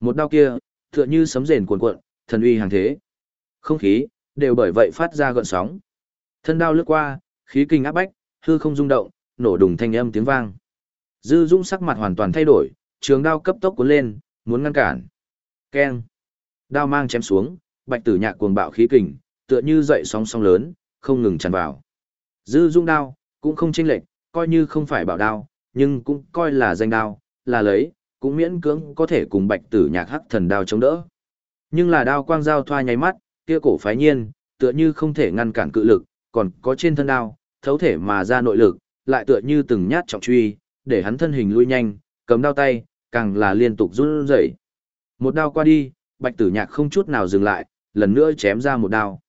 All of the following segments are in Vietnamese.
Một đao kia, tựa như sấm rền cuồn cuộn, thần uy hàng thế. Không khí, đều bởi vậy phát ra gợn sóng. Thân đao lướt qua, khí kinh áp bách, hư không rung động, nổ đùng thanh âm tiếng vang. Dư Dũng sắc mặt hoàn toàn thay đổi, trường đao cấp tốc cuốn lên, muốn ngăn cản. Keng. Đao mang chém xuống, bạch tử nhạc cuồng bạo khí kình, tựa như dậy sóng sóng lớn, không ngừng tràn vào. Dư Dũng đao, cũng không chênh lệch, coi như không phải bảo đao, nhưng cũng coi là danh đao, là lấy, cũng miễn cưỡng có thể cùng bạch tử nhạc hắc thần đao chống đỡ. Nhưng là đao quang giao thoa nháy mắt, kia cổ phái nhiên, tựa như không thể ngăn cản cự lực, còn có trên thân đao, thấu thể mà ra nội lực, lại tựa như từng nhát trọng truy, để hắn thân hình lui nhanh, cầm đao tay, càng là liên tục run rẩy. Một đao qua đi, Bạch Tử Nhạc không chút nào dừng lại, lần nữa chém ra một đao.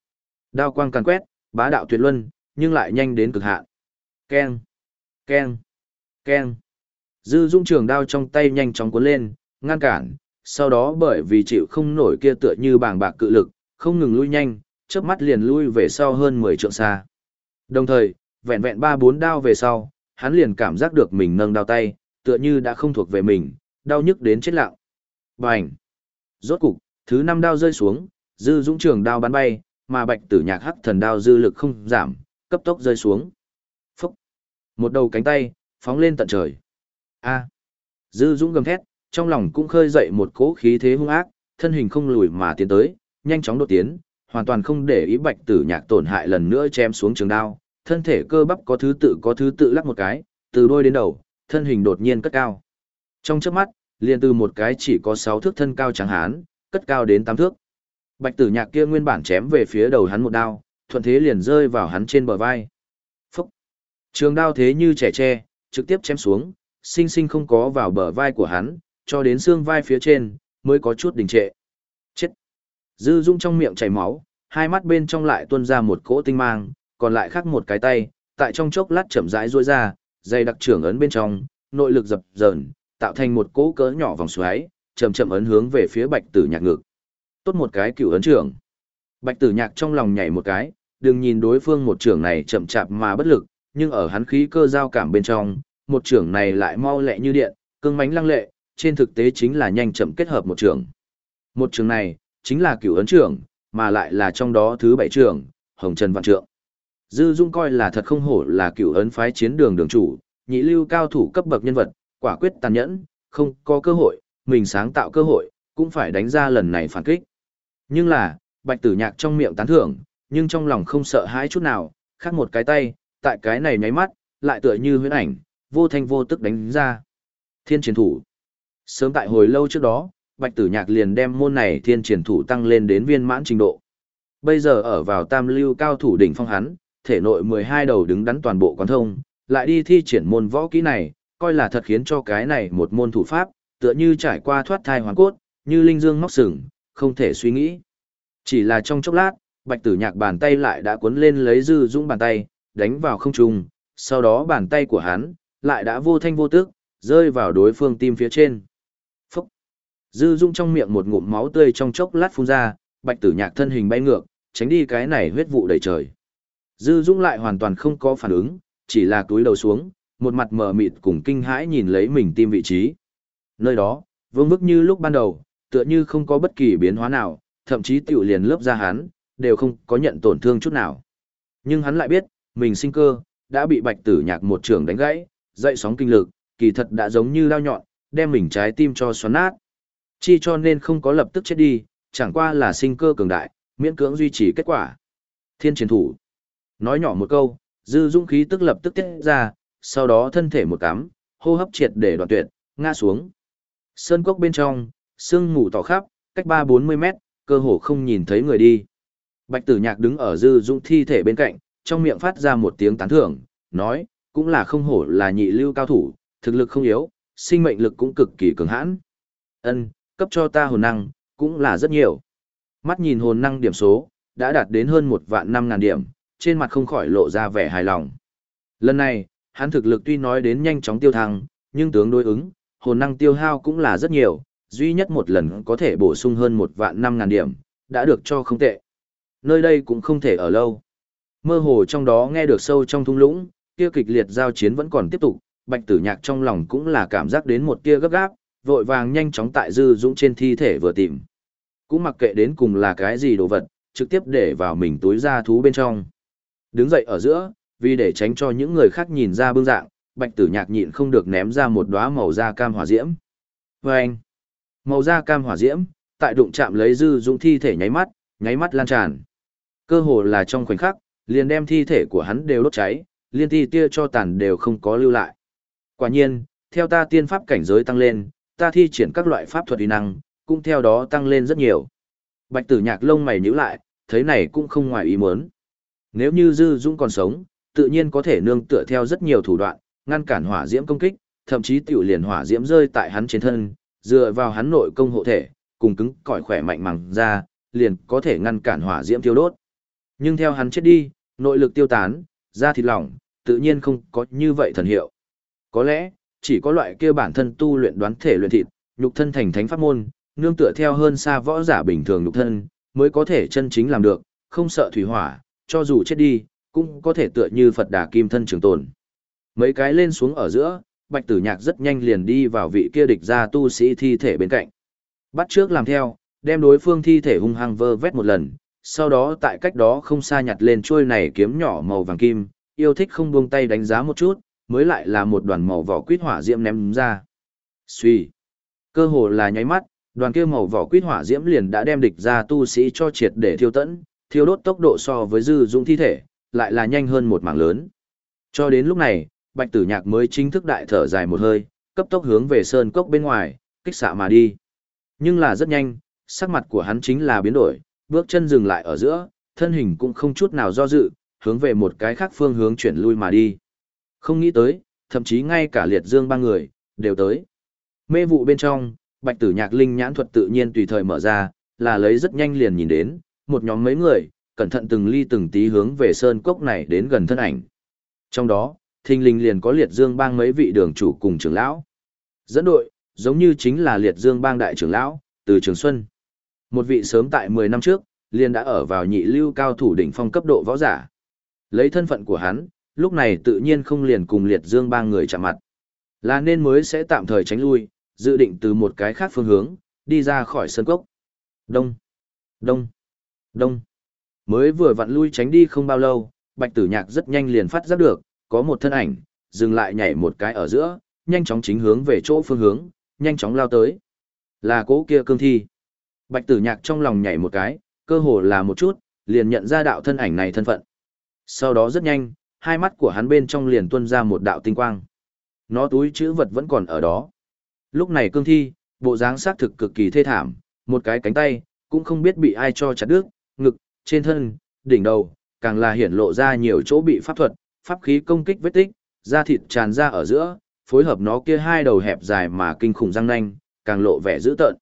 Đao quang càng quét, bá đạo tuyệt luân, nhưng lại nhanh đến cực hạn. Keng, keng, keng. Dư Dung trường đao trong tay nhanh chóng cuốn lên, ngăn cản, sau đó bởi vì chịu không nổi kia tựa như bàng bạc cự lực, không ngừng lui nhanh, chớp mắt liền lui về sau hơn 10 trượng xa. Đồng thời, vẹn vẹn ba bốn đao về sau, hắn liền cảm giác được mình nâng đao tay, tựa như đã không thuộc về mình, đau nhức đến chết lặng. Bành! Rốt cục, thứ năm đao rơi xuống, dư dũng trường đao bắn bay, mà bạch tử nhạc hắc thần đao dư lực không giảm, cấp tốc rơi xuống. Phúc! Một đầu cánh tay, phóng lên tận trời. A! Dư dũng gầm thét, trong lòng cũng khơi dậy một cỗ khí thế hung ác, thân hình không lùi mà tiến tới, nhanh chóng đột tiến, hoàn toàn không để ý bạch tử nhạc tổn hại lần nữa chém xuống trường đao, thân thể cơ bắp có thứ tự có thứ tự lắc một cái, từ đôi đến đầu, thân hình đột nhiên cất cao. Trong chớp mắt, liền từ một cái chỉ có 6 thước thân cao trắng hán, cất cao đến 8 thước. Bạch tử nhạc kia nguyên bản chém về phía đầu hắn một đao, thuận thế liền rơi vào hắn trên bờ vai. Phúc! Trường đao thế như trẻ tre, trực tiếp chém xuống, sinh sinh không có vào bờ vai của hắn, cho đến xương vai phía trên, mới có chút đình trệ. Chết! Dư Dung trong miệng chảy máu, hai mắt bên trong lại tuôn ra một cỗ tinh mang, còn lại khác một cái tay, tại trong chốc lát chậm rãi duỗi ra, dây đặc trưởng ấn bên trong, nội lực dập dờn, tạo thành một cỗ cỡ nhỏ vòng xoáy, chậm chậm ấn hướng về phía Bạch Tử Nhạc ngực. Tốt một cái cựu ấn trưởng. Bạch Tử Nhạc trong lòng nhảy một cái, đừng nhìn đối phương một trưởng này chậm chạp mà bất lực, nhưng ở hắn khí cơ giao cảm bên trong, một trưởng này lại mau lẹ như điện, cương mãnh lăng lệ, trên thực tế chính là nhanh chậm kết hợp một trưởng. Một trưởng này, chính là cửu ấn trưởng, mà lại là trong đó thứ bảy trưởng, Hồng Trần Vạn Trượng. Dư Dung coi là thật không hổ là cửu ấn phái chiến đường đường chủ, nhị lưu cao thủ cấp bậc nhân vật, quả quyết tàn nhẫn, không có cơ hội, mình sáng tạo cơ hội, cũng phải đánh ra lần này phản kích. Nhưng là, Bạch Tử Nhạc trong miệng tán thưởng, nhưng trong lòng không sợ hãi chút nào, khác một cái tay, tại cái này nháy mắt, lại tựa như huyễn ảnh, vô thanh vô tức đánh ra. Thiên chiến thủ. Sớm tại hồi lâu trước đó, Bạch Tử Nhạc liền đem môn này thiên triển thủ tăng lên đến viên mãn trình độ. Bây giờ ở vào tam lưu cao thủ đỉnh phong hắn, thể nội 12 đầu đứng đắn toàn bộ quán thông, lại đi thi triển môn võ kỹ này, coi là thật khiến cho cái này một môn thủ pháp, tựa như trải qua thoát thai hoàn cốt, như linh dương móc sừng, không thể suy nghĩ. Chỉ là trong chốc lát, Bạch Tử Nhạc bàn tay lại đã cuốn lên lấy dư dũng bàn tay, đánh vào không trung, sau đó bàn tay của hắn lại đã vô thanh vô tức rơi vào đối phương tim phía trên. Dư Dung trong miệng một ngụm máu tươi trong chốc lát phun ra, Bạch Tử Nhạc thân hình bay ngược, tránh đi cái này huyết vụ đầy trời. Dư Dung lại hoàn toàn không có phản ứng, chỉ là túi đầu xuống, một mặt mờ mịt cùng kinh hãi nhìn lấy mình tim vị trí. Nơi đó, vương bức như lúc ban đầu, tựa như không có bất kỳ biến hóa nào, thậm chí tiểu liền lớp ra hắn, đều không có nhận tổn thương chút nào. Nhưng hắn lại biết, mình sinh cơ, đã bị Bạch Tử Nhạc một trường đánh gãy, dậy sóng kinh lực, kỳ thật đã giống như lao nhọn, đem mình trái tim cho xoắn nát. Chi cho nên không có lập tức chết đi, chẳng qua là sinh cơ cường đại, miễn cưỡng duy trì kết quả. Thiên chiến thủ. Nói nhỏ một câu, dư dũng khí tức lập tức tiết ra, sau đó thân thể một cắm, hô hấp triệt để đoạn tuyệt, ngã xuống. Sơn cốc bên trong, sương mù tỏ khắp, cách ba bốn mươi mét, cơ hồ không nhìn thấy người đi. Bạch tử nhạc đứng ở dư dũng thi thể bên cạnh, trong miệng phát ra một tiếng tán thưởng, nói, cũng là không hổ là nhị lưu cao thủ, thực lực không yếu, sinh mệnh lực cũng cực kỳ cường hãn. Ân, cấp cho ta hồn năng, cũng là rất nhiều. Mắt nhìn hồn năng điểm số, đã đạt đến hơn một vạn năm ngàn điểm, trên mặt không khỏi lộ ra vẻ hài lòng. Lần này, hắn thực lực tuy nói đến nhanh chóng tiêu thăng, nhưng tướng đối ứng, hồn năng tiêu hao cũng là rất nhiều, duy nhất một lần có thể bổ sung hơn một vạn năm ngàn điểm, đã được cho không tệ. Nơi đây cũng không thể ở lâu. Mơ hồ trong đó nghe được sâu trong thung lũng, kia kịch liệt giao chiến vẫn còn tiếp tục, bạch tử nhạc trong lòng cũng là cảm giác đến một tia gấp gáp, vội vàng nhanh chóng tại Dư Dũng trên thi thể vừa tìm. Cũng mặc kệ đến cùng là cái gì đồ vật, trực tiếp để vào mình túi da thú bên trong. Đứng dậy ở giữa, vì để tránh cho những người khác nhìn ra bưng dạng, bạch tử nhạc nhịn không được ném ra một đóa màu da cam hỏa diễm. Và anh, màu da cam hỏa diễm, tại đụng chạm lấy dư dũng thi thể nháy mắt, nháy mắt lan tràn. Cơ hồ là trong khoảnh khắc, liền đem thi thể của hắn đều đốt cháy, liên ti tia cho tàn đều không có lưu lại. Quả nhiên, theo ta tiên pháp cảnh giới tăng lên, ta thi triển các loại pháp thuật uy năng, cũng theo đó tăng lên rất nhiều. Bạch tử nhạc lông mày nhíu lại, thấy này cũng không ngoài ý muốn. Nếu như Dư Dũng còn sống, tự nhiên có thể nương tựa theo rất nhiều thủ đoạn, ngăn cản hỏa diễm công kích, thậm chí tiểu liền hỏa diễm rơi tại hắn trên thân, dựa vào hắn nội công hộ thể, cùng cứng cỏi khỏe mạnh màng ra, liền có thể ngăn cản hỏa diễm tiêu đốt. Nhưng theo hắn chết đi, nội lực tiêu tán, da thịt lỏng, tự nhiên không có như vậy thần hiệu. Có lẽ, chỉ có loại kia bản thân tu luyện đoán thể luyện thịt, nhục thân thành thánh pháp môn, nương tựa theo hơn xa võ giả bình thường nhục thân, mới có thể chân chính làm được, không sợ thủy hỏa, cho dù chết đi, cũng có thể tựa như Phật đà kim thân trường tồn. Mấy cái lên xuống ở giữa, bạch tử nhạc rất nhanh liền đi vào vị kia địch ra tu sĩ thi thể bên cạnh. Bắt trước làm theo, đem đối phương thi thể hung hăng vơ vét một lần, sau đó tại cách đó không xa nhặt lên chuôi này kiếm nhỏ màu vàng kim, yêu thích không buông tay đánh giá một chút, mới lại là một đoàn màu vỏ quýt hỏa diễm ném ra. Xuy. Cơ hồ là nháy mắt, đoàn kia màu vỏ quýt hỏa diễm liền đã đem địch ra tu sĩ cho triệt để thiêu tẫn, thiêu đốt tốc độ so với dư dũng thi thể, lại là nhanh hơn một mảng lớn. Cho đến lúc này, Bạch Tử Nhạc mới chính thức đại thở dài một hơi, cấp tốc hướng về sơn cốc bên ngoài, kích xạ mà đi. Nhưng là rất nhanh, sắc mặt của hắn chính là biến đổi, bước chân dừng lại ở giữa, thân hình cũng không chút nào do dự, hướng về một cái khác phương hướng chuyển lui mà đi. Không nghĩ tới, thậm chí ngay cả liệt dương ba người, đều tới. Mê vụ bên trong, bạch tử nhạc linh nhãn thuật tự nhiên tùy thời mở ra, là lấy rất nhanh liền nhìn đến, một nhóm mấy người, cẩn thận từng ly từng tí hướng về sơn cốc này đến gần thân ảnh. Trong đó, thình lình liền có liệt dương bang mấy vị đường chủ cùng trưởng lão. Dẫn đội, giống như chính là liệt dương bang đại trưởng lão, từ trường xuân. Một vị sớm tại 10 năm trước, liền đã ở vào nhị lưu cao thủ đỉnh phong cấp độ võ giả. Lấy thân phận của hắn, lúc này tự nhiên không liền cùng liệt dương ba người chạm mặt. Là nên mới sẽ tạm thời tránh lui, dự định từ một cái khác phương hướng, đi ra khỏi sân cốc. Đông, đông, đông. Mới vừa vặn lui tránh đi không bao lâu, bạch tử nhạc rất nhanh liền phát giác được, có một thân ảnh, dừng lại nhảy một cái ở giữa, nhanh chóng chính hướng về chỗ phương hướng, nhanh chóng lao tới. Là cố kia cương thi. Bạch tử nhạc trong lòng nhảy một cái, cơ hồ là một chút, liền nhận ra đạo thân ảnh này thân phận. Sau đó rất nhanh, hai mắt của hắn bên trong liền tuôn ra một đạo tinh quang. Nó túi chữ vật vẫn còn ở đó. Lúc này cương thi, bộ dáng xác thực cực kỳ thê thảm, một cái cánh tay, cũng không biết bị ai cho chặt đứt, ngực, trên thân, đỉnh đầu, càng là hiển lộ ra nhiều chỗ bị pháp thuật, pháp khí công kích vết tích, da thịt tràn ra ở giữa, phối hợp nó kia hai đầu hẹp dài mà kinh khủng răng nanh, càng lộ vẻ dữ tợn.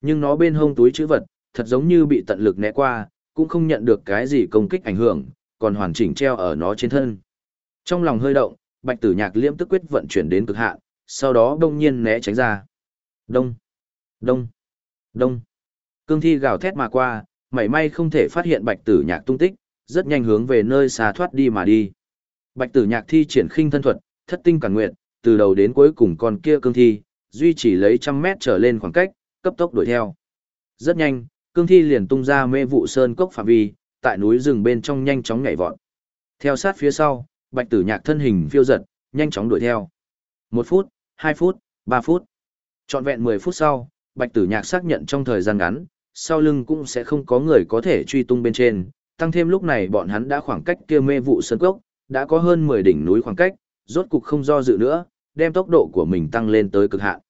Nhưng nó bên hông túi chữ vật, thật giống như bị tận lực né qua, cũng không nhận được cái gì công kích ảnh hưởng, còn hoàn chỉnh treo ở nó trên thân. Trong lòng hơi động, Bạch Tử Nhạc liễm tức quyết vận chuyển đến cực hạn, sau đó đông nhiên né tránh ra. Đông, đông, đông. Cương thi gào thét mà qua, mảy may không thể phát hiện Bạch Tử Nhạc tung tích, rất nhanh hướng về nơi xa thoát đi mà đi. Bạch Tử Nhạc thi triển khinh thân thuật, thất tinh cản nguyện, từ đầu đến cuối cùng con kia cương thi, duy trì lấy trăm mét trở lên khoảng cách, cấp tốc đuổi theo. Rất nhanh, cương thi liền tung ra mê vụ sơn cốc phạm vi, tại núi rừng bên trong nhanh chóng nhảy vọt. Theo sát phía sau, bạch tử nhạc thân hình phiêu giật, nhanh chóng đuổi theo. Một phút, hai phút, ba phút. Trọn vẹn mười phút sau, bạch tử nhạc xác nhận trong thời gian ngắn, sau lưng cũng sẽ không có người có thể truy tung bên trên. Tăng thêm lúc này bọn hắn đã khoảng cách kia mê vụ sơn cốc, đã có hơn 10 đỉnh núi khoảng cách, rốt cục không do dự nữa, đem tốc độ của mình tăng lên tới cực hạn.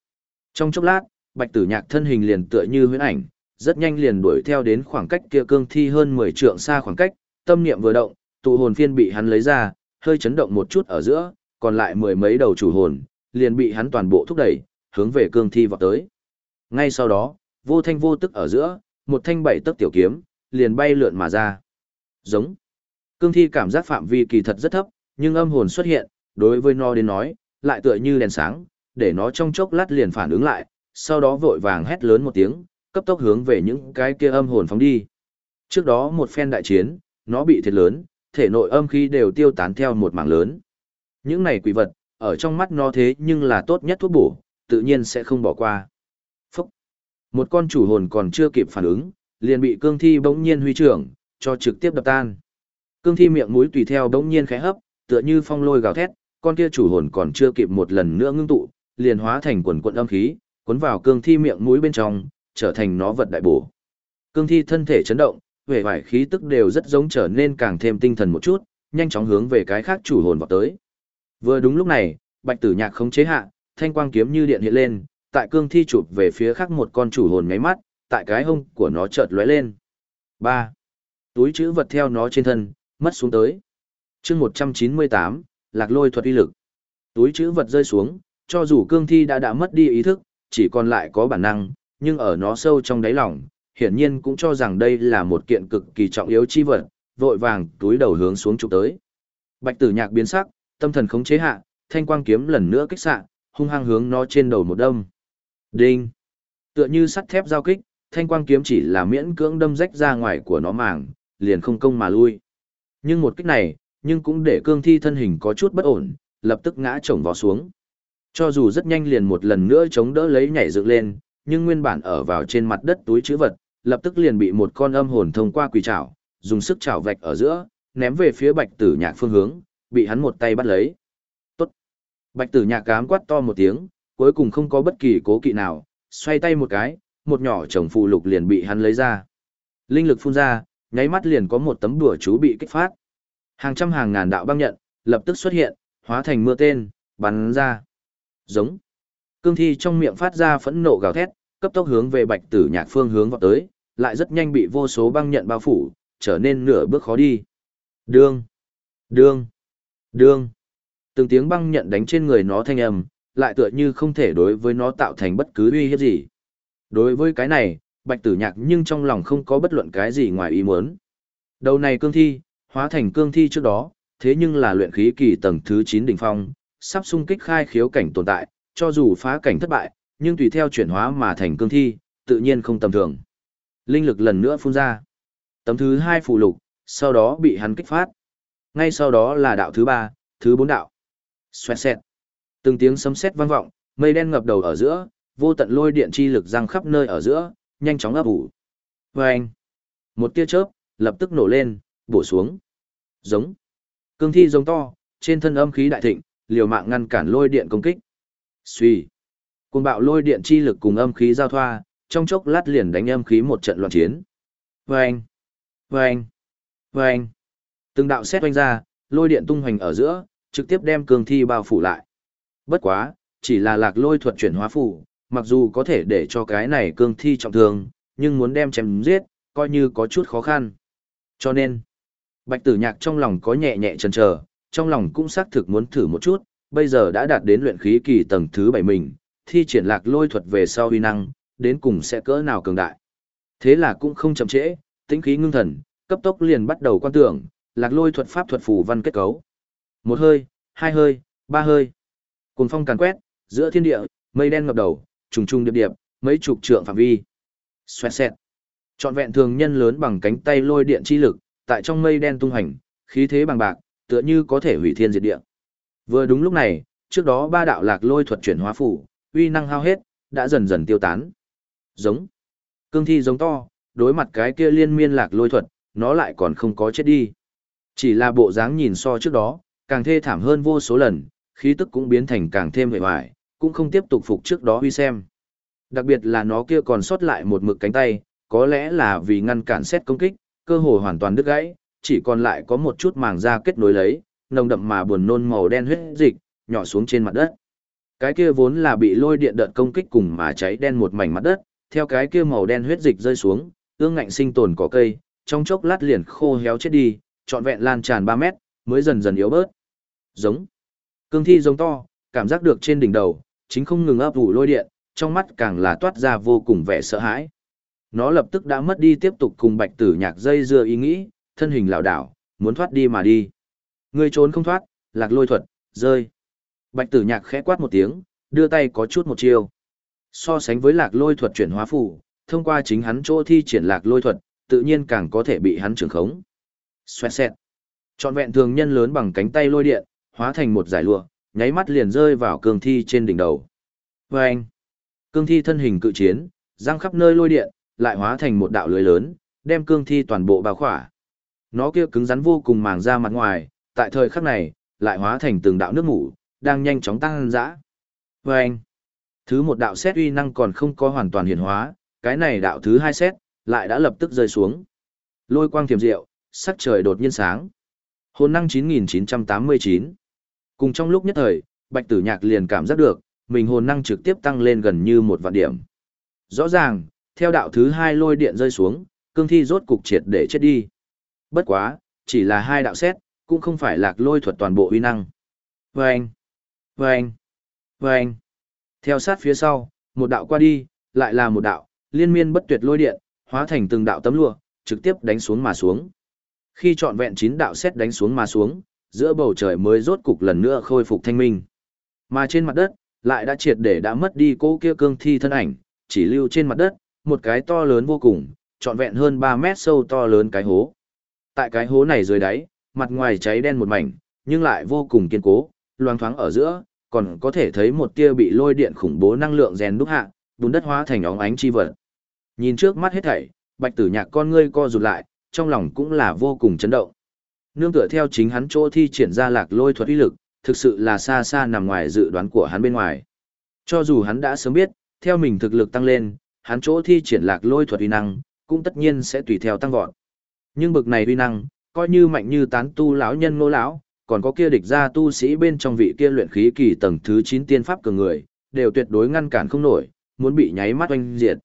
Trong chốc lát, Bạch Tử Nhạc thân hình liền tựa như huyễn ảnh, rất nhanh liền đuổi theo đến khoảng cách kia cương thi hơn 10 trượng xa khoảng cách, tâm niệm vừa động, tụ hồn phiên bị hắn lấy ra, hơi chấn động một chút ở giữa, còn lại mười mấy đầu chủ hồn, liền bị hắn toàn bộ thúc đẩy, hướng về cương thi vọt tới. Ngay sau đó, vô thanh vô tức ở giữa, một thanh bảy tấc tiểu kiếm, liền bay lượn mà ra. Giống. Cương thi cảm giác phạm vi kỳ thật rất thấp, nhưng âm hồn xuất hiện, đối với nó đến nói, lại tựa như đèn sáng, để nó trong chốc lát liền phản ứng lại, sau đó vội vàng hét lớn một tiếng, cấp tốc hướng về những cái kia âm hồn phóng đi. Trước đó một phen đại chiến, nó bị thiệt lớn, thể nội âm khí đều tiêu tán theo một mảng lớn. Những này quỷ vật, ở trong mắt nó thế nhưng là tốt nhất thuốc bổ, tự nhiên sẽ không bỏ qua. Một con chủ hồn còn chưa kịp phản ứng, liền bị cương thi bỗng nhiên huy trưởng, cho trực tiếp đập tan. Cương thi miệng mũi tùy theo bỗng nhiên khẽ hấp, tựa như phong lôi gào thét, con kia chủ hồn còn chưa kịp một lần nữa ngưng tụ, liền hóa thành quần quận âm khí, cuốn vào cương thi miệng mũi bên trong, trở thành nó vật đại bổ. Cương thi thân thể chấn động, vẻ vải khí tức đều rất giống trở nên càng thêm tinh thần một chút, nhanh chóng hướng về cái khác chủ hồn vào tới. Vừa đúng lúc này, Bạch Tử Nhạc không chế hạ, thanh quang kiếm như điện hiện lên, tại cương thi chụp về phía khác một con chủ hồn nháy mắt, tại cái hông của nó chợt lóe lên. 3. Túi chữ vật theo nó trên thân, mất xuống tới. chương 198, lạc lôi thuật uy lực. Túi chữ vật rơi xuống, cho dù cương thi đã đã mất đi ý thức, chỉ còn lại có bản năng, nhưng ở nó sâu trong đáy lòng, hiển nhiên cũng cho rằng đây là một kiện cực kỳ trọng yếu chi vật, vội vàng túi đầu hướng xuống chụp tới. Bạch tử nhạc biến sắc, tâm thần khống chế hạ, thanh quang kiếm lần nữa kích xạ, hung hăng hướng nó trên đầu một đâm. Đinh! Tựa như sắt thép giao kích, thanh quang kiếm chỉ là miễn cưỡng đâm rách ra ngoài của nó màng, liền không công mà lui. Nhưng một kích này, nhưng cũng để cương thi thân hình có chút bất ổn, lập tức ngã chồng vào xuống. Cho dù rất nhanh liền một lần nữa chống đỡ lấy nhảy dựng lên, nhưng nguyên bản ở vào trên mặt đất túi chữ vật, lập tức liền bị một con âm hồn thông qua quỷ trảo, dùng sức chảo vạch ở giữa, ném về phía bạch tử nhạc phương hướng, bị hắn một tay bắt lấy. Tốt. Bạch tử nhạc cám quát to một tiếng, cuối cùng không có bất kỳ cố kỵ nào, xoay tay một cái, một nhỏ chồng phụ lục liền bị hắn lấy ra. Linh lực phun ra, nháy mắt liền có một tấm đùa chú bị kích phát. Hàng trăm hàng ngàn đạo băng nhận, lập tức xuất hiện, hóa thành mưa tên, bắn ra. Giống. Cương thi trong miệng phát ra phẫn nộ gào thét, cấp tốc hướng về bạch tử nhạc phương hướng vọt tới, lại rất nhanh bị vô số băng nhận bao phủ, trở nên nửa bước khó đi. Đương. Đương. Đương. Từng tiếng băng nhận đánh trên người nó thanh âm, lại tựa như không thể đối với nó tạo thành bất cứ uy hiếp gì. Đối với cái này, bạch tử nhạc nhưng trong lòng không có bất luận cái gì ngoài ý muốn. Đầu này cương thi, hóa thành cương thi trước đó, thế nhưng là luyện khí kỳ tầng thứ 9 đỉnh phong, sắp xung kích khai khiếu cảnh tồn tại, cho dù phá cảnh thất bại, nhưng tùy theo chuyển hóa mà thành cương thi, tự nhiên không tầm thường. Linh lực lần nữa phun ra. Tấm thứ hai phụ lục, sau đó bị hắn kích phát. Ngay sau đó là đạo thứ ba, thứ bốn đạo. Xoẹt xẹt. Từng tiếng sấm sét vang vọng, mây đen ngập đầu ở giữa, vô tận lôi điện chi lực giăng khắp nơi ở giữa, nhanh chóng ấp ủ. Vâng! Một tia chớp, lập tức nổ lên, bổ xuống. Giống. Cương thi giống to, trên thân âm khí đại thịnh, liều mạng ngăn cản lôi điện công kích. Suy. Cùng bạo lôi điện chi lực cùng âm khí giao thoa, trong chốc lát liền đánh âm khí một trận loạn chiến. Vâng! Vâng! Vâng! Từng đạo xét oanh ra, lôi điện tung hoành ở giữa, trực tiếp đem cường thi bao phủ lại. Bất quá, chỉ là lạc lôi thuật chuyển hóa phủ, mặc dù có thể để cho cái này cương thi trọng thương, nhưng muốn đem chém giết, coi như có chút khó khăn. Cho nên, bạch tử nhạc trong lòng có nhẹ nhẹ chần chờ, trong lòng cũng xác thực muốn thử một chút, bây giờ đã đạt đến luyện khí kỳ tầng thứ bảy mình, thi triển lạc lôi thuật về sau uy năng, đến cùng sẽ cỡ nào cường đại. Thế là cũng không chậm trễ, tĩnh khí ngưng thần, cấp tốc liền bắt đầu quan tưởng, lạc lôi thuật pháp thuật phù văn kết cấu. Một hơi, hai hơi, ba hơi. Cuồng phong càn quét, giữa thiên địa, mây đen ngập đầu, trùng trùng điệp điệp, mấy chục trượng phạm vi. Xoẹt xẹt. Trọn vẹn thường nhân lớn bằng cánh tay lôi điện chi lực, tại trong mây đen tung hành, khí thế bằng bạc, tựa như có thể hủy thiên diệt địa. Vừa đúng lúc này, trước đó ba đạo lạc lôi thuật chuyển hóa phủ, uy năng hao hết, đã dần dần tiêu tán. Giống. Cương thi giống to, đối mặt cái kia liên miên lạc lôi thuật, nó lại còn không có chết đi. Chỉ là bộ dáng nhìn so trước đó, càng thê thảm hơn vô số lần, khí tức cũng biến thành càng thêm hệ hoài, cũng không tiếp tục phục trước đó huy xem. Đặc biệt là nó kia còn sót lại một mực cánh tay, có lẽ là vì ngăn cản xét công kích, cơ hồ hoàn toàn đứt gãy, chỉ còn lại có một chút màng da kết nối lấy, nồng đậm mà buồn nôn màu đen huyết dịch, nhỏ xuống trên mặt đất. Cái kia vốn là bị lôi điện đợt công kích cùng mà cháy đen một mảnh mặt đất, theo cái kia màu đen huyết dịch rơi xuống, ương ngạnh sinh tồn có cây, trong chốc lát liền khô héo chết đi, trọn vẹn lan tràn 3 mét, mới dần dần yếu bớt. Giống. Cương thi giống to, cảm giác được trên đỉnh đầu, chính không ngừng ấp ủ lôi điện, trong mắt càng là toát ra vô cùng vẻ sợ hãi. Nó lập tức đã mất đi tiếp tục cùng bạch tử nhạc dây dưa ý nghĩ, thân hình lảo đảo, muốn thoát đi mà đi. Người trốn không thoát, lạc lôi thuật, rơi. Bạch tử nhạc khẽ quát một tiếng, đưa tay có chút một chiêu. So sánh với lạc lôi thuật chuyển hóa phủ, thông qua chính hắn chỗ thi triển lạc lôi thuật, tự nhiên càng có thể bị hắn trưởng khống. Xoẹt xẹt. Trọn vẹn thường nhân lớn bằng cánh tay lôi điện, hóa thành một giải lụa, nháy mắt liền rơi vào cương thi trên đỉnh đầu. Và anh, cương thi thân hình cự chiến, Răng khắp nơi lôi điện, lại hóa thành một đạo lưới lớn, đem cương thi toàn bộ bao khỏa. Nó kia cứng rắn vô cùng màng ra mặt ngoài, tại thời khắc này, lại hóa thành từng đạo nước mủ, đang nhanh chóng tăng dã. Và anh, thứ một đạo xét uy năng còn không có hoàn toàn hiển hóa, cái này đạo thứ hai xét, lại đã lập tức rơi xuống. Lôi quang thiểm diệu, sắc trời đột nhiên sáng. Hồn năng 9989. Cùng trong lúc nhất thời, Bạch Tử Nhạc liền cảm giác được, mình hồn năng trực tiếp tăng lên gần như một vạn điểm. Rõ ràng, theo đạo thứ hai lôi điện rơi xuống, cương thi rốt cục triệt để chết đi. Bất quá, chỉ là hai đạo xét, cũng không phải lạc lôi thuật toàn bộ uy năng. Vâng! Vâng! Vâng! Theo sát phía sau, một đạo qua đi, lại là một đạo, liên miên bất tuyệt lôi điện, hóa thành từng đạo tấm lụa, trực tiếp đánh xuống mà xuống. Khi trọn vẹn chín đạo xét đánh xuống mà xuống, giữa bầu trời mới rốt cục lần nữa khôi phục thanh minh. Mà trên mặt đất, lại đã triệt để đã mất đi cô kia cương thi thân ảnh, chỉ lưu trên mặt đất, một cái to lớn vô cùng, trọn vẹn hơn 3 mét sâu to lớn cái hố. Tại cái hố này dưới đáy, mặt ngoài cháy đen một mảnh, nhưng lại vô cùng kiên cố, loang thoáng ở giữa, còn có thể thấy một tia bị lôi điện khủng bố năng lượng rèn đúc hạ, bùn đất hóa thành óng ánh chi vật. Nhìn trước mắt hết thảy, Bạch Tử Nhạc con ngươi co rụt lại, trong lòng cũng là vô cùng chấn động. Nương tựa theo chính hắn chỗ thi triển ra lạc lôi thuật uy lực, thực sự là xa xa nằm ngoài dự đoán của hắn bên ngoài. Cho dù hắn đã sớm biết, theo mình thực lực tăng lên, hắn chỗ thi triển lạc lôi thuật uy năng, cũng tất nhiên sẽ tùy theo tăng vọt. Nhưng bực này uy năng, coi như mạnh như tán tu lão nhân ngô lão, còn có kia địch ra tu sĩ bên trong vị kia luyện khí kỳ tầng thứ 9 tiên pháp cường người, đều tuyệt đối ngăn cản không nổi, muốn bị nháy mắt oanh diệt.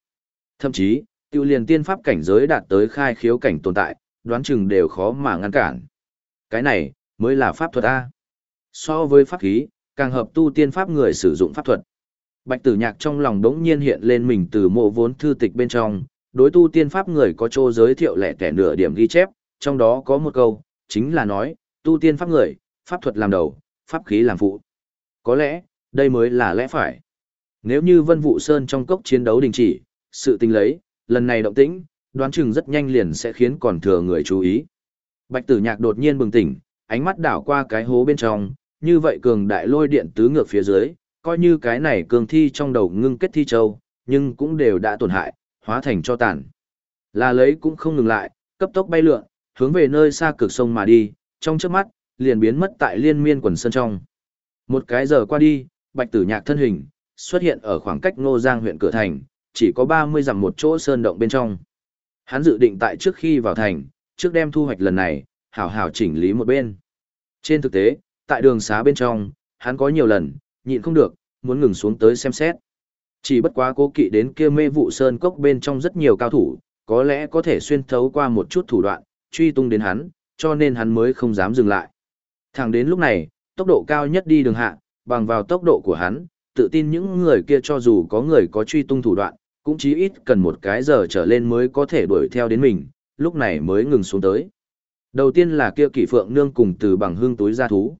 Thậm chí, tiêu liền tiên pháp cảnh giới đạt tới khai khiếu cảnh tồn tại, đoán chừng đều khó mà ngăn cản. Cái này, mới là pháp thuật A. So với pháp khí, càng hợp tu tiên pháp người sử dụng pháp thuật. Bạch tử nhạc trong lòng đống nhiên hiện lên mình từ mộ vốn thư tịch bên trong, đối tu tiên pháp người có chỗ giới thiệu lẻ tẻ nửa điểm ghi chép, trong đó có một câu, chính là nói, tu tiên pháp người, pháp thuật làm đầu, pháp khí làm phụ. Có lẽ, đây mới là lẽ phải. Nếu như Vân Vũ Sơn trong cốc chiến đấu đình chỉ, sự tình lấy, lần này động tĩnh, đoán chừng rất nhanh liền sẽ khiến còn thừa người chú ý. Bạch tử nhạc đột nhiên bừng tỉnh, ánh mắt đảo qua cái hố bên trong, như vậy cường đại lôi điện tứ ngược phía dưới, coi như cái này cường thi trong đầu ngưng kết thi châu, nhưng cũng đều đã tổn hại, hóa thành cho tàn. Là lấy cũng không ngừng lại, cấp tốc bay lượn, hướng về nơi xa cực sông mà đi, trong chớp mắt, liền biến mất tại liên miên quần sơn trong. Một cái giờ qua đi, bạch tử nhạc thân hình, xuất hiện ở khoảng cách Ngô Giang huyện cửa thành, chỉ có 30 dặm một chỗ sơn động bên trong. Hắn dự định tại trước khi vào thành, trước đem thu hoạch lần này, hảo hảo chỉnh lý một bên. Trên thực tế, tại đường xá bên trong, hắn có nhiều lần, nhịn không được, muốn ngừng xuống tới xem xét. Chỉ bất quá cố kỵ đến kia mê vụ sơn cốc bên trong rất nhiều cao thủ, có lẽ có thể xuyên thấu qua một chút thủ đoạn, truy tung đến hắn, cho nên hắn mới không dám dừng lại. Thẳng đến lúc này, tốc độ cao nhất đi đường hạ, bằng vào tốc độ của hắn, tự tin những người kia cho dù có người có truy tung thủ đoạn, cũng chí ít cần một cái giờ trở lên mới có thể đuổi theo đến mình, lúc này mới ngừng xuống tới. Đầu tiên là kia kỷ phượng nương cùng từ bằng hương túi gia thú.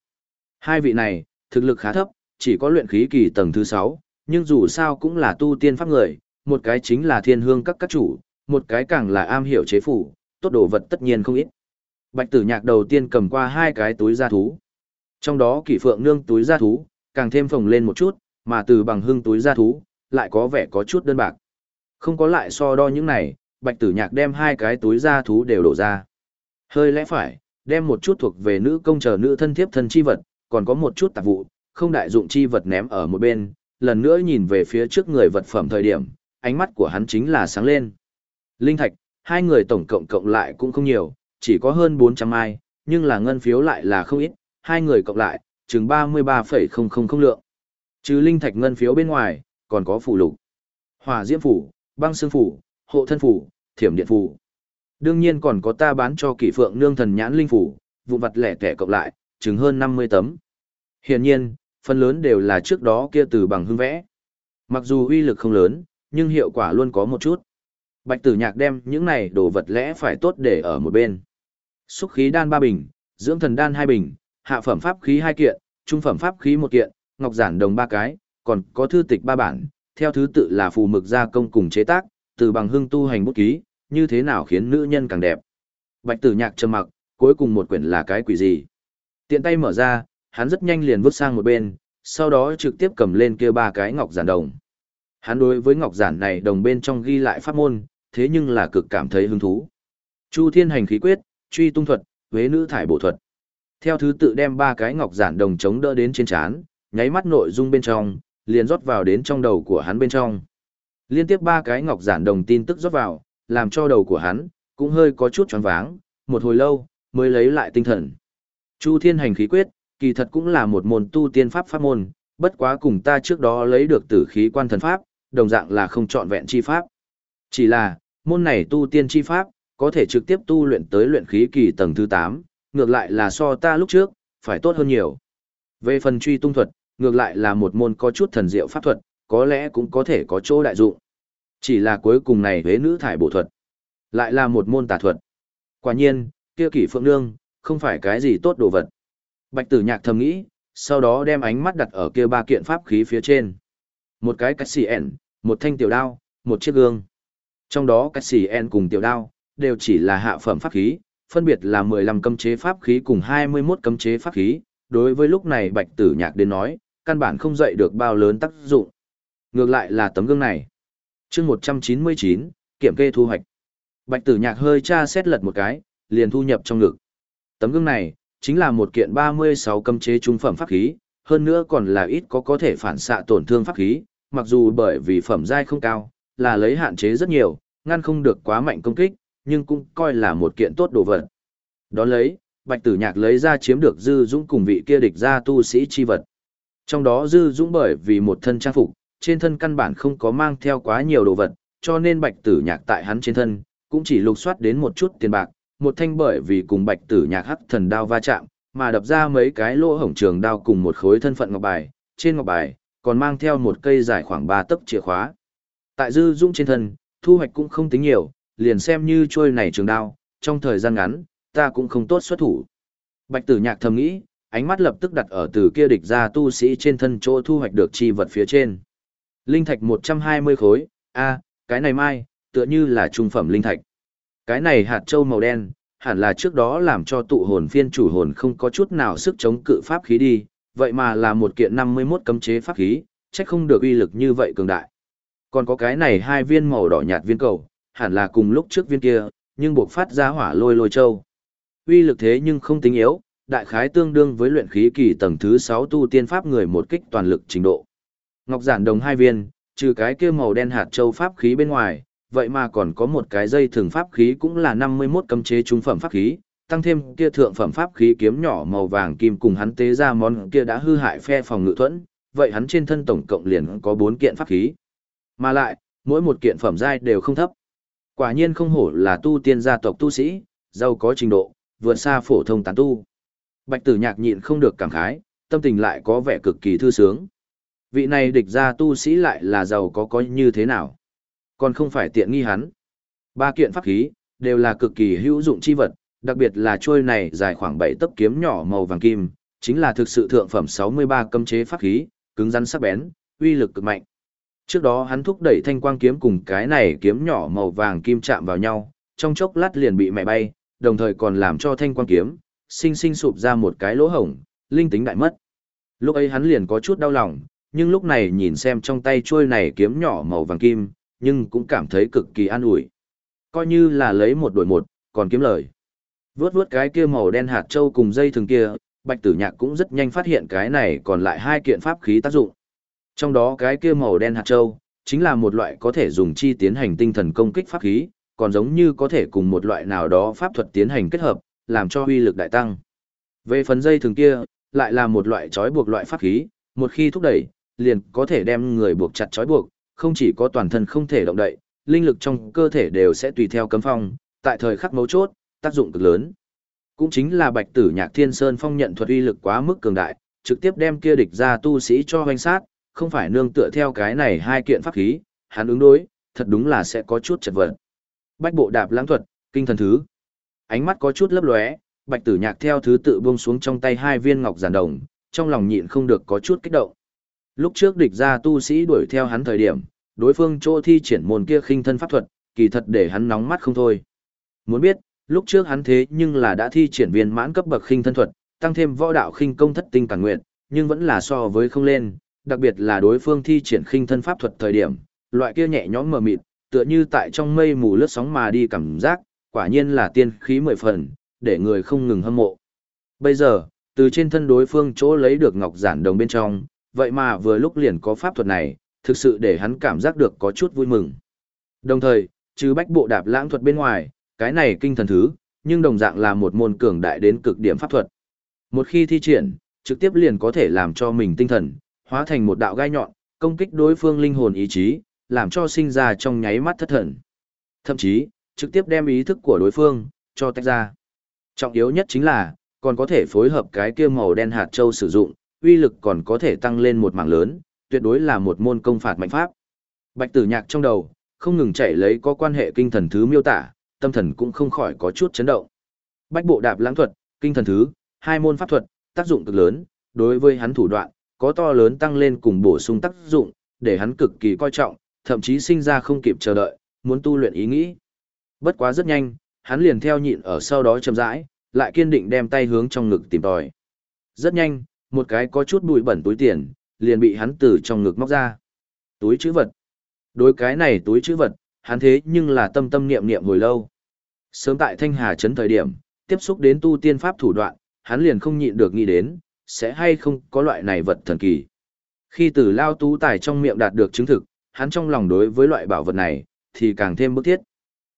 Hai vị này, thực lực khá thấp, chỉ có luyện khí kỳ tầng thứ 6, nhưng dù sao cũng là tu tiên pháp người, một cái chính là thiên hương các các chủ, một cái càng là am hiểu chế phủ, tốt đồ vật tất nhiên không ít. Bạch tử nhạc đầu tiên cầm qua hai cái túi gia thú. Trong đó kỷ phượng nương túi gia thú, càng thêm phồng lên một chút, mà từ bằng hương túi gia thú, lại có vẻ có chút đơn bạc. Không có lại so đo những này, bạch tử nhạc đem hai cái túi gia thú đều đổ ra. Hơi lẽ phải, đem một chút thuộc về nữ công chờ nữ thân thiếp thân chi vật, còn có một chút tạp vụ, không đại dụng chi vật ném ở một bên, lần nữa nhìn về phía trước người vật phẩm thời điểm, ánh mắt của hắn chính là sáng lên. Linh thạch, hai người tổng cộng cộng lại cũng không nhiều, chỉ có hơn 400 ai, nhưng là ngân phiếu lại là không ít, hai người cộng lại, chừng 33,000 lượng. chứ linh thạch ngân phiếu bên ngoài, còn có phụ lục. Hỏa diễm phủ, băng xương phủ, hộ thân phủ, thiểm điện phủ. Đương nhiên còn có ta bán cho kỷ phượng nương thần nhãn linh phủ, vụ vật lẻ tẻ cộng lại, chừng hơn 50 tấm. Hiển nhiên, phần lớn đều là trước đó kia từ bằng hương vẽ. Mặc dù uy lực không lớn, nhưng hiệu quả luôn có một chút. Bạch tử nhạc đem những này đồ vật lẽ phải tốt để ở một bên. Xúc khí đan ba bình, dưỡng thần đan hai bình, hạ phẩm pháp khí hai kiện, trung phẩm pháp khí một kiện, ngọc giản đồng ba cái, còn có thư tịch ba bản, theo thứ tự là phù mực gia công cùng chế tác, từ bằng hương tu hành bút ký, như thế nào khiến nữ nhân càng đẹp. Bạch tử nhạc trầm mặc, cuối cùng một quyển là cái quỷ gì. Tiện tay mở ra, hắn rất nhanh liền vứt sang một bên, sau đó trực tiếp cầm lên kia ba cái ngọc giản đồng. Hắn đối với ngọc giản này đồng bên trong ghi lại pháp môn, thế nhưng là cực cảm thấy hứng thú. Chu Thiên hành khí quyết, truy tung thuật, huế nữ thải bổ thuật. Theo thứ tự đem ba cái ngọc giản đồng chống đỡ đến trên chán, nháy mắt nội dung bên trong, liền rót vào đến trong đầu của hắn bên trong. Liên tiếp ba cái ngọc giản đồng tin tức rót vào, làm cho đầu của hắn cũng hơi có chút choáng váng, một hồi lâu mới lấy lại tinh thần. Chu Thiên hành khí quyết, kỳ thật cũng là một môn tu tiên pháp pháp môn, bất quá cùng ta trước đó lấy được tử khí quan thần pháp, đồng dạng là không chọn vẹn chi pháp. Chỉ là, môn này tu tiên chi pháp, có thể trực tiếp tu luyện tới luyện khí kỳ tầng thứ 8, ngược lại là so ta lúc trước, phải tốt hơn nhiều. Về phần truy tung thuật, ngược lại là một môn có chút thần diệu pháp thuật, có lẽ cũng có thể có chỗ đại dụng. Chỉ là cuối cùng này huế nữ thải bổ thuật, lại là một môn tà thuật. Quả nhiên, kia kỷ phượng nương, không phải cái gì tốt đồ vật. Bạch tử nhạc thầm nghĩ, sau đó đem ánh mắt đặt ở kia ba kiện pháp khí phía trên. Một cái cắt xì ẻn, một thanh tiểu đao, một chiếc gương. Trong đó cắt xì ẻn cùng tiểu đao, đều chỉ là hạ phẩm pháp khí, phân biệt là 15 cấm chế pháp khí cùng 21 cấm chế pháp khí. Đối với lúc này bạch tử nhạc đến nói, căn bản không dậy được bao lớn tác dụng. Ngược lại là tấm gương này. chương 199, kiểm kê thu hoạch. Bạch tử nhạc hơi tra xét lật một cái, liền thu nhập trong ngực. Tấm gương này, chính là một kiện 36 cấm chế trung phẩm pháp khí, hơn nữa còn là ít có có thể phản xạ tổn thương pháp khí, mặc dù bởi vì phẩm giai không cao, là lấy hạn chế rất nhiều, ngăn không được quá mạnh công kích, nhưng cũng coi là một kiện tốt đồ vật. Đó lấy, Bạch Tử Nhạc lấy ra chiếm được Dư Dũng cùng vị kia địch ra tu sĩ chi vật. Trong đó Dư Dũng bởi vì một thân trang phục, trên thân căn bản không có mang theo quá nhiều đồ vật, cho nên Bạch Tử Nhạc tại hắn trên thân, cũng chỉ lục soát đến một chút tiền bạc, một thanh bởi vì cùng Bạch Tử Nhạc hắc thần đao va chạm, mà đập ra mấy cái lỗ hổng trường đao cùng một khối thân phận ngọc bài, trên ngọc bài còn mang theo một cây dài khoảng 3 tấc chìa khóa. Tại Dư Dũng trên thân, thu hoạch cũng không tính nhiều, liền xem như trôi này trường đao, trong thời gian ngắn, ta cũng không tốt xuất thủ. Bạch tử nhạc thầm nghĩ, ánh mắt lập tức đặt ở từ kia địch ra tu sĩ trên thân chỗ thu hoạch được chi vật phía trên. Linh thạch 120 khối, a cái này mai, tựa như là trung phẩm linh thạch. Cái này hạt châu màu đen, hẳn là trước đó làm cho tụ hồn phiên chủ hồn không có chút nào sức chống cự pháp khí đi, vậy mà là một kiện 51 cấm chế pháp khí, chắc không được uy lực như vậy cường đại. Còn có cái này hai viên màu đỏ nhạt viên cầu, hẳn là cùng lúc trước viên kia, nhưng buộc phát ra hỏa lôi lôi châu. Uy lực thế nhưng không tính yếu, đại khái tương đương với luyện khí kỳ tầng thứ 6 tu tiên pháp người một kích toàn lực trình độ. Ngọc giản đồng hai viên, trừ cái kia màu đen hạt châu pháp khí bên ngoài, vậy mà còn có một cái dây thường pháp khí cũng là 51 cấm chế trung phẩm pháp khí, tăng thêm kia thượng phẩm pháp khí kiếm nhỏ màu vàng kim cùng hắn tế ra món kia đã hư hại phe phòng ngự thuẫn, vậy hắn trên thân tổng cộng liền có 4 kiện pháp khí. Mà lại, mỗi một kiện phẩm giai đều không thấp. Quả nhiên không hổ là tu tiên gia tộc tu sĩ, giàu có trình độ, vượt xa phổ thông tán tu. Bạch tử nhạc nhịn không được cảm khái, tâm tình lại có vẻ cực kỳ thư sướng. Vị này địch ra tu sĩ lại là giàu có có như thế nào? Còn không phải tiện nghi hắn. Ba kiện pháp khí, đều là cực kỳ hữu dụng chi vật, đặc biệt là chuôi này dài khoảng 7 tấc kiếm nhỏ màu vàng kim, chính là thực sự thượng phẩm 63 cấm chế pháp khí, cứng rắn sắc bén, uy lực cực mạnh. Trước đó hắn thúc đẩy thanh quang kiếm cùng cái này kiếm nhỏ màu vàng kim chạm vào nhau, trong chốc lát liền bị mẹ bay, đồng thời còn làm cho thanh quang kiếm, sinh sinh sụp ra một cái lỗ hổng, linh tính đại mất. Lúc ấy hắn liền có chút đau lòng, nhưng lúc này nhìn xem trong tay chuôi này kiếm nhỏ màu vàng kim, nhưng cũng cảm thấy cực kỳ an ủi. Coi như là lấy một đổi một, còn kiếm lời. Vướt vướt cái kia màu đen hạt châu cùng dây thường kia, bạch tử nhạc cũng rất nhanh phát hiện cái này còn lại hai kiện pháp khí tác dụng. Trong đó cái kia màu đen hạt châu, chính là một loại có thể dùng chi tiến hành tinh thần công kích pháp khí, còn giống như có thể cùng một loại nào đó pháp thuật tiến hành kết hợp, làm cho uy lực đại tăng. Về phần dây thường kia, lại là một loại trói buộc loại pháp khí, một khi thúc đẩy, liền có thể đem người buộc chặt trói buộc, không chỉ có toàn thân không thể động đậy, linh lực trong cơ thể đều sẽ tùy theo cấm phong, tại thời khắc mấu chốt, tác dụng cực lớn. Cũng chính là Bạch Tử Nhạc Thiên Sơn phong nhận thuật uy lực quá mức cường đại, trực tiếp đem kia địch ra tu sĩ cho hoành sát, không phải nương tựa theo cái này hai kiện pháp khí, hắn ứng đối, thật đúng là sẽ có chút chật vật. Bách bộ đạp lãng thuật, kinh thần thứ. Ánh mắt có chút lấp lóe, Bạch Tử Nhạc theo thứ tự buông xuống trong tay hai viên ngọc giản đồng, trong lòng nhịn không được có chút kích động. Lúc trước địch ra tu sĩ đuổi theo hắn thời điểm, đối phương chỗ thi triển môn kia khinh thân pháp thuật, kỳ thật để hắn nóng mắt không thôi. Muốn biết, lúc trước hắn thế nhưng là đã thi triển viên mãn cấp bậc khinh thân thuật, tăng thêm võ đạo khinh công thất tinh càng nguyện, nhưng vẫn là so với không lên, đặc biệt là đối phương thi triển khinh thân pháp thuật thời điểm, loại kia nhẹ nhõm mờ mịt, tựa như tại trong mây mù lướt sóng mà đi cảm giác, quả nhiên là tiên khí mười phần, để người không ngừng hâm mộ. Bây giờ, từ trên thân đối phương chỗ lấy được ngọc giản đồng bên trong, vậy mà vừa lúc liền có pháp thuật này, thực sự để hắn cảm giác được có chút vui mừng. Đồng thời, trừ bách bộ đạp lãng thuật bên ngoài, cái này kinh thần thứ, nhưng đồng dạng là một môn cường đại đến cực điểm pháp thuật. Một khi thi triển, trực tiếp liền có thể làm cho mình tinh thần, hóa thành một đạo gai nhọn, công kích đối phương linh hồn ý chí, làm cho sinh ra trong nháy mắt thất thần. Thậm chí, trực tiếp đem ý thức của đối phương, cho tách ra. Trọng yếu nhất chính là, còn có thể phối hợp cái kia màu đen hạt châu sử dụng, uy lực còn có thể tăng lên một mảng lớn, tuyệt đối là một môn công phạt mạnh pháp. Bạch tử nhạc trong đầu, không ngừng chạy lấy có quan hệ kinh thần thứ miêu tả, tâm thần cũng không khỏi có chút chấn động. Bách bộ đạp lãng thuật, kinh thần thứ, hai môn pháp thuật, tác dụng cực lớn, đối với hắn thủ đoạn, có to lớn tăng lên cùng bổ sung tác dụng, để hắn cực kỳ coi trọng, thậm chí sinh ra không kịp chờ đợi, muốn tu luyện ý nghĩ. Bất quá rất nhanh, hắn liền theo nhịn ở sau đó chậm rãi, lại kiên định đem tay hướng trong ngực tìm tòi. Rất nhanh, một cái có chút bụi bẩn túi tiền, liền bị hắn từ trong ngực móc ra. Túi chữ vật. Đối cái này túi chữ vật, hắn thế nhưng là tâm tâm niệm niệm hồi lâu. Sớm tại Thanh Hà Trấn thời điểm, tiếp xúc đến tu tiên pháp thủ đoạn, hắn liền không nhịn được nghĩ đến, sẽ hay không có loại này vật thần kỳ. Khi từ lao tú tài trong miệng đạt được chứng thực, hắn trong lòng đối với loại bảo vật này, thì càng thêm bức thiết.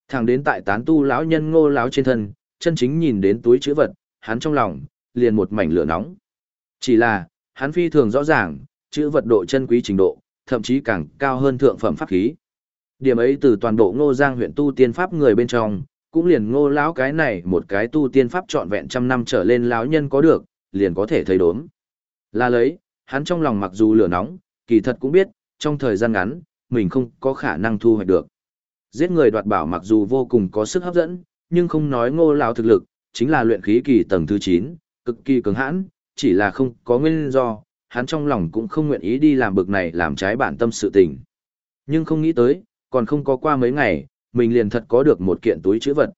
Thẳng đến tại tán tu lão nhân ngô lão trên thân, chân chính nhìn đến túi chữ vật, hắn trong lòng, liền một mảnh lửa nóng. Chỉ là, hắn phi thường rõ ràng, chữ vật độ chân quý trình độ, thậm chí càng cao hơn thượng phẩm pháp khí. Điểm ấy từ toàn bộ ngô giang huyện tu tiên pháp người bên trong, cũng liền ngô lão cái này một cái tu tiên pháp trọn vẹn trăm năm trở lên lão nhân có được, liền có thể thấy đốm. Là lấy, hắn trong lòng mặc dù lửa nóng, kỳ thật cũng biết, trong thời gian ngắn, mình không có khả năng thu hoạch được. Giết người đoạt bảo mặc dù vô cùng có sức hấp dẫn, nhưng không nói ngô lão thực lực, chính là luyện khí kỳ tầng thứ 9, cực kỳ cứng hãn, chỉ là không có nguyên do, hắn trong lòng cũng không nguyện ý đi làm bực này làm trái bản tâm sự tình. Nhưng không nghĩ tới, còn không có qua mấy ngày, mình liền thật có được một kiện túi chữ vật.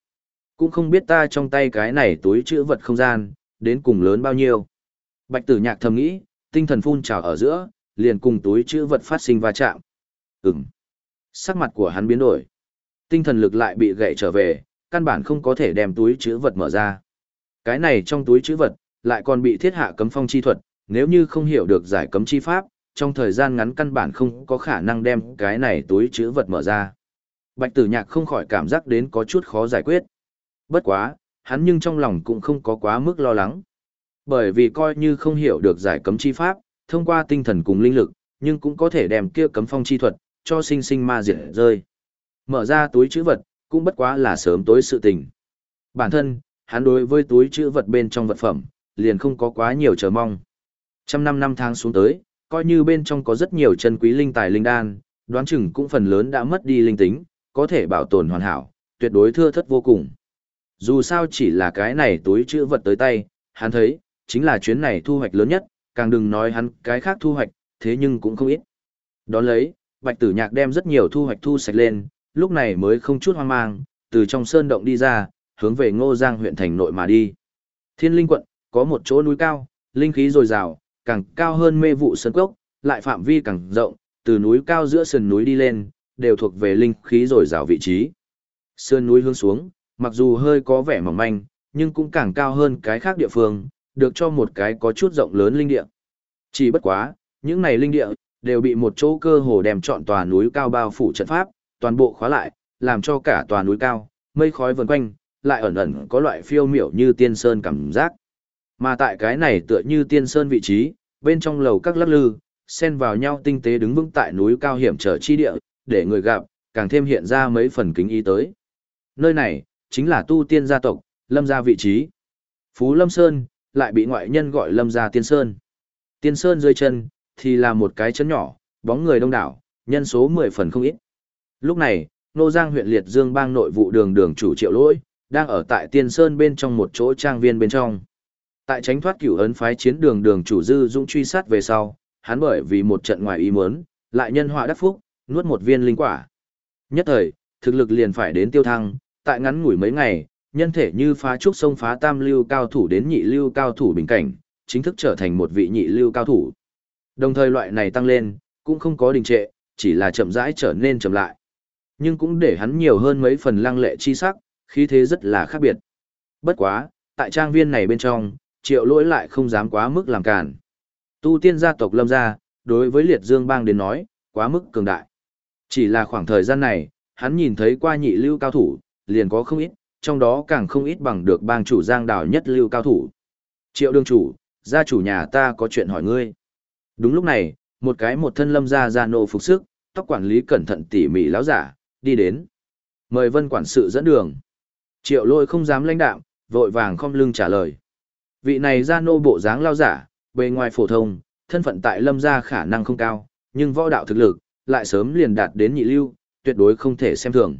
Cũng không biết ta trong tay cái này túi chữ vật không gian, đến cùng lớn bao nhiêu. Bạch tử nhạc thầm nghĩ, tinh thần phun trào ở giữa, liền cùng túi chữ vật phát sinh va chạm. Ừm. Sắc mặt của hắn biến đổi. Tinh thần lực lại bị gãy trở về, căn bản không có thể đem túi chữ vật mở ra. Cái này trong túi chữ vật, lại còn bị thiết hạ cấm phong chi thuật, nếu như không hiểu được giải cấm chi pháp, trong thời gian ngắn căn bản không có khả năng đem cái này túi chữ vật mở ra. Bạch tử nhạc không khỏi cảm giác đến có chút khó giải quyết. Bất quá, hắn nhưng trong lòng cũng không có quá mức lo lắng. Bởi vì coi như không hiểu được giải cấm chi pháp, thông qua tinh thần cùng linh lực, nhưng cũng có thể đem kia cấm phong chi thuật, cho sinh sinh ma diệt rơi. Mở ra túi chữ vật, cũng bất quá là sớm tối sự tình. Bản thân, hắn đối với túi chữ vật bên trong vật phẩm, liền không có quá nhiều chờ mong. Trăm năm năm tháng xuống tới, coi như bên trong có rất nhiều chân quý linh tài linh đan, đoán chừng cũng phần lớn đã mất đi linh tính, có thể bảo tồn hoàn hảo, tuyệt đối thưa thất vô cùng. Dù sao chỉ là cái này túi chữ vật tới tay, hắn thấy, chính là chuyến này thu hoạch lớn nhất, càng đừng nói hắn cái khác thu hoạch, thế nhưng cũng không ít. Đón lấy, bạch tử nhạc đem rất nhiều thu hoạch thu sạch lên, lúc này mới không chút hoang mang, từ trong sơn động đi ra, hướng về ngô giang huyện thành nội mà đi. Thiên linh quận, có một chỗ núi cao, linh khí dồi dào, càng cao hơn mê vụ sơn cốc, lại phạm vi càng rộng, từ núi cao giữa sườn núi đi lên, đều thuộc về linh khí dồi dào vị trí. Sơn núi hướng xuống, mặc dù hơi có vẻ mỏng manh, nhưng cũng càng cao hơn cái khác địa phương, được cho một cái có chút rộng lớn linh địa. Chỉ bất quá, những này linh địa, đều bị một chỗ cơ hồ đem trọn tòa núi cao bao phủ trận pháp, toàn bộ khóa lại, làm cho cả tòa núi cao, mây khói vần quanh, lại ẩn ẩn có loại phiêu miểu như tiên sơn cảm giác. Mà tại cái này tựa như tiên sơn vị trí, bên trong lầu các lắc lư, xen vào nhau tinh tế đứng vững tại núi cao hiểm trở chi địa, để người gặp, càng thêm hiện ra mấy phần kính ý tới. Nơi này, chính là tu tiên gia tộc, lâm gia vị trí. Phú Lâm Sơn, lại bị ngoại nhân gọi lâm gia tiên sơn. Tiên sơn dưới chân, thì là một cái chấn nhỏ, bóng người đông đảo, nhân số 10 phần không ít. Lúc này, Nô Giang huyện Liệt Dương bang nội vụ đường đường chủ triệu lỗi, đang ở tại tiên sơn bên trong một chỗ trang viên bên trong. Tại tránh thoát cửu ấn phái chiến đường đường chủ dư dũng truy sát về sau, hắn bởi vì một trận ngoài ý muốn, lại nhân họa đắc phúc, nuốt một viên linh quả. Nhất thời, thực lực liền phải đến tiêu thăng, tại ngắn ngủi mấy ngày, nhân thể như phá trúc sông phá tam lưu cao thủ đến nhị lưu cao thủ bình cảnh, chính thức trở thành một vị nhị lưu cao thủ. Đồng thời loại này tăng lên, cũng không có đình trệ, chỉ là chậm rãi trở nên chậm lại. Nhưng cũng để hắn nhiều hơn mấy phần lăng lệ chi sắc, khí thế rất là khác biệt. Bất quá, tại trang viên này bên trong, triệu lỗi lại không dám quá mức làm cản. Tu tiên gia tộc lâm gia, đối với liệt dương bang đến nói, quá mức cường đại. Chỉ là khoảng thời gian này, hắn nhìn thấy qua nhị lưu cao thủ, liền có không ít, trong đó càng không ít bằng được bang chủ giang đảo nhất lưu cao thủ. Triệu đương chủ, gia chủ nhà ta có chuyện hỏi ngươi. Đúng lúc này, một cái một thân lâm gia gia nô phục sức, tóc quản lý cẩn thận tỉ mỉ lão giả, đi đến. Mời vân quản sự dẫn đường. Triệu lôi không dám lãnh đạm, vội vàng không lưng trả lời. Vị này ra nô bộ dáng lao giả, bề ngoài phổ thông, thân phận tại lâm gia khả năng không cao, nhưng võ đạo thực lực, lại sớm liền đạt đến nhị lưu, tuyệt đối không thể xem thường.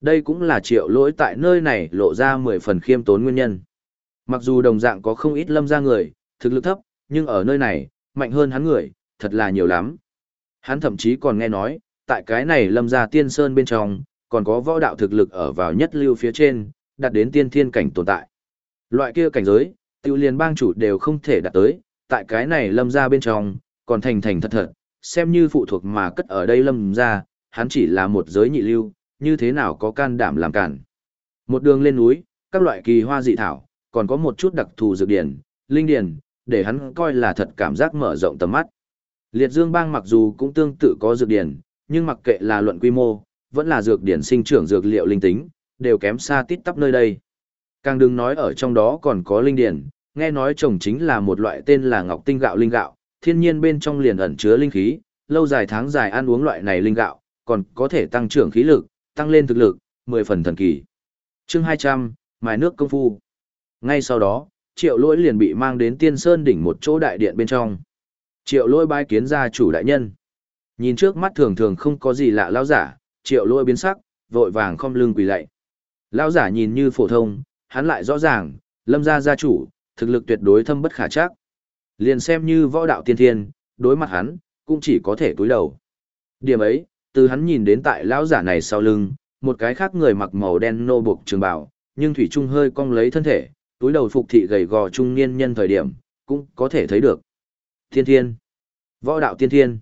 Đây cũng là triệu lỗi tại nơi này lộ ra 10 phần khiêm tốn nguyên nhân. Mặc dù đồng dạng có không ít lâm gia người, thực lực thấp, nhưng ở nơi này, mạnh hơn hắn người, thật là nhiều lắm. Hắn thậm chí còn nghe nói, tại cái này lâm gia tiên sơn bên trong, còn có võ đạo thực lực ở vào nhất lưu phía trên, đạt đến tiên thiên cảnh tồn tại. Loại kia cảnh giới, tiêu liền bang chủ đều không thể đạt tới, tại cái này lâm gia bên trong, còn thành thành thật thật, xem như phụ thuộc mà cất ở đây lâm gia, hắn chỉ là một giới nhị lưu, như thế nào có can đảm làm cản. Một đường lên núi, các loại kỳ hoa dị thảo, còn có một chút đặc thù dược điển, linh điển, để hắn coi là thật cảm giác mở rộng tầm mắt. Liệt Dương Bang mặc dù cũng tương tự có dược điển, nhưng mặc kệ là luận quy mô, vẫn là dược điển sinh trưởng dược liệu linh tính, đều kém xa tít tắp nơi đây. Càng đừng nói ở trong đó còn có linh điển, nghe nói trồng chính là một loại tên là ngọc tinh gạo linh gạo, thiên nhiên bên trong liền ẩn chứa linh khí, lâu dài tháng dài ăn uống loại này linh gạo, còn có thể tăng trưởng khí lực, tăng lên thực lực, 10 phần thần kỳ. chương 200, mài nước công phu. Ngay sau đó, triệu lỗi liền bị mang đến tiên sơn đỉnh một chỗ đại điện bên trong. Triệu lỗi bái kiến gia chủ đại nhân. Nhìn trước mắt thường thường không có gì lạ lão giả, triệu lỗi biến sắc, vội vàng khom lưng quỳ lạy. lão giả nhìn như phổ thông, hắn lại rõ ràng, lâm gia gia chủ, thực lực tuyệt đối thâm bất khả chắc. Liền xem như võ đạo tiên thiên, đối mặt hắn, cũng chỉ có thể túi đầu. Điểm ấy, từ hắn nhìn đến tại lão giả này sau lưng, một cái khác người mặc màu đen nô buộc trường bào, nhưng thủy trung hơi cong lấy thân thể, túi đầu phục thị gầy gò trung niên nhân thời điểm, cũng có thể thấy được. Thiên thiên, võ đạo tiên thiên.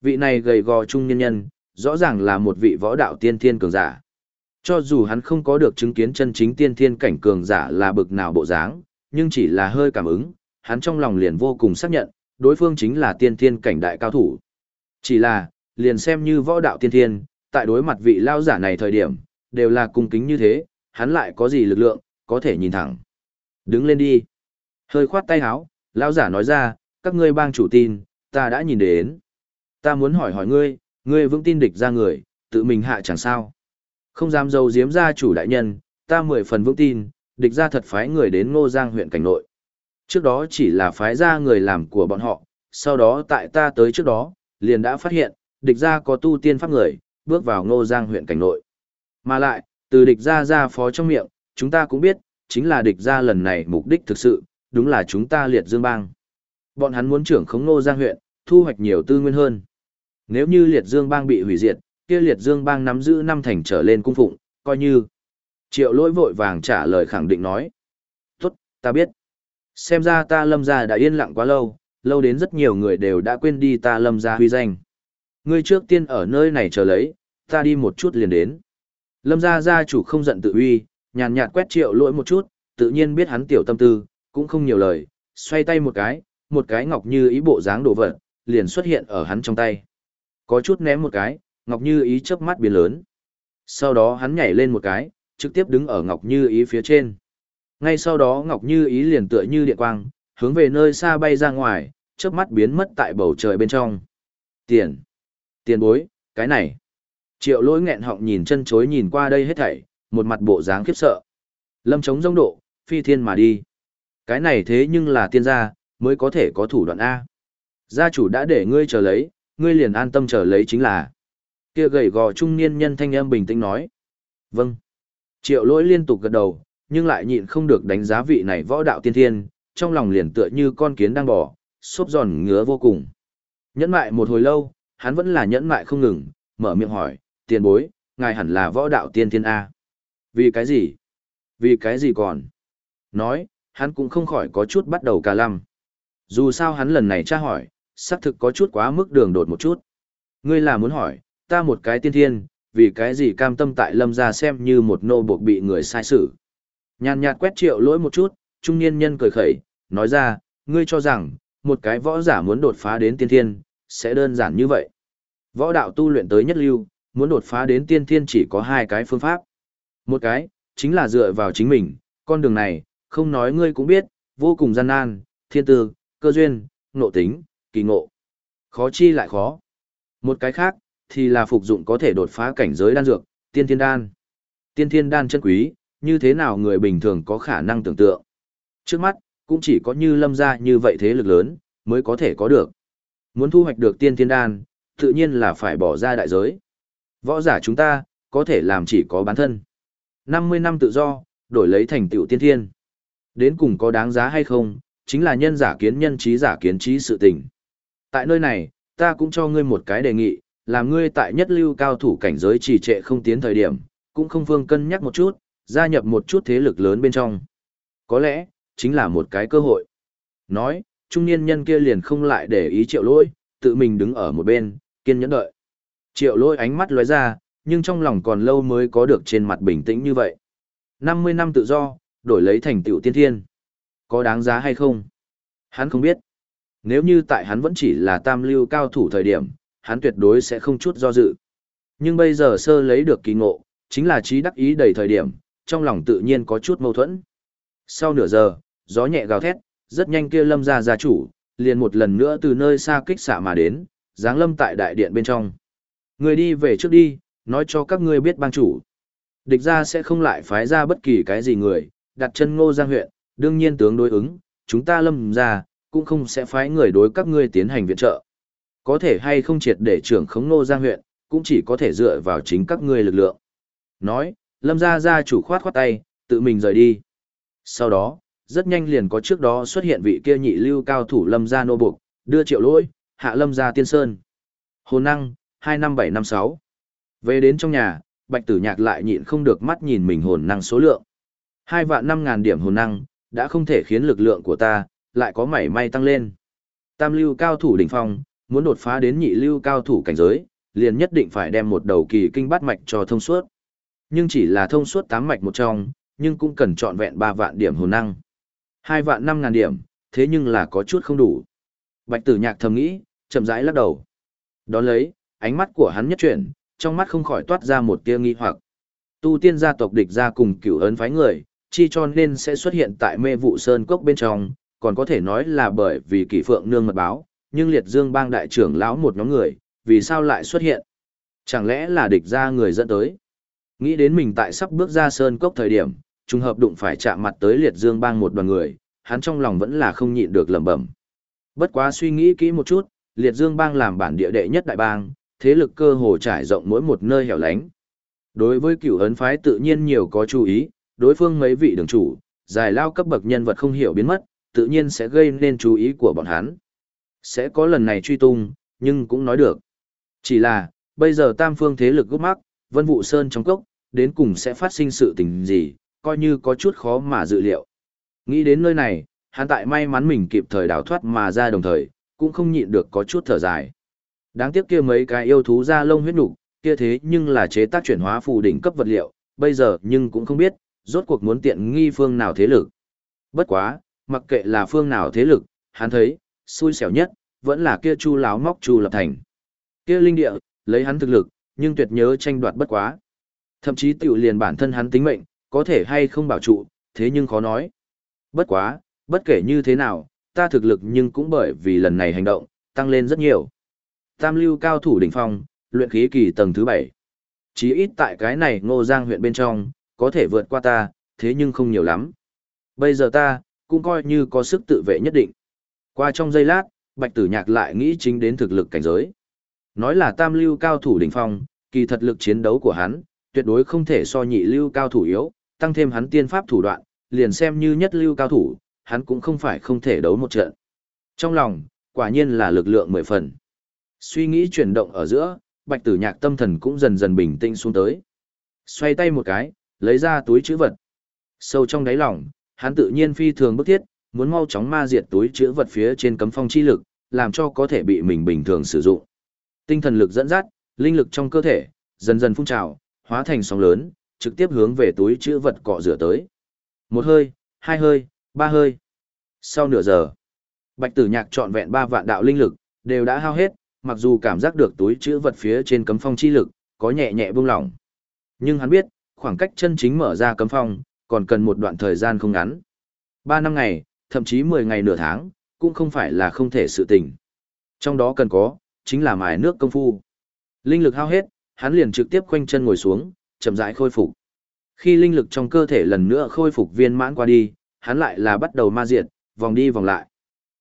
Vị này gầy gò trung niên nhân, rõ ràng là một vị võ đạo tiên thiên cường giả. Cho dù hắn không có được chứng kiến chân chính tiên thiên cảnh cường giả là bực nào bộ dáng, nhưng chỉ là hơi cảm ứng, hắn trong lòng liền vô cùng xác nhận, đối phương chính là tiên thiên cảnh đại cao thủ. Chỉ là, liền xem như võ đạo tiên thiên, tại đối mặt vị lao giả này thời điểm, đều là cung kính như thế, hắn lại có gì lực lượng, có thể nhìn thẳng. Đứng lên đi. Hơi khoát tay háo, lao giả nói ra, các ngươi bang chủ tin, ta đã nhìn đến. Ta muốn hỏi hỏi ngươi, ngươi vững tin địch ra người, tự mình hạ chẳng sao. Không dám dâu diếm ra chủ đại nhân, ta mười phần vững tin, địch ra thật phái người đến ngô giang huyện cảnh nội. Trước đó chỉ là phái ra người làm của bọn họ, sau đó tại ta tới trước đó, liền đã phát hiện, địch ra có tu tiên pháp người, bước vào ngô giang huyện cảnh nội. Mà lại, từ địch ra ra phó trong miệng, chúng ta cũng biết, chính là địch ra lần này mục đích thực sự, đúng là chúng ta liệt dương bang. Bọn hắn muốn trưởng khống ngô giang huyện, thu hoạch nhiều tư nguyên hơn. Nếu như liệt dương bang bị hủy diệt, kia liệt dương bang nắm giữ năm thành trở lên cung phụng, coi như. Triệu lỗi vội vàng trả lời khẳng định nói. Tốt, ta biết. Xem ra ta lâm Gia đã yên lặng quá lâu, lâu đến rất nhiều người đều đã quên đi ta lâm Gia huy danh. Ngươi trước tiên ở nơi này chờ lấy, ta đi một chút liền đến. Lâm gia gia chủ không giận tự uy, nhàn nhạt quét triệu lỗi một chút, tự nhiên biết hắn tiểu tâm tư, cũng không nhiều lời, xoay tay một cái, một cái ngọc như ý bộ dáng đồ vật, liền xuất hiện ở hắn trong tay. Có chút ném một cái, ngọc như ý chớp mắt biến lớn. Sau đó hắn nhảy lên một cái, trực tiếp đứng ở ngọc như ý phía trên. Ngay sau đó ngọc như ý liền tựa như điện quang, hướng về nơi xa bay ra ngoài, chớp mắt biến mất tại bầu trời bên trong. Tiền. Tiền bối, cái này. Triệu lỗi nghẹn họng nhìn chân chối nhìn qua đây hết thảy, một mặt bộ dáng khiếp sợ. Lâm chống rông độ, phi thiên mà đi. Cái này thế nhưng là tiên gia, mới có thể có thủ đoạn A. Gia chủ đã để ngươi chờ lấy, ngươi liền an tâm chờ lấy chính là. Kia gầy gò trung niên nhân thanh âm bình tĩnh nói. Vâng. Triệu lỗi liên tục gật đầu, nhưng lại nhịn không được đánh giá vị này võ đạo tiên thiên, trong lòng liền tựa như con kiến đang bỏ, xốp giòn ngứa vô cùng. Nhẫn mại một hồi lâu, hắn vẫn là nhẫn mại không ngừng, mở miệng hỏi, tiền bối, ngài hẳn là võ đạo tiên thiên A. Vì cái gì? Vì cái gì còn? Nói, hắn cũng không khỏi có chút bắt đầu cà lăm. Dù sao hắn lần này tra hỏi, xác thực có chút quá mức đường đột một chút. Ngươi là muốn hỏi, ta một cái tiên thiên, vì cái gì cam tâm tại lâm gia xem như một nô buộc bị người sai xử. Nhàn nhạt quét triệu lỗi một chút, trung niên nhân cười khẩy, nói ra, ngươi cho rằng, một cái võ giả muốn đột phá đến tiên thiên, sẽ đơn giản như vậy. Võ đạo tu luyện tới nhất lưu, muốn đột phá đến tiên thiên chỉ có hai cái phương pháp. Một cái, chính là dựa vào chính mình, con đường này, không nói ngươi cũng biết, vô cùng gian nan, thiên tư, cơ duyên, nộ tính, kỳ ngộ. Khó chi lại khó. Một cái khác, thì là phục dụng có thể đột phá cảnh giới đan dược, tiên thiên đan. Tiên thiên đan chân quý, như thế nào người bình thường có khả năng tưởng tượng. Trước mắt, cũng chỉ có như lâm gia như vậy thế lực lớn, mới có thể có được. Muốn thu hoạch được tiên thiên đan, tự nhiên là phải bỏ ra đại giới. Võ giả chúng ta, có thể làm chỉ có bán thân. 50 năm tự do, đổi lấy thành tựu tiên thiên. Đến cùng có đáng giá hay không, chính là nhân giả kiến nhân trí giả kiến trí sự tình. Tại nơi này, ta cũng cho ngươi một cái đề nghị, làm ngươi tại nhất lưu cao thủ cảnh giới trì trệ không tiến thời điểm, cũng không phương cân nhắc một chút, gia nhập một chút thế lực lớn bên trong. Có lẽ, chính là một cái cơ hội. Nói, trung niên nhân kia liền không lại để ý triệu lỗi, tự mình đứng ở một bên, kiên nhẫn đợi. Triệu lỗi ánh mắt lóe ra, nhưng trong lòng còn lâu mới có được trên mặt bình tĩnh như vậy. 50 năm tự do, đổi lấy thành tựu tiên thiên. Có đáng giá hay không? Hắn không biết. Nếu như tại hắn vẫn chỉ là tam lưu cao thủ thời điểm, hắn tuyệt đối sẽ không chút do dự. Nhưng bây giờ sơ lấy được kỳ ngộ, chính là trí đắc ý đầy thời điểm, trong lòng tự nhiên có chút mâu thuẫn. Sau nửa giờ, gió nhẹ gào thét, rất nhanh kia lâm ra gia chủ, liền một lần nữa từ nơi xa kích xạ mà đến, dáng lâm tại đại điện bên trong. Người đi về trước đi, nói cho các ngươi biết bang chủ. Địch ra sẽ không lại phái ra bất kỳ cái gì người, đặt chân ngô giang huyện, đương nhiên tướng đối ứng, chúng ta lâm ra, cũng không sẽ phái người đối các ngươi tiến hành viện trợ. Có thể hay không triệt để trưởng khống nô giang huyện, cũng chỉ có thể dựa vào chính các ngươi lực lượng. Nói, lâm gia gia chủ khoát khoát tay, tự mình rời đi. Sau đó, rất nhanh liền có trước đó xuất hiện vị kia nhị lưu cao thủ lâm gia nô buộc, đưa triệu lỗi, hạ lâm gia tiên sơn. Hồn năng, 25756. Về đến trong nhà, bạch tử nhạc lại nhịn không được mắt nhìn mình hồn năng số lượng. Hai vạn năm ngàn điểm hồn năng, đã không thể khiến lực lượng của ta, lại có mảy may tăng lên. Tam lưu cao thủ đỉnh phong, muốn đột phá đến nhị lưu cao thủ cảnh giới, liền nhất định phải đem một đầu kỳ kinh bát mạch cho thông suốt. Nhưng chỉ là thông suốt tám mạch một trong, nhưng cũng cần trọn vẹn ba vạn điểm hồn năng. Hai vạn năm ngàn điểm, thế nhưng là có chút không đủ. Bạch tử nhạc thầm nghĩ, chậm rãi lắc đầu. đó lấy, ánh mắt của hắn nhất chuyển, trong mắt không khỏi toát ra một tia nghi hoặc. Tu tiên gia tộc địch ra cùng cửu ấn phái người, chi cho nên sẽ xuất hiện tại mê vụ sơn cốc bên trong, còn có thể nói là bởi vì kỷ phượng nương mật báo, nhưng liệt dương bang đại trưởng lão một nhóm người, vì sao lại xuất hiện? Chẳng lẽ là địch ra người dẫn tới? Nghĩ đến mình tại sắp bước ra sơn cốc thời điểm, trùng hợp đụng phải chạm mặt tới liệt dương bang một đoàn người, hắn trong lòng vẫn là không nhịn được lẩm bẩm. Bất quá suy nghĩ kỹ một chút, liệt dương bang làm bản địa đệ nhất đại bang, thế lực cơ hồ trải rộng mỗi một nơi hẻo lánh. Đối với cửu ấn phái tự nhiên nhiều có chú ý, đối phương mấy vị đường chủ, giải lao cấp bậc nhân vật không hiểu biến mất, tự nhiên sẽ gây nên chú ý của bọn hắn. Sẽ có lần này truy tung, nhưng cũng nói được. Chỉ là, bây giờ tam phương thế lực gốc mắc, vân vụ sơn trong cốc, đến cùng sẽ phát sinh sự tình gì, coi như có chút khó mà dự liệu. Nghĩ đến nơi này, hắn tại may mắn mình kịp thời đào thoát mà ra đồng thời, cũng không nhịn được có chút thở dài. Đáng tiếc kia mấy cái yêu thú ra lông huyết nục, kia thế nhưng là chế tác chuyển hóa phù đỉnh cấp vật liệu, bây giờ nhưng cũng không biết, rốt cuộc muốn tiện nghi phương nào thế lực. Bất quá, mặc kệ là phương nào thế lực, hắn thấy, xui xẻo nhất, vẫn là kia chu láo móc chu lập thành. Kia linh địa, lấy hắn thực lực, nhưng tuyệt nhớ tranh đoạt bất quá. Thậm chí tiểu liền bản thân hắn tính mệnh, có thể hay không bảo trụ, thế nhưng khó nói. Bất quá, bất kể như thế nào, ta thực lực nhưng cũng bởi vì lần này hành động, tăng lên rất nhiều. Tam lưu cao thủ đỉnh phong, luyện khí kỳ tầng thứ 7. Chí ít tại cái này ngô giang huyện bên trong, có thể vượt qua ta, thế nhưng không nhiều lắm. Bây giờ ta, cũng coi như có sức tự vệ nhất định. Qua trong giây lát, bạch tử nhạc lại nghĩ chính đến thực lực cảnh giới. Nói là tam lưu cao thủ đỉnh phong, kỳ thật lực chiến đấu của hắn, tuyệt đối không thể so nhị lưu cao thủ yếu, tăng thêm hắn tiên pháp thủ đoạn, liền xem như nhất lưu cao thủ, hắn cũng không phải không thể đấu một trận. Trong lòng, quả nhiên là lực lượng mười phần. Suy nghĩ chuyển động ở giữa, bạch tử nhạc tâm thần cũng dần dần bình tĩnh xuống tới. Xoay tay một cái, lấy ra túi chữ vật. Sâu trong đáy lòng, hắn tự nhiên phi thường bức thiết, muốn mau chóng ma diệt túi chữ vật phía trên cấm phong chi lực, làm cho có thể bị mình bình thường sử dụng. Tinh thần lực dẫn dắt, linh lực trong cơ thể, dần dần phun trào, hóa thành sóng lớn, trực tiếp hướng về túi chữ vật cọ rửa tới. Một hơi, hai hơi, ba hơi. Sau nửa giờ, Bạch Tử Nhạc trọn vẹn ba vạn đạo linh lực, đều đã hao hết, mặc dù cảm giác được túi chữ vật phía trên cấm phong chi lực, có nhẹ nhẹ buông lỏng. Nhưng hắn biết, khoảng cách chân chính mở ra cấm phong, còn cần một đoạn thời gian không ngắn. Ba năm ngày, thậm chí mười ngày nửa tháng, cũng không phải là không thể sự tình. Trong đó cần có, chính là mài nước công phu. Linh lực hao hết, hắn liền trực tiếp khoanh chân ngồi xuống, chậm rãi khôi phục. Khi linh lực trong cơ thể lần nữa khôi phục viên mãn qua đi, hắn lại là bắt đầu ma diệt, vòng đi vòng lại.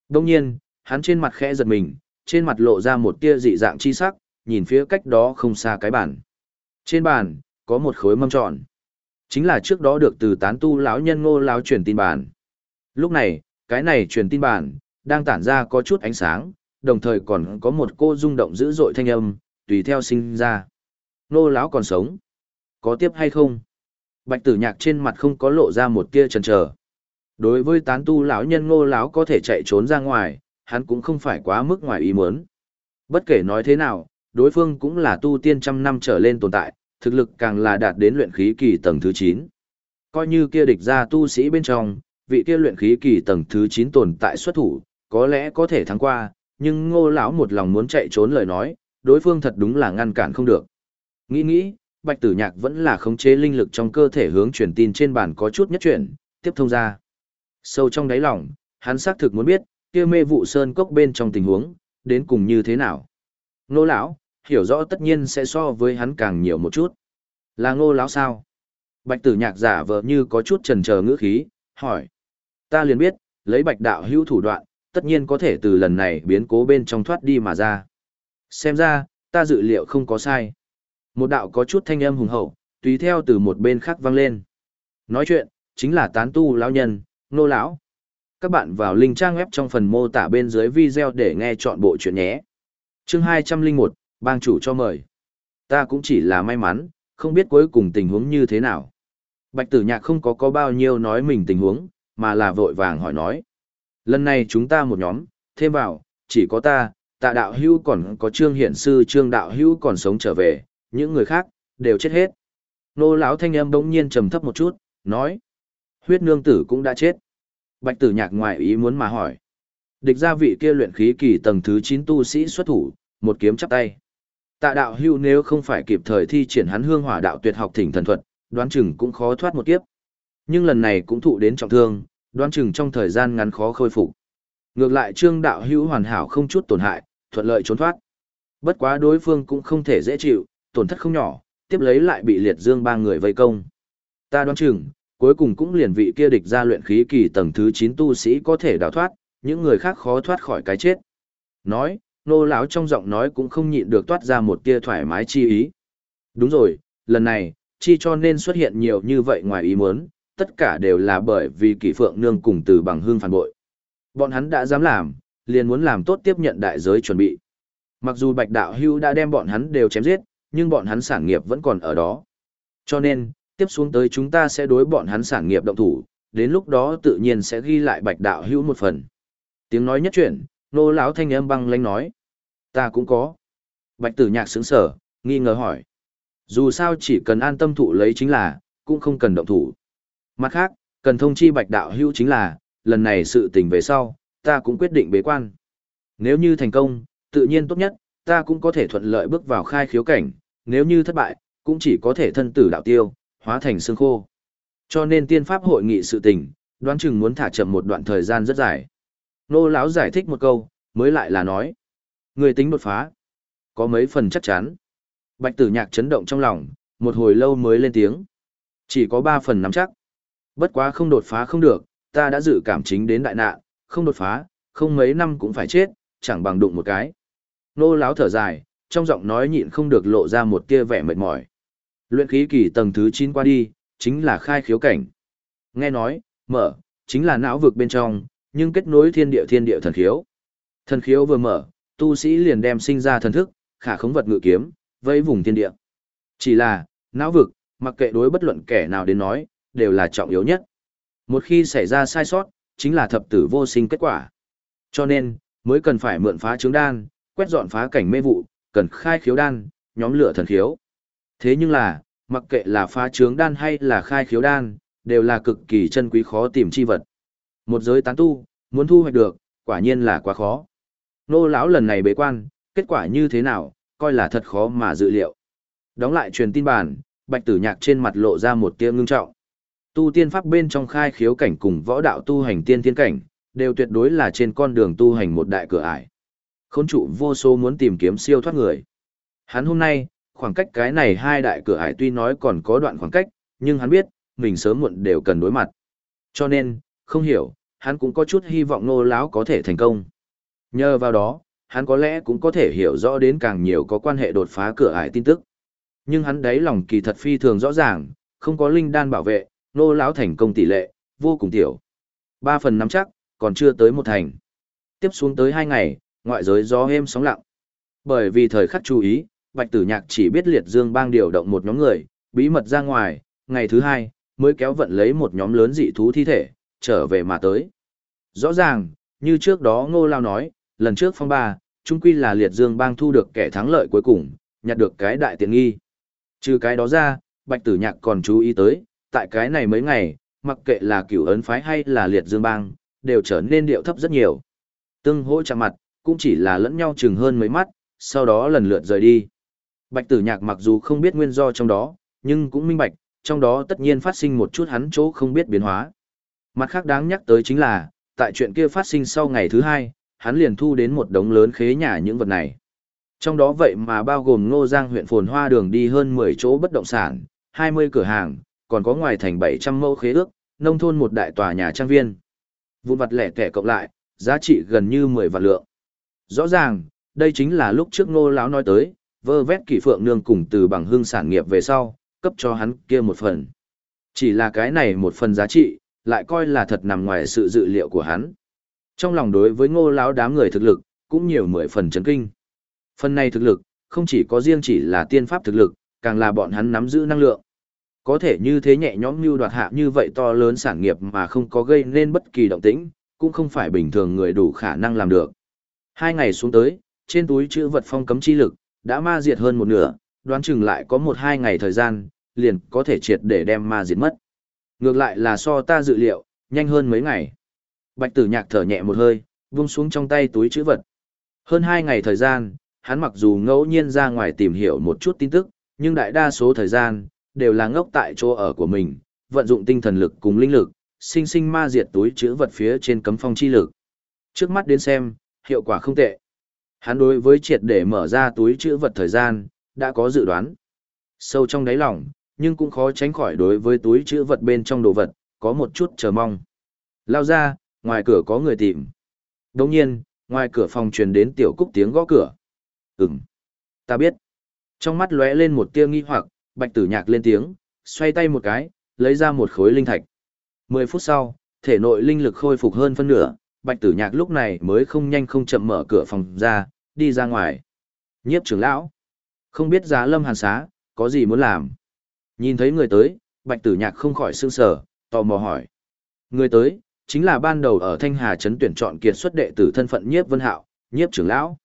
Đông nhiên, hắn trên mặt khẽ giật mình, trên mặt lộ ra một tia dị dạng chi sắc, nhìn phía cách đó không xa cái bàn. Trên bàn, có một khối mâm tròn. Chính là trước đó được từ tán tu lão nhân ngô lão truyền tin bàn. Lúc này, cái này truyền tin bản đang tản ra có chút ánh sáng, đồng thời còn có một cô rung động dữ dội thanh âm, tùy theo sinh ra. Ngô lão còn sống. Có tiếp hay không? Bạch tử nhạc trên mặt không có lộ ra một tia chần chờ. Đối với tán tu lão nhân ngô lão có thể chạy trốn ra ngoài, hắn cũng không phải quá mức ngoài ý muốn. Bất kể nói thế nào, đối phương cũng là tu tiên trăm năm trở lên tồn tại, thực lực càng là đạt đến luyện khí kỳ tầng thứ 9. Coi như kia địch ra tu sĩ bên trong, vị kia luyện khí kỳ tầng thứ 9 tồn tại xuất thủ, có lẽ có thể thắng qua, nhưng ngô lão một lòng muốn chạy trốn lời nói, đối phương thật đúng là ngăn cản không được. Nghĩ nghĩ, bạch tử nhạc vẫn là khống chế linh lực trong cơ thể hướng truyền tin trên bàn có chút nhất chuyển, tiếp thông ra. Sâu trong đáy lòng, hắn xác thực muốn biết, kia mê vụ sơn cốc bên trong tình huống, đến cùng như thế nào. Ngô lão, hiểu rõ tất nhiên sẽ so với hắn càng nhiều một chút. Là ngô lão sao? Bạch tử nhạc giả vờ như có chút trần chờ ngữ khí, hỏi. Ta liền biết, lấy bạch đạo hữu thủ đoạn, tất nhiên có thể từ lần này biến cố bên trong thoát đi mà ra. Xem ra, ta dự liệu không có sai. Một đạo có chút thanh âm hùng hậu, tùy theo từ một bên khác vang lên. Nói chuyện, chính là tán tu lão nhân, nô lão. Các bạn vào link trang web trong phần mô tả bên dưới video để nghe chọn bộ chuyện nhé. Chương 201, bang chủ cho mời. Ta cũng chỉ là may mắn, không biết cuối cùng tình huống như thế nào. Bạch tử nhạc không có có bao nhiêu nói mình tình huống, mà là vội vàng hỏi nói. Lần này chúng ta một nhóm, thêm vào, chỉ có ta, tạ đạo Hưu còn có trương hiển sư trương đạo Hưu còn sống trở về, những người khác, đều chết hết. Nô lão thanh âm bỗng nhiên trầm thấp một chút, nói. Huyết nương tử cũng đã chết. Bạch tử nhạc ngoài ý muốn mà hỏi. Địch gia vị kia luyện khí kỳ tầng thứ 9 tu sĩ xuất thủ, một kiếm chắp tay. Tạ đạo hưu nếu không phải kịp thời thi triển hắn hương hỏa đạo tuyệt học thỉnh thần thuật, đoán chừng cũng khó thoát một kiếp. Nhưng lần này cũng thụ đến trọng thương, đoán chừng trong thời gian ngắn khó khôi phục. Ngược lại trương đạo hữu hoàn hảo không chút tổn hại, thuận lợi trốn thoát. Bất quá đối phương cũng không thể dễ chịu, tổn thất không nhỏ, tiếp lấy lại bị liệt dương ba người vây công. Ta đoán chừng, cuối cùng cũng liền vị kia địch ra luyện khí kỳ tầng thứ 9 tu sĩ có thể đào thoát, những người khác khó thoát khỏi cái chết. Nói, nô lão trong giọng nói cũng không nhịn được toát ra một tia thoải mái chi ý. Đúng rồi, lần này, chi cho nên xuất hiện nhiều như vậy ngoài ý muốn, tất cả đều là bởi vì kỷ phượng nương cùng từ bằng hương phản bội. Bọn hắn đã dám làm, liền muốn làm tốt tiếp nhận đại giới chuẩn bị. Mặc dù bạch đạo hưu đã đem bọn hắn đều chém giết, nhưng bọn hắn sản nghiệp vẫn còn ở đó. Cho nên, tiếp xuống tới chúng ta sẽ đối bọn hắn sản nghiệp động thủ, đến lúc đó tự nhiên sẽ ghi lại bạch đạo Hưu một phần. Tiếng nói nhất chuyển, nô lão thanh âm băng lãnh nói. Ta cũng có. Bạch tử nhạc sững sở, nghi ngờ hỏi. Dù sao chỉ cần an tâm thụ lấy chính là, cũng không cần động thủ. Mặt khác, cần thông chi bạch đạo hữu chính là, lần này sự tình về sau, ta cũng quyết định bế quan. Nếu như thành công, tự nhiên tốt nhất, ta cũng có thể thuận lợi bước vào khai khiếu cảnh, nếu như thất bại, cũng chỉ có thể thân tử đạo tiêu, hóa thành xương khô. Cho nên tiên pháp hội nghị sự tình, đoán chừng muốn thả chậm một đoạn thời gian rất dài. Nô lão giải thích một câu, mới lại là nói. Người tính đột phá. Có mấy phần chắc chắn. Bạch tử nhạc chấn động trong lòng, một hồi lâu mới lên tiếng. Chỉ có ba phần nắm chắc. Bất quá không đột phá không được, ta đã dự cảm chính đến đại nạn, không đột phá, không mấy năm cũng phải chết, chẳng bằng đụng một cái. Nô láo thở dài, trong giọng nói nhịn không được lộ ra một tia vẻ mệt mỏi. Luyện khí kỳ tầng thứ 9 qua đi, chính là khai khiếu cảnh. Nghe nói, mở, chính là não vực bên trong, nhưng kết nối thiên địa thiên địa thần khiếu. Thần khiếu vừa mở, tu sĩ liền đem sinh ra thần thức, khả khống vật ngự kiếm, vây vùng thiên địa. Chỉ là, não vực, mặc kệ đối bất luận kẻ nào đến nói, đều là trọng yếu nhất. Một khi xảy ra sai sót, chính là thập tử vô sinh kết quả. Cho nên, mới cần phải mượn phá trướng đan, quét dọn phá cảnh mê vụ, cần khai khiếu đan, nhóm lửa thần khiếu. Thế nhưng là, mặc kệ là phá trướng đan hay là khai khiếu đan, đều là cực kỳ chân quý khó tìm chi vật. Một giới tán tu, muốn thu hoạch được, quả nhiên là quá khó. Nô lão lần này bế quan, kết quả như thế nào, coi là thật khó mà dự liệu. Đóng lại truyền tin bản, bạch tử nhạc trên mặt lộ ra một tia ngưng trọng. Tu tiên pháp bên trong khai khiếu cảnh cùng võ đạo tu hành tiên tiên cảnh, đều tuyệt đối là trên con đường tu hành một đại cửa ải. Khốn trụ vô số muốn tìm kiếm siêu thoát người. Hắn hôm nay, khoảng cách cái này hai đại cửa ải tuy nói còn có đoạn khoảng cách, nhưng hắn biết, mình sớm muộn đều cần đối mặt. Cho nên, không hiểu, hắn cũng có chút hy vọng nô lão có thể thành công. Nhờ vào đó, hắn có lẽ cũng có thể hiểu rõ đến càng nhiều có quan hệ đột phá cửa ải tin tức. Nhưng hắn đấy lòng kỳ thật phi thường rõ ràng, không có linh đan bảo vệ, nô lão thành công tỷ lệ, vô cùng tiểu. Ba phần nắm chắc, còn chưa tới một thành. Tiếp xuống tới hai ngày, ngoại giới gió êm sóng lặng. Bởi vì thời khắc chú ý, Bạch Tử Nhạc chỉ biết liệt dương bang điều động một nhóm người, bí mật ra ngoài, ngày thứ hai, mới kéo vận lấy một nhóm lớn dị thú thi thể, trở về mà tới. Rõ ràng, như trước đó Ngô Lao nói, lần trước phong ba, chung quy là liệt dương bang thu được kẻ thắng lợi cuối cùng, nhặt được cái đại tiện nghi. Trừ cái đó ra, Bạch Tử Nhạc còn chú ý tới, tại cái này mấy ngày, mặc kệ là cửu ấn phái hay là liệt dương bang, đều trở nên điệu thấp rất nhiều. Tương hỗ chạm mặt, cũng chỉ là lẫn nhau chừng hơn mấy mắt, sau đó lần lượt rời đi. Bạch tử nhạc mặc dù không biết nguyên do trong đó, nhưng cũng minh bạch, trong đó tất nhiên phát sinh một chút hắn chỗ không biết biến hóa. Mặt khác đáng nhắc tới chính là, tại chuyện kia phát sinh sau ngày thứ hai, hắn liền thu đến một đống lớn khế nhà những vật này. Trong đó vậy mà bao gồm Ngô Giang huyện Phồn Hoa đường đi hơn 10 chỗ bất động sản, 20 cửa hàng, còn có ngoài thành 700 mẫu khế ước, nông thôn một đại tòa nhà trang viên. Vụn vặt lẻ tẻ cộng lại, giá trị gần như 10 vạn lượng. Rõ ràng, đây chính là lúc trước Ngô lão nói tới, vơ vét kỷ phượng nương cùng từ bằng hương sản nghiệp về sau, cấp cho hắn kia một phần. Chỉ là cái này một phần giá trị, lại coi là thật nằm ngoài sự dự liệu của hắn. Trong lòng đối với ngô lão đám người thực lực, cũng nhiều mười phần chấn kinh. Phần này thực lực, không chỉ có riêng chỉ là tiên pháp thực lực, càng là bọn hắn nắm giữ năng lượng. Có thể như thế nhẹ nhõm như đoạt hạ như vậy to lớn sản nghiệp mà không có gây nên bất kỳ động tĩnh, cũng không phải bình thường người đủ khả năng làm được. Hai ngày xuống tới, trên túi chữ vật phong cấm chi lực, đã ma diệt hơn một nửa, đoán chừng lại có một hai ngày thời gian, liền có thể triệt để đem ma diệt mất. Ngược lại là so ta dự liệu, nhanh hơn mấy ngày. Bạch tử nhạc thở nhẹ một hơi, vung xuống trong tay túi chữ vật. Hơn hai ngày thời gian, hắn mặc dù ngẫu nhiên ra ngoài tìm hiểu một chút tin tức, nhưng đại đa số thời gian, đều là ngốc tại chỗ ở của mình, vận dụng tinh thần lực cùng linh lực, sinh sinh ma diệt túi chữ vật phía trên cấm phong chi lực. Trước mắt đến xem, hiệu quả không tệ. Hắn đối với triệt để mở ra túi chữ vật thời gian, đã có dự đoán. Sâu trong đáy lòng, nhưng cũng khó tránh khỏi đối với túi chữ vật bên trong đồ vật, có một chút chờ mong. Lao ra, ngoài cửa có người tìm. Đồng nhiên, ngoài cửa phòng truyền đến tiểu cúc tiếng gõ cửa. Ừm, ta biết. Trong mắt lóe lên một tia nghi hoặc, bạch tử nhạc lên tiếng, xoay tay một cái, lấy ra một khối linh thạch. Mười phút sau, thể nội linh lực khôi phục hơn phân nửa, bạch tử nhạc lúc này mới không nhanh không chậm mở cửa phòng ra, đi ra ngoài. Nhiếp trưởng lão, không biết giá lâm hàn xá, có gì muốn làm. Nhìn thấy người tới, bạch tử nhạc không khỏi sương sở, tò mò hỏi. Người tới, chính là ban đầu ở Thanh Hà Trấn tuyển chọn kiệt xuất đệ tử thân phận nhiếp vân hạo, nhiếp trưởng lão.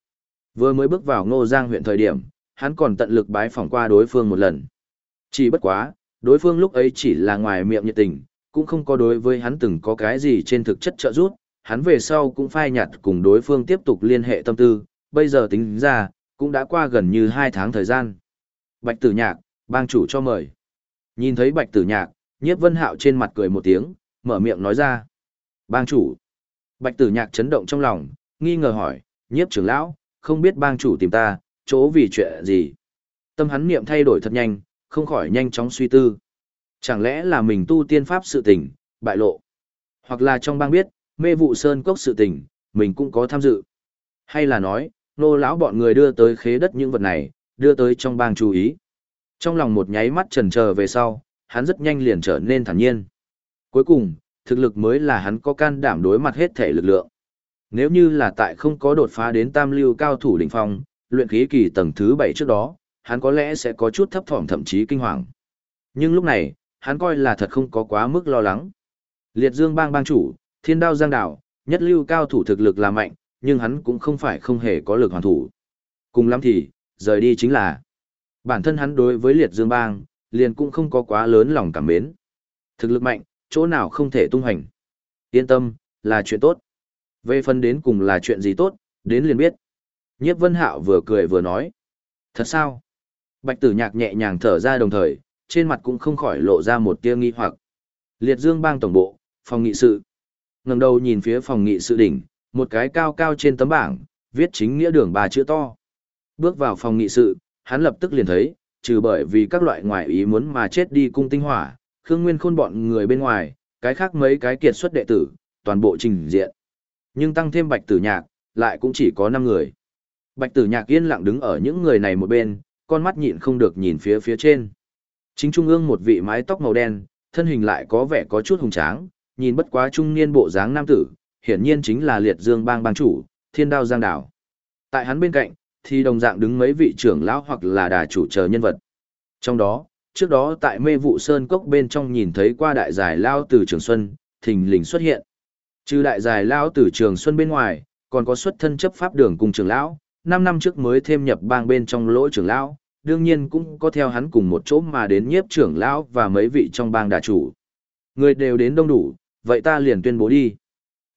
Vừa mới bước vào ngô giang huyện thời điểm, hắn còn tận lực bái phỏng qua đối phương một lần. Chỉ bất quá, đối phương lúc ấy chỉ là ngoài miệng nhiệt tình, cũng không có đối với hắn từng có cái gì trên thực chất trợ giúp, hắn về sau cũng phai nhạt cùng đối phương tiếp tục liên hệ tâm tư, bây giờ tính ra, cũng đã qua gần như hai tháng thời gian. Bạch tử nhạc, bang chủ cho mời. Nhìn thấy bạch tử nhạc, nhiếp vân hạo trên mặt cười một tiếng, mở miệng nói ra. Bang chủ. Bạch tử nhạc chấn động trong lòng, nghi ngờ hỏi, nhiếp trưởng lão, không biết bang chủ tìm ta, chỗ vì chuyện gì. Tâm hắn niệm thay đổi thật nhanh, không khỏi nhanh chóng suy tư. Chẳng lẽ là mình tu tiên pháp sự tình, bại lộ. Hoặc là trong bang biết, mê vụ sơn cốc sự tình, mình cũng có tham dự. Hay là nói, nô lão bọn người đưa tới khế đất những vật này, đưa tới trong bang chú ý. Trong lòng một nháy mắt trần chờ về sau, hắn rất nhanh liền trở nên thản nhiên. Cuối cùng, thực lực mới là hắn có can đảm đối mặt hết thể lực lượng. Nếu như là tại không có đột phá đến tam lưu cao thủ đỉnh phong, luyện khí kỳ tầng thứ 7 trước đó, hắn có lẽ sẽ có chút thấp thỏm thậm chí kinh hoàng. Nhưng lúc này, hắn coi là thật không có quá mức lo lắng. Liệt Dương bang bang chủ, thiên đao giang đảo, nhất lưu cao thủ thực lực là mạnh, nhưng hắn cũng không phải không hề có lực hoàn thủ. Cùng lắm thì, rời đi chính là. Bản thân hắn đối với liệt dương bang, liền cũng không có quá lớn lòng cảm mến. Thực lực mạnh, chỗ nào không thể tung hành. Yên tâm, là chuyện tốt. Về phần đến cùng là chuyện gì tốt, đến liền biết. Nhiếp Vân Hạo vừa cười vừa nói. Thật sao? Bạch tử nhạc nhẹ nhàng thở ra đồng thời, trên mặt cũng không khỏi lộ ra một tia nghi hoặc. Liệt dương bang tổng bộ, phòng nghị sự. ngẩng đầu nhìn phía phòng nghị sự đỉnh, một cái cao cao trên tấm bảng, viết chính nghĩa đường ba chữ to. Bước vào phòng nghị sự, hắn lập tức liền thấy, trừ bởi vì các loại ngoại ý muốn mà chết đi cung tinh hỏa, Khương Nguyên Khôn bọn người bên ngoài, cái khác mấy cái kiệt xuất đệ tử, toàn bộ trình diện. Nhưng tăng thêm Bạch Tử Nhạc, lại cũng chỉ có 5 người. Bạch Tử Nhạc yên lặng đứng ở những người này một bên, con mắt nhịn không được nhìn phía phía trên. Chính trung ương một vị mái tóc màu đen, thân hình lại có vẻ có chút hùng tráng, nhìn bất quá trung niên bộ dáng nam tử, hiển nhiên chính là Liệt Dương Bang bang chủ, Thiên Đao Giang Đảo. Tại hắn bên cạnh, thì đồng dạng đứng mấy vị trưởng lão hoặc là đà chủ chờ nhân vật. Trong đó, trước đó tại mê vụ sơn cốc bên trong nhìn thấy qua đại giải lao từ trường xuân, thình lình xuất hiện. Trừ đại giải lao từ trường xuân bên ngoài, còn có xuất thân chấp pháp đường cùng trưởng lão, 5 năm trước mới thêm nhập bang bên trong lỗ trưởng lão, đương nhiên cũng có theo hắn cùng một chỗ mà đến nhiếp trưởng lão và mấy vị trong bang đà chủ. Người đều đến đông đủ, vậy ta liền tuyên bố đi.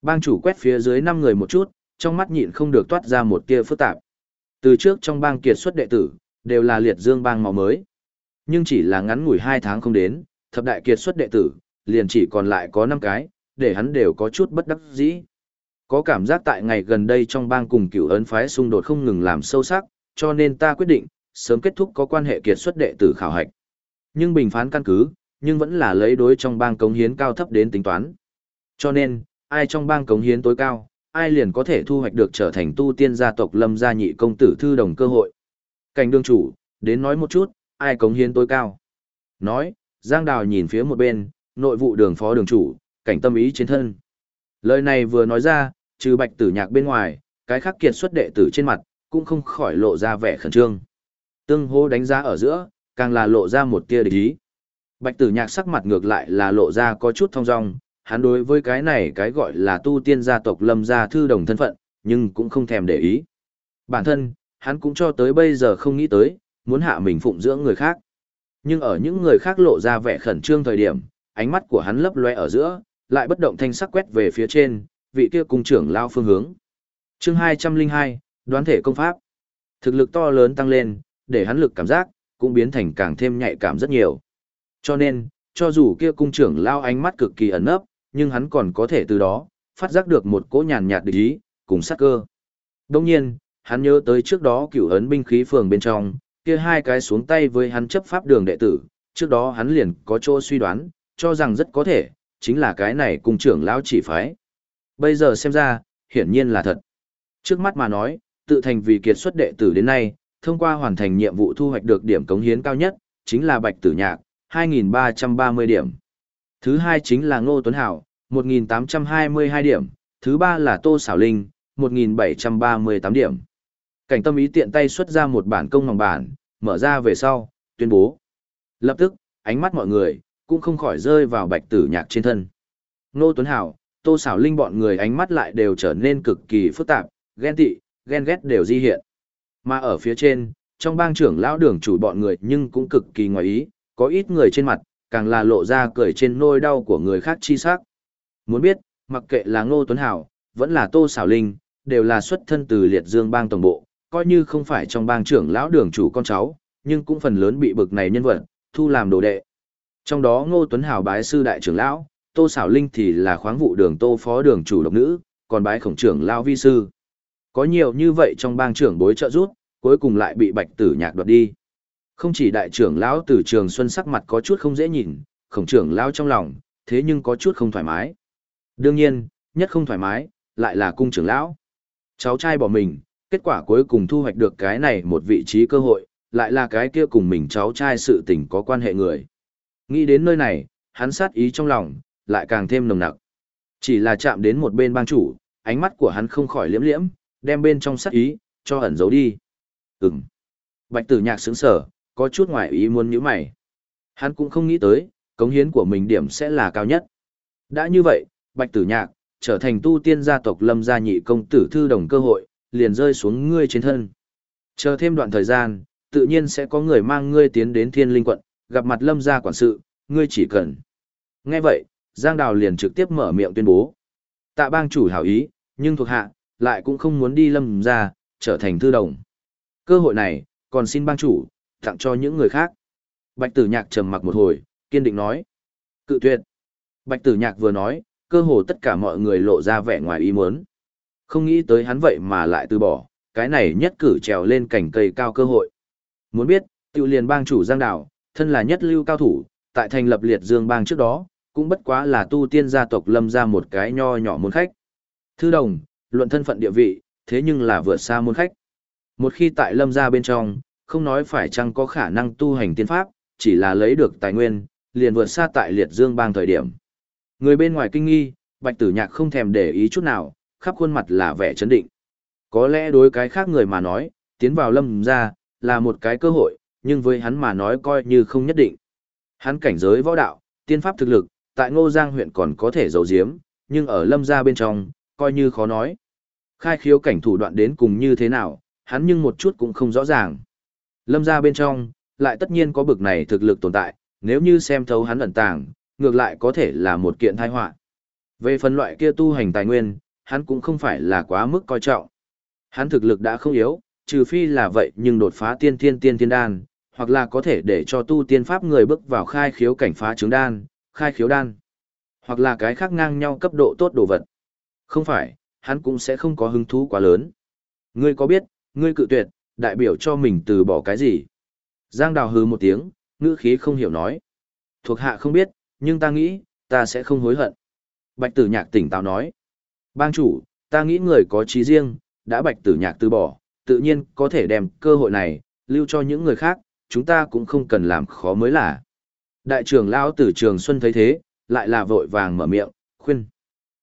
Bang chủ quét phía dưới 5 người một chút, trong mắt nhịn không được toát ra một tia phức tạp. Từ trước trong bang kiệt xuất đệ tử, đều là liệt dương bang màu mới. Nhưng chỉ là ngắn ngủi 2 tháng không đến, thập đại kiệt xuất đệ tử, liền chỉ còn lại có 5 cái, để hắn đều có chút bất đắc dĩ. Có cảm giác tại ngày gần đây trong bang cùng cựu ấn phái xung đột không ngừng làm sâu sắc, cho nên ta quyết định, sớm kết thúc có quan hệ kiệt xuất đệ tử khảo hạch. Nhưng bình phán căn cứ, nhưng vẫn là lấy đối trong bang cống hiến cao thấp đến tính toán. Cho nên, ai trong bang cống hiến tối cao, ai liền có thể thu hoạch được trở thành tu tiên gia tộc lâm gia nhị công tử thư đồng cơ hội. Cảnh đương chủ, đến nói một chút, ai cống hiến tối cao. Nói, Giang Đào nhìn phía một bên, nội vụ đường phó đường chủ, cảnh tâm ý trên thân. Lời này vừa nói ra, trừ bạch tử nhạc bên ngoài, cái khắc kiệt xuất đệ tử trên mặt, cũng không khỏi lộ ra vẻ khẩn trương. Tương hô đánh giá ở giữa, càng là lộ ra một tia địch ý. Bạch tử nhạc sắc mặt ngược lại là lộ ra có chút thong dong, hắn đối với cái này cái gọi là tu tiên gia tộc lâm gia thư đồng thân phận, nhưng cũng không thèm để ý. Bản thân, hắn cũng cho tới bây giờ không nghĩ tới, muốn hạ mình phụng dưỡng người khác. Nhưng ở những người khác lộ ra vẻ khẩn trương thời điểm, ánh mắt của hắn lấp loe ở giữa, lại bất động thanh sắc quét về phía trên, vị kia cung trưởng lao phương hướng. Chương 202, đoán thể công pháp. Thực lực to lớn tăng lên, để hắn lực cảm giác cũng biến thành càng thêm nhạy cảm rất nhiều. Cho nên, cho dù kia cung trưởng lao ánh mắt cực kỳ ẩn nấp, nhưng hắn còn có thể từ đó phát giác được một cỗ nhàn nhạt địch ý, cùng sát cơ. Đồng nhiên, hắn nhớ tới trước đó cửu ấn binh khí phường bên trong, kia hai cái xuống tay với hắn chấp pháp đường đệ tử, trước đó hắn liền có chỗ suy đoán, cho rằng rất có thể, chính là cái này cung trưởng lao chỉ phái. Bây giờ xem ra, hiển nhiên là thật. Trước mắt mà nói, tự thành vì kiệt xuất đệ tử đến nay, thông qua hoàn thành nhiệm vụ thu hoạch được điểm cống hiến cao nhất, chính là Bạch Tử Nhạc, 2.330 điểm. Thứ hai chính là Ngô Tuấn Hảo, 1.822 điểm. Thứ ba là Tô Xảo Linh, 1.738 điểm. Cảnh tâm ý tiện tay xuất ra một bản công bằng bản, mở ra về sau, tuyên bố. Lập tức, ánh mắt mọi người, cũng không khỏi rơi vào bạch tử nhạc trên thân. Ngô Tuấn Hảo, Tô Xảo Linh bọn người ánh mắt lại đều trở nên cực kỳ phức tạp, ghen tị, ghen ghét đều di hiện. Mà ở phía trên, trong bang trưởng lão đường chủ bọn người nhưng cũng cực kỳ ngoài ý, có ít người trên mặt, càng là lộ ra cười trên nôi đau của người khác chi sắc. Muốn biết, mặc kệ là Ngô Tuấn Hảo, vẫn là Tô Xảo Linh, đều là xuất thân từ liệt dương bang tổng bộ, coi như không phải trong bang trưởng lão đường chủ con cháu, nhưng cũng phần lớn bị bực này nhân vật, thu làm đồ đệ. Trong đó Ngô Tuấn Hảo bái sư đại trưởng lão, Tô Xảo Linh thì là khoáng vụ đường Tô phó đường chủ độc nữ, còn bái khổng trưởng lão vi sư. Có nhiều như vậy trong bang trưởng bối trợ rút, cuối cùng lại bị Bạch Tử Nhạc đoạt đi. Không chỉ đại trưởng lão Tử Trường Xuân sắc mặt có chút không dễ nhìn, khổng trưởng lão trong lòng, thế nhưng có chút không thoải mái. Đương nhiên, nhất không thoải mái, lại là cung trưởng lão. Cháu trai bỏ mình, kết quả cuối cùng thu hoạch được cái này một vị trí cơ hội, lại là cái kia cùng mình cháu trai sự tình có quan hệ người. Nghĩ đến nơi này, hắn sát ý trong lòng, lại càng thêm nồng nặc. Chỉ là chạm đến một bên bang chủ, ánh mắt của hắn không khỏi liễm liễm, đem bên trong sát ý, cho ẩn giấu đi. Ừm. Bạch tử nhạc sướng sở, có chút ngoài ý muốn như mày. Hắn cũng không nghĩ tới, cống hiến của mình điểm sẽ là cao nhất. Đã như vậy, bạch tử nhạc, trở thành tu tiên gia tộc lâm gia nhị công tử thư đồng cơ hội, liền rơi xuống ngươi trên thân. Chờ thêm đoạn thời gian, tự nhiên sẽ có người mang ngươi tiến đến thiên linh quận, gặp mặt lâm gia quản sự, ngươi chỉ cần. Nghe vậy, Giang Đào liền trực tiếp mở miệng tuyên bố. Tạ bang chủ hảo ý, nhưng thuộc hạ, lại cũng không muốn đi lâm gia, trở thành thư đồng. Cơ hội này, còn xin bang chủ, tặng cho những người khác. Bạch tử nhạc trầm mặc một hồi, kiên định nói. Cự tuyệt. Bạch tử nhạc vừa nói, cơ hồ tất cả mọi người lộ ra vẻ ngoài ý muốn. Không nghĩ tới hắn vậy mà lại từ bỏ, cái này nhất cử trèo lên cảnh cây cao cơ hội. Muốn biết, tiêu liền bang chủ Giang Đảo, thân là nhất lưu cao thủ, tại thành lập liệt dương bang trước đó, cũng bất quá là tu tiên gia tộc lâm ra một cái nho nhỏ môn khách. Thư đồng, luận thân phận địa vị, thế nhưng là vượt xa môn khách. Một khi tại lâm ra bên trong, không nói phải chăng có khả năng tu hành tiên pháp, chỉ là lấy được tài nguyên, liền vượt xa tại liệt dương bang thời điểm. Người bên ngoài kinh nghi, bạch tử nhạc không thèm để ý chút nào, khắp khuôn mặt là vẻ chấn định. Có lẽ đối cái khác người mà nói, tiến vào lâm ra, là một cái cơ hội, nhưng với hắn mà nói coi như không nhất định. Hắn cảnh giới võ đạo, tiên pháp thực lực, tại Ngô Giang huyện còn có thể giấu giếm, nhưng ở lâm gia bên trong, coi như khó nói. Khai khiếu cảnh thủ đoạn đến cùng như thế nào, hắn nhưng một chút cũng không rõ ràng. Lâm gia bên trong, lại tất nhiên có bực này thực lực tồn tại, nếu như xem thấu hắn ẩn tàng, ngược lại có thể là một kiện tai họa. Về phần loại kia tu hành tài nguyên, hắn cũng không phải là quá mức coi trọng. Hắn thực lực đã không yếu, trừ phi là vậy nhưng đột phá tiên thiên tiên thiên đan, hoặc là có thể để cho tu tiên pháp người bước vào khai khiếu cảnh phá trướng đan, khai khiếu đan, hoặc là cái khác ngang nhau cấp độ tốt đồ vật. Không phải, hắn cũng sẽ không có hứng thú quá lớn. Ngươi có biết, ngươi cự tuyệt, đại biểu cho mình từ bỏ cái gì? Giang Đào hừ một tiếng, ngữ khí không hiểu nói. Thuộc hạ không biết, nhưng ta nghĩ, ta sẽ không hối hận. Bạch tử nhạc tỉnh táo nói. Bang chủ, ta nghĩ người có trí riêng, đã bạch tử nhạc từ bỏ, tự nhiên có thể đem cơ hội này, lưu cho những người khác, chúng ta cũng không cần làm khó mới là. Đại trưởng lão tử trường Xuân thấy thế, lại là vội vàng mở miệng, khuyên.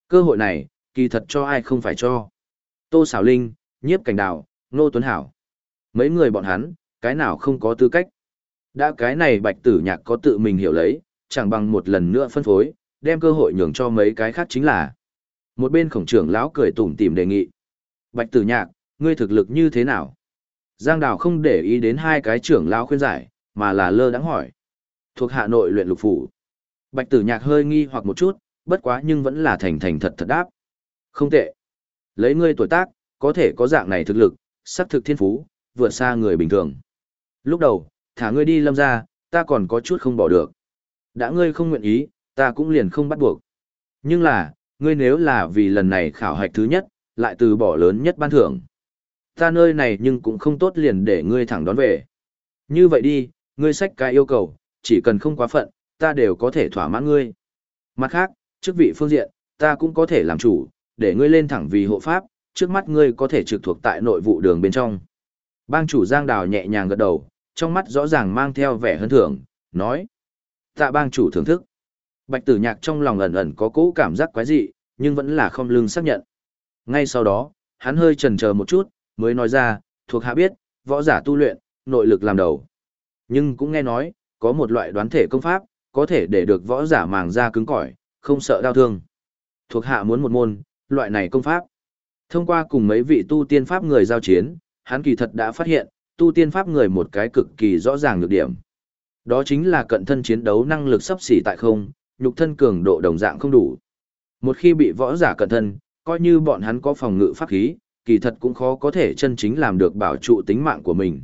Cơ hội này, kỳ thật cho ai không phải cho. Tô Sảo Linh, Nhiếp Cảnh Đào, Nô Tuấn Hảo. Mấy người bọn hắn, cái nào không có tư cách. Đã cái này bạch tử nhạc có tự mình hiểu lấy, chẳng bằng một lần nữa phân phối, đem cơ hội nhường cho mấy cái khác chính là. Một bên khổng trưởng lão cười tủm tỉm đề nghị. Bạch tử nhạc, ngươi thực lực như thế nào? Giang Đào không để ý đến hai cái trưởng lão khuyên giải, mà là lơ đắng hỏi. Thuộc hạ nội luyện lục phủ. Bạch tử nhạc hơi nghi hoặc một chút, bất quá nhưng vẫn là thành thành thật thật đáp. Không tệ. Lấy ngươi tuổi tác, có thể có dạng này thực lực, sắc thực thiên phú, vượt xa người bình thường. Lúc đầu, thả ngươi đi lâm ra, ta còn có chút không bỏ được. Đã ngươi không nguyện ý, ta cũng liền không bắt buộc. Nhưng là, ngươi nếu là vì lần này khảo hạch thứ nhất, lại từ bỏ lớn nhất ban thưởng. Ta nơi này nhưng cũng không tốt liền để ngươi thẳng đón về. Như vậy đi, ngươi sách cái yêu cầu, chỉ cần không quá phận, ta đều có thể thỏa mãn ngươi. Mặt khác, chức vị phương diện, ta cũng có thể làm chủ, để ngươi lên thẳng vì hộ pháp, trước mắt ngươi có thể trực thuộc tại nội vụ đường bên trong. Bang chủ Giang Đào nhẹ nhàng gật đầu, trong mắt rõ ràng mang theo vẻ hân thưởng, nói. Tạ bang chủ thưởng thức. Bạch tử nhạc trong lòng ẩn ẩn có cỗ cảm giác quái dị, nhưng vẫn là không lương xác nhận. Ngay sau đó, hắn hơi chần chờ một chút, mới nói ra, thuộc hạ biết, võ giả tu luyện, nội lực làm đầu. Nhưng cũng nghe nói, có một loại đoán thể công pháp, có thể để được võ giả màng da cứng cỏi, không sợ đau thương. Thuộc hạ muốn một môn, loại này công pháp. Thông qua cùng mấy vị tu tiên pháp người giao chiến, hắn kỳ thật đã phát hiện, tu tiên pháp người một cái cực kỳ rõ ràng nhược điểm. Đó chính là cận thân chiến đấu năng lực sắp xỉ tại không, nhục thân cường độ đồng dạng không đủ. Một khi bị võ giả cận thân, coi như bọn hắn có phòng ngự pháp khí, kỳ thật cũng khó có thể chân chính làm được bảo trụ tính mạng của mình.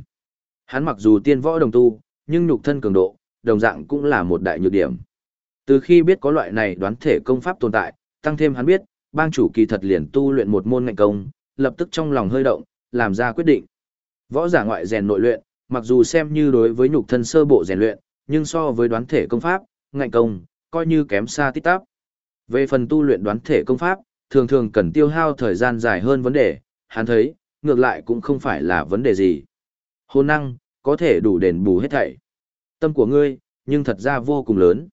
Hắn mặc dù tiên võ đồng tu, nhưng nhục thân cường độ, đồng dạng cũng là một đại nhược điểm. Từ khi biết có loại này đoán thể công pháp tồn tại, tăng thêm hắn biết, bang chủ kỳ thật liền tu luyện một môn ngạnh công, lập tức trong lòng hơi động, làm ra quyết định. Võ giả ngoại rèn nội luyện, mặc dù xem như đối với nhục thân sơ bộ rèn luyện, nhưng so với đoán thể công pháp, ngạnh công, coi như kém xa tít tắp. Về phần tu luyện đoán thể công pháp, thường thường cần tiêu hao thời gian dài hơn vấn đề, hắn thấy, ngược lại cũng không phải là vấn đề gì. Hồn năng, có thể đủ đền bù hết thảy. Tâm của ngươi, nhưng thật ra vô cùng lớn.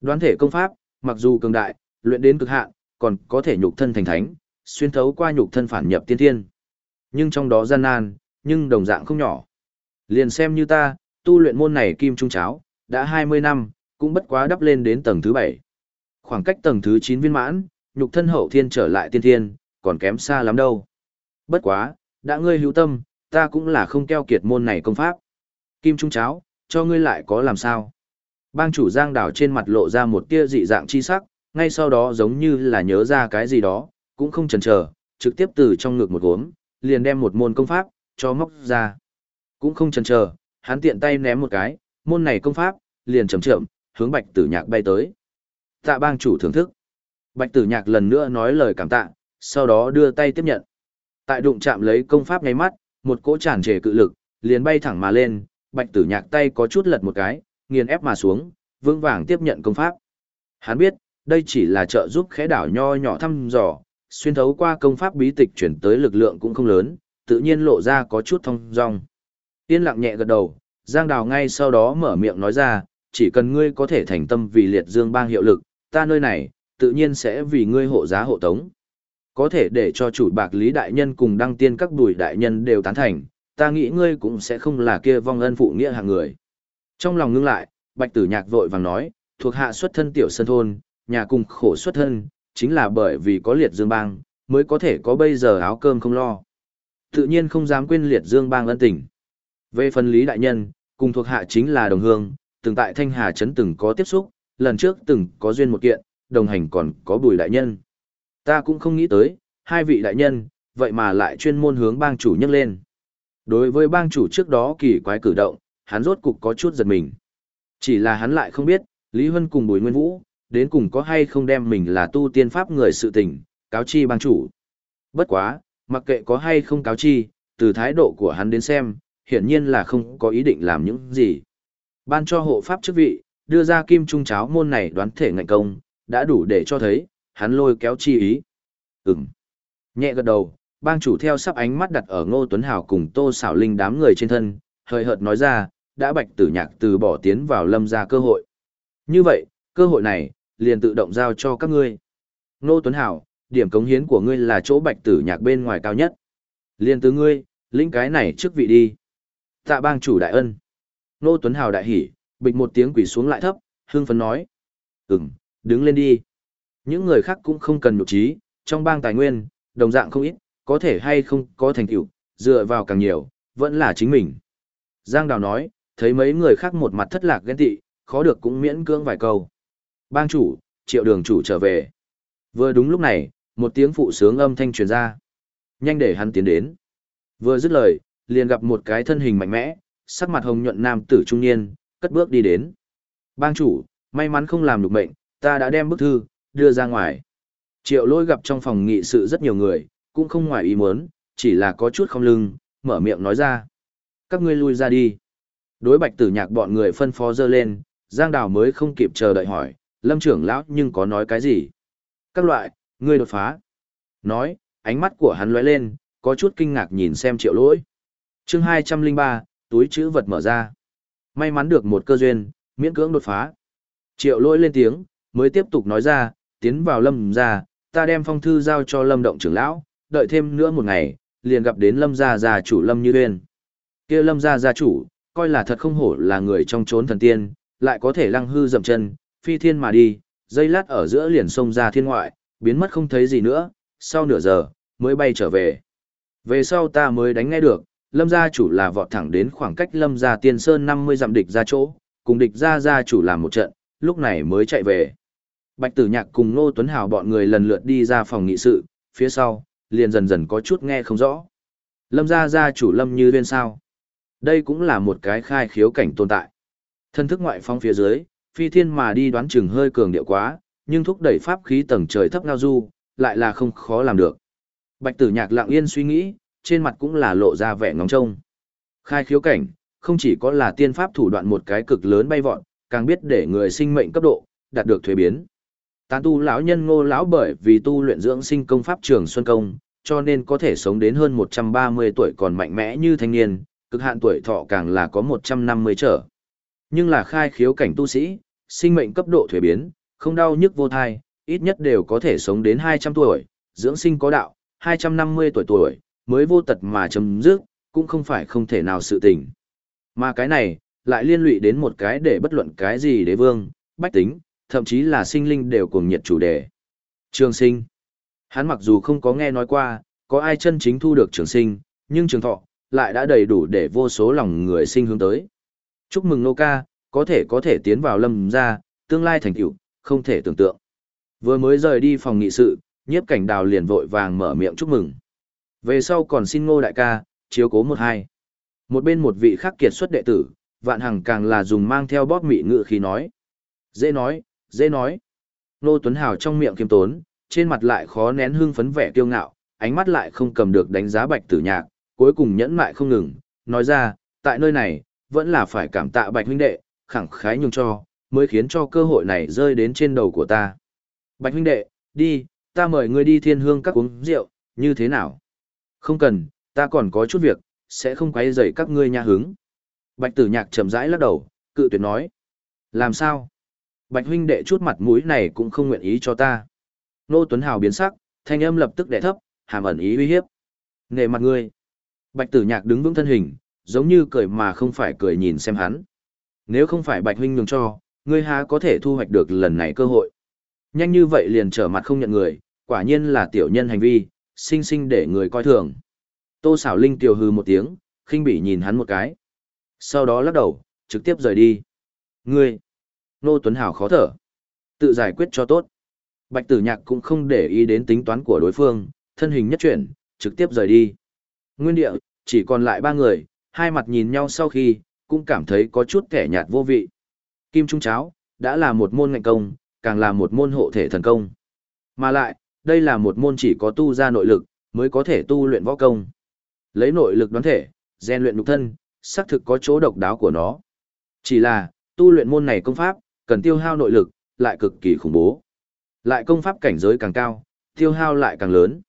Đoán thể công pháp, mặc dù cường đại, luyện đến cực hạn, còn có thể nhục thân thành thánh, xuyên thấu qua nhục thân phản nhập tiên thiên. Nhưng trong đó gian nan, nhưng đồng dạng không nhỏ. Liền xem như ta, tu luyện môn này kim trung cháo, đã 20 năm, cũng bất quá đắp lên đến tầng thứ 7. Khoảng cách tầng thứ 9 viên mãn, nhục thân hậu thiên trở lại tiên thiên, còn kém xa lắm đâu. Bất quá, đã ngươi hữu tâm, ta cũng là không keo kiệt môn này công pháp. Kim Trung Cháo, cho ngươi lại có làm sao? Bang chủ Giang Đảo trên mặt lộ ra một tia dị dạng chi sắc, ngay sau đó giống như là nhớ ra cái gì đó, cũng không chần chờ, trực tiếp từ trong ngực một gốm, liền đem một môn công pháp, cho móc ra. Cũng không chần chờ, hắn tiện tay ném một cái, môn này công pháp, liền chậm chậm, hướng bạch tử nhạc bay tới. Tạ bang chủ thưởng thức. Bạch tử nhạc lần nữa nói lời cảm tạ, sau đó đưa tay tiếp nhận. Tại đụng chạm lấy công pháp ngay mắt, một cỗ tràn trề cự lực, liền bay thẳng mà lên, bạch tử nhạc tay có chút lật một cái, nghiền ép mà xuống, vững vàng tiếp nhận công pháp. Hắn biết, đây chỉ là trợ giúp khẽ đảo nho nhỏ thăm dò, xuyên thấu qua công pháp bí tịch chuyển tới lực lượng cũng không lớn, tự nhiên lộ ra có chút thông dong. Yên lặng nhẹ gật đầu, Giang Đào ngay sau đó mở miệng nói ra, chỉ cần ngươi có thể thành tâm vì liệt dương bang hiệu lực, ta nơi này, tự nhiên sẽ vì ngươi hộ giá hộ tống. Có thể để cho chủ bạc lý đại nhân cùng đăng tiên các đùi đại nhân đều tán thành, ta nghĩ ngươi cũng sẽ không là kia vong ân phụ nghĩa hạng người. Trong lòng ngưng lại, bạch tử nhạc vội vàng nói, thuộc hạ xuất thân tiểu sân thôn, nhà cùng khổ xuất thân, chính là bởi vì có liệt dương bang, mới có thể có bây giờ áo cơm không lo. Tự nhiên không dám quên liệt dương bang ân tình. Về phần lý đại nhân, cùng thuộc hạ chính là đồng hương, từng tại Thanh Hà Trấn từng có tiếp xúc, lần trước từng có duyên một kiện, đồng hành còn có bùi đại nhân. Ta cũng không nghĩ tới, hai vị đại nhân, vậy mà lại chuyên môn hướng bang chủ nhắc lên. Đối với bang chủ trước đó kỳ quái cử động, hắn rốt cục có chút giật mình. Chỉ là hắn lại không biết, Lý Huân cùng Bùi Nguyên Vũ, đến cùng có hay không đem mình là tu tiên pháp người sự tình, cáo chi bang chủ. Bất quá, mặc kệ có hay không cáo chi, từ thái độ của hắn đến xem, hiển nhiên là không có ý định làm những gì. Ban cho hộ pháp chức vị, đưa ra kim trung cháo môn này đoán thể ngạnh công, đã đủ để cho thấy, hắn lôi kéo chi ý. Ừm. Nhẹ gật đầu, bang chủ theo sắp ánh mắt đặt ở Ngô Tuấn Hào cùng Tô Sảo Linh đám người trên thân, hơi hợt nói ra, đã bạch tử nhạc từ bỏ tiến vào lâm ra cơ hội. Như vậy, cơ hội này, liền tự động giao cho các ngươi. Ngô Tuấn Hào, điểm cống hiến của ngươi là chỗ bạch tử nhạc bên ngoài cao nhất. Liên từ ngươi, lĩnh cái này trước vị đi. Tạ bang chủ đại ân. Ngô Tuấn Hào đại hỉ, bịch một tiếng quỷ xuống lại thấp, hương phấn nói. Ừm, đứng lên đi. Những người khác cũng không cần nhục trí, trong bang tài nguyên, đồng dạng không ít, có thể hay không có thành tựu, dựa vào càng nhiều, vẫn là chính mình. Giang Đào nói, thấy mấy người khác một mặt thất lạc ghen tị, khó được cũng miễn cưỡng vài câu. Bang chủ, triệu đường chủ trở về. Vừa đúng lúc này, một tiếng phụ sướng âm thanh truyền ra. Nhanh để hắn tiến đến. Vừa dứt lời, liền gặp một cái thân hình mạnh mẽ, sắc mặt hồng nhuận nam tử trung niên, cất bước đi đến. Bang chủ, may mắn không làm được mệnh, ta đã đem bức thư, đưa ra ngoài. Triệu lôi gặp trong phòng nghị sự rất nhiều người, cũng không ngoài ý muốn, chỉ là có chút không lưng, mở miệng nói ra. Các ngươi lui ra đi. Đối bạch tử nhạc bọn người phân phó dơ lên, Giang Đào mới không kịp chờ đợi hỏi, lâm trưởng lão nhưng có nói cái gì? Các loại, ngươi đột phá. Nói, ánh mắt của hắn lóe lên, có chút kinh ngạc nhìn xem triệu lỗi. chương 203, túi chữ vật mở ra. May mắn được một cơ duyên, miễn cưỡng đột phá. Triệu lỗi lên tiếng, mới tiếp tục nói ra, tiến vào lâm ra, ta đem phong thư giao cho lâm động trưởng lão, đợi thêm nữa một ngày, liền gặp đến lâm gia gia chủ lâm như uyên. Kia lâm gia gia chủ coi là thật không hổ là người trong chốn thần tiên lại có thể lăng hư dậm chân phi thiên mà đi dây lát ở giữa liền sông ra thiên ngoại biến mất không thấy gì nữa sau nửa giờ mới bay trở về. Về sau ta mới đánh nghe được lâm gia chủ là vọt thẳng đến khoảng cách lâm gia tiên sơn năm mươi dặm địch ra chỗ cùng địch gia gia chủ làm một trận lúc này mới chạy về. Bạch tử nhạc cùng ngô tuấn hào bọn người lần lượt đi ra phòng nghị sự phía sau liền dần dần có chút nghe không rõ. Lâm gia gia chủ Lâm Như Uyên sao? Đây cũng là một cái khai khiếu cảnh tồn tại. Thân thức ngoại phong phía dưới, phi thiên mà đi đoán chừng hơi cường điệu quá, nhưng thúc đẩy pháp khí tầng trời thấp ngao du, lại là không khó làm được. Bạch tử nhạc lặng yên suy nghĩ, trên mặt cũng là lộ ra vẻ ngóng trông. Khai khiếu cảnh, không chỉ có là tiên pháp thủ đoạn một cái cực lớn bay vọt, càng biết để người sinh mệnh cấp độ, đạt được thuế biến. Tán tu lão nhân ngô lão bởi vì tu luyện dưỡng sinh công pháp trường xuân công, cho nên có thể sống đến hơn 130 tuổi còn mạnh mẽ như thanh niên, cực hạn tuổi thọ càng là có 150 trở. Nhưng là khai khiếu cảnh tu sĩ, sinh mệnh cấp độ thuế biến, không đau nhức vô thai, ít nhất đều có thể sống đến 200 tuổi, dưỡng sinh có đạo, 250 tuổi tuổi, mới vô tật mà chấm dứt, cũng không phải không thể nào sự tình. Mà cái này, lại liên lụy đến một cái để bất luận cái gì đế vương, bách tính, thậm chí là sinh linh đều cuồng nhiệt chủ đề. Trường sinh. Hắn mặc dù không có nghe nói qua, có ai chân chính thu được trường sinh, nhưng trường thọ, lại đã đầy đủ để vô số lòng người sinh hướng tới. Chúc mừng nô ca, có thể có thể tiến vào lâm gia, tương lai thành tựu, không thể tưởng tượng. Vừa mới rời đi phòng nghị sự, nhiếp cảnh đào liền vội vàng mở miệng chúc mừng. Về sau còn xin ngô đại ca, chiếu cố một hai. Một bên một vị khác kiệt xuất đệ tử, vạn hằng càng là dùng mang theo bóp mị ngự khi nói. Dễ nói, dễ nói. Nô Tuấn Hào trong miệng kiêm tốn, trên mặt lại khó nén hưng phấn vẻ kiêu ngạo, ánh mắt lại không cầm được đánh giá bạch tử nhạc, cuối cùng nhẫn mại không ngừng, nói ra, tại nơi này, vẫn là phải cảm tạ bạch huynh đệ, khẳng khái nhung cho, mới khiến cho cơ hội này rơi đến trên đầu của ta. Bạch huynh đệ, đi, ta mời ngươi đi thiên hương các uống rượu, như thế nào? Không cần, ta còn có chút việc, sẽ không quấy rầy các ngươi nha hứng. Bạch tử nhạc chậm rãi lắc đầu, cự tuyệt nói. Làm sao? Bạch huynh đệ chút mặt mũi này cũng không nguyện ý cho ta. Nô Tuấn Hào biến sắc, thanh âm lập tức đè thấp, hàm ẩn ý uy hiếp. Nề mặt ngươi. Bạch tử nhạc đứng vững thân hình, giống như cười mà không phải cười nhìn xem hắn. Nếu không phải bạch huynh nhường cho, ngươi há có thể thu hoạch được lần này cơ hội. Nhanh như vậy liền trở mặt không nhận người, quả nhiên là tiểu nhân hành vi, sinh sinh để người coi thường. Tô xảo linh tiểu hư một tiếng, khinh bỉ nhìn hắn một cái. Sau đó lắc đầu, trực tiếp rời đi. Ngươi! Nô Tuấn Hảo khó thở. Tự giải quyết cho tốt. Bạch tử nhạc cũng không để ý đến tính toán của đối phương, thân hình nhất chuyển, trực tiếp rời đi. Nguyên địa, chỉ còn lại ba người, hai mặt nhìn nhau sau khi, cũng cảm thấy có chút kẻ nhạt vô vị. Kim Trung Cháo, đã là một môn ngạnh công, càng là một môn hộ thể thần công. Mà lại, đây là một môn chỉ có tu ra nội lực, mới có thể tu luyện võ công. Lấy nội lực đoán thể, rèn luyện nhục thân, xác thực có chỗ độc đáo của nó. Chỉ là, tu luyện môn này công pháp, cần tiêu hao nội lực, lại cực kỳ khủng bố. Lại công pháp cảnh giới càng cao, tiêu hao lại càng lớn.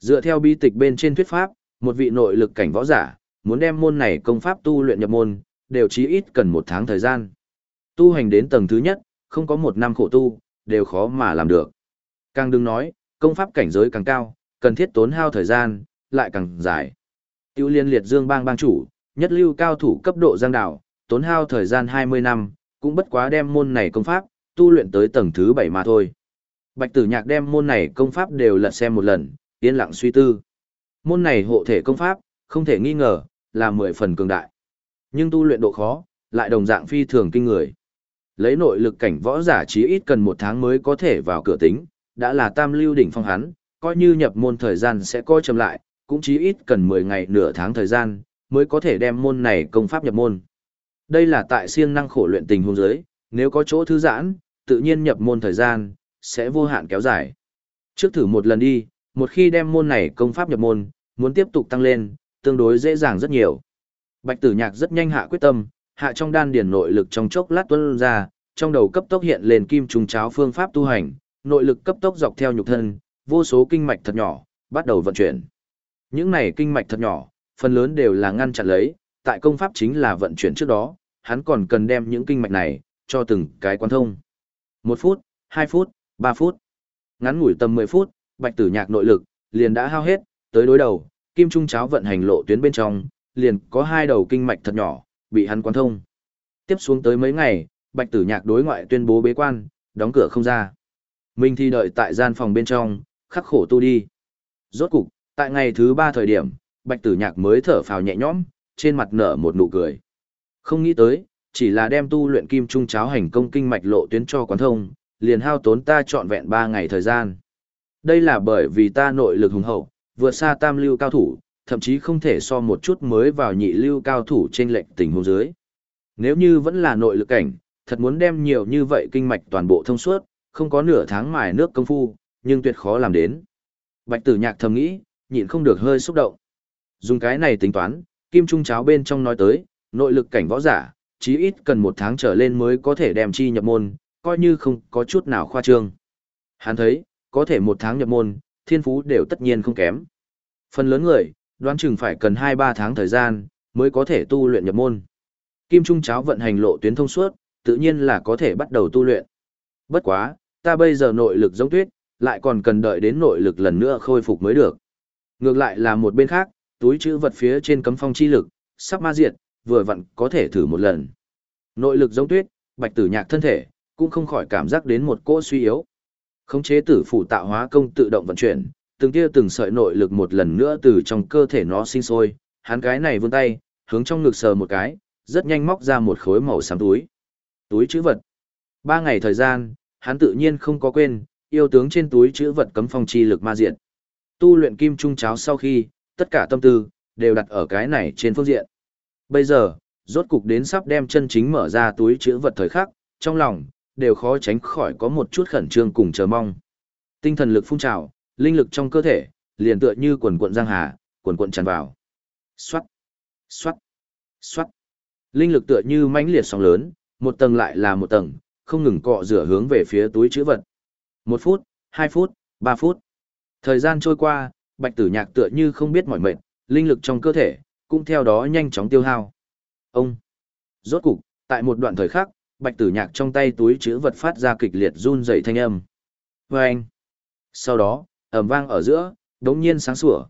Dựa theo bi tịch bên trên thuyết pháp, một vị nội lực cảnh võ giả, muốn đem môn này công pháp tu luyện nhập môn, đều chí ít cần một tháng thời gian. Tu hành đến tầng thứ nhất, không có một năm khổ tu, đều khó mà làm được. Càng đừng nói, công pháp cảnh giới càng cao, cần thiết tốn hao thời gian, lại càng dài. Tiêu liên liệt dương bang bang chủ, nhất lưu cao thủ cấp độ giang đảo, tốn hao thời gian 20 năm, cũng bất quá đem môn này công pháp, tu luyện tới tầng thứ 7 mà thôi. Bạch tử nhạc đem môn này công pháp đều lật xem một lần, yên lặng suy tư. Môn này hộ thể công pháp, không thể nghi ngờ, là 10 phần cường đại. Nhưng tu luyện độ khó, lại đồng dạng phi thường kinh người. Lấy nội lực cảnh võ giả chí ít cần một tháng mới có thể vào cửa tính, đã là tam lưu đỉnh phong hắn, coi như nhập môn thời gian sẽ coi chậm lại, cũng chí ít cần 10 ngày nửa tháng thời gian, mới có thể đem môn này công pháp nhập môn. Đây là tại siêng năng khổ luyện tình huống giới, nếu có chỗ thư giãn, tự nhiên nhập môn thời gian, sẽ vô hạn kéo dài. Trước thử một lần đi, một khi đem môn này công pháp nhập môn, muốn tiếp tục tăng lên, tương đối dễ dàng rất nhiều. Bạch tử nhạc rất nhanh hạ quyết tâm, hạ trong đan điển nội lực trong chốc lát tuân ra, trong đầu cấp tốc hiện lên kim trùng cháo phương pháp tu hành, nội lực cấp tốc dọc theo nhục thân, vô số kinh mạch thật nhỏ, bắt đầu vận chuyển. Những này kinh mạch thật nhỏ, phần lớn đều là ngăn chặn lấy, tại công pháp chính là vận chuyển trước đó, hắn còn cần đem những kinh mạch này, cho từng cái quan thông. Một phút, hai phút, ba phút. Ngắn ngủi tầm mười phút, bạch tử nhạc nội lực, liền đã hao hết, tới đối đầu, kim trung cháo vận hành lộ tuyến bên trong, liền có hai đầu kinh mạch thật nhỏ, bị hắn quan thông. Tiếp xuống tới mấy ngày, bạch tử nhạc đối ngoại tuyên bố bế quan, đóng cửa không ra. Mình thì đợi tại gian phòng bên trong, khắc khổ tu đi. Rốt cục, tại ngày thứ ba thời điểm, bạch tử nhạc mới thở phào nhẹ nhõm, trên mặt nở một nụ cười. Không nghĩ tới, chỉ là đem tu luyện kim trung cháo hành công kinh mạch lộ tuyến cho quán thông, liền hao tốn ta trọn vẹn 3 ngày thời gian. Đây là bởi vì ta nội lực hùng hậu, vượt xa tam lưu cao thủ, thậm chí không thể so một chút mới vào nhị lưu cao thủ trên lệnh tình huống dưới. Nếu như vẫn là nội lực cảnh, thật muốn đem nhiều như vậy kinh mạch toàn bộ thông suốt, không có nửa tháng mài nước công phu, nhưng tuyệt khó làm đến. Bạch tử nhạc thầm nghĩ, nhịn không được hơi xúc động. Dùng cái này tính toán, kim trung cháo bên trong nói tới, nội lực cảnh võ giả, chí ít cần một tháng trở lên mới có thể đem chi nhập môn, coi như không có chút nào khoa trương. Hắn thấy, có thể một tháng nhập môn, thiên phú đều tất nhiên không kém. Phần lớn người, đoán chừng phải cần 2-3 tháng thời gian, mới có thể tu luyện nhập môn. Kim Trung cháo vận hành lộ tuyến thông suốt, tự nhiên là có thể bắt đầu tu luyện. Bất quá, ta bây giờ nội lực giống tuyết, lại còn cần đợi đến nội lực lần nữa khôi phục mới được. Ngược lại là một bên khác, túi chữ vật phía trên cấm phong chi lực, sắp ma diệt, vừa vặn có thể thử một lần. Nội lực giống tuyết, bạch tử nhạc thân thể, cũng không khỏi cảm giác đến một cỗ suy yếu. Khống chế tử phủ tạo hóa công tự động vận chuyển, từng tia từng sợi nội lực một lần nữa từ trong cơ thể nó sinh sôi, hắn cái này vươn tay, hướng trong ngực sờ một cái, rất nhanh móc ra một khối màu xám túi. Túi chữ vật. Ba ngày thời gian, hắn tự nhiên không có quên, yêu tướng trên túi chữ vật cấm phong chi lực ma diện. Tu luyện kim trung cháo sau khi, tất cả tâm tư, đều đặt ở cái này trên phương diện. Bây giờ, rốt cục đến sắp đem chân chính mở ra túi chữ vật thời khắc, trong lòng, đều khó tránh khỏi có một chút khẩn trương cùng chờ mong. Tinh thần lực phun trào, linh lực trong cơ thể, liền tựa như quần cuộn giang hà, quần cuộn tràn vào. Xoát, xoát, xoát. Linh lực tựa như mãnh liệt sóng lớn, một tầng lại là một tầng, không ngừng cọ rửa hướng về phía túi chữ vật. Một phút, hai phút, ba phút. Thời gian trôi qua, bạch tử nhạc tựa như không biết mỏi mệt, linh lực trong cơ thể, cũng theo đó nhanh chóng tiêu hao. Ông! Rốt cục, tại một đoạn thời khắc, bạch tử nhạc trong tay túi chữ vật phát ra kịch liệt run dậy thanh âm. Và anh! Sau đó, ầm vang ở giữa, đống nhiên sáng sủa.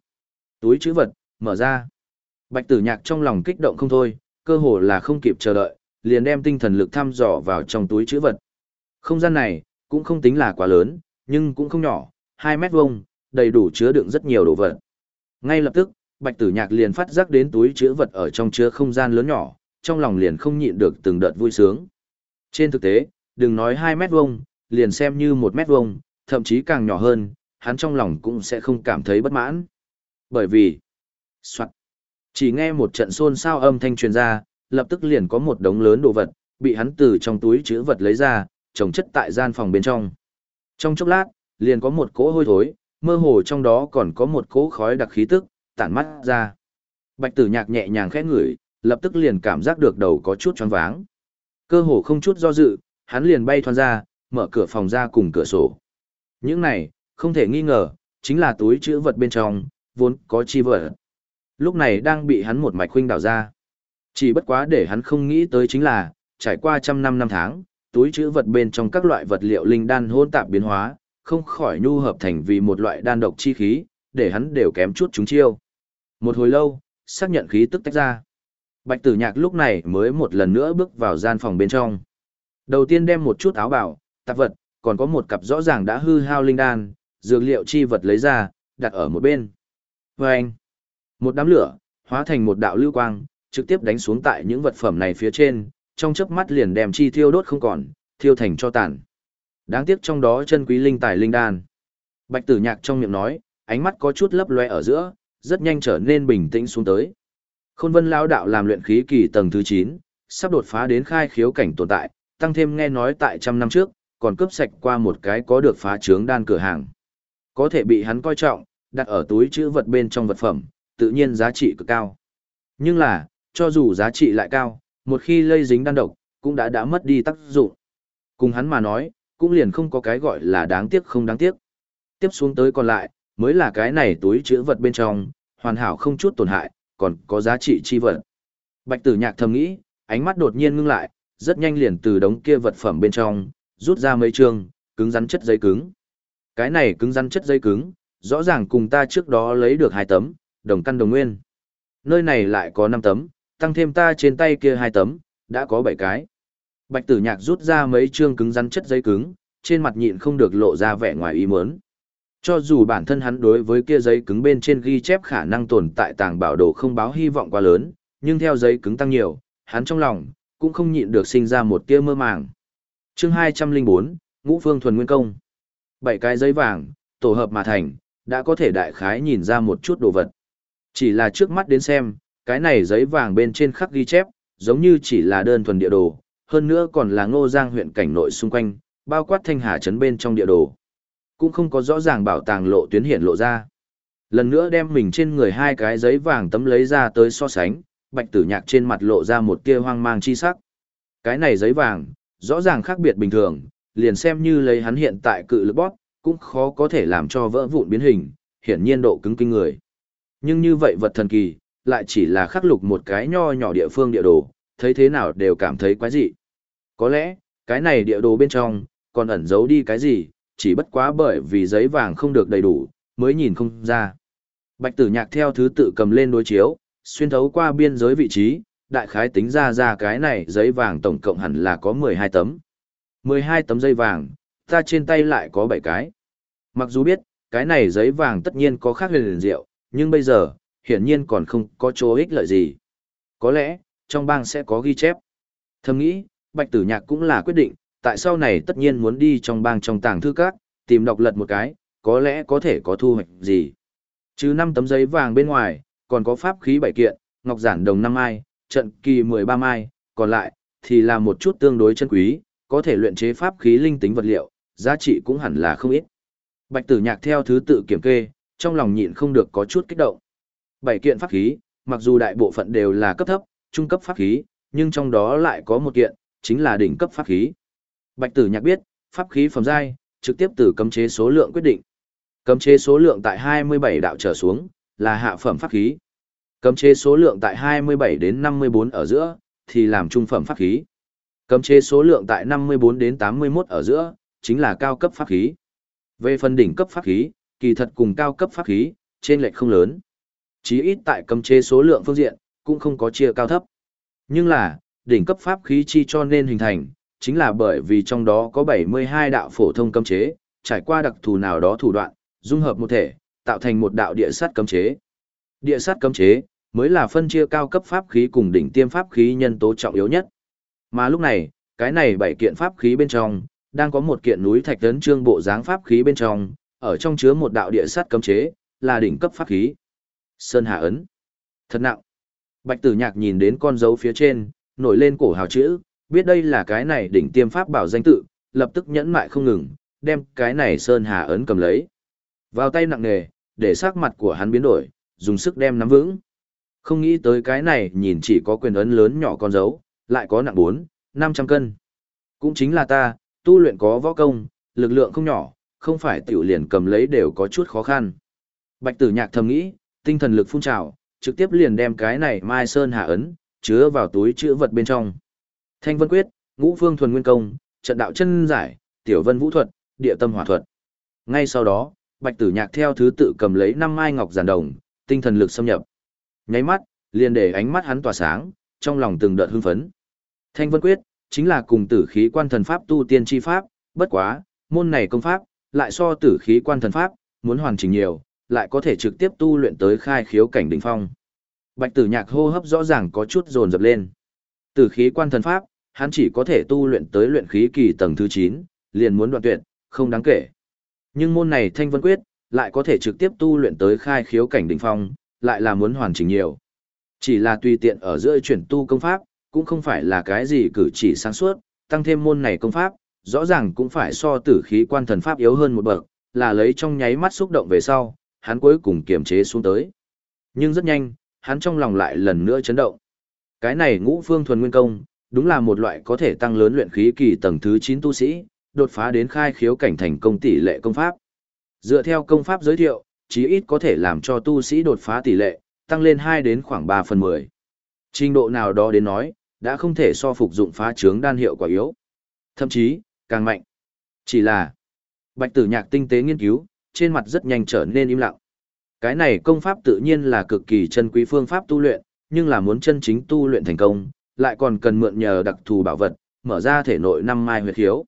Túi chữ vật, mở ra. Bạch tử nhạc trong lòng kích động không thôi, cơ hồ là không kịp chờ đợi, liền đem tinh thần lực thăm dò vào trong túi chữ vật. Không gian này, cũng không tính là quá lớn, nhưng cũng không nhỏ, 2 mét vuông, đầy đủ chứa đựng rất nhiều đồ vật. Ngay lập tức, Bạch Tử Nhạc liền phát giác đến túi chứa vật ở trong chứa không gian lớn nhỏ, trong lòng liền không nhịn được từng đợt vui sướng. Trên thực tế, đừng nói 2 mét vuông, liền xem như 1 mét vuông, thậm chí càng nhỏ hơn, hắn trong lòng cũng sẽ không cảm thấy bất mãn. Bởi vì, soạn, chỉ nghe một trận xôn xao âm thanh truyền ra, lập tức liền có một đống lớn đồ vật, bị hắn từ trong túi chứa vật lấy ra, trồng chất tại gian phòng bên trong. Trong chốc lát, liền có một cỗ hôi thối, mơ hồ trong đó còn có một cỗ khói đặc khí tức, tản mắt ra. Bạch tử nhạc nhẹ nhàng khẽ ngửi, lập tức liền cảm giác được đầu có chút choáng váng. Cơ hồ không chút do dự, hắn liền bay thoăn ra, mở cửa phòng ra cùng cửa sổ. Những này, không thể nghi ngờ, chính là túi chữ vật bên trong, vốn có chi vật. Lúc này đang bị hắn một mạch huynh đảo ra. Chỉ bất quá để hắn không nghĩ tới chính là, trải qua trăm năm năm tháng, túi chữ vật bên trong các loại vật liệu linh đan hôn tạp biến hóa, không khỏi nhu hợp thành vì một loại đan độc chi khí, để hắn đều kém chút chúng chiêu. Một hồi lâu, xác nhận khí tức tách ra. Bạch tử nhạc lúc này mới một lần nữa bước vào gian phòng bên trong. Đầu tiên đem một chút áo bảo, tạp vật, còn có một cặp rõ ràng đã hư hao linh đan, dược liệu chi vật lấy ra, đặt ở một bên. Và anh, một đám lửa, hóa thành một đạo lưu quang, trực tiếp đánh xuống tại những vật phẩm này phía trên, trong chớp mắt liền đem chi thiêu đốt không còn, thiêu thành cho tàn. Đáng tiếc trong đó chân quý linh tài linh đan. Bạch tử nhạc trong miệng nói, ánh mắt có chút lấp loe ở giữa, rất nhanh trở nên bình tĩnh xuống tới. Khôn vân lao đạo làm luyện khí kỳ tầng thứ 9, sắp đột phá đến khai khiếu cảnh tồn tại, tăng thêm nghe nói tại trăm năm trước, còn cướp sạch qua một cái có được phá trướng đan cửa hàng. Có thể bị hắn coi trọng, đặt ở túi chữ vật bên trong vật phẩm, tự nhiên giá trị cực cao. Nhưng là, cho dù giá trị lại cao, một khi lây dính đan độc, cũng đã đã mất đi tác dụng. Cùng hắn mà nói, cũng liền không có cái gọi là đáng tiếc không đáng tiếc. Tiếp xuống tới còn lại, mới là cái này túi chữ vật bên trong, hoàn hảo không chút tổn hại, còn có giá trị chi vật. Bạch tử nhạc thầm nghĩ, ánh mắt đột nhiên ngưng lại, rất nhanh liền từ đống kia vật phẩm bên trong, rút ra mấy trường, cứng rắn chất giấy cứng. Cái này cứng rắn chất giấy cứng, rõ ràng cùng ta trước đó lấy được hai tấm, đồng căn đồng nguyên. Nơi này lại có 5 tấm, tăng thêm ta trên tay kia hai tấm, đã có 7 cái. Bạch tử nhạc rút ra mấy chương cứng rắn chất giấy cứng, trên mặt nhịn không được lộ ra vẻ ngoài ý muốn. Cho dù bản thân hắn đối với kia giấy cứng bên trên ghi chép khả năng tồn tại tàng bảo đồ không báo hy vọng quá lớn, nhưng theo giấy cứng tăng nhiều, hắn trong lòng cũng không nhịn được sinh ra một tia mơ màng. Chương 204, Ngũ Phương thuần nguyên công. Bảy cái giấy vàng, tổ hợp mà thành, đã có thể đại khái nhìn ra một chút đồ vật. Chỉ là trước mắt đến xem, cái này giấy vàng bên trên khắc ghi chép, giống như chỉ là đơn thuần địa đồ, hơn nữa còn là ngô giang huyện cảnh nội xung quanh, bao quát thanh hà trấn bên trong địa đồ. Cũng không có rõ ràng bảo tàng lộ tuyến hiện lộ ra. Lần nữa đem mình trên người hai cái giấy vàng tấm lấy ra tới so sánh, bạch tử nhạc trên mặt lộ ra một tia hoang mang chi sắc. Cái này giấy vàng, rõ ràng khác biệt bình thường, liền xem như lấy hắn hiện tại cự lực bóp, cũng khó có thể làm cho vỡ vụn biến hình, hiển nhiên độ cứng kinh người. Nhưng như vậy vật thần kỳ, lại chỉ là khắc lục một cái nho nhỏ địa phương địa đồ, thấy thế nào đều cảm thấy quái dị. Có lẽ, cái này địa đồ bên trong, còn ẩn giấu đi cái gì, chỉ bất quá bởi vì giấy vàng không được đầy đủ, mới nhìn không ra. Bạch tử nhạc theo thứ tự cầm lên đối chiếu, xuyên thấu qua biên giới vị trí, đại khái tính ra ra cái này giấy vàng tổng cộng hẳn là có 12 tấm. 12 tấm giấy vàng, ta trên tay lại có 7 cái. Mặc dù biết, cái này giấy vàng tất nhiên có khác huyền diệu, nhưng bây giờ, hiển nhiên còn không có chỗ ích lợi gì. Có lẽ, trong bang sẽ có ghi chép. Thầm nghĩ, Bạch Tử Nhạc cũng là quyết định, tại sau này tất nhiên muốn đi trong bang trong tàng thư các, tìm đọc lật một cái, có lẽ có thể có thu hoạch gì. Chứ năm tấm giấy vàng bên ngoài, còn có pháp khí bảy kiện, ngọc giản đồng năm mai, trận kỳ 13 mai, còn lại thì là một chút tương đối chân quý, có thể luyện chế pháp khí linh tính vật liệu, giá trị cũng hẳn là không ít. Bạch Tử Nhạc theo thứ tự kiểm kê, trong lòng nhịn không được có chút kích động. Bảy kiện pháp khí, mặc dù đại bộ phận đều là cấp thấp, trung cấp pháp khí, nhưng trong đó lại có một kiện, chính là đỉnh cấp pháp khí. Bạch Tử Nhạc biết, pháp khí phẩm giai, trực tiếp từ cấm chế số lượng quyết định. Cấm chế số lượng tại 27 đạo trở xuống, là hạ phẩm pháp khí. Cấm chế số lượng tại 27 đến 54 ở giữa, thì làm trung phẩm pháp khí. Cấm chế số lượng tại 54 đến 81 ở giữa, chính là cao cấp pháp khí. Về phần đỉnh cấp pháp khí, kỳ thật cùng cao cấp pháp khí, trên lệch không lớn. Chí ít tại cấm chế số lượng phương diện, cũng không có chia cao thấp. Nhưng là, đỉnh cấp pháp khí chi cho nên hình thành, chính là bởi vì trong đó có 72 đạo phổ thông cấm chế, trải qua đặc thù nào đó thủ đoạn, dung hợp một thể, tạo thành một đạo địa sát cấm chế. Địa sát cấm chế mới là phân chia cao cấp pháp khí cùng đỉnh tiêm pháp khí nhân tố trọng yếu nhất. Mà lúc này, cái này bảy kiện pháp khí bên trong, đang có một kiện núi thạch tấn trương bộ dáng pháp khí bên trong, ở trong chứa một đạo địa sát cấm chế, là đỉnh cấp pháp khí. Sơn Hà ấn. Thật nặng. Bạch Tử Nhạc nhìn đến con dấu phía trên, nổi lên cổ hào chữ, biết đây là cái này đỉnh tiêm pháp bảo danh tự, lập tức nhẫn mại không ngừng, đem cái này Sơn Hà ấn cầm lấy. Vào tay nặng nề, để sắc mặt của hắn biến đổi, dùng sức đem nắm vững. Không nghĩ tới cái này nhìn chỉ có quyền ấn lớn nhỏ con dấu, lại có nặng 4, 500 cân. Cũng chính là ta, tu luyện có võ công, lực lượng không nhỏ, không phải tiểu liền cầm lấy đều có chút khó khăn. Bạch tử nhạc thầm nghĩ, tinh thần lực phun trào, trực tiếp liền đem cái này mai sơn hạ ấn, chứa vào túi chữ vật bên trong. Thanh vân quyết, ngũ phương thuần nguyên công, trận đạo chân giải, tiểu vân vũ thuật, địa tâm hỏa thuật. Ngay sau đó, bạch tử nhạc theo thứ tự cầm lấy năm mai ngọc giản đồng, tinh thần lực xâm nhập. Nháy mắt, liền để ánh mắt hắn tỏa sáng, trong lòng từng đợt hưng phấn. Thanh vân quyết, chính là cùng tử khí quan thần pháp tu tiên chi pháp, bất quá, môn này công pháp, lại so tử khí quan thần pháp, muốn hoàn chỉnh nhiều, lại có thể trực tiếp tu luyện tới khai khiếu cảnh đỉnh phong. Bạch tử nhạc hô hấp rõ ràng có chút dồn dập lên. Tử khí quan thần pháp, hắn chỉ có thể tu luyện tới luyện khí kỳ tầng thứ 9, liền muốn đoạn tuyệt, không đáng kể. Nhưng môn này thanh vân quyết, lại có thể trực tiếp tu luyện tới khai khiếu cảnh đỉnh phong, lại là muốn hoàn chỉnh nhiều. Chỉ là tùy tiện ở giữa chuyển tu công pháp, cũng không phải là cái gì cử chỉ sáng suốt, tăng thêm môn này công pháp, rõ ràng cũng phải so tử khí quan thần pháp yếu hơn một bậc, là lấy trong nháy mắt xúc động về sau, hắn cuối cùng kiềm chế xuống tới. Nhưng rất nhanh, hắn trong lòng lại lần nữa chấn động. Cái này ngũ phương thuần nguyên công, đúng là một loại có thể tăng lớn luyện khí kỳ tầng thứ 9 tu sĩ, đột phá đến khai khiếu cảnh thành công tỷ lệ công pháp. Dựa theo công pháp giới thiệu, chí ít có thể làm cho tu sĩ đột phá tỷ lệ, tăng lên 2 đến khoảng 3 phần 10. Trình độ nào đó đến nói, đã không thể so phục dụng phá trướng đan hiệu quả yếu. Thậm chí, càng mạnh. Chỉ là, bạch tử nhạc tinh tế nghiên cứu, trên mặt rất nhanh trở nên im lặng. Cái này công pháp tự nhiên là cực kỳ chân quý phương pháp tu luyện, nhưng là muốn chân chính tu luyện thành công, lại còn cần mượn nhờ đặc thù bảo vật, mở ra thể nội năm mai huyệt khiếu.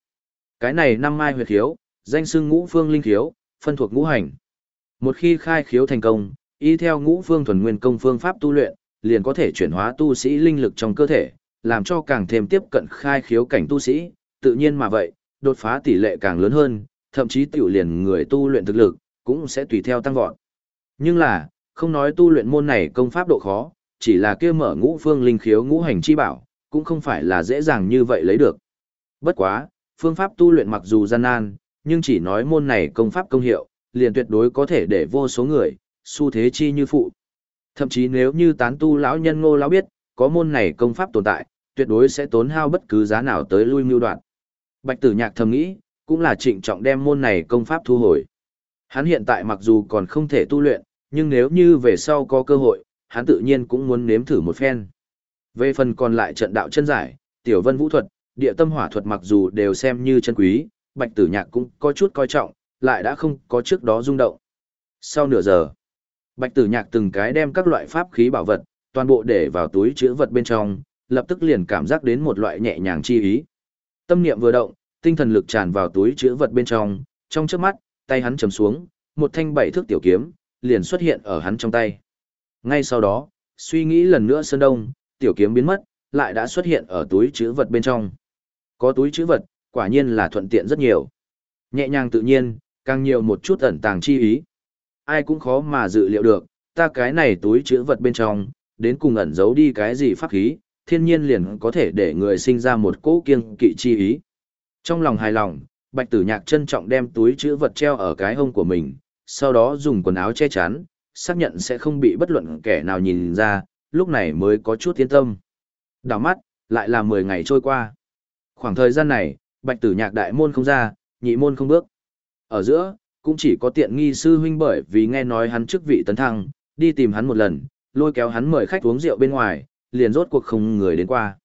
Cái này năm mai huyệt khiếu, danh xưng ngũ phương linh khiếu, phân thuộc ngũ hành. Một khi khai khiếu thành công, y theo ngũ phương thuần nguyên công phương pháp tu luyện, liền có thể chuyển hóa tu sĩ linh lực trong cơ thể, làm cho càng thêm tiếp cận khai khiếu cảnh tu sĩ, tự nhiên mà vậy, đột phá tỷ lệ càng lớn hơn, thậm chí tiểu liền người tu luyện thực lực, cũng sẽ tùy theo tăng vọt. Nhưng là, không nói tu luyện môn này công pháp độ khó, chỉ là kia mở ngũ phương linh khiếu ngũ hành chi bảo, cũng không phải là dễ dàng như vậy lấy được. Bất quá, phương pháp tu luyện mặc dù gian nan, nhưng chỉ nói môn này công pháp công hiệu, liền tuyệt đối có thể để vô số người, xu thế chi như phụ. Thậm chí nếu như tán tu lão nhân ngô lão biết, có môn này công pháp tồn tại, tuyệt đối sẽ tốn hao bất cứ giá nào tới lui mưu đoạn. Bạch tử nhạc thầm nghĩ, cũng là trịnh trọng đem môn này công pháp thu hồi. Hắn hiện tại mặc dù còn không thể tu luyện, nhưng nếu như về sau có cơ hội, hắn tự nhiên cũng muốn nếm thử một phen. Về phần còn lại trận đạo chân giải, tiểu vân vũ thuật, địa tâm hỏa thuật mặc dù đều xem như chân quý, bạch tử nhạc cũng có chút coi trọng, lại đã không có trước đó rung động. Sau nửa giờ, bạch tử nhạc từng cái đem các loại pháp khí bảo vật, toàn bộ để vào túi chữ vật bên trong, lập tức liền cảm giác đến một loại nhẹ nhàng chi ý. Tâm niệm vừa động, tinh thần lực tràn vào túi chữ vật bên trong, trong chớp mắt, tay hắn chầm xuống, một thanh bảy thước tiểu kiếm liền xuất hiện ở hắn trong tay. Ngay sau đó, suy nghĩ lần nữa Sơn Đông, tiểu kiếm biến mất, lại đã xuất hiện ở túi chữ vật bên trong. Có túi chữ vật, quả nhiên là thuận tiện rất nhiều. Nhẹ nhàng tự nhiên, càng nhiều một chút ẩn tàng chi ý. Ai cũng khó mà dự liệu được, ta cái này túi chữ vật bên trong, đến cùng ẩn giấu đi cái gì pháp khí, thiên nhiên liền có thể để người sinh ra một cỗ kiêng kỵ chi ý. Trong lòng hài lòng, Bạch Tử Nhạc trân trọng đem túi chữ vật treo ở cái hông của mình, sau đó dùng quần áo che chắn, xác nhận sẽ không bị bất luận kẻ nào nhìn ra, lúc này mới có chút yên tâm. Đào mắt, lại là 10 ngày trôi qua. Khoảng thời gian này, Bạch Tử Nhạc đại môn không ra, nhị môn không bước. Ở giữa, cũng chỉ có tiện nghi sư huynh bởi vì nghe nói hắn chức vị tấn thăng, đi tìm hắn một lần, lôi kéo hắn mời khách uống rượu bên ngoài, liền rốt cuộc không người đến qua.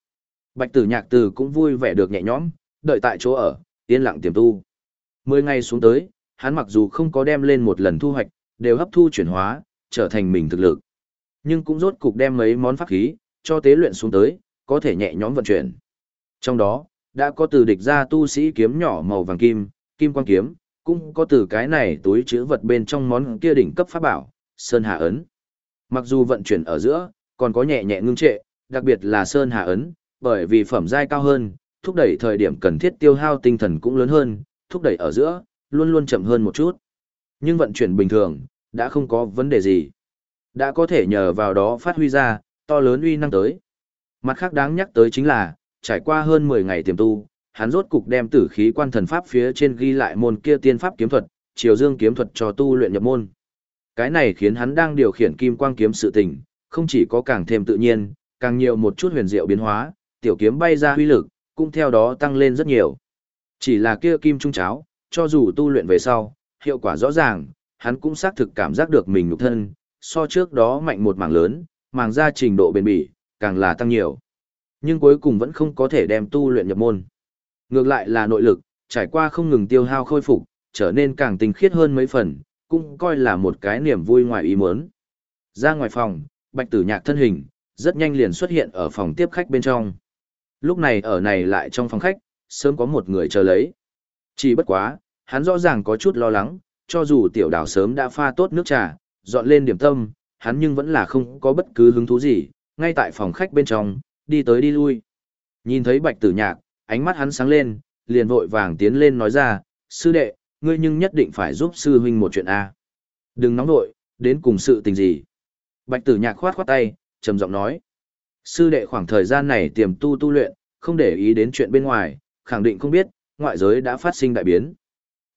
Bạch tử nhạc từ cũng vui vẻ được nhẹ nhõm, đợi tại chỗ ở, yên lặng tiềm tu. Mười ngày xuống tới, hắn mặc dù không có đem lên một lần thu hoạch, đều hấp thu chuyển hóa, trở thành mình thực lực. Nhưng cũng rốt cục đem mấy món pháp khí, cho tế luyện xuống tới, có thể nhẹ nhõm vận chuyển. Trong đó, đã có từ địch ra tu sĩ kiếm nhỏ màu vàng kim, kim quang kiếm, cũng có từ cái này túi chứa vật bên trong món kia đỉnh cấp pháp bảo, Sơn Hà Ấn. Mặc dù vận chuyển ở giữa, còn có nhẹ nhẹ ngưng trệ, đặc biệt là Sơn Hà Ấn, bởi vì phẩm giai cao hơn, thúc đẩy thời điểm cần thiết tiêu hao tinh thần cũng lớn hơn, thúc đẩy ở giữa, luôn luôn chậm hơn một chút. Nhưng vận chuyển bình thường, đã không có vấn đề gì. Đã có thể nhờ vào đó phát huy ra, to lớn uy năng tới. Mặt khác đáng nhắc tới chính là, trải qua hơn 10 ngày tiềm tu, hắn rốt cục đem tử khí quan thần pháp phía trên ghi lại môn kia tiên pháp kiếm thuật, triều dương kiếm thuật cho tu luyện nhập môn. Cái này khiến hắn đang điều khiển kim quang kiếm sự tình, không chỉ có càng thêm tự nhiên, càng nhiều một chút huyền diệu biến hóa, tiểu kiếm bay ra huy lực, cũng theo đó tăng lên rất nhiều. Chỉ là kia kim trung cháo, cho dù tu luyện về sau, hiệu quả rõ ràng, hắn cũng xác thực cảm giác được mình nhục thân, so trước đó mạnh một mảng lớn, màng ra trình độ bền bỉ, càng là tăng nhiều. Nhưng cuối cùng vẫn không có thể đem tu luyện nhập môn. Ngược lại là nội lực, trải qua không ngừng tiêu hao khôi phục, trở nên càng tinh khiết hơn mấy phần, cũng coi là một cái niềm vui ngoài ý muốn. Ra ngoài phòng, bạch tử nhạc thân hình, rất nhanh liền xuất hiện ở phòng tiếp khách bên trong. Lúc này ở này lại trong phòng khách, sớm có một người chờ lấy. Chỉ bất quá, hắn rõ ràng có chút lo lắng, cho dù tiểu đảo sớm đã pha tốt nước trà, dọn lên điểm tâm, hắn nhưng vẫn là không có bất cứ hứng thú gì, ngay tại phòng khách bên trong, đi tới đi lui. Nhìn thấy bạch tử nhạc, ánh mắt hắn sáng lên, liền vội vàng tiến lên nói ra, sư đệ, ngươi nhưng nhất định phải giúp sư huynh một chuyện A. Đừng nóng nội, đến cùng sự tình gì. Bạch tử nhạc khoát khoát tay, trầm giọng nói. Sư đệ khoảng thời gian này tiềm tu tu luyện, không để ý đến chuyện bên ngoài, khẳng định không biết, ngoại giới đã phát sinh đại biến.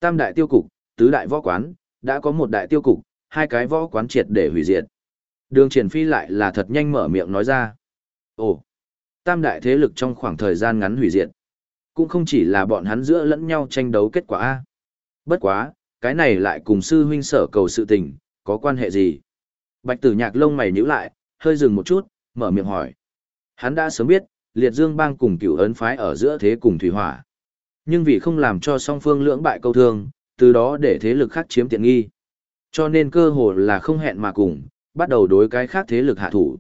Tam đại tiêu cục, tứ đại võ quán, đã có một đại tiêu cục, hai cái võ quán triệt để hủy diệt. Đường triển phi lại là thật nhanh mở miệng nói ra. Ồ, tam đại thế lực trong khoảng thời gian ngắn hủy diệt. Cũng không chỉ là bọn hắn giữa lẫn nhau tranh đấu kết quả A. Bất quá, cái này lại cùng sư huynh sở cầu sự tình, có quan hệ gì? Bạch tử nhạc lông mày nhíu lại, hơi dừng một chút, mở miệng hỏi. Hắn đã sớm biết, liệt dương bang cùng cửu ấn phái ở giữa thế cùng thủy hỏa. Nhưng vì không làm cho song phương lưỡng bại câu thương, từ đó để thế lực khác chiếm tiện nghi. Cho nên cơ hồ là không hẹn mà cùng, bắt đầu đối cái khác thế lực hạ thủ.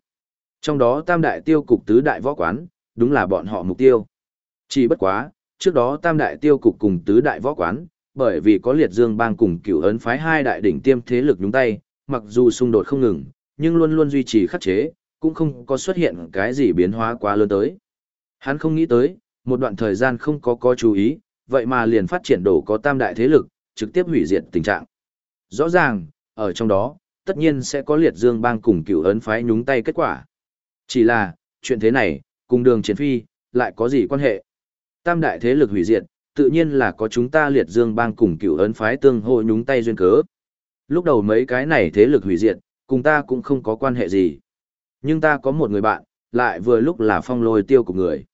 Trong đó tam đại tiêu cục tứ đại võ quán, đúng là bọn họ mục tiêu. Chỉ bất quá, trước đó tam đại tiêu cục cùng tứ đại võ quán, bởi vì có liệt dương bang cùng cửu ấn phái hai đại đỉnh tiêm thế lực nhúng tay, mặc dù xung đột không ngừng, nhưng luôn luôn duy trì khắc chế, cũng không có xuất hiện cái gì biến hóa quá lớn tới. Hắn không nghĩ tới, một đoạn thời gian không có có chú ý, vậy mà liền phát triển đổ có tam đại thế lực, trực tiếp hủy diệt tình trạng. Rõ ràng, ở trong đó, tất nhiên sẽ có liệt dương bang cùng cửu ấn phái nhúng tay kết quả. Chỉ là, chuyện thế này, cùng đường chiến phi, lại có gì quan hệ? Tam đại thế lực hủy diệt, tự nhiên là có chúng ta liệt dương bang cùng cựu ấn phái tương hội nhúng tay duyên cớ. Lúc đầu mấy cái này thế lực hủy diệt, cùng ta cũng không có quan hệ gì. Nhưng ta có một người bạn, lại vừa lúc là phong lôi tiêu của người.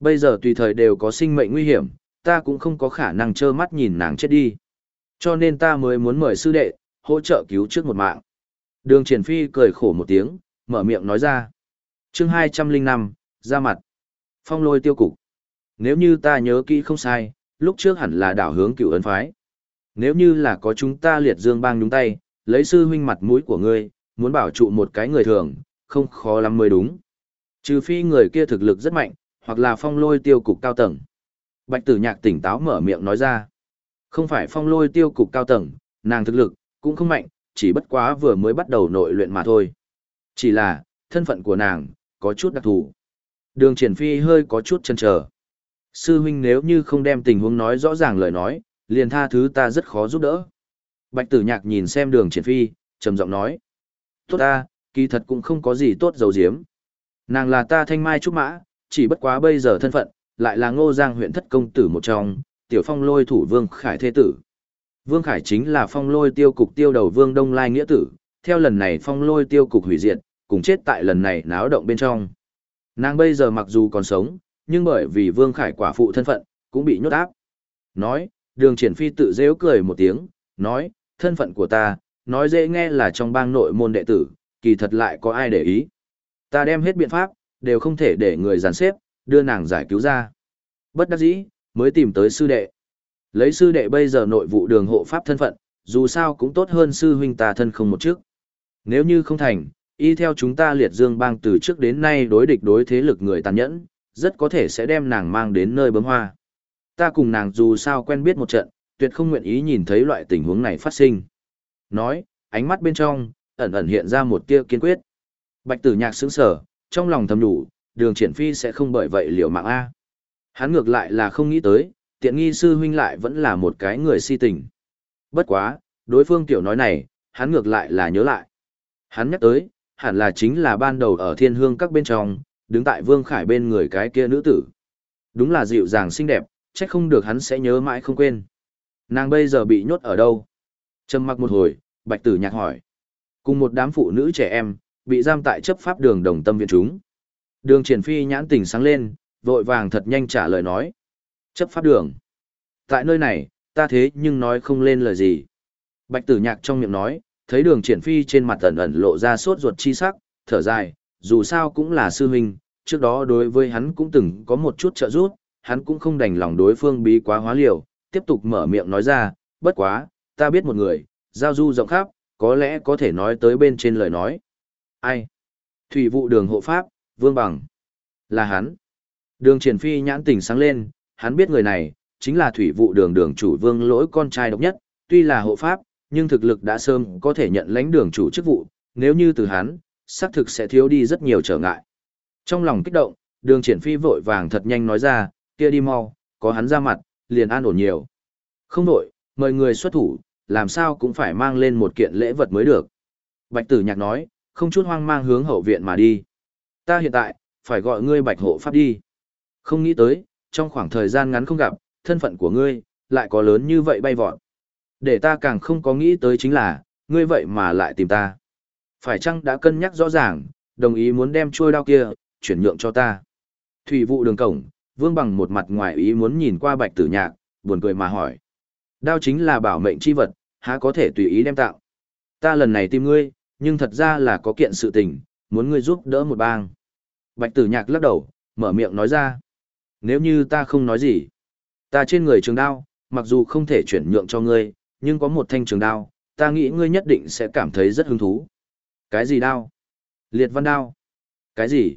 Bây giờ tùy thời đều có sinh mệnh nguy hiểm, ta cũng không có khả năng trơ mắt nhìn nàng chết đi. Cho nên ta mới muốn mời sư đệ, hỗ trợ cứu trước một mạng. Đường triển phi cười khổ một tiếng, mở miệng nói ra. chương 205, ra mặt. Phong lôi tiêu cục. Nếu như ta nhớ kỹ không sai, lúc trước hẳn là đảo hướng cựu ấn phái. Nếu như là có chúng ta liệt dương bang nhúng tay, lấy sư huynh mặt mũi của ngươi, muốn bảo trụ một cái người thường, không khó lắm mới đúng. Trừ phi người kia thực lực rất mạnh, hoặc là phong lôi tiêu cục cao tầng. Bạch tử nhạc tỉnh táo mở miệng nói ra. Không phải phong lôi tiêu cục cao tầng, nàng thực lực, cũng không mạnh, chỉ bất quá vừa mới bắt đầu nội luyện mà thôi. Chỉ là, thân phận của nàng, có chút đặc thù. Đường triển phi hơi có chút chần chờ. Sư huynh nếu như không đem tình huống nói rõ ràng lời nói, liền tha thứ ta rất khó giúp đỡ. Bạch tử nhạc nhìn xem đường triển phi, trầm giọng nói. Tốt ta, kỳ thật cũng không có gì tốt dầu diếm. Nàng là ta thanh mai trúc mã, chỉ bất quá bây giờ thân phận, lại là ngô giang huyện thất công tử một trong, tiểu phong lôi thủ vương khải thế tử. Vương khải chính là phong lôi tiêu cục tiêu đầu vương đông lai nghĩa tử, theo lần này phong lôi tiêu cục hủy diệt, cùng chết tại lần này náo động bên trong. Nàng bây giờ mặc dù còn sống, nhưng bởi vì vương khải quả phụ thân phận, cũng bị nhốt áp. Nói, đường triển phi tự dễ cười một tiếng, nói, thân phận của ta, nói dễ nghe là trong bang nội môn đệ tử, kỳ thật lại có ai để ý. Ta đem hết biện pháp, đều không thể để người giàn xếp, đưa nàng giải cứu ra. Bất đắc dĩ, mới tìm tới sư đệ. Lấy sư đệ bây giờ nội vụ đường hộ pháp thân phận, dù sao cũng tốt hơn sư huynh ta thân không một trước. Nếu như không thành, y theo chúng ta liệt dương bang từ trước đến nay đối địch đối thế lực người tàn nhẫn, rất có thể sẽ đem nàng mang đến nơi bấm hoa. Ta cùng nàng dù sao quen biết một trận, tuyệt không nguyện ý nhìn thấy loại tình huống này phát sinh. Nói, ánh mắt bên trong, ẩn ẩn hiện ra một tia kiên quyết. Bạch tử nhạc sững sở, trong lòng thầm đủ, đường triển phi sẽ không bởi vậy liều mạng A. Hắn ngược lại là không nghĩ tới, tiện nghi sư huynh lại vẫn là một cái người si tình. Bất quá, đối phương tiểu nói này, hắn ngược lại là nhớ lại. Hắn nhắc tới, hẳn là chính là ban đầu ở thiên hương các bên trong, đứng tại Vương Khải bên người cái kia nữ tử. Đúng là dịu dàng xinh đẹp, chắc không được hắn sẽ nhớ mãi không quên. Nàng bây giờ bị nhốt ở đâu? Trầm mặc một hồi, Bạch Tử Nhạc hỏi. Cùng một đám phụ nữ trẻ em, bị giam tại chấp pháp đường đồng tâm viện chúng. Đường triển phi nhãn tỉnh sáng lên, vội vàng thật nhanh trả lời nói. Chấp pháp đường. Tại nơi này, ta thế nhưng nói không lên lời gì. Bạch tử nhạc trong miệng nói, thấy đường triển phi trên mặt ẩn ẩn lộ ra sốt ruột chi sắc, thở dài, dù sao cũng là sư huynh, trước đó đối với hắn cũng từng có một chút trợ giúp, hắn cũng không đành lòng đối phương bí quá hóa liều, tiếp tục mở miệng nói ra, bất quá, ta biết một người, giao du rộng khắp, có lẽ có thể nói tới bên trên lời nói. Ai? Thủy vụ đường hộ pháp, Vương Bằng. Là hắn. Đường triển phi nhãn tỉnh sáng lên, hắn biết người này, chính là thủy vụ đường đường chủ Vương lỗi con trai độc nhất, tuy là hộ pháp, nhưng thực lực đã sớm có thể nhận lãnh đường chủ chức vụ, nếu như từ hắn, xác thực sẽ thiếu đi rất nhiều trở ngại. Trong lòng kích động, đường triển phi vội vàng thật nhanh nói ra, kia đi mau, có hắn ra mặt, liền an ổn nhiều. Không đổi, mời người xuất thủ, làm sao cũng phải mang lên một kiện lễ vật mới được. Bạch tử nhạc nói, không chút hoang mang hướng hậu viện mà đi. Ta hiện tại, phải gọi ngươi bạch hộ pháp đi. Không nghĩ tới, trong khoảng thời gian ngắn không gặp, thân phận của ngươi, lại có lớn như vậy bay vọt. Để ta càng không có nghĩ tới chính là, ngươi vậy mà lại tìm ta. Phải chăng đã cân nhắc rõ ràng, đồng ý muốn đem trôi đao kia, chuyển nhượng cho ta. Thủy vụ đường cổng, vương bằng một mặt ngoài ý muốn nhìn qua bạch tử nhạc, buồn cười mà hỏi. Đao chính là bảo mệnh chi vật, há có thể tùy ý đem tạo. Ta lần này tìm ngươi, nhưng thật ra là có kiện sự tình, muốn ngươi giúp đỡ một bang. Bạch tử nhạc lắc đầu, mở miệng nói ra. Nếu như ta không nói gì, ta trên người trường đao, mặc dù không thể chuyển nhượng cho ngươi, nhưng có một thanh trường đao, ta nghĩ ngươi nhất định sẽ cảm thấy rất hứng thú. Cái gì đao? Liệt văn đao. Cái gì?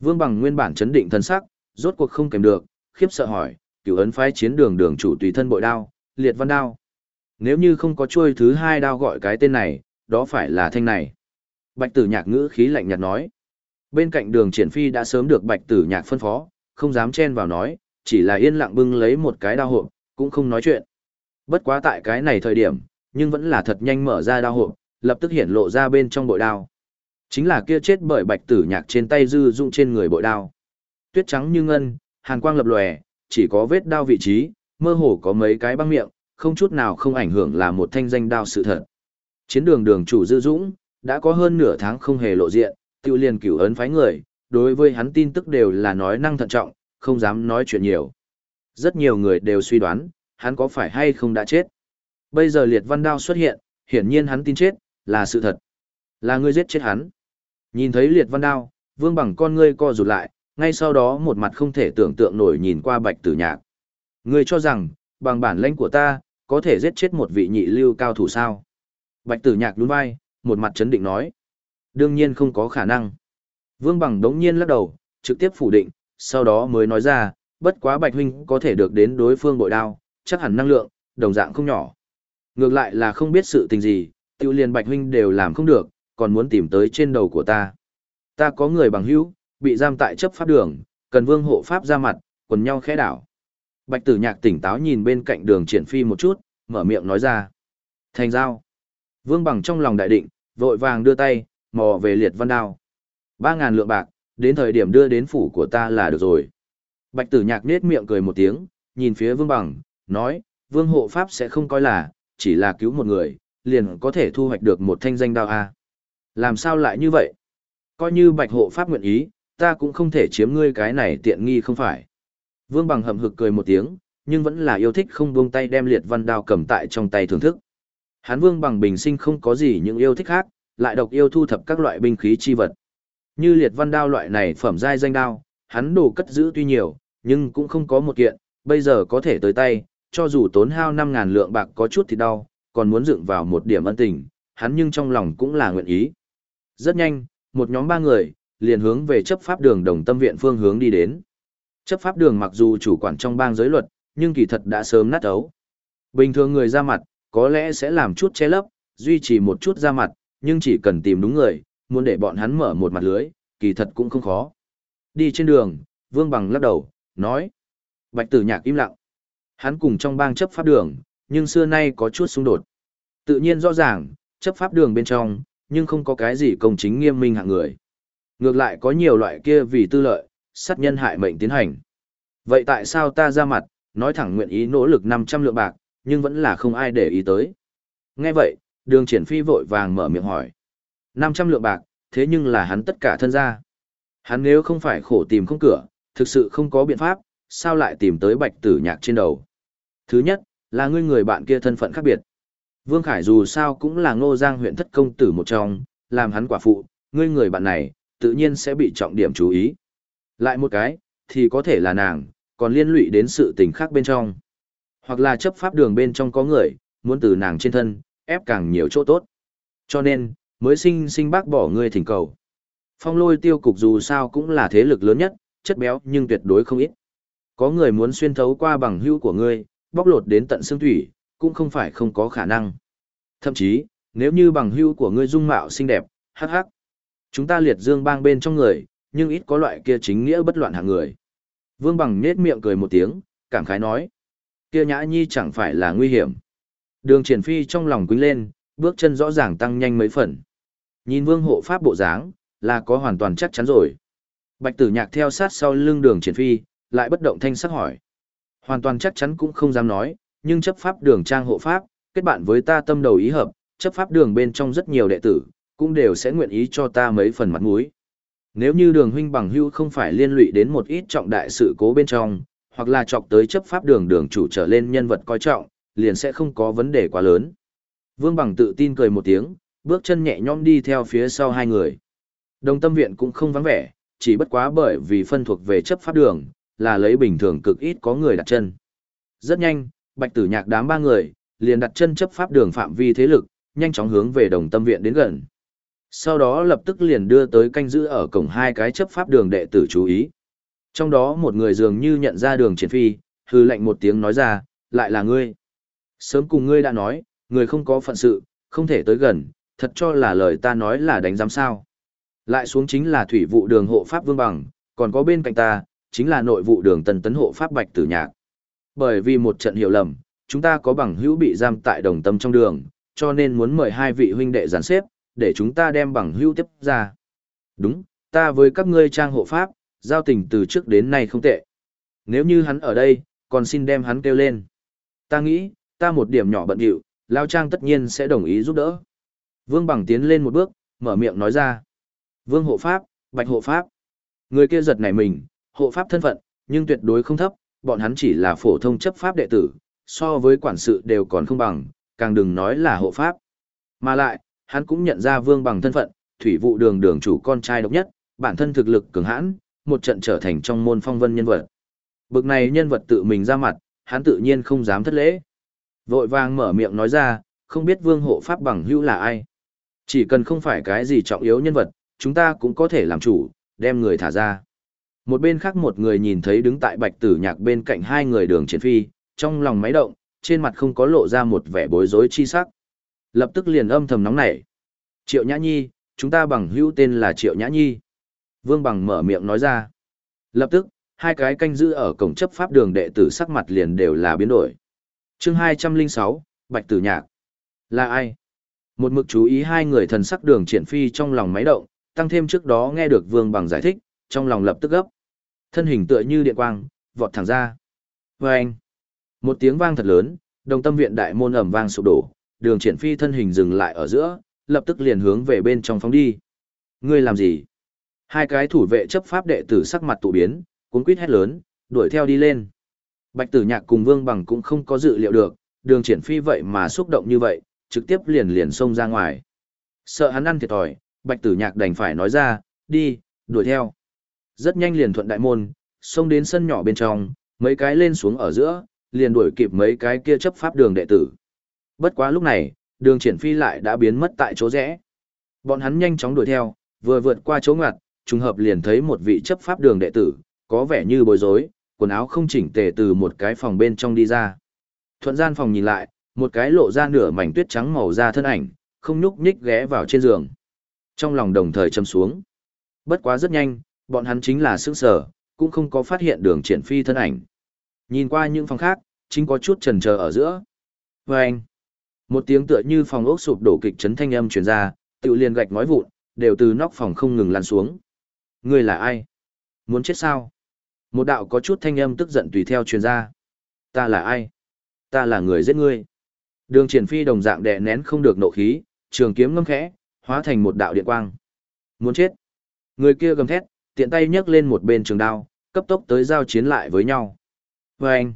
Vương bằng nguyên bản chấn định thân sắc, rốt cuộc không kèm được, khiếp sợ hỏi, cửu ấn phái chiến đường đường chủ tùy thân bội đao, liệt văn đao. Nếu như không có chuôi thứ hai đao gọi cái tên này, đó phải là thanh này. Bạch tử nhạc ngữ khí lạnh nhạt nói. Bên cạnh đường triển phi đã sớm được bạch tử nhạc phân phó, không dám chen vào nói, chỉ là yên lặng bưng lấy một cái đao hộp, cũng không nói chuyện. Bất quá tại cái này thời điểm, nhưng vẫn là thật nhanh mở ra đao hộp, lập tức hiện lộ ra bên trong bội đao. Chính là kia chết bởi bạch tử nhạc trên tay dư dụng trên người bội đao. Tuyết trắng như ngân, hàn quang lập lòe, chỉ có vết đao vị trí, mơ hồ có mấy cái băng miệng, không chút nào không ảnh hưởng là một thanh danh đao sự thật. Chiến đường đường chủ dư dũng, đã có hơn nửa tháng không hề lộ diện, tiêu liền cửu ấn phái người, đối với hắn tin tức đều là nói năng thận trọng, không dám nói chuyện nhiều. Rất nhiều người đều suy đoán, hắn có phải hay không đã chết. Bây giờ liệt văn đao xuất hiện, hiển nhiên hắn tin chết, là sự thật. Là ngươi giết chết hắn. Nhìn thấy liệt văn đao, vương bằng con ngươi co rụt lại, ngay sau đó một mặt không thể tưởng tượng nổi nhìn qua bạch tử nhạc. Ngươi cho rằng, bằng bản lãnh của ta, có thể giết chết một vị nhị lưu cao thủ sao? Bạch tử nhạc đúng vai, một mặt chấn định nói. Đương nhiên không có khả năng. Vương bằng đống nhiên lắc đầu, trực tiếp phủ định, sau đó mới nói ra, bất quá bạch huynh có thể được đến đối phương bội đao, chắc hẳn năng lượng, đồng dạng không nhỏ. Ngược lại là không biết sự tình gì, tiêu liền bạch huynh đều làm không được, còn muốn tìm tới trên đầu của ta. Ta có người bằng hữu, bị giam tại chấp pháp đường, cần vương hộ pháp ra mặt, quần nhau khẽ đảo. Bạch tử nhạc tỉnh táo nhìn bên cạnh đường triển phi một chút, mở miệng nói ra. Thành giao. Vương bằng trong lòng đại định, vội vàng đưa tay, mò về liệt văn đao. Ba ngàn lượng bạc, đến thời điểm đưa đến phủ của ta là được rồi. Bạch tử nhạc nết miệng cười một tiếng, nhìn phía vương bằng, nói, vương hộ pháp sẽ không coi là, chỉ là cứu một người, liền có thể thu hoạch được một thanh danh đao A. Làm sao lại như vậy? Coi như bạch hộ pháp nguyện ý, ta cũng không thể chiếm ngươi cái này tiện nghi không phải. Vương bằng hậm hực cười một tiếng, nhưng vẫn là yêu thích không buông tay đem liệt văn đao cầm tại trong tay thưởng thức. Hán vương bằng bình sinh không có gì những yêu thích khác, lại độc yêu thu thập các loại binh khí chi vật. Như liệt văn đao loại này phẩm giai danh đao, hắn đồ cất giữ tuy nhiều, nhưng cũng không có một kiện, bây giờ có thể tới tay, cho dù tốn hao 5.000 lượng bạc có chút thì đau, còn muốn dựng vào một điểm ân tình, hắn nhưng trong lòng cũng là nguyện ý. Rất nhanh, một nhóm ba người, liền hướng về chấp pháp đường đồng tâm viện phương hướng đi đến. Chấp pháp đường mặc dù chủ quản trong bang giới luật, nhưng kỳ thật đã sớm nát ấu. Bình thường người ra mặt, có lẽ sẽ làm chút che lấp, duy trì một chút ra mặt, nhưng chỉ cần tìm đúng người, muốn để bọn hắn mở một mặt lưới, kỳ thật cũng không khó. Đi trên đường, Vương Bằng lắc đầu, nói. Bạch tử nhạc im lặng. Hắn cùng trong bang chấp pháp đường, nhưng xưa nay có chút xung đột. Tự nhiên rõ ràng, chấp pháp đường bên trong, nhưng không có cái gì công chính nghiêm minh hạng người. Ngược lại có nhiều loại kia vì tư lợi, sát nhân hại mệnh tiến hành. Vậy tại sao ta ra mặt, nói thẳng nguyện ý nỗ lực 500 lượng bạc, nhưng vẫn là không ai để ý tới. Nghe vậy, đường triển phi vội vàng mở miệng hỏi. 500 lượng bạc, thế nhưng là hắn tất cả thân gia. Hắn nếu không phải khổ tìm không cửa, thực sự không có biện pháp, sao lại tìm tới bạch tử nhạc trên đầu. Thứ nhất, là ngươi người bạn kia thân phận khác biệt. Vương Khải dù sao cũng là ngô giang huyện thất công tử một trong, làm hắn quả phụ, ngươi người bạn này, tự nhiên sẽ bị trọng điểm chú ý. Lại một cái, thì có thể là nàng, còn liên lụy đến sự tình khác bên trong. Hoặc là chấp pháp đường bên trong có người, muốn từ nàng trên thân, ép càng nhiều chỗ tốt. Cho nên, mới sinh sinh bác bỏ ngươi thỉnh cầu. Phong lôi tiêu cục dù sao cũng là thế lực lớn nhất, chất béo nhưng tuyệt đối không ít. Có người muốn xuyên thấu qua bằng hữu của ngươi, bóc lột đến tận xương thủy, cũng không phải không có khả năng. Thậm chí, nếu như bằng hữu của ngươi dung mạo xinh đẹp, hắc hắc. Chúng ta liệt dương bang bên trong người, nhưng ít có loại kia chính nghĩa bất loạn hạng người. Vương bằng nết miệng cười một tiếng, cảm khái nói. Kia nhã nhi chẳng phải là nguy hiểm. Đường triển phi trong lòng quýnh lên, bước chân rõ ràng tăng nhanh mấy phần. Nhìn vương hộ pháp bộ dáng, là có hoàn toàn chắc chắn rồi. Bạch tử nhạc theo sát sau lưng đường triển phi, lại bất động thanh sắc hỏi. Hoàn toàn chắc chắn cũng không dám nói, nhưng chấp pháp đường trang hộ pháp, kết bạn với ta tâm đầu ý hợp, chấp pháp đường bên trong rất nhiều đệ tử, cũng đều sẽ nguyện ý cho ta mấy phần mặt mũi. Nếu như đường huynh bằng hưu không phải liên lụy đến một ít trọng đại sự cố bên trong, hoặc là chọc tới chấp pháp đường đường chủ trở lên nhân vật coi trọng, liền sẽ không có vấn đề quá lớn. Vương bằng tự tin cười một tiếng, bước chân nhẹ nhõm đi theo phía sau hai người. Đồng tâm viện cũng không vắng vẻ, chỉ bất quá bởi vì phân thuộc về chấp pháp đường, là lấy bình thường cực ít có người đặt chân. Rất nhanh, bạch tử nhạc đám ba người, liền đặt chân chấp pháp đường phạm vi thế lực, nhanh chóng hướng về đồng tâm viện đến gần. Sau đó lập tức liền đưa tới canh giữ ở cổng hai cái chấp pháp đường đệ tử chú ý. Trong đó một người dường như nhận ra đường triển phi, hư lạnh một tiếng nói ra, lại là ngươi. Sớm cùng ngươi đã nói, người không có phận sự, không thể tới gần, thật cho là lời ta nói là đánh giám sao. Lại xuống chính là thủy vụ đường hộ pháp vương bằng, còn có bên cạnh ta, chính là nội vụ đường tần tấn hộ pháp bạch tử nhạc. Bởi vì một trận hiểu lầm, chúng ta có bằng hữu bị giam tại đồng tâm trong đường, cho nên muốn mời hai vị huynh đệ gián xếp, để chúng ta đem bằng hữu tiếp ra. Đúng, ta với các ngươi trang hộ pháp, giao tình từ trước đến nay không tệ. Nếu như hắn ở đây, còn xin đem hắn kêu lên. Ta nghĩ, ta một điểm nhỏ bận điệu, Lao Trang tất nhiên sẽ đồng ý giúp đỡ. Vương Bằng tiến lên một bước, mở miệng nói ra. Vương hộ pháp, bạch hộ pháp. Người kia giật nảy mình, hộ pháp thân phận, nhưng tuyệt đối không thấp, bọn hắn chỉ là phổ thông chấp pháp đệ tử, so với quản sự đều còn không bằng, càng đừng nói là hộ pháp. Mà lại, hắn cũng nhận ra vương bằng thân phận, thủy vụ đường đường chủ con trai độc nhất, bản thân thực lực cường hãn, một trận trở thành trong môn phong vân nhân vật. Bực này nhân vật tự mình ra mặt, hắn tự nhiên không dám thất lễ. Vội vàng mở miệng nói ra, không biết vương hộ pháp bằng hữu là ai. Chỉ cần không phải cái gì trọng yếu nhân vật, chúng ta cũng có thể làm chủ, đem người thả ra. Một bên khác một người nhìn thấy đứng tại bạch tử nhạc bên cạnh hai người đường triển phi, trong lòng máy động, trên mặt không có lộ ra một vẻ bối rối chi sắc. Lập tức liền âm thầm nóng nảy. Triệu Nhã Nhi, chúng ta bằng hữu tên là Triệu Nhã Nhi. Vương Bằng mở miệng nói ra. Lập tức, hai cái canh giữ ở cổng chấp pháp đường đệ tử sắc mặt liền đều là biến đổi. chương 206, Bạch Tử Nhạc. Là ai? Một mực chú ý hai người thần sắc đường triển phi trong lòng máy động, tăng thêm trước đó nghe được Vương Bằng giải thích, trong lòng lập tức gấp. Thân hình tựa như điện quang, vọt thẳng ra. Và anh, một tiếng vang thật lớn, đồng tâm viện đại môn ẩm vang sụp đổ, đường triển phi thân hình dừng lại ở giữa, lập tức liền hướng về bên trong phóng đi. Ngươi làm gì? Hai cái thủ vệ chấp pháp đệ tử sắc mặt tụ biến, cuốn quýt hét lớn, đuổi theo đi lên. Bạch tử nhạc cùng vương bằng cũng không có dự liệu được, đường triển phi vậy mà xúc động như vậy, trực tiếp liền liền xông ra ngoài. Sợ hắn ăn thiệt thòi, bạch tử nhạc đành phải nói ra, đi, đuổi theo. Rất nhanh liền thuận đại môn, xông đến sân nhỏ bên trong, mấy cái lên xuống ở giữa, liền đuổi kịp mấy cái kia chấp pháp đường đệ tử. Bất quá lúc này, đường triển phi lại đã biến mất tại chỗ rẽ. Bọn hắn nhanh chóng đuổi theo, vừa vượt qua chỗ ngặt, trùng hợp liền thấy một vị chấp pháp đường đệ tử, có vẻ như bối rối, quần áo không chỉnh tề từ một cái phòng bên trong đi ra. Thuận gian phòng nhìn lại, một cái lộ ra nửa mảnh tuyết trắng màu da thân ảnh, không nhúc nhích ghé vào trên giường. Trong lòng đồng thời châm xuống. Bất quá rất nhanh, bọn hắn chính là sững sở, cũng không có phát hiện đường triển phi thân ảnh. Nhìn qua những phòng khác, chính có chút trần chờ ở giữa. Và anh, một tiếng tựa như phòng ốc sụp đổ kịch chấn thanh âm truyền ra, tự liền gạch nói vụn, đều từ nóc phòng không ngừng lăn xuống. Người là ai? Muốn chết sao? Một đạo có chút thanh âm tức giận tùy theo truyền ra. Ta là ai? Ta là người giết ngươi. Đường triển phi đồng dạng đè nén không được nộ khí, trường kiếm ngâm khẽ, hóa thành một đạo điện quang. Muốn chết. Người kia gầm thét, tiện tay nhấc lên một bên trường đao, cấp tốc tới giao chiến lại với nhau. Và anh.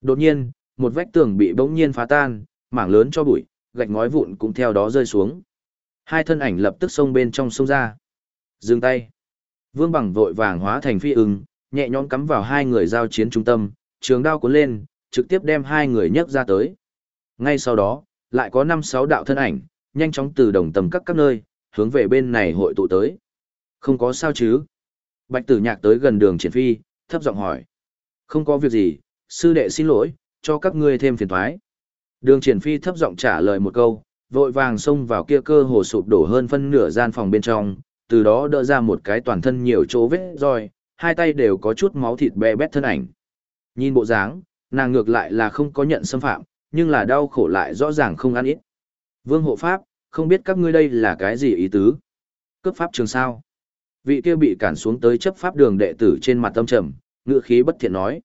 Đột nhiên, một vách tường bị bỗng nhiên phá tan, mảng lớn cho bụi, gạch ngói vụn cũng theo đó rơi xuống. Hai thân ảnh lập tức xông bên trong sông ra. Dừng tay. Vương Bằng vội vàng hóa thành phi ưng, nhẹ nhõm cắm vào hai người giao chiến trung tâm, trường đao cuốn lên, trực tiếp đem hai người nhấc ra tới. Ngay sau đó, lại có năm sáu đạo thân ảnh, nhanh chóng từ đồng tầm các các nơi, hướng về bên này hội tụ tới. Không có sao chứ? Bạch tử nhạc tới gần đường triển phi, thấp giọng hỏi. Không có việc gì, sư đệ xin lỗi, cho các ngươi thêm phiền thoái. Đường triển phi thấp giọng trả lời một câu, vội vàng xông vào kia cơ hồ sụp đổ hơn phân nửa gian phòng bên trong, từ đó đỡ ra một cái toàn thân nhiều chỗ vết roi, hai tay đều có chút máu thịt bè bét thân ảnh. Nhìn bộ dáng, nàng ngược lại là không có nhận xâm phạm, nhưng là đau khổ lại rõ ràng không ăn ít. Vương hộ pháp, không biết các ngươi đây là cái gì ý tứ? Cấp pháp trường sao? Vị kia bị cản xuống tới chấp pháp đường đệ tử trên mặt tâm trầm, ngựa khí bất thiện nói.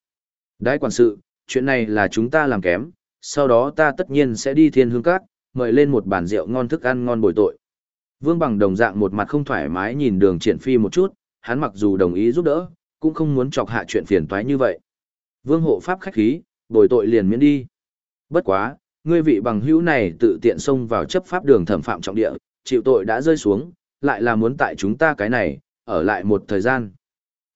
Đái quản sự, chuyện này là chúng ta làm kém, sau đó ta tất nhiên sẽ đi thiên hương các, mời lên một bàn rượu ngon thức ăn ngon bồi tội. Vương bằng đồng dạng một mặt không thoải mái nhìn đường triển phi một chút, hắn mặc dù đồng ý giúp đỡ, cũng không muốn chọc hạ chuyện phiền toái như vậy. Vương hộ pháp khách khí, bồi tội liền miễn đi. Bất quá, ngươi vị bằng hữu này tự tiện xông vào chấp pháp đường thẩm phạm trọng địa, chịu tội đã rơi xuống, lại là muốn tại chúng ta cái này, ở lại một thời gian.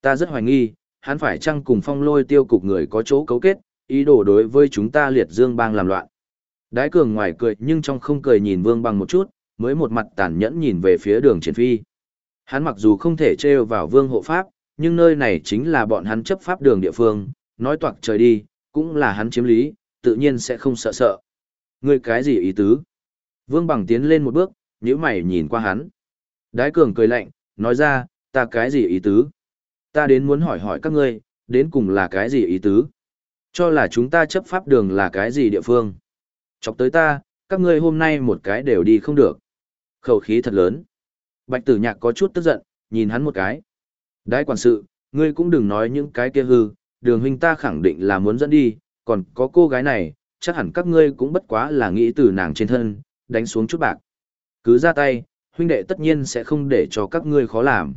Ta rất hoài nghi, hắn phải chăng cùng phong lôi tiêu cục người có chỗ cấu kết, ý đồ đối với chúng ta liệt dương bang làm loạn. Đái cường ngoài cười nhưng trong không cười nhìn vương bằng một chút, mới một mặt tàn nhẫn nhìn về phía đường triển phi. Hắn mặc dù không thể trêu vào vương hộ pháp, nhưng nơi này chính là bọn hắn chấp pháp đường địa phương, nói toạc trời đi, cũng là hắn chiếm lý, tự nhiên sẽ không sợ sợ. Ngươi cái gì ý tứ? Vương bằng tiến lên một bước, nhíu mày nhìn qua hắn. Đái cường cười lạnh, nói ra, ta cái gì ý tứ? Ta đến muốn hỏi hỏi các ngươi, đến cùng là cái gì ý tứ? Cho là chúng ta chấp pháp đường là cái gì địa phương? Chọc tới ta, các ngươi hôm nay một cái đều đi không được. Khẩu khí thật lớn. Bạch tử nhạc có chút tức giận, nhìn hắn một cái. Đái quản sự, ngươi cũng đừng nói những cái kia hư, đường huynh ta khẳng định là muốn dẫn đi, còn có cô gái này, chắc hẳn các ngươi cũng bất quá là nghĩ từ nàng trên thân, đánh xuống chút bạc. Cứ ra tay, huynh đệ tất nhiên sẽ không để cho các ngươi khó làm.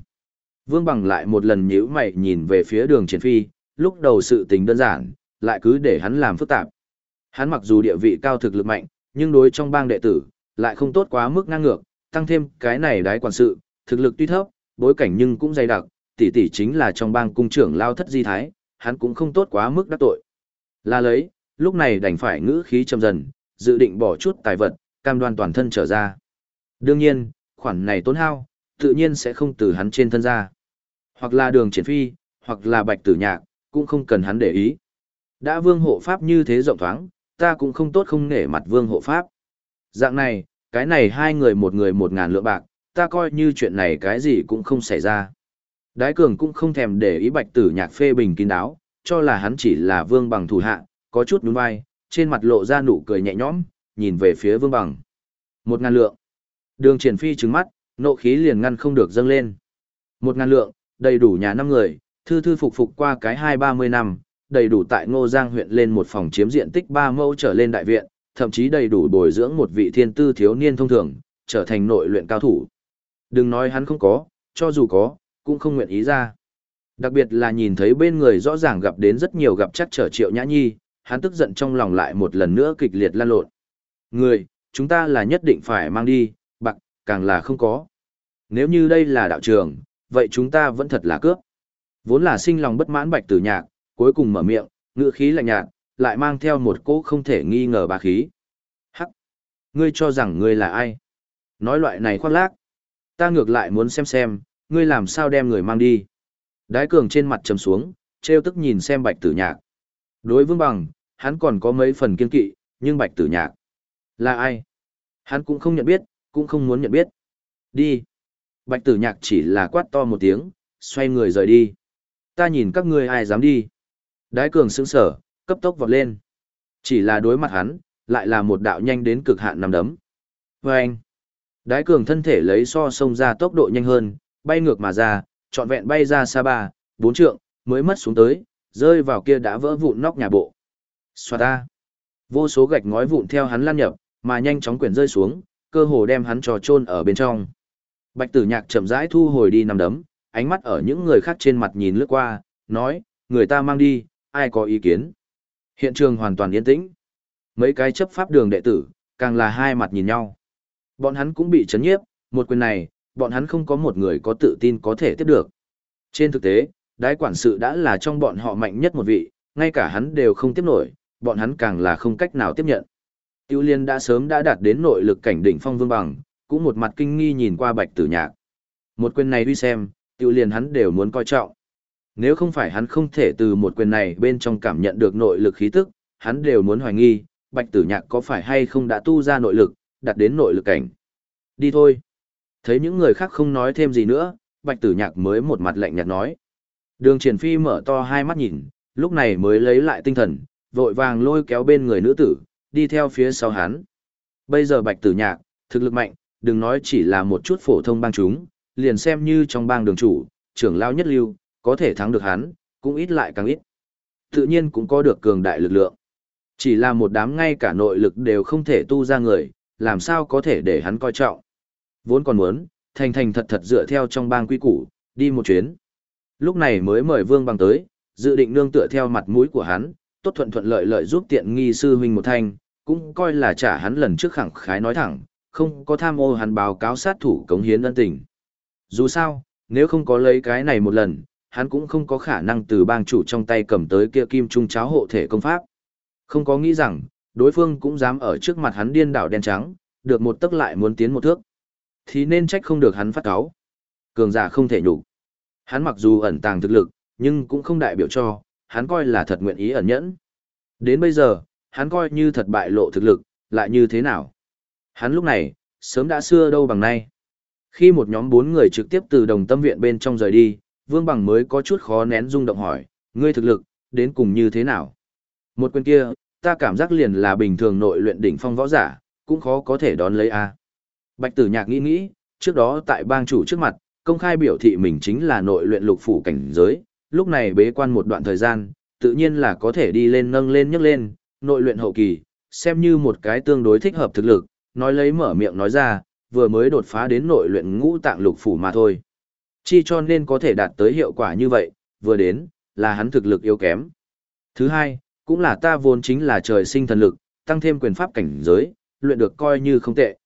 Vương Bằng lại một lần nhíu mày nhìn về phía đường triển phi, lúc đầu sự tình đơn giản, lại cứ để hắn làm phức tạp. Hắn mặc dù địa vị cao thực lực mạnh, nhưng đối trong bang đệ tử, lại không tốt quá mức ngang ngược, tăng thêm cái này đái quản sự, thực lực tuy thấp, bối cảnh nhưng cũng dày đặc, tỷ tỷ chính là trong bang cung trưởng lao thất di thái, hắn cũng không tốt quá mức đắc tội. Là lấy, lúc này đành phải ngữ khí trầm dần, dự định bỏ chút tài vật, cam đoan toàn thân trở ra. Đương nhiên, khoản này tốn hao, tự nhiên sẽ không từ hắn trên thân ra. Hoặc là đường triển phi, hoặc là bạch tử nhạc, cũng không cần hắn để ý. Đã vương hộ pháp như thế rộng thoáng, ta cũng không tốt không nể mặt vương hộ pháp. Dạng này, cái này hai người một người một ngàn lượng bạc, ta coi như chuyện này cái gì cũng không xảy ra. Đái cường cũng không thèm để ý bạch tử nhạc phê bình kín đáo, cho là hắn chỉ là vương bằng thủ hạ, có chút nhún vai, trên mặt lộ ra nụ cười nhẹ nhõm, nhìn về phía vương bằng. Một ngàn lượng. Đường triển phi trứng mắt, nộ khí liền ngăn không được dâng lên. Một ngàn lượng, đầy đủ nhà năm người, thư thư phục phục qua cái hai ba mươi năm, đầy đủ tại Ngô Giang huyện lên một phòng chiếm diện tích ba mẫu trở lên đại viện, thậm chí đầy đủ bồi dưỡng một vị thiên tư thiếu niên thông thường, trở thành nội luyện cao thủ. Đừng nói hắn không có, cho dù có, cũng không nguyện ý ra. Đặc biệt là nhìn thấy bên người rõ ràng gặp đến rất nhiều gặp chắc trở triệu nhã nhi, hắn tức giận trong lòng lại một lần nữa kịch liệt lan lộn. Người, chúng ta là nhất định phải mang đi, bạc, càng là không có. Nếu như đây là đạo trường, vậy chúng ta vẫn thật là cướp. Vốn là sinh lòng bất mãn bạch tử nhạc, cuối cùng mở miệng, ngựa khí lạnh nhạt, lại mang theo một cỗ không thể nghi ngờ bá khí. Hắc! Ngươi cho rằng ngươi là ai? Nói loại này khoác lác. Ta ngược lại muốn xem xem, ngươi làm sao đem người mang đi. Đái cường trên mặt trầm xuống, treo tức nhìn xem bạch tử nhạc. Đối vương bằng, hắn còn có mấy phần kiên kỵ, nhưng bạch tử nhạc. Là ai? Hắn cũng không nhận biết, cũng không muốn nhận biết. Đi. Bạch tử nhạc chỉ là quát to một tiếng, xoay người rời đi. Ta nhìn các ngươi ai dám đi. Đái cường sững sở, cấp tốc vọt lên. Chỉ là đối mặt hắn, lại là một đạo nhanh đến cực hạn nằm đấm. Và anh. Đái cường thân thể lấy so sông ra tốc độ nhanh hơn, bay ngược mà ra, trọn vẹn bay ra xa ba, bốn trượng, mới mất xuống tới, rơi vào kia đã vỡ vụn nóc nhà bộ. Xoa ta. Vô số gạch ngói vụn theo hắn lan nhập, mà nhanh chóng quyển rơi xuống, cơ hồ đem hắn trò chôn ở bên trong. Bạch tử nhạc chậm rãi thu hồi đi nằm đấm, ánh mắt ở những người khác trên mặt nhìn lướt qua, nói, người ta mang đi, ai có ý kiến. Hiện trường hoàn toàn yên tĩnh. Mấy cái chấp pháp đường đệ tử, càng là hai mặt nhìn nhau. Bọn hắn cũng bị chấn nhiếp, một quyền này, bọn hắn không có một người có tự tin có thể tiếp được. Trên thực tế, đái quản sự đã là trong bọn họ mạnh nhất một vị, ngay cả hắn đều không tiếp nổi, bọn hắn càng là không cách nào tiếp nhận. Tiêu liên đã sớm đã đạt đến nội lực cảnh đỉnh phong vương bằng, cũng một mặt kinh nghi nhìn qua bạch tử nhạc. Một quyền này đi xem, tiêu liên hắn đều muốn coi trọng. Nếu không phải hắn không thể từ một quyền này bên trong cảm nhận được nội lực khí tức, hắn đều muốn hoài nghi, bạch tử nhạc có phải hay không đã tu ra nội lực, đạt đến nội lực cảnh. Đi thôi. Thấy những người khác không nói thêm gì nữa, bạch tử nhạc mới một mặt lạnh nhạt nói. Đường triển phi mở to hai mắt nhìn, lúc này mới lấy lại tinh thần, vội vàng lôi kéo bên người nữ tử, đi theo phía sau hắn. Bây giờ bạch tử nhạc, thực lực mạnh, đừng nói chỉ là một chút phổ thông bang chúng, liền xem như trong bang đường chủ, trưởng lao nhất lưu, có thể thắng được hắn, cũng ít lại càng ít. Tự nhiên cũng có được cường đại lực lượng. Chỉ là một đám ngay cả nội lực đều không thể tu ra người, làm sao có thể để hắn coi trọng. Vốn còn muốn, thành thành thật thật dựa theo trong bang quy củ, đi một chuyến. Lúc này mới mời Vương Bằng tới, dự định nương tựa theo mặt mũi của hắn, tốt thuận thuận lợi lợi giúp tiện nghi sư huynh một thanh, cũng coi là trả hắn lần trước khẳng khái nói thẳng, không có tham ô hắn báo cáo sát thủ cống hiến ân tình. Dù sao, nếu không có lấy cái này một lần, hắn cũng không có khả năng từ bang chủ trong tay cầm tới kia kim trung cháo hộ thể công pháp. Không có nghĩ rằng, đối phương cũng dám ở trước mặt hắn điên đảo đen trắng, được một tức lại muốn tiến một thước. Thì nên trách không được hắn phát cáo. Cường giả không thể nhục. Hắn mặc dù ẩn tàng thực lực, nhưng cũng không đại biểu cho, hắn coi là thật nguyện ý ẩn nhẫn. Đến bây giờ, hắn coi như thật bại lộ thực lực, lại như thế nào? Hắn lúc này, sớm đã xưa đâu bằng nay. Khi một nhóm bốn người trực tiếp từ đồng tâm viện bên trong rời đi, Vương Bằng mới có chút khó nén rung động hỏi, ngươi thực lực, đến cùng như thế nào? Một quyền kia, ta cảm giác liền là bình thường nội luyện đỉnh phong võ giả, cũng khó có thể đón lấy a. Bạch Tử Nhạc nghĩ nghĩ, trước đó tại bang chủ trước mặt, công khai biểu thị mình chính là nội luyện lục phủ cảnh giới, lúc này bế quan một đoạn thời gian, tự nhiên là có thể đi lên nâng lên nhấc lên, nội luyện hậu kỳ, xem như một cái tương đối thích hợp thực lực, nói lấy mở miệng nói ra, vừa mới đột phá đến nội luyện ngũ tạng lục phủ mà thôi. Chi cho nên có thể đạt tới hiệu quả như vậy, vừa đến, là hắn thực lực yếu kém. Thứ hai, cũng là ta vốn chính là trời sinh thần lực, tăng thêm quyền pháp cảnh giới, luyện được coi như không tệ.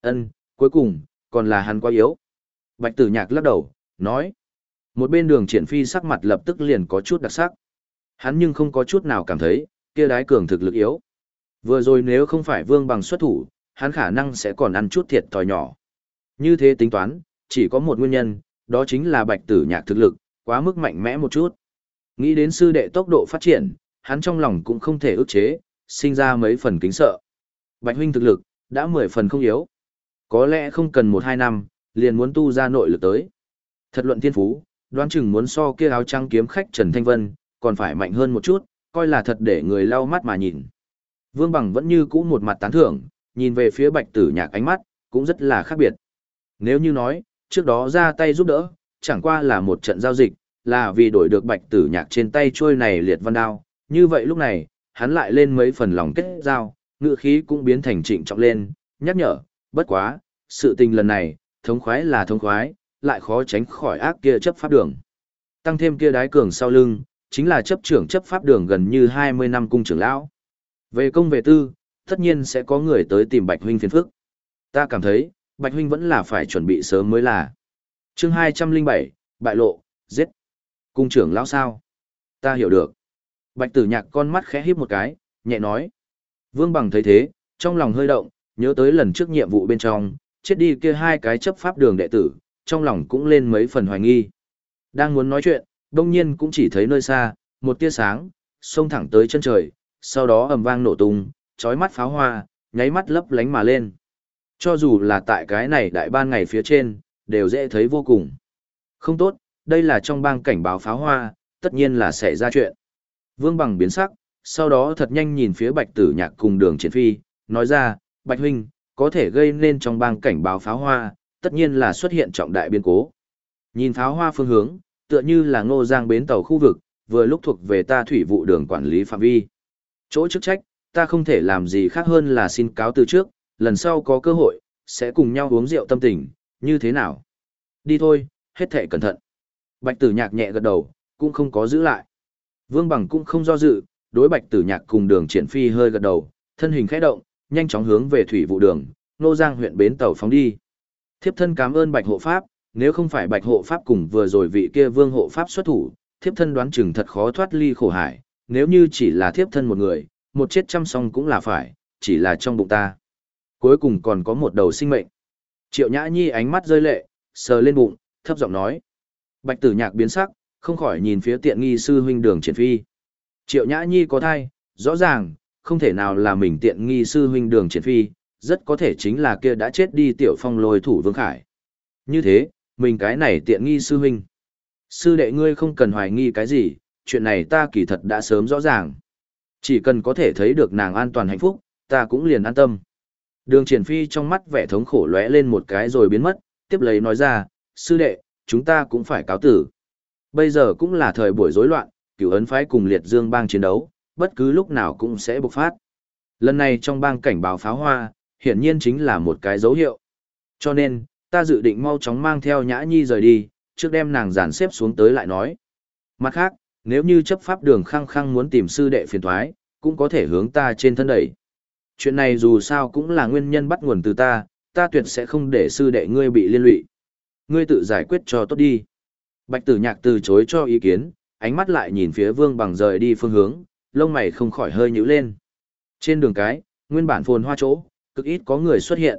Ân, cuối cùng, còn là hắn quá yếu. Bạch tử nhạc lắc đầu, nói. Một bên đường triển phi sắc mặt lập tức liền có chút đặc sắc. Hắn nhưng không có chút nào cảm thấy, kia đái cường thực lực yếu. Vừa rồi nếu không phải vương bằng xuất thủ, hắn khả năng sẽ còn ăn chút thiệt thòi nhỏ. Như thế tính toán, chỉ có một nguyên nhân, đó chính là bạch tử nhạc thực lực, quá mức mạnh mẽ một chút. Nghĩ đến sư đệ tốc độ phát triển, hắn trong lòng cũng không thể ức chế, sinh ra mấy phần kính sợ. Bạch huynh thực lực, đã mười phần không yếu. Có lẽ không cần một hai năm, liền muốn tu ra nội lực tới. Thật luận thiên phú, đoán chừng muốn so kia áo trắng kiếm khách Trần Thanh Vân, còn phải mạnh hơn một chút, coi là thật để người lau mắt mà nhìn. Vương Bằng vẫn như cũ một mặt tán thưởng, nhìn về phía bạch tử nhạc ánh mắt, cũng rất là khác biệt. Nếu như nói, trước đó ra tay giúp đỡ, chẳng qua là một trận giao dịch, là vì đổi được bạch tử nhạc trên tay trôi này liệt văn đao. Như vậy lúc này, hắn lại lên mấy phần lòng kết giao, ngựa khí cũng biến thành trịnh trọng lên, nhắc nhở, bất quá, sự tình lần này, thống khoái là thống khoái, lại khó tránh khỏi ác kia chấp pháp đường. Tăng thêm kia đái cường sau lưng, chính là chấp trưởng chấp pháp đường gần như 20 năm cung trưởng lão. Về công về tư, tất nhiên sẽ có người tới tìm Bạch Huynh phiền phức. Ta cảm thấy, Bạch Huynh vẫn là phải chuẩn bị sớm mới là. chương 207, bại lộ, giết. Cung trưởng lão sao? Ta hiểu được. Bạch tử nhạc con mắt khẽ híp một cái, nhẹ nói. Vương bằng thấy thế, trong lòng hơi động, nhớ tới lần trước nhiệm vụ bên trong, chết đi kia hai cái chấp pháp đường đệ tử, trong lòng cũng lên mấy phần hoài nghi. Đang muốn nói chuyện, đông nhiên cũng chỉ thấy nơi xa, một tia sáng, xông thẳng tới chân trời, sau đó ầm vang nổ tung, chói mắt pháo hoa, nháy mắt lấp lánh mà lên. Cho dù là tại cái này đại ban ngày phía trên, đều dễ thấy vô cùng. Không tốt, đây là trong bang cảnh báo pháo hoa, tất nhiên là sẽ ra chuyện. Vương bằng biến sắc, sau đó thật nhanh nhìn phía bạch tử nhạc cùng đường triển phi, nói ra, bạch huynh, có thể gây nên trong bang cảnh báo pháo hoa, tất nhiên là xuất hiện trọng đại biến cố. Nhìn pháo hoa phương hướng, tựa như là ngô giang bến tàu khu vực, vừa lúc thuộc về ta thủy vụ đường quản lý phạm vi. Chỗ chức trách, ta không thể làm gì khác hơn là xin cáo từ trước, lần sau có cơ hội, sẽ cùng nhau uống rượu tâm tình, như thế nào? Đi thôi, hết thệ cẩn thận. Bạch tử nhạc nhẹ gật đầu, cũng không có giữ lại. Vương Bằng cũng không do dự, đối bạch tử nhạc cùng đường triển phi hơi gật đầu, thân hình khẽ động, nhanh chóng hướng về thủy vụ đường, nô giang huyện bến tàu phóng đi. Thiếp thân cảm ơn bạch hộ pháp, nếu không phải bạch hộ pháp cùng vừa rồi vị kia vương hộ pháp xuất thủ, thiếp thân đoán chừng thật khó thoát ly khổ hải, nếu như chỉ là thiếp thân một người, một chết trăm song cũng là phải, chỉ là trong bụng ta. Cuối cùng còn có một đầu sinh mệnh. Triệu Nhã Nhi ánh mắt rơi lệ, sờ lên bụng, thấp giọng nói. Bạch tử nhạc biến sắc, không khỏi nhìn phía tiện nghi sư huynh đường triển phi. Triệu Nhã Nhi có thai, rõ ràng, không thể nào là mình tiện nghi sư huynh đường triển phi, rất có thể chính là kia đã chết đi tiểu phong lôi thủ vương khải. Như thế, mình cái này tiện nghi sư huynh. Sư đệ ngươi không cần hoài nghi cái gì, chuyện này ta kỳ thật đã sớm rõ ràng. Chỉ cần có thể thấy được nàng an toàn hạnh phúc, ta cũng liền an tâm. Đường triển phi trong mắt vẻ thống khổ lóe lên một cái rồi biến mất, tiếp lấy nói ra, sư đệ, chúng ta cũng phải cáo tử. Bây giờ cũng là thời buổi rối loạn, cửu ấn phái cùng liệt dương bang chiến đấu, bất cứ lúc nào cũng sẽ bộc phát. Lần này trong bang cảnh báo pháo hoa, hiển nhiên chính là một cái dấu hiệu. Cho nên, ta dự định mau chóng mang theo nhã nhi rời đi, trước đem nàng dàn xếp xuống tới lại nói. Mặt khác, nếu như chấp pháp đường khăng khăng muốn tìm sư đệ phiền thoái, cũng có thể hướng ta trên thân đẩy. Chuyện này dù sao cũng là nguyên nhân bắt nguồn từ ta, ta tuyệt sẽ không để sư đệ ngươi bị liên lụy. Ngươi tự giải quyết cho tốt đi. Bạch tử nhạc từ chối cho ý kiến, ánh mắt lại nhìn phía vương bằng rời đi phương hướng, lông mày không khỏi hơi nhíu lên. Trên đường cái, nguyên bản phồn hoa chỗ, cực ít có người xuất hiện.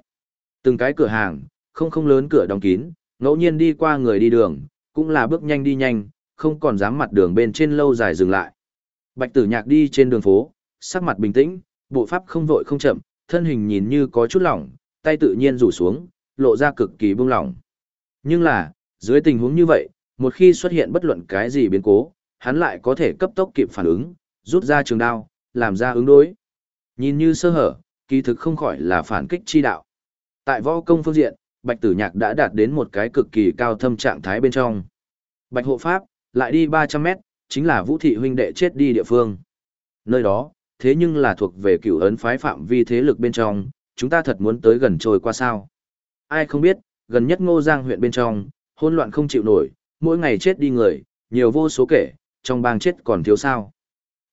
Từng cái cửa hàng, không không lớn cửa đóng kín, ngẫu nhiên đi qua người đi đường, cũng là bước nhanh đi nhanh, không còn dám mặt đường bên trên lâu dài dừng lại. Bạch tử nhạc đi trên đường phố, sắc mặt bình tĩnh, bộ pháp không vội không chậm, thân hình nhìn như có chút lỏng, tay tự nhiên rủ xuống, lộ ra cực kỳ buông lỏng. Nhưng là, dưới tình huống như vậy, một khi xuất hiện bất luận cái gì biến cố, hắn lại có thể cấp tốc kịp phản ứng, rút ra trường đao, làm ra ứng đối. Nhìn như sơ hở, kỳ thực không khỏi là phản kích chi đạo. Tại võ công phương diện, Bạch Tử Nhạc đã đạt đến một cái cực kỳ cao thâm trạng thái bên trong. Bạch hộ pháp, lại đi 300 mét, chính là Vũ thị huynh đệ chết đi địa phương. Nơi đó, thế nhưng là thuộc về cựu ấn phái phạm vi thế lực bên trong, chúng ta thật muốn tới gần trôi qua sao. Ai không biết, gần nhất ngô giang huyện bên trong, hỗn loạn không chịu nổi, mỗi ngày chết đi người, nhiều vô số kể, trong bang chết còn thiếu sao.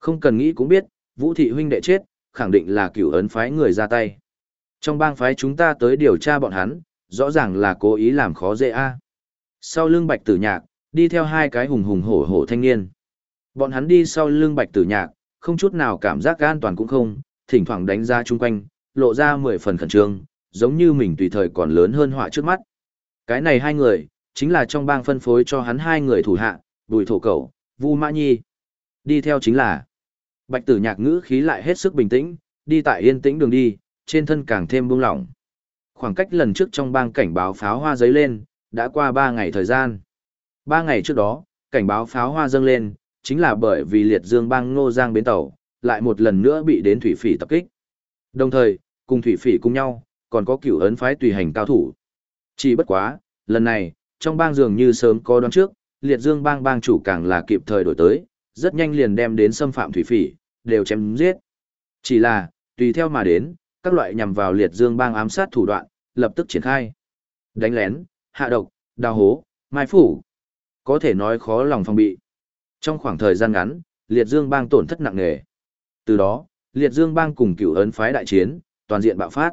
Không cần nghĩ cũng biết, Vũ thị huynh đệ chết, khẳng định là cựu ấn phái người ra tay. Trong bang phái chúng ta tới điều tra bọn hắn, rõ ràng là cố ý làm khó dễ a. Sau lưng bạch tử nhạc, đi theo hai cái hùng hùng hổ hổ thanh niên. Bọn hắn đi sau lưng bạch tử nhạc, không chút nào cảm giác an toàn cũng không, thỉnh thoảng đánh ra chung quanh, lộ ra mười phần khẩn trương, giống như mình tùy thời còn lớn hơn họa trước mắt. Cái này hai người, chính là trong bang phân phối cho hắn hai người thủ hạ, bùi thổ cẩu, vu mã nhi. Đi theo chính là, bạch tử nhạc ngữ khí lại hết sức bình tĩnh, đi tại yên tĩnh đường đi, trên thân càng thêm buông lỏng. Khoảng cách lần trước trong bang cảnh báo pháo hoa giấy lên, đã qua 3 ngày thời gian. 3 ngày trước đó, cảnh báo pháo hoa dâng lên, chính là bởi vì liệt dương bang ngô giang bến tàu, lại một lần nữa bị đến thủy phỉ tập kích. Đồng thời, cùng thủy phỉ cùng nhau, còn có cửu ấn phái tùy hành cao thủ. Chỉ bất quá, lần này, trong bang dường như sớm có đoán trước, liệt dương bang bang chủ càng là kịp thời đổi tới, rất nhanh liền đem đến xâm phạm thủy phỉ, đều chém giết. Chỉ là, tùy theo mà đến, các loại nhằm vào liệt dương bang ám sát thủ đoạn, lập tức triển khai. Đánh lén, hạ độc, đào hố, mai phủ. Có thể nói khó lòng phòng bị. Trong khoảng thời gian ngắn, liệt dương bang tổn thất nặng nề. Từ đó, liệt dương bang cùng cựu ấn phái đại chiến, toàn diện bạo phát.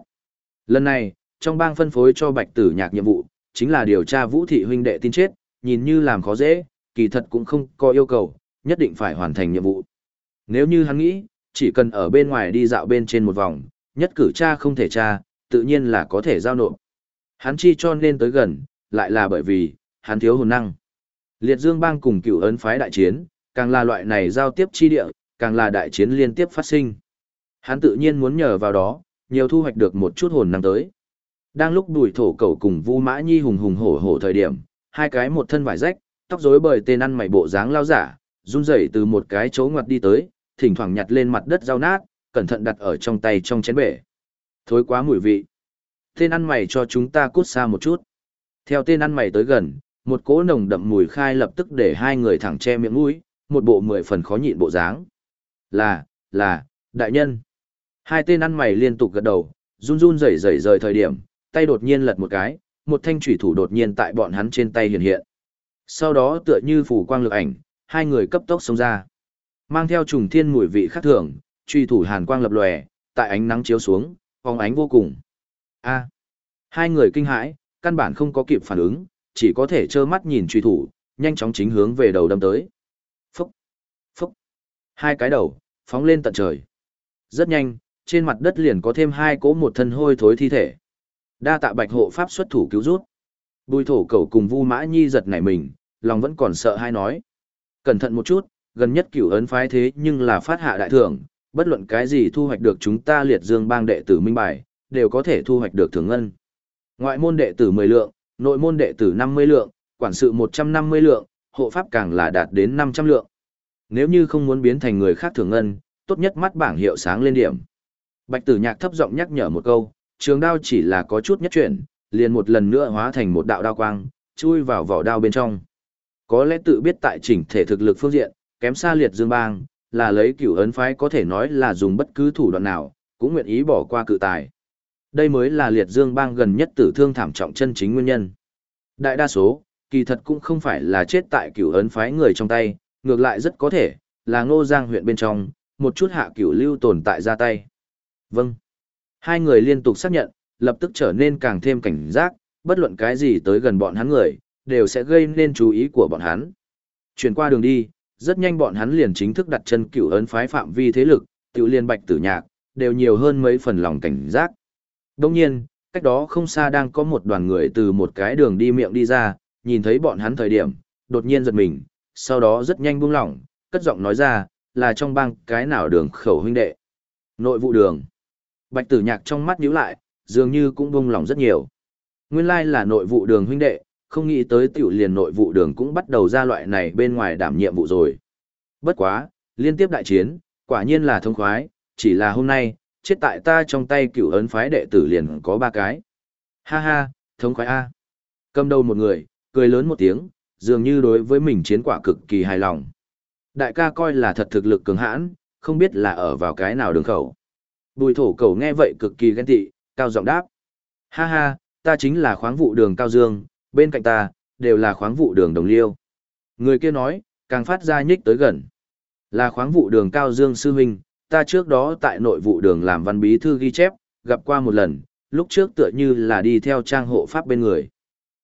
Lần này, trong bang phân phối cho bạch tử nhạc nhiệm vụ, chính là điều tra vũ thị huynh đệ tin chết, nhìn như làm khó dễ, kỳ thật cũng không có yêu cầu, nhất định phải hoàn thành nhiệm vụ. Nếu như hắn nghĩ, chỉ cần ở bên ngoài đi dạo bên trên một vòng, nhất cử tra không thể tra, tự nhiên là có thể giao nộp. Hắn chi cho nên tới gần, lại là bởi vì, hắn thiếu hồn năng. Liệt Dương bang cùng cựu ấn phái đại chiến, càng là loại này giao tiếp chi địa, càng là đại chiến liên tiếp phát sinh. Hắn tự nhiên muốn nhờ vào đó, nhiều thu hoạch được một chút hồn năng tới. Đang lúc đùi thổ cầu cùng Vu Mã Nhi hùng hùng hổ hổ thời điểm, hai cái một thân vải rách, tóc rối bời tên ăn mày bộ dáng lao giả, run rẩy từ một cái chỗ ngoặt đi tới, thỉnh thoảng nhặt lên mặt đất rau nát, cẩn thận đặt ở trong tay trong chén bể. Thối quá mùi vị. Tên ăn mày cho chúng ta cút xa một chút. Theo tên ăn mày tới gần, một cỗ nồng đậm mùi khai lập tức để hai người thẳng che miệng mũi, một bộ mười phần khó nhịn bộ dáng. Là, là, đại nhân. Hai tên ăn mày liên tục gật đầu, run run rẩy rẩy rời thời điểm, tay đột nhiên lật một cái, một thanh thủy thủ đột nhiên tại bọn hắn trên tay hiện hiện. Sau đó tựa như phủ quang lực ảnh, hai người cấp tốc xông ra. Mang theo trùng thiên mùi vị khác thường, truy thủ hàn quang lập lòe, tại ánh nắng chiếu xuống, phóng ánh vô cùng. A. Hai người kinh hãi, căn bản không có kịp phản ứng, chỉ có thể trơ mắt nhìn truy thủ, nhanh chóng chính hướng về đầu đâm tới. Phúc. Phúc. Hai cái đầu, phóng lên tận trời. Rất nhanh, trên mặt đất liền có thêm hai cỗ một thân hôi thối thi thể. Đa tạ bạch hộ pháp xuất thủ cứu rút. Bùi thổ cầu cùng Vu Mã Nhi giật nảy mình, lòng vẫn còn sợ hai nói. Cẩn thận một chút, gần nhất cửu ấn phái thế nhưng là phát hạ đại thưởng, bất luận cái gì thu hoạch được chúng ta liệt dương bang đệ tử minh bài, đều có thể thu hoạch được thưởng ngân. Ngoại môn đệ tử 10 lượng, nội môn đệ tử 50 lượng, quản sự 150 lượng, hộ pháp càng là đạt đến 500 lượng. Nếu như không muốn biến thành người khác thưởng ngân, tốt nhất mắt bảng hiệu sáng lên điểm. Bạch tử nhạc thấp giọng nhắc nhở một câu, trường đao chỉ là có chút nhất chuyển, liền một lần nữa hóa thành một đạo đao quang, chui vào vỏ đao bên trong. Có lẽ tự biết tại chỉnh thể thực lực phương diện, kém xa liệt dương bang, là lấy cửu ấn phái có thể nói là dùng bất cứ thủ đoạn nào, cũng nguyện ý bỏ qua cự tài. Đây mới là liệt dương bang gần nhất tử thương thảm trọng chân chính nguyên nhân. Đại đa số, kỳ thật cũng không phải là chết tại cửu ấn phái người trong tay, ngược lại rất có thể, là ngô giang huyện bên trong, một chút hạ cửu lưu tồn tại ra tay. Vâng. Hai người liên tục xác nhận, lập tức trở nên càng thêm cảnh giác, bất luận cái gì tới gần bọn hắn người, đều sẽ gây nên chú ý của bọn hắn. Chuyển qua đường đi, rất nhanh bọn hắn liền chính thức đặt chân cựu ấn phái phạm vi thế lực, tiểu liên bạch tử nhạc, đều nhiều hơn mấy phần lòng cảnh giác. Đồng nhiên, cách đó không xa đang có một đoàn người từ một cái đường đi miệng đi ra, nhìn thấy bọn hắn thời điểm, đột nhiên giật mình, sau đó rất nhanh buông lỏng, cất giọng nói ra, là trong bang cái nào đường khẩu huynh đệ. Nội vụ đường. Bạch tử nhạc trong mắt nhíu lại, dường như cũng buông lỏng rất nhiều. Nguyên lai là nội vụ đường huynh đệ, không nghĩ tới tiểu liền nội vụ đường cũng bắt đầu ra loại này bên ngoài đảm nhiệm vụ rồi. Bất quá, liên tiếp đại chiến, quả nhiên là thông khoái, chỉ là hôm nay, chết tại ta trong tay cựu ấn phái đệ tử liền có ba cái. Ha ha, thông khoái A. Cầm đầu một người, cười lớn một tiếng, dường như đối với mình chiến quả cực kỳ hài lòng. Đại ca coi là thật thực lực cường hãn, không biết là ở vào cái nào đường khẩu. Bùi thổ cầu nghe vậy cực kỳ ghen tị, cao giọng đáp. Ha ha, ta chính là khoáng vụ đường Cao Dương, bên cạnh ta, đều là khoáng vụ đường Đồng Liêu. Người kia nói, càng phát ra nhích tới gần. Là khoáng vụ đường Cao Dương Sư Huynh, ta trước đó tại nội vụ đường làm văn bí thư ghi chép, gặp qua một lần, lúc trước tựa như là đi theo trang hộ pháp bên người.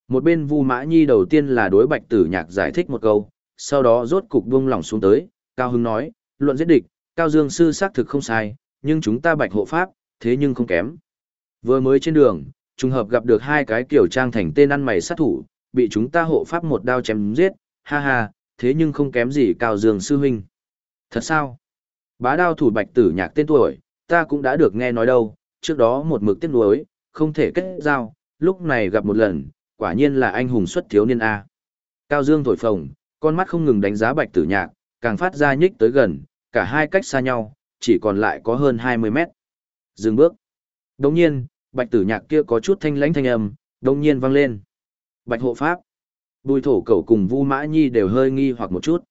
Một bên Vu Mã Nhi đầu tiên là đối Bạch Tử Nhạc giải thích một câu, sau đó rốt cục buông lỏng xuống tới, Cao Hưng nói, luận giết địch, Cao Dương sư xác thực không sai, nhưng chúng ta Bạch hộ pháp, thế nhưng không kém. Vừa mới trên đường, trùng hợp gặp được hai cái kiểu trang thành tên ăn mày sát thủ, bị chúng ta hộ pháp một đao chém giết, ha ha, thế nhưng không kém gì Cao Dương sư huynh. Thật sao? Bá đao thủ bạch tử nhạc tên tuổi, ta cũng đã được nghe nói đâu, trước đó một mực tiếc nuối, không thể kết giao, lúc này gặp một lần, quả nhiên là anh hùng xuất thiếu niên A. Cao Dương thổi phồng, con mắt không ngừng đánh giá bạch tử nhạc, càng phát ra nhích tới gần, cả hai cách xa nhau, chỉ còn lại có hơn 20 mét. Dừng bước. Đồng nhiên, bạch tử nhạc kia có chút thanh lãnh thanh âm, đồng nhiên vang lên. Bạch hộ pháp. Bùi thổ Cầu cùng Vu Mã Nhi đều hơi nghi hoặc một chút.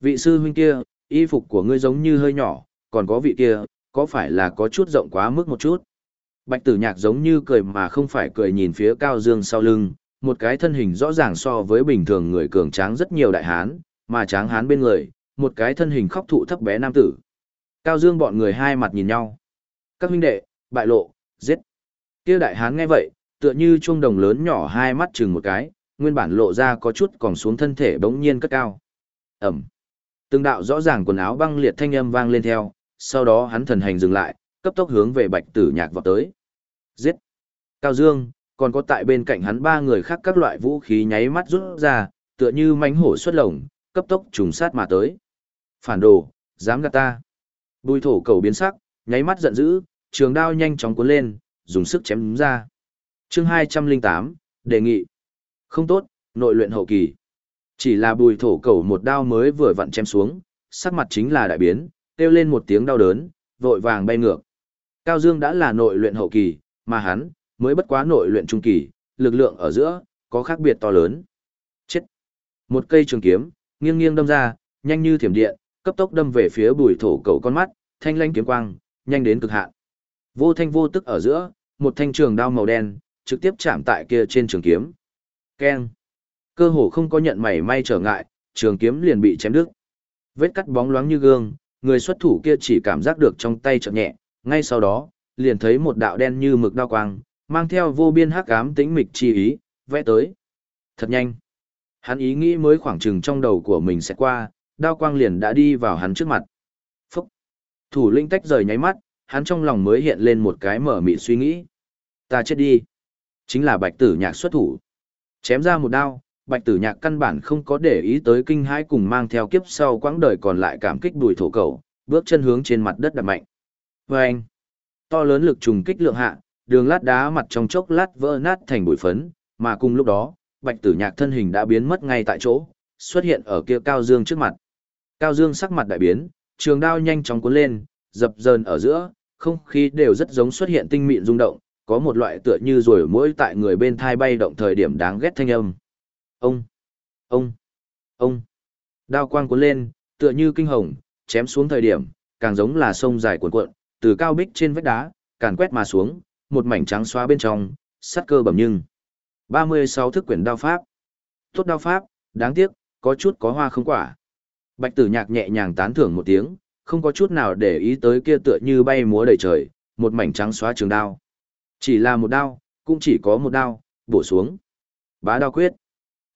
Vị sư huynh kia, y phục của ngươi giống như hơi nhỏ, còn có vị kia, có phải là có chút rộng quá mức một chút? Bạch tử nhạc giống như cười mà không phải cười nhìn phía cao dương sau lưng, một cái thân hình rõ ràng so với bình thường người cường tráng rất nhiều đại hán, mà tráng hán bên người, một cái thân hình khóc thụ thấp bé nam tử. Cao dương bọn người hai mặt nhìn nhau. Các huynh đệ, bại lộ, giết. Kia đại hán nghe vậy, tựa như chuông đồng lớn nhỏ hai mắt chừng một cái, nguyên bản lộ ra có chút còn xuống thân thể bỗng nhiên cất cao. Ẩm. Từng đạo rõ ràng quần áo băng liệt thanh âm vang lên theo, sau đó hắn thần hành dừng lại, cấp tốc hướng về bạch tử nhạc vào tới. Giết! Cao Dương, còn có tại bên cạnh hắn ba người khác các loại vũ khí nháy mắt rút ra, tựa như mánh hổ xuất lồng, cấp tốc trùng sát mà tới. Phản đồ, dám gạt ta. Bùi thổ cầu biến sắc, nháy mắt giận dữ, trường đao nhanh chóng cuốn lên, dùng sức chém đúng ra. chương 208, đề nghị. Không tốt, nội luyện hậu kỳ. Chỉ là bùi thổ cầu một đao mới vừa vặn chém xuống, sắc mặt chính là đại biến, kêu lên một tiếng đau đớn, vội vàng bay ngược. Cao Dương đã là nội luyện hậu kỳ, mà hắn, mới bất quá nội luyện trung kỳ, lực lượng ở giữa, có khác biệt to lớn. Chết! Một cây trường kiếm, nghiêng nghiêng đâm ra, nhanh như thiểm điện, cấp tốc đâm về phía bùi thổ cầu con mắt, thanh lanh kiếm quang, nhanh đến cực hạn. Vô thanh vô tức ở giữa, một thanh trường đao màu đen, trực tiếp chạm tại kia trên trường kiếm. Keng! Cơ hồ không có nhận mảy may trở ngại, trường kiếm liền bị chém đứt. Vết cắt bóng loáng như gương, người xuất thủ kia chỉ cảm giác được trong tay chợt nhẹ, ngay sau đó, liền thấy một đạo đen như mực đao quang, mang theo vô biên hắc ám tĩnh mịch chi ý, vẽ tới. Thật nhanh. Hắn ý nghĩ mới khoảng chừng trong đầu của mình sẽ qua, đao quang liền đã đi vào hắn trước mặt. Phúc. Thủ linh tách rời nháy mắt, hắn trong lòng mới hiện lên một cái mở mịt suy nghĩ. Ta chết đi. Chính là bạch tử nhạc xuất thủ. Chém ra một đao, bạch tử nhạc căn bản không có để ý tới kinh hãi cùng mang theo kiếp sau quãng đời còn lại cảm kích đùi thổ cầu, bước chân hướng trên mặt đất đặt mạnh. Và anh, to lớn lực trùng kích lượng hạ, đường lát đá mặt trong chốc lát vỡ nát thành bụi phấn, mà cùng lúc đó, bạch tử nhạc thân hình đã biến mất ngay tại chỗ, xuất hiện ở kia Cao Dương trước mặt. Cao Dương sắc mặt đại biến, trường đao nhanh chóng cuốn lên, dập dờn ở giữa, không khí đều rất giống xuất hiện tinh mịn rung động, có một loại tựa như rồi mỗi tại người bên thai bay động thời điểm đáng ghét thanh âm. Ông, ông, ông. Đao quang cuốn lên, tựa như kinh hồng, chém xuống thời điểm, càng giống là sông dài cuộn cuộn, từ cao bích trên vách đá, càn quét mà xuống, một mảnh trắng xóa bên trong, sắt cơ bẩm nhưng. 36 thức quyển đao pháp. Tốt đao pháp, đáng tiếc, có chút có hoa không quả. Bạch tử nhạc nhẹ nhàng tán thưởng một tiếng, không có chút nào để ý tới kia tựa như bay múa đầy trời, một mảnh trắng xóa trường đao. Chỉ là một đao, cũng chỉ có một đao, bổ xuống. Bá đao quyết.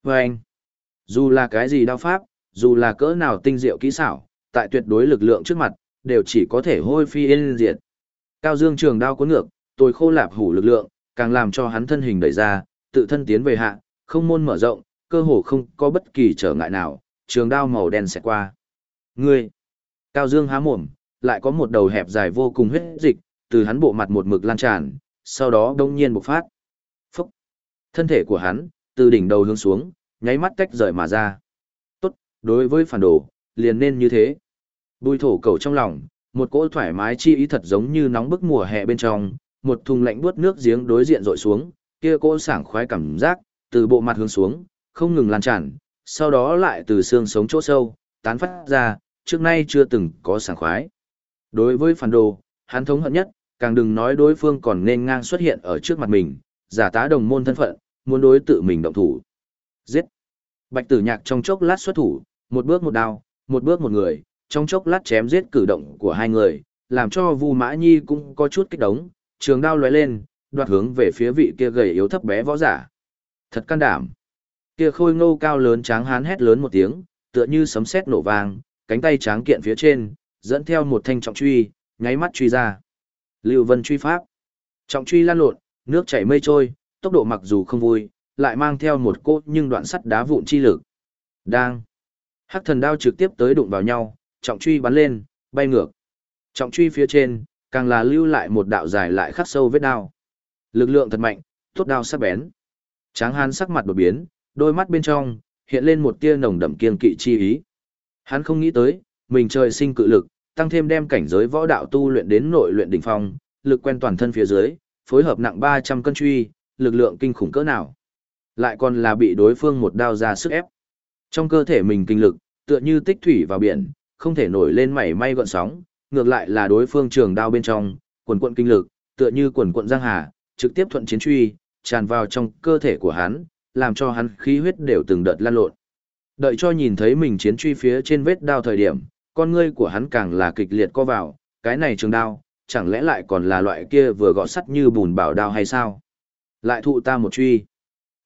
Và anh, dù là cái gì đao pháp, dù là cỡ nào tinh diệu kỹ xảo, tại tuyệt đối lực lượng trước mặt, đều chỉ có thể hôi phi yên diệt. Cao Dương trường đao cuốn ngược, tôi khô lạp hủ lực lượng, càng làm cho hắn thân hình đẩy ra, tự thân tiến về hạ, không môn mở rộng, cơ hồ không có bất kỳ trở ngại nào, trường đao màu đen sẽ qua. Ngươi! Cao Dương há mồm, lại có một đầu hẹp dài vô cùng huyết dịch, từ hắn bộ mặt một mực lan tràn, sau đó đông nhiên bộc phát. Phúc! Thân thể của hắn, từ đỉnh đầu hướng xuống, nháy mắt tách rời mà ra. Tốt, đối với phản đồ, liền nên như thế. Bùi thổ cầu trong lòng, một cỗ thoải mái chi ý thật giống như nóng bức mùa hè bên trong, một thùng lạnh buốt nước giếng đối diện rội xuống, kia cỗ sảng khoái cảm giác, từ bộ mặt hướng xuống, không ngừng lan tràn, sau đó lại từ xương sống chỗ sâu, tán phát ra, trước nay chưa từng có sảng khoái. Đối với phản đồ, hắn thống hận nhất, càng đừng nói đối phương còn nên ngang xuất hiện ở trước mặt mình, giả tá đồng môn thân phận, muốn đối tự mình động thủ. Giết! Bạch tử nhạc trong chốc lát xuất thủ, một bước một đao, một bước một người, trong chốc lát chém giết cử động của hai người, làm cho Vu Mã Nhi cũng có chút kích động, trường đao lóe lên, đoạt hướng về phía vị kia gầy yếu thấp bé võ giả. Thật can đảm. Kia khôi ngô cao lớn tráng hán hét lớn một tiếng, tựa như sấm sét nổ vang, cánh tay tráng kiện phía trên, dẫn theo một thanh trọng truy, nháy mắt truy ra. Lưu Vân truy pháp. Trọng truy lan lộn, nước chảy mây trôi, tốc độ mặc dù không vui, lại mang theo một cốt nhưng đoạn sắt đá vụn chi lực. Đang. Hắc thần đao trực tiếp tới đụng vào nhau, trọng truy bắn lên, bay ngược. Trọng truy phía trên, càng là lưu lại một đạo dài lại khắc sâu vết đao. Lực lượng thật mạnh, tốt đao sắc bén. Tráng hán sắc mặt đột biến, đôi mắt bên trong hiện lên một tia nồng đậm kiên kỵ chi ý. Hắn không nghĩ tới, mình trời sinh cự lực, tăng thêm đem cảnh giới võ đạo tu luyện đến nội luyện đỉnh phong, lực quen toàn thân phía dưới, phối hợp nặng 300 cân truy, lực lượng kinh khủng cỡ nào. Lại còn là bị đối phương một đao ra sức ép. Trong cơ thể mình kinh lực, tựa như tích thủy vào biển, không thể nổi lên mảy may gọn sóng, ngược lại là đối phương trường đao bên trong, quần quận kinh lực, tựa như quần quận giang hà, trực tiếp thuận chiến truy, tràn vào trong cơ thể của hắn, làm cho hắn khí huyết đều từng đợt lan lộn. Đợi cho nhìn thấy mình chiến truy phía trên vết đao thời điểm, con ngươi của hắn càng là kịch liệt co vào, cái này trường đao, chẳng lẽ lại còn là loại kia vừa gõ sắt như bùn bảo đao hay sao? Lại thụ ta một truy.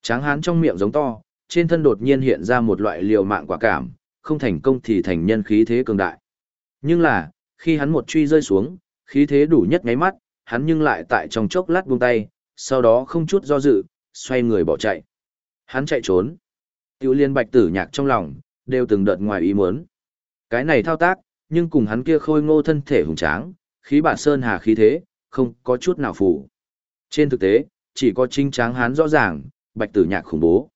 Tráng hán trong miệng giống to, trên thân đột nhiên hiện ra một loại liều mạng quả cảm, không thành công thì thành nhân khí thế cường đại. Nhưng là, khi hắn một truy rơi xuống, khí thế đủ nhất ngáy mắt, hắn nhưng lại tại trong chốc lát buông tay, sau đó không chút do dự, xoay người bỏ chạy. Hắn chạy trốn. Tiêu liên bạch tử nhạc trong lòng, đều từng đợt ngoài ý muốn. Cái này thao tác, nhưng cùng hắn kia khôi ngô thân thể hùng tráng, khí bản sơn hà khí thế, không có chút nào phủ. Trên thực tế, chỉ có chính tráng hắn rõ ràng, bạch tử nhạc khủng bố.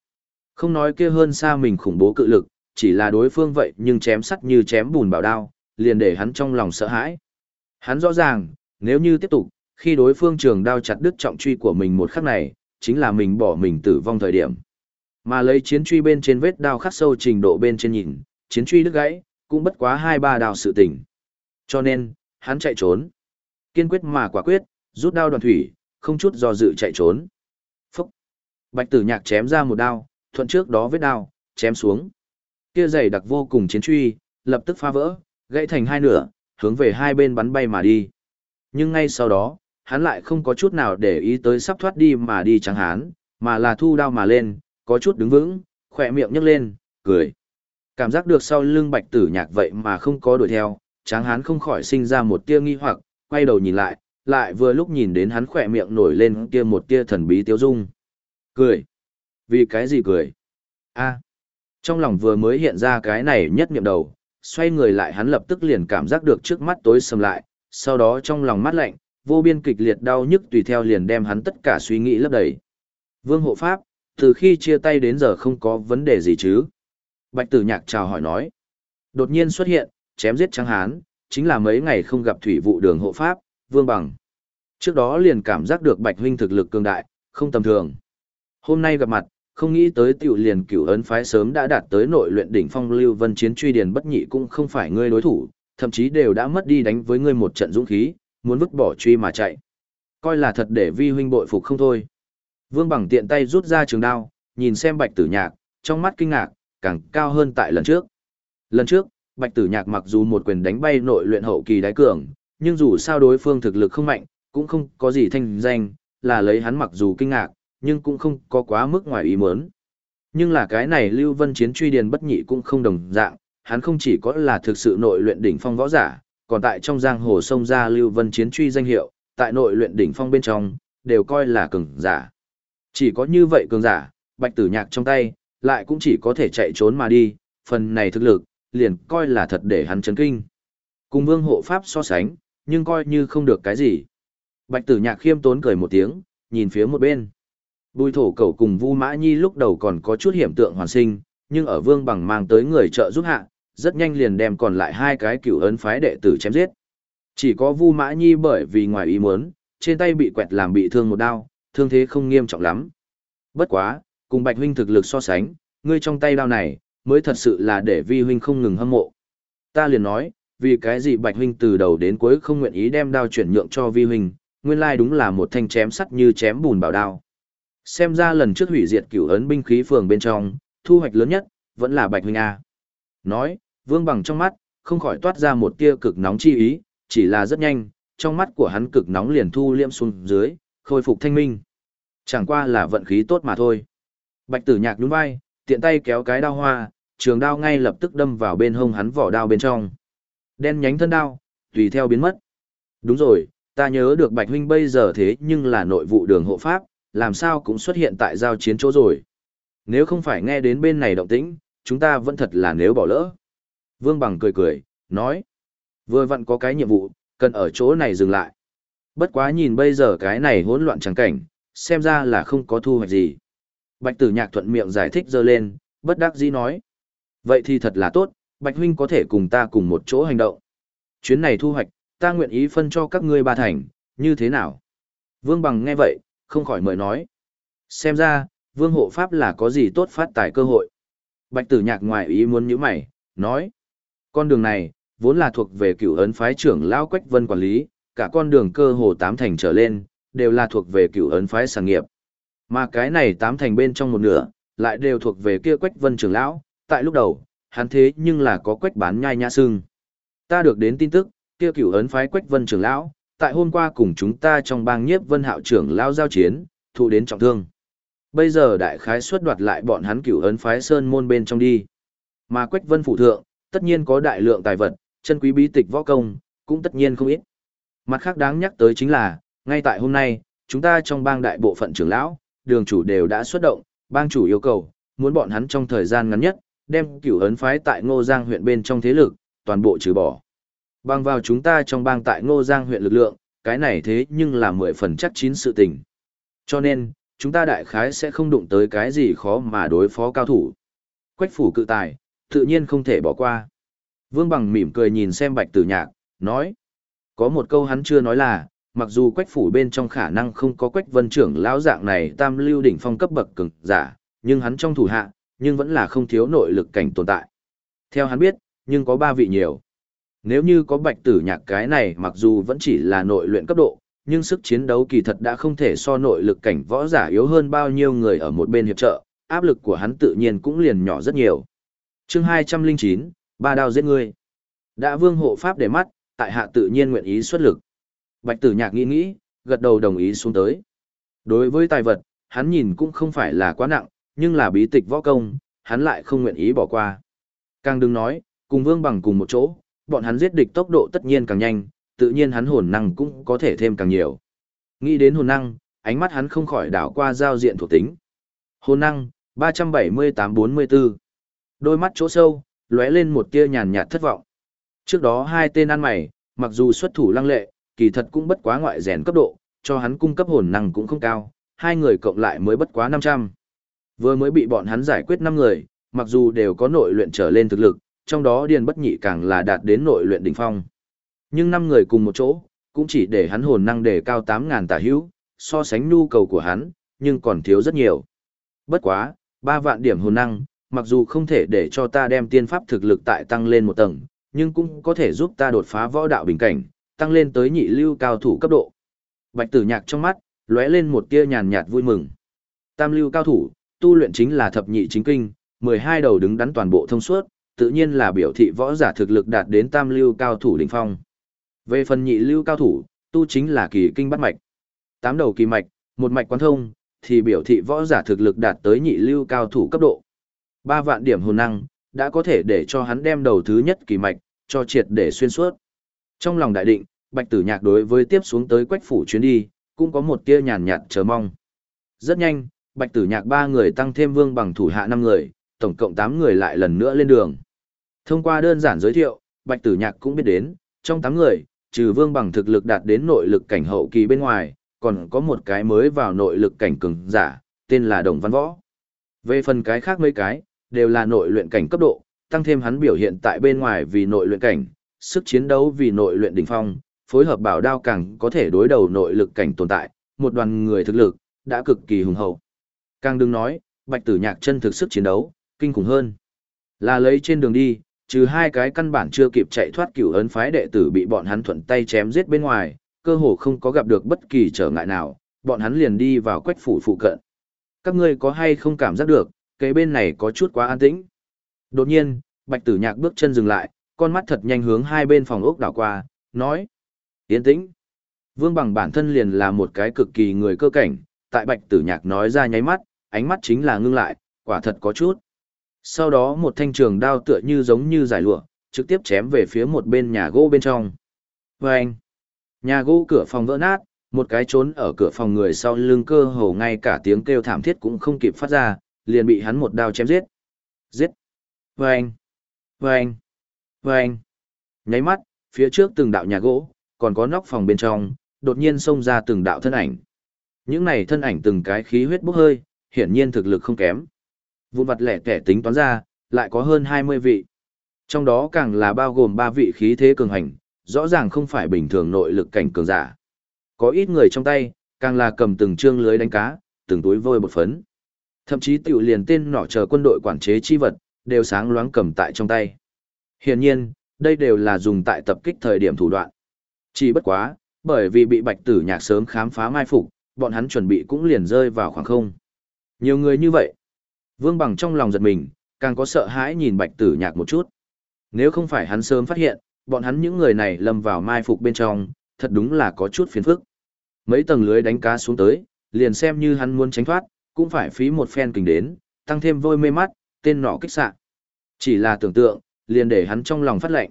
Không nói kia hơn xa mình khủng bố cự lực, chỉ là đối phương vậy nhưng chém sắt như chém bùn bảo đao, liền để hắn trong lòng sợ hãi. Hắn rõ ràng, nếu như tiếp tục, khi đối phương trường đao chặt đứt trọng truy của mình một khắc này, chính là mình bỏ mình tử vong thời điểm. Mà lấy chiến truy bên trên vết đao khắc sâu trình độ bên trên nhìn, chiến truy đứt gãy, cũng bất quá hai ba đào sự tình. Cho nên, hắn chạy trốn. Kiên quyết mà quả quyết, rút đao đoàn thủy, không chút do dự chạy trốn. Phúc! Bạch tử nhạc chém ra một đao, thuận trước đó vết đao, chém xuống. Kia dày đặc vô cùng chiến truy, lập tức phá vỡ, gãy thành hai nửa, hướng về hai bên bắn bay mà đi. Nhưng ngay sau đó, hắn lại không có chút nào để ý tới sắp thoát đi mà đi chẳng hán, mà là thu đao mà lên, có chút đứng vững, khỏe miệng nhấc lên, cười. Cảm giác được sau lưng bạch tử nhạc vậy mà không có đuổi theo, tráng hán không khỏi sinh ra một tia nghi hoặc, quay đầu nhìn lại, lại vừa lúc nhìn đến hắn khỏe miệng nổi lên kia một tia thần bí tiêu dung. Cười. Vì cái gì cười? a Trong lòng vừa mới hiện ra cái này nhất niệm đầu, xoay người lại hắn lập tức liền cảm giác được trước mắt tối sầm lại, sau đó trong lòng mắt lạnh, vô biên kịch liệt đau nhức tùy theo liền đem hắn tất cả suy nghĩ lấp đầy. Vương hộ pháp, từ khi chia tay đến giờ không có vấn đề gì chứ? Bạch tử nhạc chào hỏi nói. Đột nhiên xuất hiện, chém giết trắng hán, chính là mấy ngày không gặp thủy vụ đường hộ pháp, vương bằng. Trước đó liền cảm giác được bạch huynh thực lực cường đại, không tầm thường. Hôm nay gặp mặt, không nghĩ tới tiểu liền cửu ấn phái sớm đã đạt tới nội luyện đỉnh phong lưu vân chiến truy điền bất nhị cũng không phải ngươi đối thủ, thậm chí đều đã mất đi đánh với ngươi một trận dũng khí, muốn vứt bỏ truy mà chạy. Coi là thật để vi huynh bội phục không thôi. Vương bằng tiện tay rút ra trường đao, nhìn xem bạch tử nhạc, trong mắt kinh ngạc, càng cao hơn tại lần trước. Lần trước, bạch tử nhạc mặc dù một quyền đánh bay nội luyện hậu kỳ đái cường, nhưng dù sao đối phương thực lực không mạnh, cũng không có gì thanh danh, là lấy hắn mặc dù kinh ngạc, nhưng cũng không có quá mức ngoài ý muốn. Nhưng là cái này Lưu Vân Chiến truy điền bất nhị cũng không đồng dạng, hắn không chỉ có là thực sự nội luyện đỉnh phong võ giả, còn tại trong giang hồ sông ra Lưu Vân Chiến truy danh hiệu, tại nội luyện đỉnh phong bên trong, đều coi là cường giả. Chỉ có như vậy cường giả, bạch tử nhạc trong tay, lại cũng chỉ có thể chạy trốn mà đi, phần này thực lực, liền coi là thật để hắn chấn kinh. Cùng vương hộ pháp so sánh, nhưng coi như không được cái gì. Bạch tử nhạc khiêm tốn cười một tiếng, nhìn phía một bên. Bùi thổ cầu cùng Vu Mã Nhi lúc đầu còn có chút hiểm tượng hoàn sinh, nhưng ở vương bằng mang tới người trợ giúp hạ, rất nhanh liền đem còn lại hai cái cựu ấn phái đệ tử chém giết. Chỉ có Vu Mã Nhi bởi vì ngoài ý muốn, trên tay bị quẹt làm bị thương một đao, thương thế không nghiêm trọng lắm. Bất quá, cùng Bạch huynh thực lực so sánh, ngươi trong tay đao này, mới thật sự là để vi huynh không ngừng hâm mộ. Ta liền nói, vì cái gì Bạch huynh từ đầu đến cuối không nguyện ý đem đao chuyển nhượng cho vi huynh, nguyên lai đúng là một thanh chém sắt như chém bùn bảo đao. Xem ra lần trước hủy diệt cửu ấn binh khí phường bên trong, thu hoạch lớn nhất, vẫn là Bạch huynh A. Nói, vương bằng trong mắt, không khỏi toát ra một tia cực nóng chi ý, chỉ là rất nhanh, trong mắt của hắn cực nóng liền thu liêm xuống dưới, khôi phục thanh minh. Chẳng qua là vận khí tốt mà thôi. Bạch tử nhạc nhún vai, tiện tay kéo cái đao hoa, trường đao ngay lập tức đâm vào bên hông hắn vỏ đao bên trong. Đen nhánh thân đao, tùy theo biến mất. Đúng rồi, ta nhớ được Bạch huynh bây giờ thế nhưng là nội vụ đường hộ pháp, làm sao cũng xuất hiện tại giao chiến chỗ rồi. Nếu không phải nghe đến bên này động tĩnh, chúng ta vẫn thật là nếu bỏ lỡ. Vương Bằng cười cười, nói. Vừa vặn có cái nhiệm vụ, cần ở chỗ này dừng lại. Bất quá nhìn bây giờ cái này hỗn loạn chẳng cảnh, xem ra là không có thu hoạch gì. Bạch tử nhạc thuận miệng giải thích dơ lên, bất đắc dĩ nói. Vậy thì thật là tốt, Bạch huynh có thể cùng ta cùng một chỗ hành động. Chuyến này thu hoạch, ta nguyện ý phân cho các ngươi ba thành, như thế nào? Vương Bằng nghe vậy, không khỏi mời nói. Xem ra, Vương hộ pháp là có gì tốt phát tài cơ hội. Bạch tử nhạc ngoài ý muốn như mày, nói. Con đường này, vốn là thuộc về cựu ấn phái trưởng Lao Quách Vân quản lý, cả con đường cơ hồ tám thành trở lên, đều là thuộc về cựu ấn phái sản nghiệp. Mà cái này tám thành bên trong một nửa, lại đều thuộc về kia Quách Vân trưởng lão, tại lúc đầu, hắn thế nhưng là có Quách bán nhai nhã sưng. Ta được đến tin tức, kia cựu ấn phái Quách Vân trưởng lão, tại hôm qua cùng chúng ta trong bang nhiếp Vân Hạo trưởng lão giao chiến, thụ đến trọng thương. Bây giờ đại khái xuất đoạt lại bọn hắn cửu ấn phái sơn môn bên trong đi. Mà Quách Vân phụ thượng, tất nhiên có đại lượng tài vật, chân quý bí tịch võ công, cũng tất nhiên không ít. Mặt khác đáng nhắc tới chính là, ngay tại hôm nay, chúng ta trong bang đại bộ phận trưởng lão, đường chủ đều đã xuất động, bang chủ yêu cầu, muốn bọn hắn trong thời gian ngắn nhất, đem cửu ấn phái tại Ngô Giang huyện bên trong thế lực, toàn bộ trừ bỏ. Bang vào chúng ta trong bang tại Ngô Giang huyện lực lượng, cái này thế nhưng là mười phần chắc chín sự tình. Cho nên, chúng ta đại khái sẽ không đụng tới cái gì khó mà đối phó cao thủ. Quách phủ cự tài, tự nhiên không thể bỏ qua. Vương Bằng mỉm cười nhìn xem bạch tử nhạc, nói. Có một câu hắn chưa nói là, mặc dù quách phủ bên trong khả năng không có quách vân trưởng lão dạng này tam lưu đỉnh phong cấp bậc cường giả, nhưng hắn trong thủ hạ, nhưng vẫn là không thiếu nội lực cảnh tồn tại. Theo hắn biết, nhưng có ba vị nhiều. Nếu như có bạch tử nhạc cái này mặc dù vẫn chỉ là nội luyện cấp độ, nhưng sức chiến đấu kỳ thật đã không thể so nội lực cảnh võ giả yếu hơn bao nhiêu người ở một bên hiệp trợ, áp lực của hắn tự nhiên cũng liền nhỏ rất nhiều. chương 209, ba đao giết ngươi. Đã vương hộ pháp để mắt, tại hạ tự nhiên nguyện ý xuất lực. Bạch tử nhạc nghĩ nghĩ, gật đầu đồng ý xuống tới. Đối với tài vật, hắn nhìn cũng không phải là quá nặng, nhưng là bí tịch võ công, hắn lại không nguyện ý bỏ qua. Càng đừng nói, cùng vương bằng cùng một chỗ, bọn hắn giết địch tốc độ tất nhiên càng nhanh, tự nhiên hắn hồn năng cũng có thể thêm càng nhiều. Nghĩ đến hồn năng, ánh mắt hắn không khỏi đảo qua giao diện thuộc tính. Hồn năng, 378-44. Đôi mắt chỗ sâu, lóe lên một tia nhàn nhạt thất vọng. Trước đó hai tên ăn mày, mặc dù xuất thủ lăng lệ, kỳ thật cũng bất quá ngoại rèn cấp độ, cho hắn cung cấp hồn năng cũng không cao, hai người cộng lại mới bất quá 500. Vừa mới bị bọn hắn giải quyết 5 người, mặc dù đều có nội luyện trở lên thực lực, trong đó điền bất nhị càng là đạt đến nội luyện đỉnh phong. Nhưng năm người cùng một chỗ, cũng chỉ để hắn hồn năng đề cao 8.000 tả hữu, so sánh nhu cầu của hắn, nhưng còn thiếu rất nhiều. Bất quá, 3 vạn điểm hồn năng, mặc dù không thể để cho ta đem tiên pháp thực lực tại tăng lên một tầng, nhưng cũng có thể giúp ta đột phá võ đạo bình cảnh, tăng lên tới nhị lưu cao thủ cấp độ. Bạch tử nhạc trong mắt, lóe lên một tia nhàn nhạt vui mừng. Tam lưu cao thủ, tu luyện chính là thập nhị chính kinh, 12 đầu đứng đắn toàn bộ thông suốt, tự nhiên là biểu thị võ giả thực lực đạt đến tam lưu cao thủ đỉnh phong. Về phần nhị lưu cao thủ, tu chính là kỳ kinh bắt mạch. Tám đầu kỳ mạch, một mạch quan thông, thì biểu thị võ giả thực lực đạt tới nhị lưu cao thủ cấp độ. Ba vạn điểm hồn năng, đã có thể để cho hắn đem đầu thứ nhất kỳ mạch, cho triệt để xuyên suốt. Trong lòng đại định, bạch tử nhạc đối với tiếp xuống tới quách phủ chuyến đi, cũng có một tia nhàn nhạt chờ mong. Rất nhanh, bạch tử nhạc ba người tăng thêm vương bằng thủ hạ năm người, tổng cộng 8 người lại lần nữa lên đường. Thông qua đơn giản giới thiệu, bạch tử nhạc cũng biết đến, trong 8 người, trừ vương bằng thực lực đạt đến nội lực cảnh hậu kỳ bên ngoài, còn có một cái mới vào nội lực cảnh cường giả, tên là Đồng Văn Võ. Về phần cái khác mấy cái, đều là nội luyện cảnh cấp độ, tăng thêm hắn biểu hiện tại bên ngoài vì nội luyện cảnh, sức chiến đấu vì nội luyện đỉnh phong, phối hợp bảo đao càng có thể đối đầu nội lực cảnh tồn tại, một đoàn người thực lực đã cực kỳ hùng hậu. Càng đừng nói, Bạch Tử Nhạc chân thực sức chiến đấu, kinh khủng hơn. Là lấy trên đường đi, trừ hai cái căn bản chưa kịp chạy thoát cửu ấn phái đệ tử bị bọn hắn thuận tay chém giết bên ngoài, cơ hồ không có gặp được bất kỳ trở ngại nào, bọn hắn liền đi vào quách phủ phụ cận. Các ngươi có hay không cảm giác được, cái bên này có chút quá an tĩnh. Đột nhiên, bạch tử nhạc bước chân dừng lại, con mắt thật nhanh hướng hai bên phòng ốc đảo qua, nói. Yên tĩnh. Vương bằng bản thân liền là một cái cực kỳ người cơ cảnh, tại bạch tử nhạc nói ra nháy mắt, ánh mắt chính là ngưng lại, quả thật có chút. Sau đó một thanh trường đao tựa như giống như giải lụa, trực tiếp chém về phía một bên nhà gỗ bên trong. Và anh, nhà gỗ cửa phòng vỡ nát, một cái trốn ở cửa phòng người sau lưng cơ hồ ngay cả tiếng kêu thảm thiết cũng không kịp phát ra, liền bị hắn một đao chém giết. Giết. Và anh, và anh, anh. Nháy mắt, phía trước từng đạo nhà gỗ, còn có nóc phòng bên trong, đột nhiên xông ra từng đạo thân ảnh. Những này thân ảnh từng cái khí huyết bốc hơi, hiển nhiên thực lực không kém. Vụn vặt lẻ kẻ tính toán ra, lại có hơn 20 vị. Trong đó càng là bao gồm 3 vị khí thế cường hành, rõ ràng không phải bình thường nội lực cảnh cường giả. Có ít người trong tay, càng là cầm từng trương lưới đánh cá, từng túi vôi bột phấn. Thậm chí tiểu liền tên nọ chờ quân đội quản chế chi vật, đều sáng loáng cầm tại trong tay. Hiển nhiên, đây đều là dùng tại tập kích thời điểm thủ đoạn. Chỉ bất quá, bởi vì bị bạch tử nhạc sớm khám phá mai phục, bọn hắn chuẩn bị cũng liền rơi vào khoảng không. Nhiều người như vậy. Vương Bằng trong lòng giật mình, càng có sợ hãi nhìn bạch tử nhạc một chút. Nếu không phải hắn sớm phát hiện, bọn hắn những người này lâm vào mai phục bên trong, thật đúng là có chút phiền phức. Mấy tầng lưới đánh cá xuống tới, liền xem như hắn muốn tránh thoát, cũng phải phí một phen kình đến, tăng thêm vôi mê mắt, tên nọ kích sạ. Chỉ là tưởng tượng, liền để hắn trong lòng phát lệnh.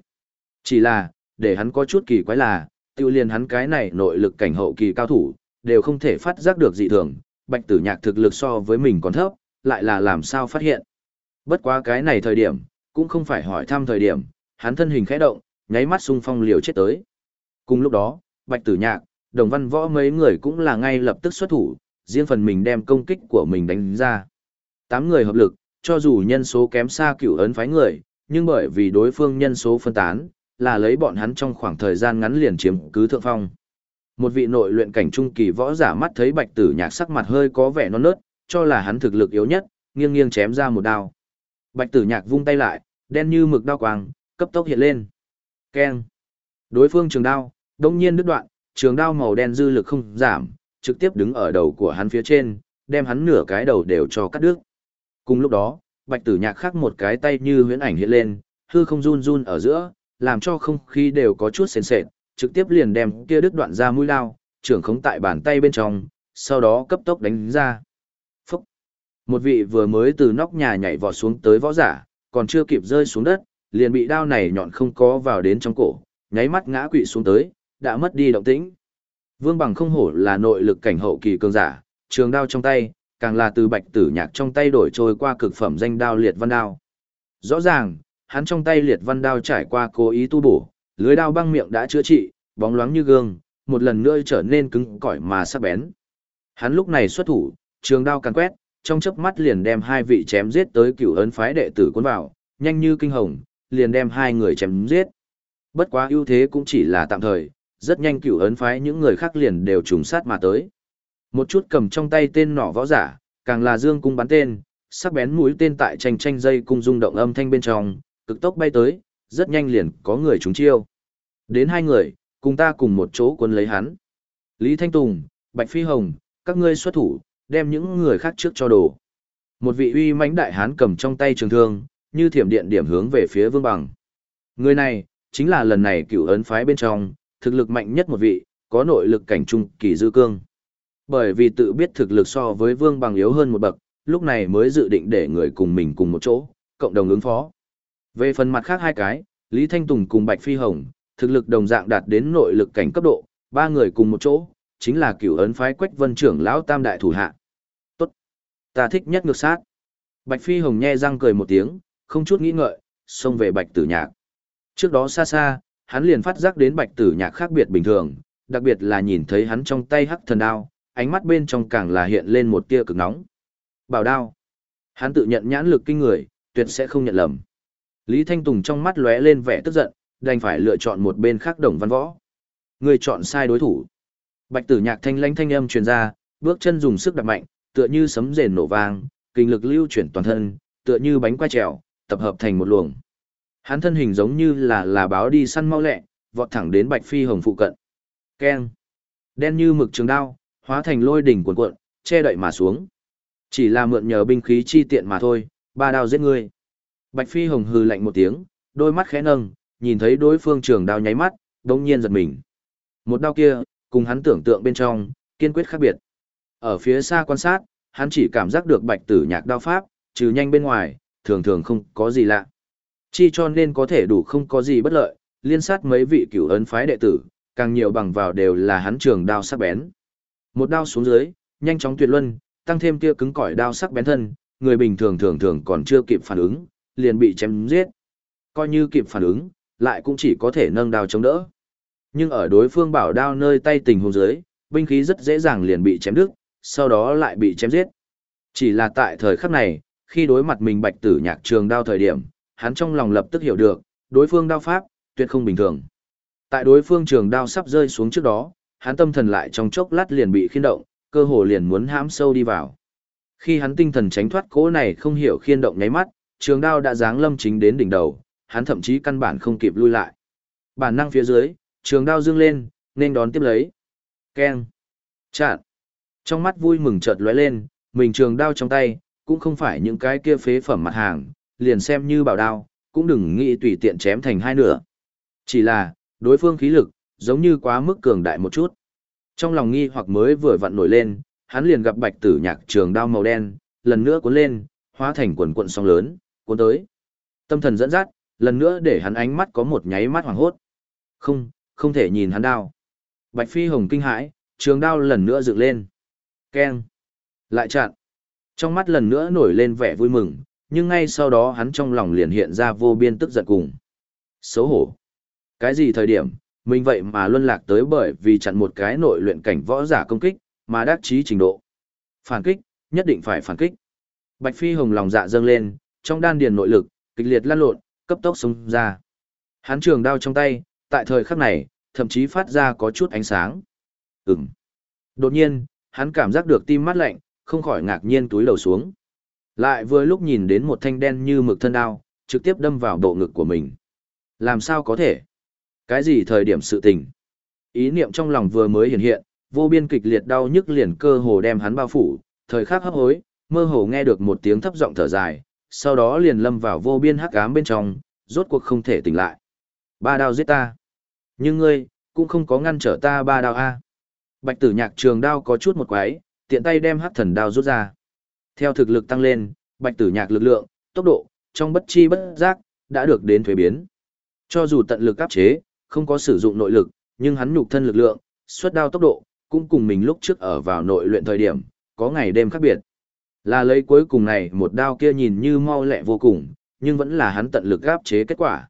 Chỉ là, để hắn có chút kỳ quái là, tiêu liền hắn cái này nội lực cảnh hậu kỳ cao thủ, đều không thể phát giác được dị thường, bạch tử nhạc thực lực so với mình còn thấp, lại là làm sao phát hiện. Bất quá cái này thời điểm, cũng không phải hỏi thăm thời điểm, hắn thân hình khẽ động, nháy mắt xung phong liều chết tới. Cùng lúc đó, bạch tử nhạc, đồng văn võ mấy người cũng là ngay lập tức xuất thủ, riêng phần mình đem công kích của mình đánh ra. Tám người hợp lực, cho dù nhân số kém xa cửu ấn phái người, nhưng bởi vì đối phương nhân số phân tán, là lấy bọn hắn trong khoảng thời gian ngắn liền chiếm cứ thượng phong. Một vị nội luyện cảnh trung kỳ võ giả mắt thấy bạch tử nhạc sắc mặt hơi có vẻ non nớt, cho là hắn thực lực yếu nhất, nghiêng nghiêng chém ra một đao. Bạch tử nhạc vung tay lại, đen như mực đao quang, cấp tốc hiện lên. Keng. Đối phương trường đao, đông nhiên đứt đoạn, trường đao màu đen dư lực không giảm, trực tiếp đứng ở đầu của hắn phía trên, đem hắn nửa cái đầu đều cho cắt đứt. Cùng lúc đó, bạch tử nhạc khắc một cái tay như huyễn ảnh hiện lên, hư không run run ở giữa, làm cho không khí đều có chút sền sệt, trực tiếp liền đem kia đứt đoạn ra mũi lao, trưởng khống tại bàn tay bên trong, sau đó cấp tốc đánh ra. Phúc! Một vị vừa mới từ nóc nhà nhảy vọt xuống tới võ giả, còn chưa kịp rơi xuống đất, liền bị đao này nhọn không có vào đến trong cổ, nháy mắt ngã quỵ xuống tới, đã mất đi động tĩnh. Vương Bằng không hổ là nội lực cảnh hậu kỳ cường giả, trường đao trong tay, càng là từ bạch tử nhạc trong tay đổi trôi qua cực phẩm danh đao liệt văn đao. Rõ ràng, hắn trong tay liệt văn đao trải qua cố ý tu bổ, lưới đao băng miệng đã chữa trị, bóng loáng như gương, một lần nữa trở nên cứng cỏi mà sắc bén. Hắn lúc này xuất thủ, trường đao càn quét, trong chớp mắt liền đem hai vị chém giết tới cựu ấn phái đệ tử cuốn vào, nhanh như kinh hồng, liền đem hai người chém giết. Bất quá ưu thế cũng chỉ là tạm thời, rất nhanh cựu ấn phái những người khác liền đều trùng sát mà tới. Một chút cầm trong tay tên nỏ võ giả, càng là dương cung bắn tên, sắc bén mũi tên tại tranh tranh dây cung rung động âm thanh bên trong, cực tốc bay tới, rất nhanh liền có người trúng chiêu. Đến hai người, cùng ta cùng một chỗ quân lấy hắn. Lý Thanh Tùng, Bạch Phi Hồng, các ngươi xuất thủ, đem những người khác trước cho đổ. Một vị uy mãnh đại hán cầm trong tay trường thương, như thiểm điện điểm hướng về phía Vương Bằng. Người này, chính là lần này cựu ấn phái bên trong, thực lực mạnh nhất một vị, có nội lực cảnh trung kỳ dư cương. Bởi vì tự biết thực lực so với Vương Bằng yếu hơn một bậc, lúc này mới dự định để người cùng mình cùng một chỗ, cộng đồng ứng phó. Về phần mặt khác hai cái, Lý Thanh Tùng cùng Bạch Phi Hồng, thực lực đồng dạng đạt đến nội lực cảnh cấp độ, ba người cùng một chỗ, chính là cửu ấn phái Quách Vân trưởng lão tam đại thủ hạ. Tốt, ta thích nhất ngược sát. Bạch Phi Hồng nhe răng cười một tiếng, không chút nghĩ ngợi, xông về Bạch Tử Nhạc. Trước đó xa xa, hắn liền phát giác đến Bạch Tử Nhạc khác biệt bình thường, đặc biệt là nhìn thấy hắn trong tay hắc thần đao, ánh mắt bên trong càng là hiện lên một tia cực nóng. Bảo đao. Hắn tự nhận nhãn lực kinh người, tuyệt sẽ không nhận lầm. Lý Thanh Tùng trong mắt lóe lên vẻ tức giận, đành phải lựa chọn một bên khác đồng văn võ. Người chọn sai đối thủ. Bạch tử nhạc thanh lãnh thanh âm truyền ra, bước chân dùng sức đạp mạnh, tựa như sấm rền nổ vang, kinh lực lưu chuyển toàn thân, tựa như bánh quay trèo, tập hợp thành một luồng. Hắn thân hình giống như là là báo đi săn mau lẹ, vọt thẳng đến Bạch Phi Hồng phụ cận. Keng. Đen như mực trường đao, hóa thành lôi đỉnh cuộn cuộn, che đậy mà xuống. Chỉ là mượn nhờ binh khí chi tiện mà thôi, ba đao giết ngươi. Bạch Phi Hồng hừ lạnh một tiếng, đôi mắt khẽ nâng, nhìn thấy đối phương trường đao nháy mắt, đống nhiên giật mình. Một đao kia, cùng hắn tưởng tượng bên trong, kiên quyết khác biệt. Ở phía xa quan sát, hắn chỉ cảm giác được bạch tử nhạc đao pháp, trừ nhanh bên ngoài, thường thường không có gì lạ. Chi cho nên có thể đủ không có gì bất lợi, liên sát mấy vị cửu ấn phái đệ tử, càng nhiều bằng vào đều là hắn trường đao sắc bén. Một đao xuống dưới, nhanh chóng tuyệt luân, tăng thêm kia cứng cỏi đao sắc bén thân, người bình thường thường thường còn chưa kịp phản ứng, liền bị chém giết. Coi như kịp phản ứng, lại cũng chỉ có thể nâng đao chống đỡ. Nhưng ở đối phương bảo đao nơi tay tình huống dưới, binh khí rất dễ dàng liền bị chém đứt, sau đó lại bị chém giết. Chỉ là tại thời khắc này, khi đối mặt mình bạch tử nhạc trường đao thời điểm, hắn trong lòng lập tức hiểu được, đối phương đao pháp, tuyệt không bình thường. Tại đối phương trường đao sắp rơi xuống trước đó, hắn tâm thần lại trong chốc lát liền bị khiên động, cơ hồ liền muốn hãm sâu đi vào. Khi hắn tinh thần tránh thoát cỗ này không hiểu khiên động nháy mắt, trường đao đã giáng lâm chính đến đỉnh đầu, hắn thậm chí căn bản không kịp lui lại. Bản năng phía dưới, trường đao dương lên, nên đón tiếp lấy. Keng. Chạn. Trong mắt vui mừng chợt lóe lên, mình trường đao trong tay, cũng không phải những cái kia phế phẩm mặt hàng, liền xem như bảo đao, cũng đừng nghĩ tùy tiện chém thành hai nửa. Chỉ là, đối phương khí lực, giống như quá mức cường đại một chút. Trong lòng nghi hoặc mới vừa vặn nổi lên, hắn liền gặp bạch tử nhạc trường đao màu đen, lần nữa cuốn lên, hóa thành quần cuộn sóng lớn, cuốn tới. Tâm thần dẫn dắt, lần nữa để hắn ánh mắt có một nháy mắt hoàng hốt. Không, không thể nhìn hắn đao. Bạch phi hồng kinh hãi, trường đao lần nữa dựng lên. Keng. Lại chặn. Trong mắt lần nữa nổi lên vẻ vui mừng, nhưng ngay sau đó hắn trong lòng liền hiện ra vô biên tức giận cùng. Xấu hổ. Cái gì thời điểm, mình vậy mà luân lạc tới bởi vì chặn một cái nội luyện cảnh võ giả công kích, mà đắc chí trình độ. Phản kích, nhất định phải phản kích. Bạch Phi Hồng lòng dạ dâng lên, trong đan điền nội lực, kịch liệt lan lộn, cấp tốc xông ra. Hắn trường đao trong tay, tại thời khắc này, thậm chí phát ra có chút ánh sáng. Ừm. Đột nhiên, hắn cảm giác được tim mát lạnh, không khỏi ngạc nhiên túi đầu xuống. Lại vừa lúc nhìn đến một thanh đen như mực thân đao, trực tiếp đâm vào bộ ngực của mình. Làm sao có thể? Cái gì thời điểm sự tình? Ý niệm trong lòng vừa mới hiện hiện, vô biên kịch liệt đau nhức liền cơ hồ đem hắn bao phủ, thời khắc hấp hối, mơ hồ nghe được một tiếng thấp giọng thở dài, sau đó liền lâm vào vô biên hắc ám bên trong, rốt cuộc không thể tỉnh lại. Ba đao giết ta. Nhưng ngươi, cũng không có ngăn trở ta ba đao a. Bạch tử nhạc trường đao có chút một quái, tiện tay đem hắc thần đao rút ra. Theo thực lực tăng lên, bạch tử nhạc lực lượng, tốc độ, trong bất chi bất giác, đã được đến thuế biến. Cho dù tận lực áp chế, không có sử dụng nội lực, nhưng hắn nhục thân lực lượng, xuất đao tốc độ, cũng cùng mình lúc trước ở vào nội luyện thời điểm, có ngày đêm khác biệt. Là lấy cuối cùng này một đao kia nhìn như mau lẹ vô cùng, nhưng vẫn là hắn tận lực gáp chế kết quả.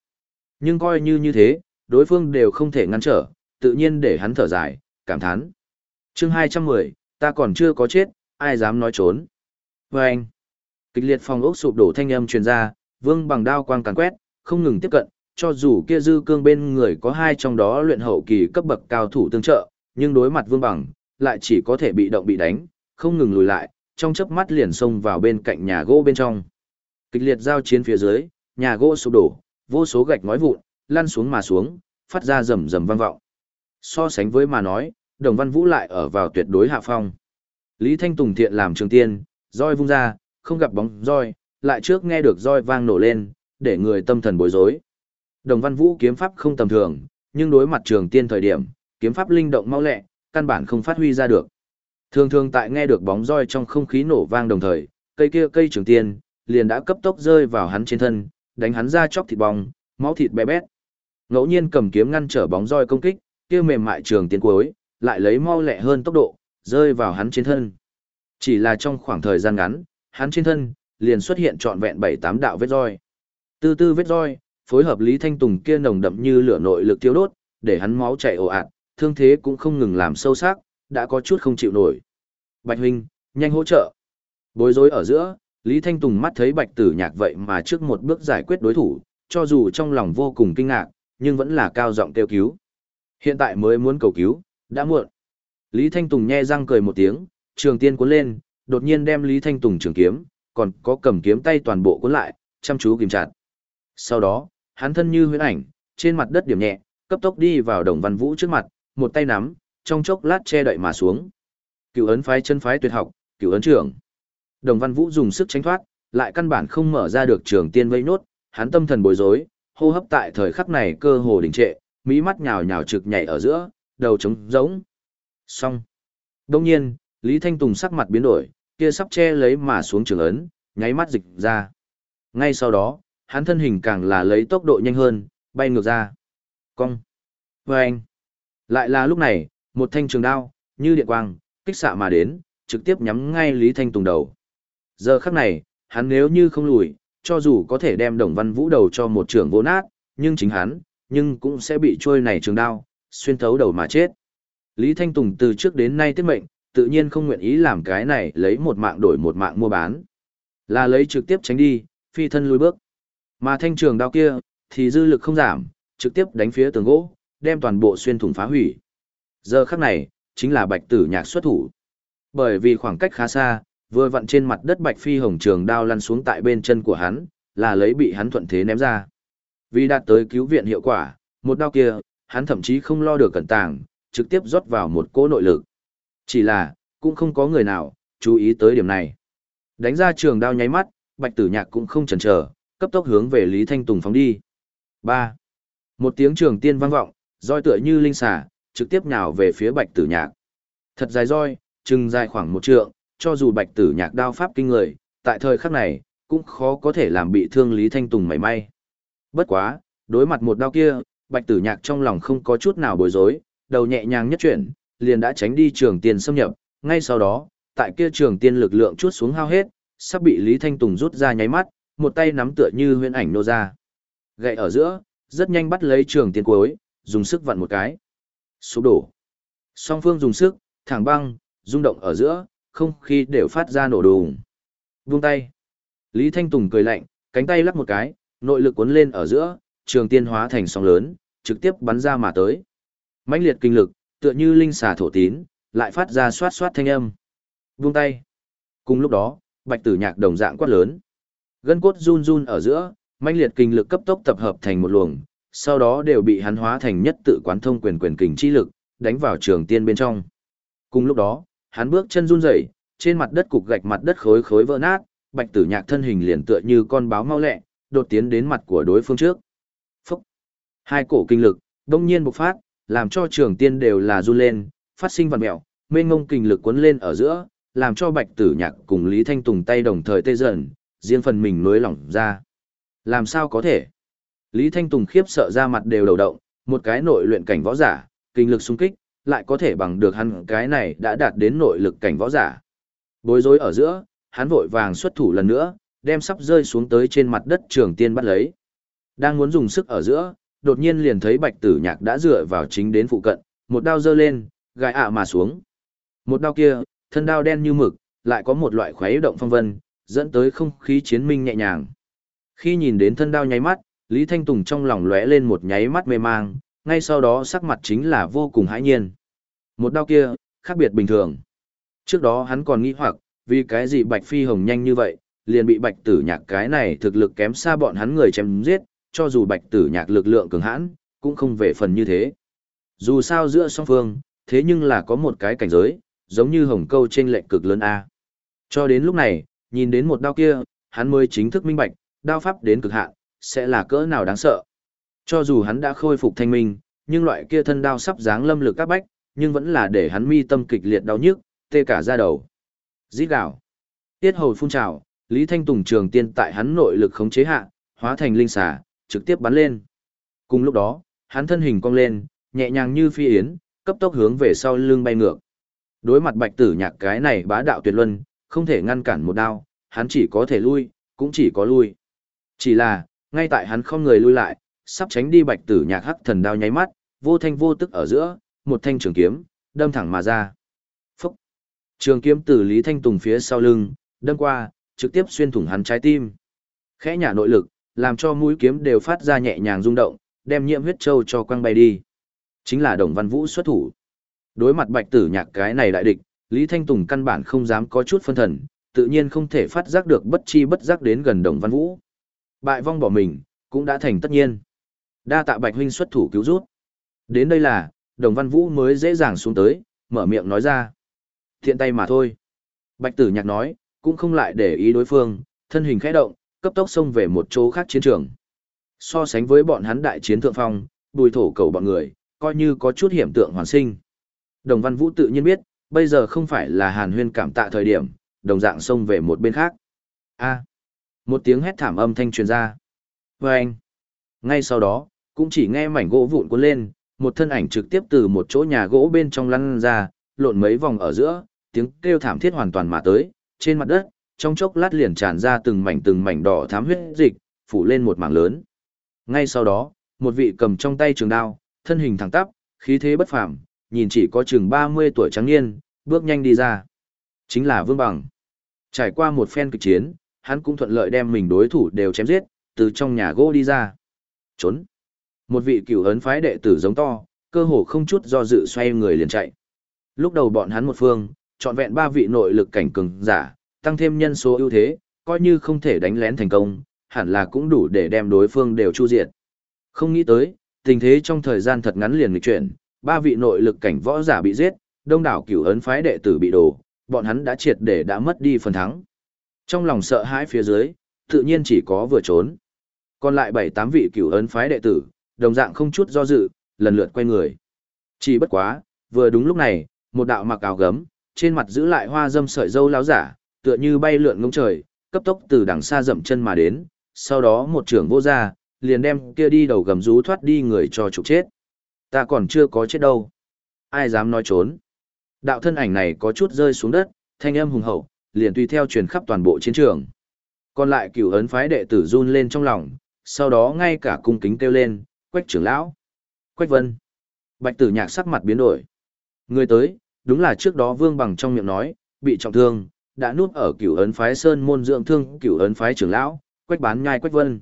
Nhưng coi như như thế, đối phương đều không thể ngăn trở, tự nhiên để hắn thở dài, cảm thán. chương 210, ta còn chưa có chết, ai dám nói trốn. Và anh, kịch liệt phòng ốc sụp đổ thanh âm truyền ra, vương bằng đao quang càn quét, không ngừng tiếp cận, cho dù kia dư cương bên người có hai trong đó luyện hậu kỳ cấp bậc cao thủ tương trợ, nhưng đối mặt vương bằng, lại chỉ có thể bị động bị đánh, không ngừng lùi lại, trong chớp mắt liền xông vào bên cạnh nhà gỗ bên trong. Kịch liệt giao chiến phía dưới, nhà gỗ sụp đổ, vô số gạch ngói vụn, lăn xuống mà xuống, phát ra rầm rầm vang vọng. So sánh với mà nói, Đồng Văn Vũ lại ở vào tuyệt đối hạ phong. Lý Thanh Tùng thiện làm trường tiên, roi vung ra, không gặp bóng roi, lại trước nghe được roi vang nổ lên, để người tâm thần bối rối. Đồng Văn Vũ kiếm pháp không tầm thường, nhưng đối mặt trường tiên thời điểm, kiếm pháp linh động mau lẹ, căn bản không phát huy ra được. Thường thường tại nghe được bóng roi trong không khí nổ vang đồng thời, cây kia cây trường tiên, liền đã cấp tốc rơi vào hắn trên thân, đánh hắn ra chóc thịt bong, máu thịt bé bét. Ngẫu nhiên cầm kiếm ngăn trở bóng roi công kích, kia mềm mại trường tiên cuối, lại lấy mau lẹ hơn tốc độ, rơi vào hắn trên thân. Chỉ là trong khoảng thời gian ngắn, hắn trên thân, liền xuất hiện trọn vẹn bảy tám đạo vết roi. Tư tư vết roi, phối hợp Lý Thanh Tùng kia nồng đậm như lửa nội lực thiêu đốt, để hắn máu chảy ồ ạt, thương thế cũng không ngừng làm sâu sắc, đã có chút không chịu nổi. Bạch huynh, nhanh hỗ trợ. Bối rối ở giữa, Lý Thanh Tùng mắt thấy Bạch Tử Nhạc vậy mà trước một bước giải quyết đối thủ, cho dù trong lòng vô cùng kinh ngạc, nhưng vẫn là cao giọng kêu cứu. Hiện tại mới muốn cầu cứu, đã muộn. Lý Thanh Tùng nhe răng cười một tiếng, trường tiên cuốn lên, đột nhiên đem Lý Thanh Tùng trường kiếm, còn có cầm kiếm tay toàn bộ cuốn lại, chăm chú kìm chặt. Sau đó, hắn thân như huyễn ảnh, trên mặt đất điểm nhẹ, cấp tốc đi vào Đồng Văn Vũ trước mặt, một tay nắm, trong chốc lát che đậy mà xuống. Cựu ấn phái chân phái tuyệt học, cựu ấn trưởng. Đồng Văn Vũ dùng sức tránh thoát, lại căn bản không mở ra được trường tiên vây nốt, hắn tâm thần bối rối, hô hấp tại thời khắc này cơ hồ đình trệ, mỹ mắt nhào nhào trực nhảy ở giữa, đầu trống rỗng. Xong. Đông nhiên, Lý Thanh Tùng sắc mặt biến đổi, kia sắp che lấy mà xuống trường ấn, nháy mắt dịch ra. Ngay sau đó, hắn thân hình càng là lấy tốc độ nhanh hơn, bay ngược ra. Cong. Vâng. Lại là lúc này, một thanh trường đao, như điện quang, kích xạ mà đến, trực tiếp nhắm ngay Lý Thanh Tùng đầu. Giờ khắc này, hắn nếu như không lùi, cho dù có thể đem Đồng Văn Vũ đầu cho một trường vô nát, nhưng chính hắn, nhưng cũng sẽ bị trôi này trường đao, xuyên thấu đầu mà chết. Lý Thanh Tùng từ trước đến nay tiết mệnh, tự nhiên không nguyện ý làm cái này lấy một mạng đổi một mạng mua bán. Là lấy trực tiếp tránh đi, phi thân lùi bước. Mà thanh trường đao kia, thì dư lực không giảm, trực tiếp đánh phía tường gỗ, đem toàn bộ xuyên thủng phá hủy. Giờ khắc này, chính là bạch tử nhạc xuất thủ. Bởi vì khoảng cách khá xa, vừa vặn trên mặt đất bạch phi hồng trường đao lăn xuống tại bên chân của hắn, là lấy bị hắn thuận thế ném ra. Vì đạt tới cứu viện hiệu quả, một đao kia, hắn thậm chí không lo được cẩn tàng, trực tiếp rót vào một cỗ nội lực. Chỉ là, cũng không có người nào, chú ý tới điểm này. Đánh ra trường đao nháy mắt, bạch tử nhạc cũng không chần chờ, cấp tốc hướng về Lý Thanh Tùng phóng đi. 3. Một tiếng trường tiên vang vọng, roi tựa như linh xà, trực tiếp nhào về phía bạch tử nhạc. Thật dài roi, chừng dài khoảng một trượng, cho dù bạch tử nhạc đao pháp kinh người, tại thời khắc này, cũng khó có thể làm bị thương Lý Thanh Tùng mảy may. Bất quá, đối mặt một đao kia, bạch tử nhạc trong lòng không có chút nào bối rối, đầu nhẹ nhàng nhất chuyển, liền đã tránh đi trường tiên xâm nhập, ngay sau đó, tại kia trường tiên lực lượng chút xuống hao hết, sắp bị Lý Thanh Tùng rút ra nháy mắt, một tay nắm tựa như huyễn ảnh nô ra. Gậy ở giữa, rất nhanh bắt lấy trường tiên cuối, dùng sức vặn một cái. Sụp đổ. Song phương dùng sức, thẳng băng, rung động ở giữa, không khí đều phát ra nổ đùng. Vung tay. Lý Thanh Tùng cười lạnh, cánh tay lắc một cái, nội lực cuốn lên ở giữa, trường tiên hóa thành sóng lớn, trực tiếp bắn ra mà tới. mãnh liệt kinh lực, tựa như linh xà thổ tín, lại phát ra xoát xoát thanh âm. Vung tay. Cùng lúc đó, bạch tử nhạc đồng dạng quát lớn. Gân cốt run run ở giữa, mãnh liệt kinh lực cấp tốc tập hợp thành một luồng, sau đó đều bị hắn hóa thành nhất tự quán thông quyền quyền kình chi lực, đánh vào trường tiên bên trong. Cùng lúc đó, hắn bước chân run rẩy, trên mặt đất cục gạch mặt đất khối khối vỡ nát, bạch tử nhạc thân hình liền tựa như con báo mau lẹ, đột tiến đến mặt của đối phương trước. Phúc! Hai cổ kinh lực, đông nhiên bộc phát, làm cho trường tiên đều là run lên, phát sinh vằn mẹo, mênh ngông kinh lực cuốn lên ở giữa, làm cho bạch tử nhạc cùng Lý Thanh Tùng tay đồng thời tê dần, riêng phần mình nối lỏng ra. Làm sao có thể? Lý Thanh Tùng khiếp sợ ra mặt đều đầu động, một cái nội luyện cảnh võ giả, kinh lực xung kích, lại có thể bằng được hắn cái này đã đạt đến nội lực cảnh võ giả. Bối rối ở giữa, hắn vội vàng xuất thủ lần nữa, đem sắp rơi xuống tới trên mặt đất trường tiên bắt lấy. Đang muốn dùng sức ở giữa, đột nhiên liền thấy bạch tử nhạc đã dựa vào chính đến phụ cận, một đao giơ lên, gai ạ mà xuống. Một đao kia, thân đao đen như mực, lại có một loại khuấy động phong vân, dẫn tới không khí chiến minh nhẹ nhàng. Khi nhìn đến thân đao nháy mắt, Lý Thanh Tùng trong lòng lóe lên một nháy mắt mê mang, ngay sau đó sắc mặt chính là vô cùng hãi nhiên. Một đao kia, khác biệt bình thường. Trước đó hắn còn nghĩ hoặc, vì cái gì Bạch Phi Hồng nhanh như vậy, liền bị Bạch Tử Nhạc cái này thực lực kém xa bọn hắn người chém giết, cho dù Bạch Tử Nhạc lực lượng cường hãn, cũng không về phần như thế. Dù sao giữa song phương, thế nhưng là có một cái cảnh giới, giống như hồng câu trên lệnh cực lớn A. Cho đến lúc này, nhìn đến một đao kia, hắn mới chính thức minh bạch, đao pháp đến cực hạn, sẽ là cỡ nào đáng sợ. Cho dù hắn đã khôi phục thanh minh, nhưng loại kia thân đao sắp dáng lâm lực các bách, nhưng vẫn là để hắn mi tâm kịch liệt đau nhức, tê cả da đầu. Rít gào. Tiết hầu phun trào, Lý Thanh Tùng trường tiên tại hắn nội lực khống chế hạ, hóa thành linh xà, trực tiếp bắn lên. Cùng lúc đó, hắn thân hình cong lên, nhẹ nhàng như phi yến, cấp tốc hướng về sau lưng bay ngược. Đối mặt Bạch Tử Nhạc cái này bá đạo tuyệt luân, không thể ngăn cản một đao, hắn chỉ có thể lui, cũng chỉ có lui. Chỉ là, ngay tại hắn không người lui lại, sắp tránh đi Bạch Tử Nhạc hắc thần đao nháy mắt, vô thanh vô tức ở giữa, một thanh trường kiếm, đâm thẳng mà ra. Phúc! Trường kiếm từ Lý Thanh Tùng phía sau lưng, đâm qua, trực tiếp xuyên thủng hắn trái tim. Khẽ nhả nội lực, làm cho mũi kiếm đều phát ra nhẹ nhàng rung động, đem nhiễm huyết châu cho quăng bay đi. Chính là Đồng Văn Vũ xuất thủ. Đối mặt Bạch Tử Nhạc cái này đại địch, Lý Thanh Tùng căn bản không dám có chút phân thần, tự nhiên không thể phát giác được bất chi bất giác đến gần Đồng Văn Vũ. Bại vong bỏ mình, cũng đã thành tất nhiên. Đa tạ Bạch huynh xuất thủ cứu rút. Đến đây là, Đồng Văn Vũ mới dễ dàng xuống tới, mở miệng nói ra. Thiện tay mà thôi. Bạch Tử Nhạc nói, cũng không lại để ý đối phương, thân hình khẽ động, cấp tốc xông về một chỗ khác chiến trường. So sánh với bọn hắn đại chiến thượng phong, bùi thổ cầu bọn người, coi như có chút hiểm tượng hoàn sinh. Đồng Văn Vũ tự nhiên biết, bây giờ không phải là hàn huyên cảm tạ thời điểm, đồng dạng xông về một bên khác. A. một tiếng hét thảm âm thanh truyền ra. Và anh. Ngay sau đó, cũng chỉ nghe mảnh gỗ vụn cuốn lên, một thân ảnh trực tiếp từ một chỗ nhà gỗ bên trong lăn ra, lộn mấy vòng ở giữa, tiếng kêu thảm thiết hoàn toàn mà tới, trên mặt đất, trong chốc lát liền tràn ra từng mảnh từng mảnh đỏ thám huyết dịch, phủ lên một mảng lớn. Ngay sau đó, một vị cầm trong tay trường đao, thân hình thẳng tắp, khí thế bất phàm, nhìn chỉ có chừng 30 tuổi trắng niên, bước nhanh đi ra. Chính là Vương Bằng. Trải qua một phen kịch chiến, hắn cũng thuận lợi đem mình đối thủ đều chém giết, từ trong nhà gỗ đi ra. Trốn. Một vị cửu ấn phái đệ tử giống to, cơ hồ không chút do dự xoay người liền chạy. Lúc đầu bọn hắn một phương, chọn vẹn ba vị nội lực cảnh cường giả, tăng thêm nhân số ưu thế, coi như không thể đánh lén thành công, hẳn là cũng đủ để đem đối phương đều chu diệt. Không nghĩ tới, tình thế trong thời gian thật ngắn liền nghịch chuyển, ba vị nội lực cảnh võ giả bị giết, đông đảo cửu ấn phái đệ tử bị đổ, bọn hắn đã triệt để đã mất đi phần thắng. Trong lòng sợ hãi phía dưới, tự nhiên chỉ có vừa trốn. Còn lại bảy tám vị cửu ấn phái đệ tử, đồng dạng không chút do dự, lần lượt quay người. Chỉ bất quá, vừa đúng lúc này, một đạo mặc áo gấm, trên mặt giữ lại hoa dâm sợi dâu láo giả, tựa như bay lượn ngông trời, cấp tốc từ đằng xa dậm chân mà đến, sau đó một trưởng vô ra, liền đem kia đi đầu gầm rú thoát đi người cho trục chết. Ta còn chưa có chết đâu. Ai dám nói trốn. Đạo thân ảnh này có chút rơi xuống đất, thanh âm hùng hậu, liền tùy theo truyền khắp toàn bộ chiến trường. Còn lại cửu ấn phái đệ tử run lên trong lòng, sau đó ngay cả cung kính kêu lên, quách trưởng lão. Quách vân. Bạch tử nhạc sắc mặt biến đổi. Người tới, đúng là trước đó vương bằng trong miệng nói, bị trọng thương, đã núp ở cửu ấn phái sơn môn dưỡng thương cửu ấn phái trưởng lão, quách bán nhai quách vân.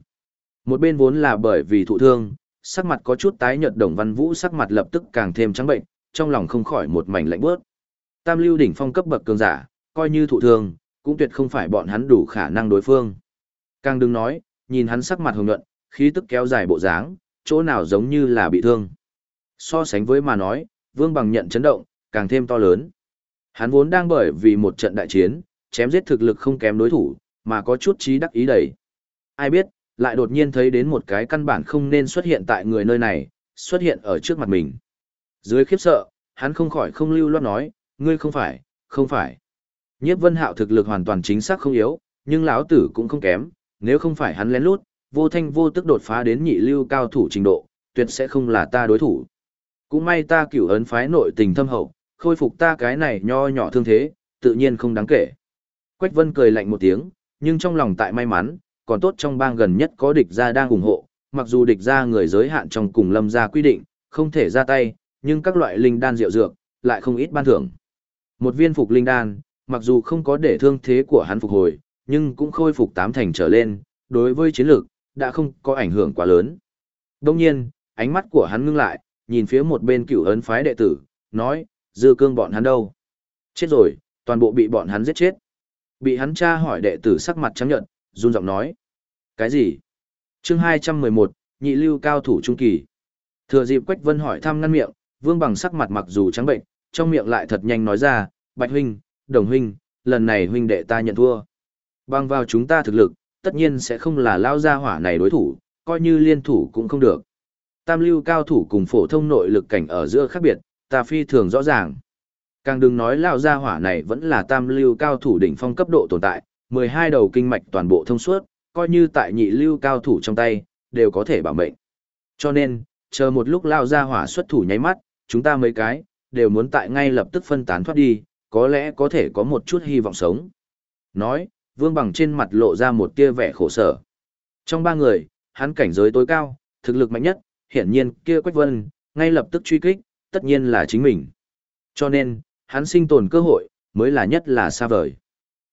Một bên vốn là bởi vì thụ thương, sắc mặt có chút tái nhợt đồng văn vũ sắc mặt lập tức càng thêm trắng bệnh, trong lòng không khỏi một mảnh lạnh bớt. Tam lưu đỉnh phong cấp bậc cường giả, coi như thụ thương, cũng tuyệt không phải bọn hắn đủ khả năng đối phương. Càng đừng nói, nhìn hắn sắc mặt hồng nhuận, khí tức kéo dài bộ dáng, chỗ nào giống như là bị thương. So sánh với mà nói, Vương Bằng nhận chấn động, càng thêm to lớn. Hắn vốn đang bởi vì một trận đại chiến, chém giết thực lực không kém đối thủ, mà có chút trí đắc ý đầy. Ai biết, lại đột nhiên thấy đến một cái căn bản không nên xuất hiện tại người nơi này, xuất hiện ở trước mặt mình. Dưới khiếp sợ, hắn không khỏi không lưu loát nói, ngươi không phải, không phải. Nhiếp vân hạo thực lực hoàn toàn chính xác không yếu, nhưng lão tử cũng không kém, nếu không phải hắn lén lút, vô thanh vô tức đột phá đến nhị lưu cao thủ trình độ, tuyệt sẽ không là ta đối thủ. Cũng may ta cửu ấn phái nội tình thâm hậu, khôi phục ta cái này nho nhỏ thương thế, tự nhiên không đáng kể. Quách Vân cười lạnh một tiếng, nhưng trong lòng tại may mắn, còn tốt trong bang gần nhất có địch gia đang ủng hộ, mặc dù địch gia người giới hạn trong cùng lâm gia quy định, không thể ra tay, nhưng các loại linh đan rượu dược, lại không ít ban thưởng. Một viên phục linh đan, mặc dù không có để thương thế của hắn phục hồi, nhưng cũng khôi phục tám thành trở lên, đối với chiến lược, đã không có ảnh hưởng quá lớn. Đông nhiên, ánh mắt của hắn ngưng lại, nhìn phía một bên cựu ấn phái đệ tử, nói, dư cương bọn hắn đâu? Chết rồi, toàn bộ bị bọn hắn giết chết. Bị hắn tra hỏi đệ tử sắc mặt trắng nhận, run giọng nói. Cái gì? chương 211, nhị lưu cao thủ trung kỳ. Thừa dịp Quách Vân hỏi thăm ngăn miệng, Vương Bằng sắc mặt mặc dù trắng bệnh, trong miệng lại thật nhanh nói ra, Bạch huynh, Đồng huynh, lần này huynh đệ ta nhận thua. Bằng vào chúng ta thực lực, tất nhiên sẽ không là lao gia hỏa này đối thủ, coi như liên thủ cũng không được. Tam lưu cao thủ cùng phổ thông nội lực cảnh ở giữa khác biệt, ta phi thường rõ ràng. Càng đừng nói lao gia hỏa này vẫn là tam lưu cao thủ đỉnh phong cấp độ tồn tại, 12 đầu kinh mạch toàn bộ thông suốt, coi như tại nhị lưu cao thủ trong tay, đều có thể bảo mệnh. Cho nên, chờ một lúc lao gia hỏa xuất thủ nháy mắt, chúng ta mấy cái, đều muốn tại ngay lập tức phân tán thoát đi, có lẽ có thể có một chút hy vọng sống. Nói, Vương Bằng trên mặt lộ ra một tia vẻ khổ sở. Trong ba người, hắn cảnh giới tối cao, thực lực mạnh nhất, hiển nhiên kia Quách Vân, ngay lập tức truy kích, tất nhiên là chính mình. Cho nên, hắn sinh tồn cơ hội, mới là nhất là xa vời.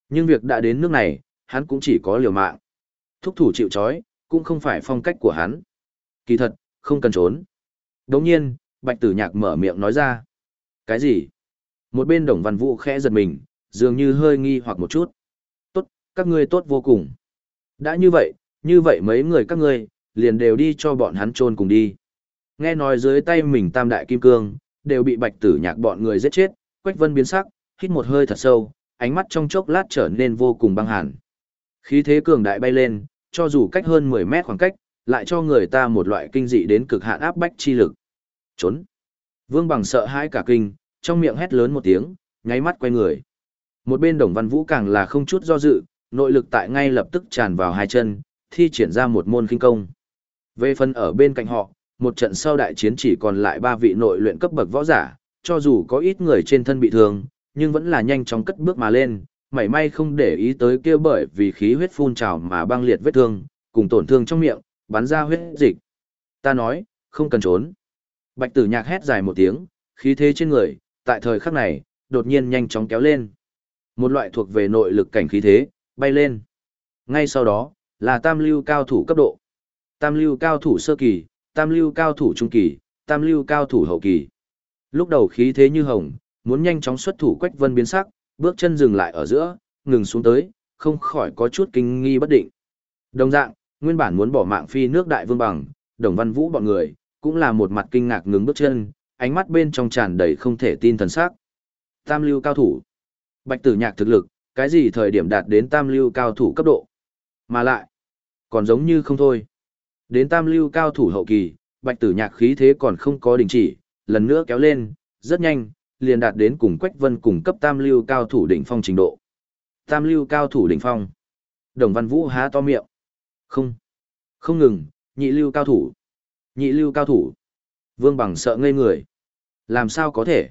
Nhưng việc đã đến nước này, hắn cũng chỉ có liều mạng. Thúc thủ chịu chói, cũng không phải phong cách của hắn. Kỳ thật, không cần trốn. Đồng nhiên, Bạch Tử Nhạc mở miệng nói ra. Cái gì? Một bên đồng văn vũ khẽ giật mình, dường như hơi nghi hoặc một chút. Tốt, các ngươi tốt vô cùng. Đã như vậy, như vậy mấy người các ngươi, liền đều đi cho bọn hắn trôn cùng đi. Nghe nói dưới tay mình tam đại kim cương, đều bị bạch tử nhạc bọn người giết chết, Quách Vân biến sắc, hít một hơi thật sâu, ánh mắt trong chốc lát trở nên vô cùng băng hẳn. Khí thế cường đại bay lên, cho dù cách hơn 10 mét khoảng cách, lại cho người ta một loại kinh dị đến cực hạn áp bách chi lực. Trốn. Vương Bằng sợ hãi cả kinh, trong miệng hét lớn một tiếng, nháy mắt quay người. Một bên Đồng Văn Vũ càng là không chút do dự, nội lực tại ngay lập tức tràn vào hai chân, thi triển ra một môn kinh công. Về phần ở bên cạnh họ, một trận sau đại chiến chỉ còn lại ba vị nội luyện cấp bậc võ giả, cho dù có ít người trên thân bị thương, nhưng vẫn là nhanh chóng cất bước mà lên, mảy may không để ý tới kia bởi vì khí huyết phun trào mà băng liệt vết thương, cùng tổn thương trong miệng, bắn ra huyết dịch. Ta nói, không cần trốn. Bạch tử nhạc hét dài một tiếng, khí thế trên người, tại thời khắc này, đột nhiên nhanh chóng kéo lên. Một loại thuộc về nội lực cảnh khí thế, bay lên. Ngay sau đó, là tam lưu cao thủ cấp độ. Tam lưu cao thủ sơ kỳ, tam lưu cao thủ trung kỳ, tam lưu cao thủ hậu kỳ. Lúc đầu khí thế như hồng, muốn nhanh chóng xuất thủ Quách Vân biến sắc, bước chân dừng lại ở giữa, ngừng xuống tới, không khỏi có chút kinh nghi bất định. Đồng dạng, nguyên bản muốn bỏ mạng phi nước đại vương bằng, Đồng Văn Vũ bọn người, cũng là một mặt kinh ngạc ngừng bước chân, ánh mắt bên trong tràn đầy không thể tin thần sắc. Tam lưu cao thủ. Bạch Tử Nhạc thực lực, cái gì thời điểm đạt đến tam lưu cao thủ cấp độ? Mà lại, còn giống như không thôi. Đến tam lưu cao thủ hậu kỳ, Bạch Tử Nhạc khí thế còn không có đình chỉ, lần nữa kéo lên, rất nhanh, liền đạt đến cùng Quách Vân cùng cấp tam lưu cao thủ đỉnh phong trình độ. Tam lưu cao thủ đỉnh phong. Đồng Văn Vũ há to miệng. Không. Không ngừng, nhị lưu cao thủ. Nhị lưu cao thủ. Vương Bằng sợ ngây người. Làm sao có thể?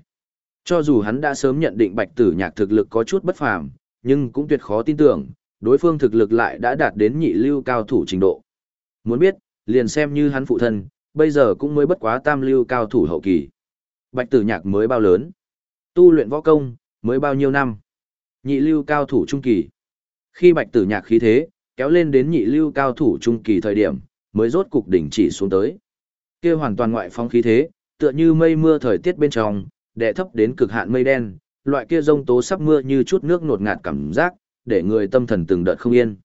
Cho dù hắn đã sớm nhận định Bạch Tử Nhạc thực lực có chút bất phàm, nhưng cũng tuyệt khó tin tưởng, đối phương thực lực lại đã đạt đến nhị lưu cao thủ trình độ. Muốn biết, liền xem như hắn phụ thân, bây giờ cũng mới bất quá tam lưu cao thủ hậu kỳ. Bạch Tử Nhạc mới bao lớn? Tu luyện võ công, mới bao nhiêu năm? Nhị lưu cao thủ trung kỳ. Khi Bạch Tử Nhạc khí thế, kéo lên đến nhị lưu cao thủ trung kỳ thời điểm, mới rốt cục đỉnh chỉ xuống tới. Kia hoàn toàn ngoại phong khí thế, tựa như mây mưa thời tiết bên trong, đè thấp đến cực hạn mây đen, loại kia rông tố sắp mưa như chút nước nột ngạt cảm giác, để người tâm thần từng đợt không yên.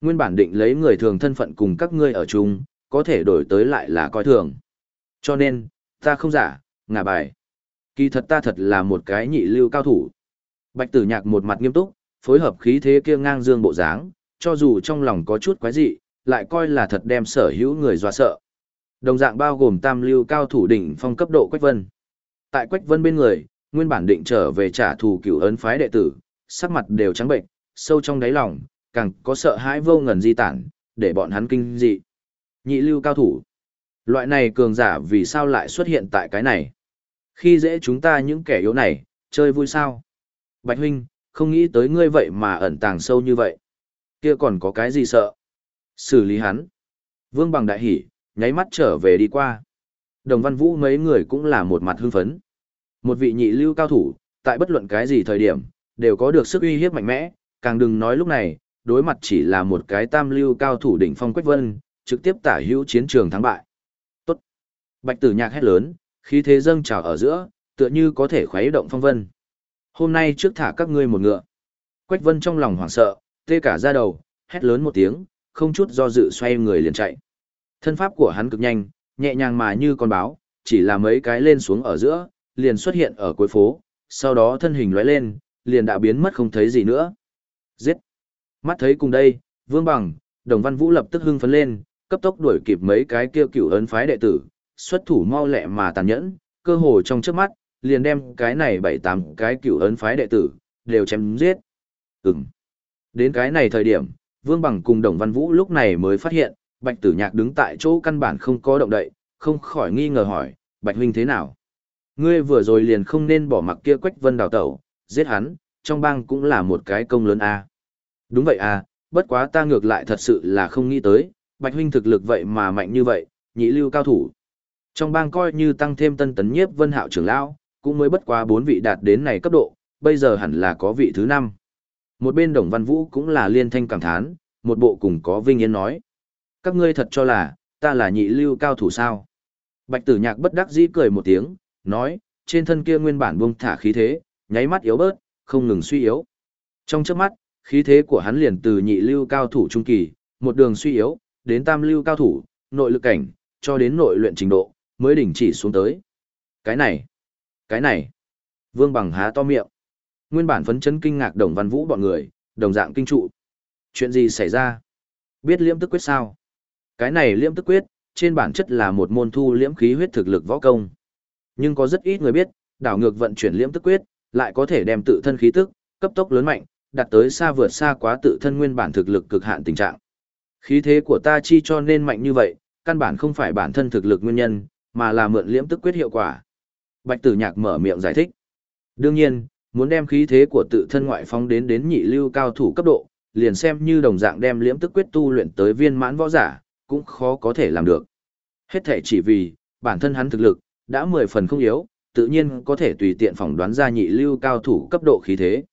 Nguyên bản định lấy người thường thân phận cùng các ngươi ở chung, có thể đổi tới lại là coi thường. Cho nên, ta không giả, ngả bài. Kỳ thật ta thật là một cái nhị lưu cao thủ. Bạch tử nhạc một mặt nghiêm túc, phối hợp khí thế kia ngang dương bộ dáng, cho dù trong lòng có chút quái dị, lại coi là thật đem sở hữu người dọa sợ. Đồng dạng bao gồm tam lưu cao thủ đỉnh phong cấp độ Quách Vân. Tại Quách Vân bên người, nguyên bản định trở về trả thù cựu ấn phái đệ tử, sắc mặt đều trắng bệnh, sâu trong đáy lòng, càng có sợ hãi vô ngần di tản, để bọn hắn kinh dị. Nhị lưu cao thủ. Loại này cường giả vì sao lại xuất hiện tại cái này? Khi dễ chúng ta những kẻ yếu này, chơi vui sao? Bạch huynh, không nghĩ tới ngươi vậy mà ẩn tàng sâu như vậy. Kia còn có cái gì sợ? Xử lý hắn. Vương bằng đại hỉ, nháy mắt trở về đi qua. Đồng văn vũ mấy người cũng là một mặt hưng phấn. Một vị nhị lưu cao thủ, tại bất luận cái gì thời điểm, đều có được sức uy hiếp mạnh mẽ, càng đừng nói lúc này, đối mặt chỉ là một cái tam lưu cao thủ đỉnh phong quách vân, trực tiếp tả hữu chiến trường thắng bại. Tốt. Bạch tử nhạc hét lớn, khí thế dâng trào ở giữa, tựa như có thể khuấy động phong vân. Hôm nay trước thả các ngươi một ngựa. Quách vân trong lòng hoảng sợ, tê cả da đầu, hét lớn một tiếng, không chút do dự xoay người liền chạy. Thân pháp của hắn cực nhanh, nhẹ nhàng mà như con báo, chỉ là mấy cái lên xuống ở giữa, liền xuất hiện ở cuối phố, sau đó thân hình lóe lên, liền đã biến mất không thấy gì nữa. Giết! Mắt thấy cùng đây, Vương Bằng, Đồng Văn Vũ lập tức hưng phấn lên, cấp tốc đuổi kịp mấy cái kia cựu ấn phái đệ tử, xuất thủ mau lẹ mà tàn nhẫn, cơ hồ trong trước mắt, liền đem cái này bảy tám cái cựu ấn phái đệ tử, đều chém giết. Ừm. Đến cái này thời điểm, Vương Bằng cùng Đồng Văn Vũ lúc này mới phát hiện, Bạch Tử Nhạc đứng tại chỗ căn bản không có động đậy, không khỏi nghi ngờ hỏi, Bạch huynh thế nào? Ngươi vừa rồi liền không nên bỏ mặc kia Quách Vân đào tẩu, giết hắn, trong bang cũng là một cái công lớn a. Đúng vậy à, bất quá ta ngược lại thật sự là không nghĩ tới, Bạch huynh thực lực vậy mà mạnh như vậy, nhị lưu cao thủ. Trong bang coi như tăng thêm tân tấn nhiếp vân hạo trưởng lão, cũng mới bất quá bốn vị đạt đến này cấp độ, bây giờ hẳn là có vị thứ năm. Một bên Đồng Văn Vũ cũng là liên thanh cảm thán, một bộ cùng có vinh yên nói. Các ngươi thật cho là, ta là nhị lưu cao thủ sao? Bạch tử nhạc bất đắc dĩ cười một tiếng, nói, trên thân kia nguyên bản buông thả khí thế, nháy mắt yếu bớt, không ngừng suy yếu. Trong chớp mắt, khí thế của hắn liền từ nhị lưu cao thủ trung kỳ, một đường suy yếu, đến tam lưu cao thủ, nội lực cảnh, cho đến nội luyện trình độ, mới đỉnh chỉ xuống tới. Cái này, cái này, vương bằng há to miệng. Nguyên bản phấn chấn kinh ngạc đồng văn vũ bọn người, đồng dạng kinh trụ. Chuyện gì xảy ra? Biết liễm tức quyết sao? Cái này liễm tức quyết, trên bản chất là một môn thu liễm khí huyết thực lực võ công. Nhưng có rất ít người biết, đảo ngược vận chuyển liễm tức quyết, lại có thể đem tự thân khí tức, cấp tốc lớn mạnh, đạt tới xa vượt xa quá tự thân nguyên bản thực lực cực hạn tình trạng. Khí thế của ta chi cho nên mạnh như vậy, căn bản không phải bản thân thực lực nguyên nhân, mà là mượn liễm tức quyết hiệu quả. Bạch Tử Nhạc mở miệng giải thích. Đương nhiên, muốn đem khí thế của tự thân ngoại phóng đến đến nhị lưu cao thủ cấp độ, liền xem như đồng dạng đem liễm tức quyết tu luyện tới viên mãn võ giả, cũng khó có thể làm được. Hết thể chỉ vì, bản thân hắn thực lực, đã mười phần không yếu, tự nhiên có thể tùy tiện phỏng đoán ra nhị lưu cao thủ cấp độ khí thế.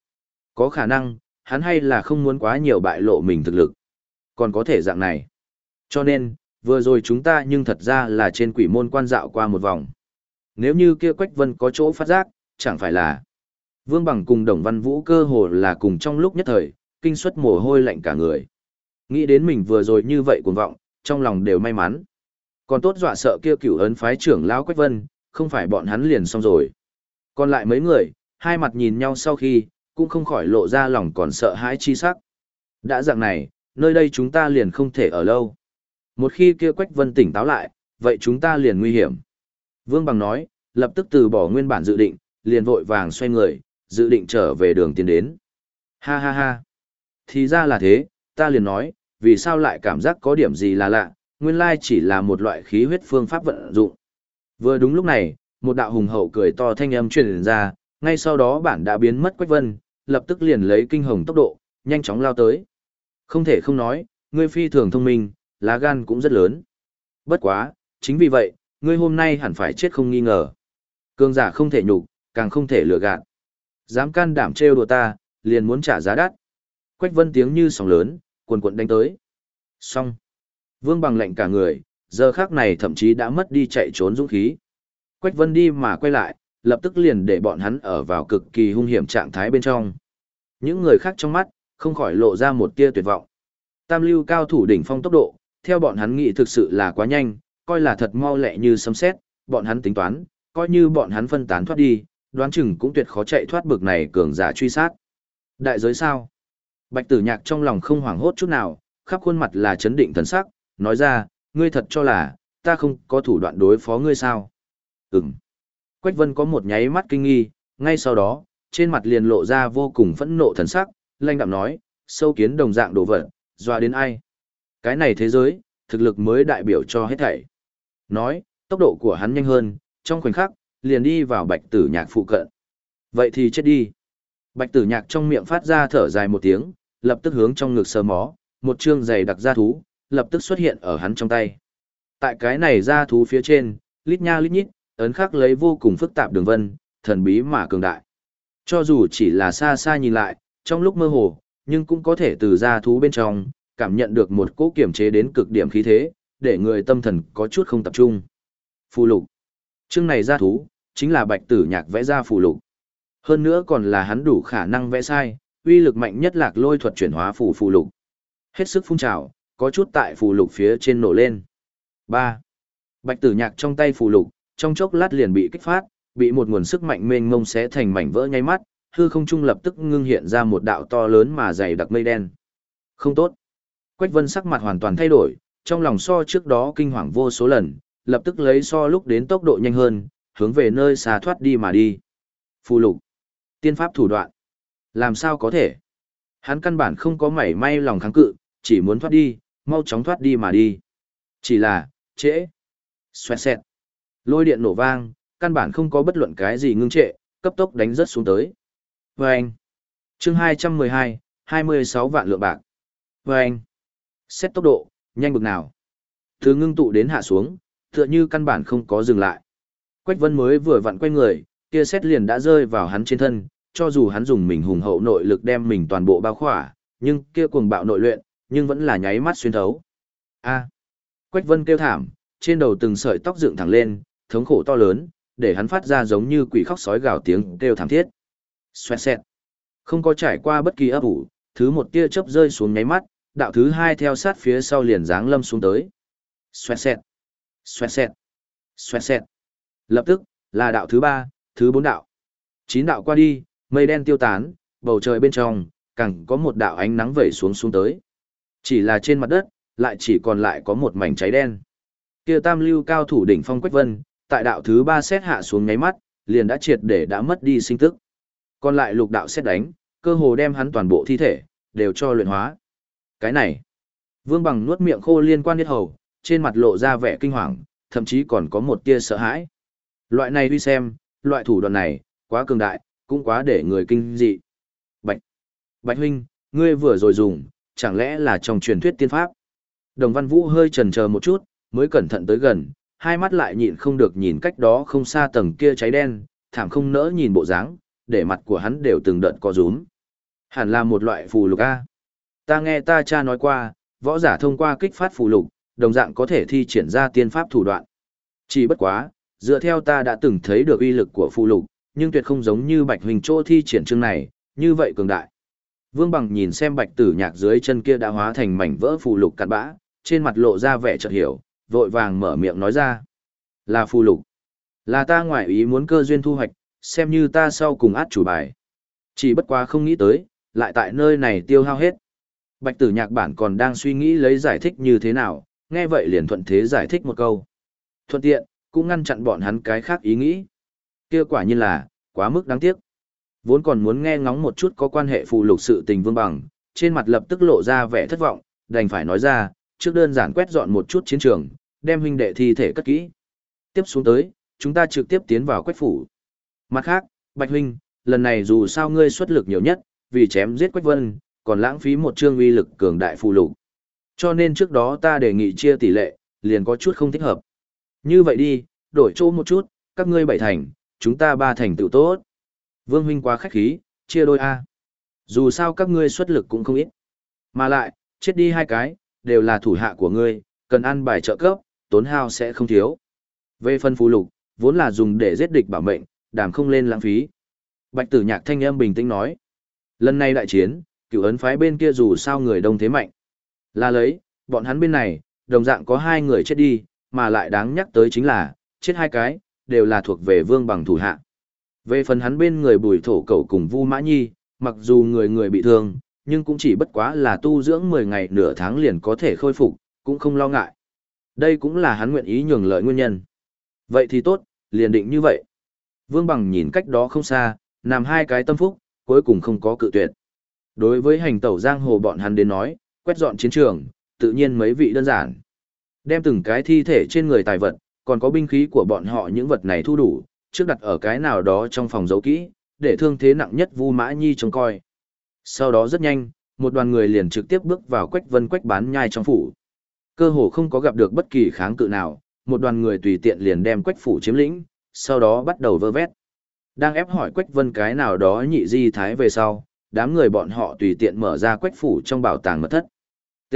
Có khả năng, hắn hay là không muốn quá nhiều bại lộ mình thực lực. Còn có thể dạng này. Cho nên, vừa rồi chúng ta nhưng thật ra là trên quỷ môn quan dạo qua một vòng. Nếu như kia Quách Vân có chỗ phát giác, chẳng phải là Vương Bằng cùng Đồng Văn Vũ cơ hồ là cùng trong lúc nhất thời, kinh suất mồ hôi lạnh cả người. Nghĩ đến mình vừa rồi như vậy cuồng vọng, trong lòng đều may mắn. Còn tốt dọa sợ kia cửu ấn phái trưởng lão Quách Vân, không phải bọn hắn liền xong rồi. Còn lại mấy người, hai mặt nhìn nhau sau khi, cũng không khỏi lộ ra lòng còn sợ hãi chi sắc. Đã dạng này, nơi đây chúng ta liền không thể ở lâu. Một khi kia Quách Vân tỉnh táo lại, vậy chúng ta liền nguy hiểm. Vương Bằng nói, lập tức từ bỏ nguyên bản dự định, liền vội vàng xoay người, dự định trở về đường tiến đến. Ha ha ha. Thì ra là thế, ta liền nói, vì sao lại cảm giác có điểm gì là lạ, nguyên lai chỉ là một loại khí huyết phương pháp vận dụng. Vừa đúng lúc này, một đạo hùng hậu cười to thanh âm truyền ra, ngay sau đó bản đã biến mất Quách Vân, lập tức liền lấy kinh hồng tốc độ, nhanh chóng lao tới. Không thể không nói, ngươi phi thường thông minh, lá gan cũng rất lớn. Bất quá, chính vì vậy, ngươi hôm nay hẳn phải chết không nghi ngờ. Cương giả không thể nhục, càng không thể lừa gạt. Dám can đảm trêu đùa ta, liền muốn trả giá đắt. Quách vân tiếng như sóng lớn, cuồn cuộn đánh tới. Xong. Vương bằng lệnh cả người, giờ khác này thậm chí đã mất đi chạy trốn dũng khí. Quách vân đi mà quay lại, lập tức liền để bọn hắn ở vào cực kỳ hung hiểm trạng thái bên trong. Những người khác trong mắt, không khỏi lộ ra một tia tuyệt vọng. Tam lưu cao thủ đỉnh phong tốc độ, theo bọn hắn nghĩ thực sự là quá nhanh, coi là thật mau lẹ như sấm sét, bọn hắn tính toán, coi như bọn hắn phân tán thoát đi, đoán chừng cũng tuyệt khó chạy thoát bực này cường giả truy sát. Đại giới sao? Bạch tử nhạc trong lòng không hoảng hốt chút nào, khắp khuôn mặt là chấn định thần sắc, nói ra, ngươi thật cho là, ta không có thủ đoạn đối phó ngươi sao? Ừm. Quách vân có một nháy mắt kinh nghi, ngay sau đó, trên mặt liền lộ ra vô cùng phẫn nộ thần sắc, lanh đạm nói, sâu kiến đồng dạng đồ vật, dọa đến ai? Cái này thế giới, thực lực mới đại biểu cho hết thảy. Nói, tốc độ của hắn nhanh hơn, trong khoảnh khắc, liền đi vào bạch tử nhạc phụ cận. Vậy thì chết đi. Bạch tử nhạc trong miệng phát ra thở dài một tiếng, lập tức hướng trong ngực sờ mó, một chương giày đặc da thú, lập tức xuất hiện ở hắn trong tay. Tại cái này da thú phía trên, lít nha lít nhít, ấn khắc lấy vô cùng phức tạp đường vân, thần bí mà cường đại. Cho dù chỉ là xa xa nhìn lại, trong lúc mơ hồ, nhưng cũng có thể từ da thú bên trong, cảm nhận được một cỗ kiểm chế đến cực điểm khí thế, để người tâm thần có chút không tập trung. Phù lục. Chương này da thú, chính là bạch tử nhạc vẽ ra phù lục. Hơn nữa còn là hắn đủ khả năng vẽ sai, uy lực mạnh nhất lạc lôi thuật chuyển hóa phù phù lục. Hết sức phun trào, có chút tại phù lục phía trên nổ lên. 3. Bạch tử nhạc trong tay phù lục, trong chốc lát liền bị kích phát, bị một nguồn sức mạnh mênh mông xé thành mảnh vỡ nháy mắt, hư không trung lập tức ngưng hiện ra một đạo to lớn mà dày đặc mây đen. Không tốt. Quách Vân sắc mặt hoàn toàn thay đổi, trong lòng so trước đó kinh hoàng vô số lần, lập tức lấy so lúc đến tốc độ nhanh hơn, hướng về nơi xa thoát đi mà đi. Phù lục. Tiên pháp thủ đoạn. Làm sao có thể? Hắn căn bản không có mảy may lòng kháng cự, chỉ muốn thoát đi, mau chóng thoát đi mà đi. Chỉ là, trễ. Xoẹt xẹt. Lôi điện nổ vang, căn bản không có bất luận cái gì ngưng trệ, cấp tốc đánh rất xuống tới. Vâng. Chương 212, 26 vạn lượng bạc. Vâng. Xét tốc độ, nhanh bực nào. Từ ngưng tụ đến hạ xuống, tựa như căn bản không có dừng lại. Quách Vân mới vừa vặn quay người, kia xét liền đã rơi vào hắn trên thân, cho dù hắn dùng mình hùng hậu nội lực đem mình toàn bộ bao khỏa, nhưng kia cuồng bạo nội luyện, nhưng vẫn là nháy mắt xuyên thấu. A. Quách Vân kêu thảm, trên đầu từng sợi tóc dựng thẳng lên, thống khổ to lớn, để hắn phát ra giống như quỷ khóc sói gào tiếng kêu thảm thiết. Xoẹt xẹt. Không có trải qua bất kỳ ấp ủ, thứ một tia chớp rơi xuống nháy mắt, đạo thứ hai theo sát phía sau liền giáng lâm xuống tới. Xoẹt xẹt. Xoẹt xẹt. Xoẹt xẹt. Lập tức, là đạo thứ ba, thứ bốn đạo. Chín đạo qua đi, mây đen tiêu tán, bầu trời bên trong, càng có một đạo ánh nắng vẩy xuống xuống tới. Chỉ là trên mặt đất, lại chỉ còn lại có một mảnh cháy đen. Kia tam lưu cao thủ đỉnh phong Quách Vân, tại đạo thứ ba xét hạ xuống ngáy mắt, liền đã triệt để đã mất đi sinh tức. Còn lại lục đạo xét đánh, cơ hồ đem hắn toàn bộ thi thể, đều cho luyện hóa. Cái này, Vương Bằng nuốt miệng khô liên quan nhất hầu, trên mặt lộ ra vẻ kinh hoàng, thậm chí còn có một tia sợ hãi. Loại này đi xem, loại thủ đoạn này, quá cường đại, cũng quá để người kinh dị. Bạch, Bạch huynh, ngươi vừa rồi dùng, chẳng lẽ là trong truyền thuyết tiên pháp? Đồng Văn Vũ hơi chần chờ một chút, mới cẩn thận tới gần, hai mắt lại nhịn không được nhìn cách đó không xa tầng kia cháy đen, thảm không nỡ nhìn bộ dáng, để mặt của hắn đều từng đợt co rúm. Hẳn là một loại phù lục A. Ta nghe ta cha nói qua, võ giả thông qua kích phát phù lục, đồng dạng có thể thi triển ra tiên pháp thủ đoạn. Chỉ bất quá, dựa theo ta đã từng thấy được uy lực của phù lục, nhưng tuyệt không giống như Bạch Huỳnh Chỗ thi triển chương này, như vậy cường đại. Vương Bằng nhìn xem Bạch Tử Nhạc dưới chân kia đã hóa thành mảnh vỡ phù lục cặn bã, trên mặt lộ ra vẻ chợt hiểu, vội vàng mở miệng nói ra. Là phù lục. Là ta ngoại ý muốn cơ duyên thu hoạch, xem như ta sau cùng át chủ bài. Chỉ bất quá không nghĩ tới, lại tại nơi này tiêu hao hết. Bạch tử nhạc bản còn đang suy nghĩ lấy giải thích như thế nào, nghe vậy liền thuận thế giải thích một câu. Thuận tiện, cũng ngăn chặn bọn hắn cái khác ý nghĩ. Kia quả nhiên là, quá mức đáng tiếc. Vốn còn muốn nghe ngóng một chút có quan hệ phụ lục sự tình vương bằng, trên mặt lập tức lộ ra vẻ thất vọng, đành phải nói ra, trước đơn giản quét dọn một chút chiến trường, đem huynh đệ thi thể cất kỹ. Tiếp xuống tới, chúng ta trực tiếp tiến vào quách phủ. Mặt khác, Bạch huynh, lần này dù sao ngươi xuất lực nhiều nhất, vì chém giết Quách Vân, còn lãng phí một chương uy lực cường đại phù lục. Cho nên trước đó ta đề nghị chia tỷ lệ, liền có chút không thích hợp. Như vậy đi, đổi chỗ một chút, các ngươi bảy thành, chúng ta ba thành tựu tốt. Vương huynh quá khách khí, chia đôi A. Dù sao các ngươi xuất lực cũng không ít. Mà lại, chết đi hai cái, đều là thủ hạ của ngươi, cần ăn bài trợ cấp, tốn hao sẽ không thiếu. Về phân phù lục, vốn là dùng để giết địch bảo mệnh, đảm không lên lãng phí. Bạch tử nhạc thanh âm bình tĩnh nói. Lần này đại chiến, cựu ấn phái bên kia dù sao người đông thế mạnh. Là lấy, bọn hắn bên này, đồng dạng có hai người chết đi, mà lại đáng nhắc tới chính là, chết hai cái, đều là thuộc về vương bằng thủ hạ. Về phần hắn bên người bùi thổ cầu cùng Vu Mã Nhi, mặc dù người người bị thương, nhưng cũng chỉ bất quá là tu dưỡng 10 ngày nửa tháng liền có thể khôi phục, cũng không lo ngại. Đây cũng là hắn nguyện ý nhường lợi nguyên nhân. Vậy thì tốt, liền định như vậy. Vương Bằng nhìn cách đó không xa, nằm hai cái tâm phúc, cuối cùng không có cự tuyệt. Đối với hành tẩu giang hồ bọn hắn đến nói, quét dọn chiến trường, tự nhiên mấy vị đơn giản. Đem từng cái thi thể trên người tài vật, còn có binh khí của bọn họ những vật này thu đủ, trước đặt ở cái nào đó trong phòng giấu kỹ, để thương thế nặng nhất Vu Mã Nhi trông coi. Sau đó rất nhanh, một đoàn người liền trực tiếp bước vào Quách Vân Quách bán nhai trong phủ. Cơ hồ không có gặp được bất kỳ kháng cự nào, một đoàn người tùy tiện liền đem Quách phủ chiếm lĩnh, sau đó bắt đầu vơ vét. Đang ép hỏi Quách Vân cái nào đó nhị di thái về sau, đám người bọn họ tùy tiện mở ra Quách phủ trong bảo tàng mật thất. T.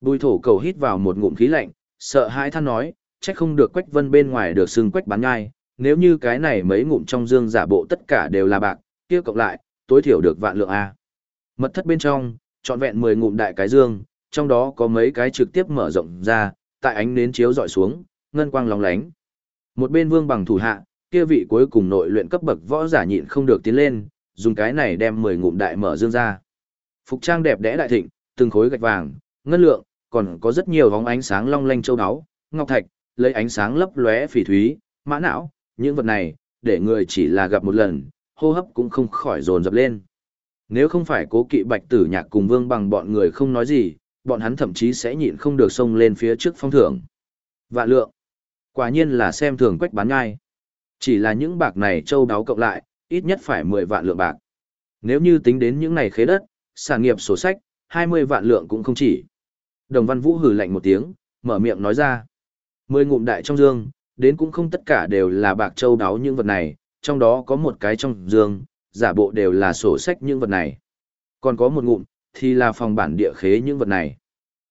Bùi thổ cầu hít vào một ngụm khí lạnh, sợ hãi than nói, chắc không được Quách Vân bên ngoài được xưng Quách bán nhai, nếu như cái này mấy ngụm trong dương giả bộ tất cả đều là bạc, kia cộng lại, tối thiểu được vạn lượng A. Mật thất bên trong, trọn vẹn 10 ngụm đại cái dương, trong đó có mấy cái trực tiếp mở rộng ra, tại ánh nến chiếu dọi xuống, ngân quang lóng lánh. Một bên vương bằng thủ hạ, kia vị cuối cùng nội luyện cấp bậc võ giả nhịn không được tiến lên, dùng cái này đem 10 ngụm đại mở dương ra. Phục trang đẹp đẽ đại thịnh, từng khối gạch vàng, ngân lượng, còn có rất nhiều vóng ánh sáng long lanh châu đáo ngọc thạch, lấy ánh sáng lấp lóe phỉ thúy, mã não, những vật này, để người chỉ là gặp một lần, hô hấp cũng không khỏi dồn dập lên. Nếu không phải cố kỵ bạch tử nhạc cùng vương bằng bọn người không nói gì, bọn hắn thậm chí sẽ nhịn không được xông lên phía trước phong thưởng. Vạn lượng. Quả nhiên là xem thường quách bán ngai. Chỉ là những bạc này châu đáo cộng lại, ít nhất phải 10 vạn lượng bạc. Nếu như tính đến những này khế đất, sản nghiệp sổ sách, 20 vạn lượng cũng không chỉ. Đồng Văn Vũ hừ lạnh một tiếng, mở miệng nói ra. Mười ngụm đại trong dương, đến cũng không tất cả đều là bạc châu đáo những vật này, trong đó có một cái trong dương, giả bộ đều là sổ sách những vật này. Còn có một ngụm, thì là phòng bản địa khế những vật này.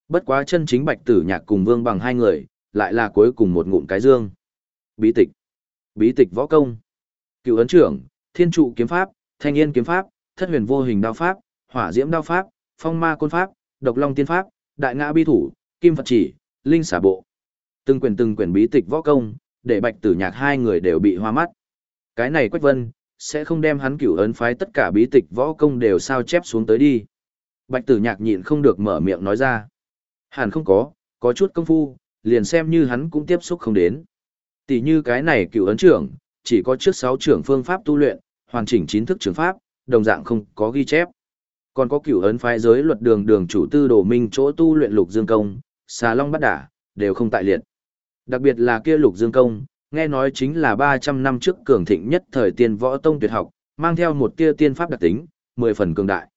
Bất quá chân chính bạch tử nhạc cùng vương bằng hai người, lại là cuối cùng một ngụm cái dương. Bí tịch. Bí tịch võ công. Cựu ấn trưởng, thiên trụ kiếm pháp, thanh yên kiếm pháp, thất huyền vô hình đao pháp, hỏa diễm đao pháp, phong ma côn pháp, độc long tiên pháp, đại ngã bi thủ, kim phật chỉ, linh xả bộ. Từng quyển từng quyển bí tịch võ công, để bạch tử nhạc hai người đều bị hoa mắt. Cái này Quách Vân, sẽ không đem hắn cửu ấn phái tất cả bí tịch võ công đều sao chép xuống tới đi. Bạch tử nhạc nhịn không được mở miệng nói ra. Hẳn không có, có chút công phu, liền xem như hắn cũng tiếp xúc không đến. Tỷ như cái này cựu ấn trưởng, chỉ có trước sáu trưởng phương pháp tu luyện, hoàn chỉnh chín thức trưởng pháp, đồng dạng không có ghi chép. Còn có cựu ấn phái giới luật đường đường chủ tư đồ minh chỗ tu luyện lục dương công, xà long bắt đả, đều không tại liệt. Đặc biệt là kia lục dương công, nghe nói chính là 300 năm trước cường thịnh nhất thời tiên võ tông tuyệt học, mang theo một tia tiên pháp đặc tính, 10 phần cường đại.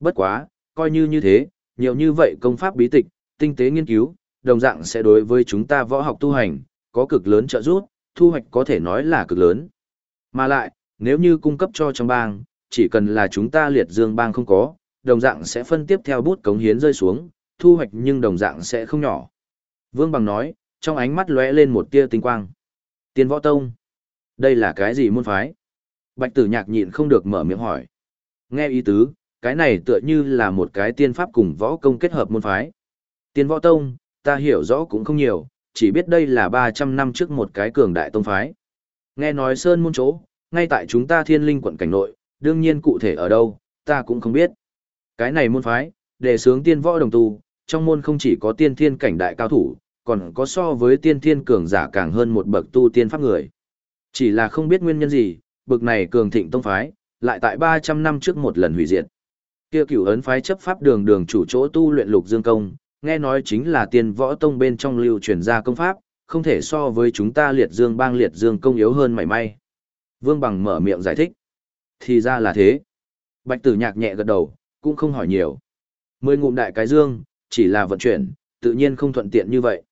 Bất quá, coi như như thế, nhiều như vậy công pháp bí tịch, tinh tế nghiên cứu, đồng dạng sẽ đối với chúng ta võ học tu hành, có cực lớn trợ giúp, thu hoạch có thể nói là cực lớn. Mà lại, nếu như cung cấp cho trong bang, chỉ cần là chúng ta liệt dương bang không có, đồng dạng sẽ phân tiếp theo bút cống hiến rơi xuống, thu hoạch nhưng đồng dạng sẽ không nhỏ. Vương Bằng nói, trong ánh mắt lóe lên một tia tinh quang. Tiên võ tông. Đây là cái gì môn phái? Bạch tử nhạc nhịn không được mở miệng hỏi. Nghe ý tứ, cái này tựa như là một cái tiên pháp cùng võ công kết hợp môn phái. Tiên võ tông, ta hiểu rõ cũng không nhiều, chỉ biết đây là 300 năm trước một cái cường đại tông phái. Nghe nói sơn môn chỗ, ngay tại chúng ta thiên linh quận cảnh nội, đương nhiên cụ thể ở đâu, ta cũng không biết. Cái này môn phái, đề sướng tiên võ đồng tu, trong môn không chỉ có tiên thiên cảnh đại cao thủ, còn có so với tiên thiên cường giả càng hơn một bậc tu tiên pháp người. Chỉ là không biết nguyên nhân gì, bậc này cường thịnh tông phái, lại tại 300 năm trước một lần hủy diệt. Kia cửu ấn phái chấp pháp đường đường chủ chỗ tu luyện lục dương công, nghe nói chính là tiên võ tông bên trong lưu truyền ra công pháp, không thể so với chúng ta liệt dương bang liệt dương công yếu hơn mảy may. Vương Bằng mở miệng giải thích. Thì ra là thế. Bạch tử nhạc nhẹ gật đầu, cũng không hỏi nhiều. Mười ngụm đại cái dương, chỉ là vận chuyển, tự nhiên không thuận tiện như vậy.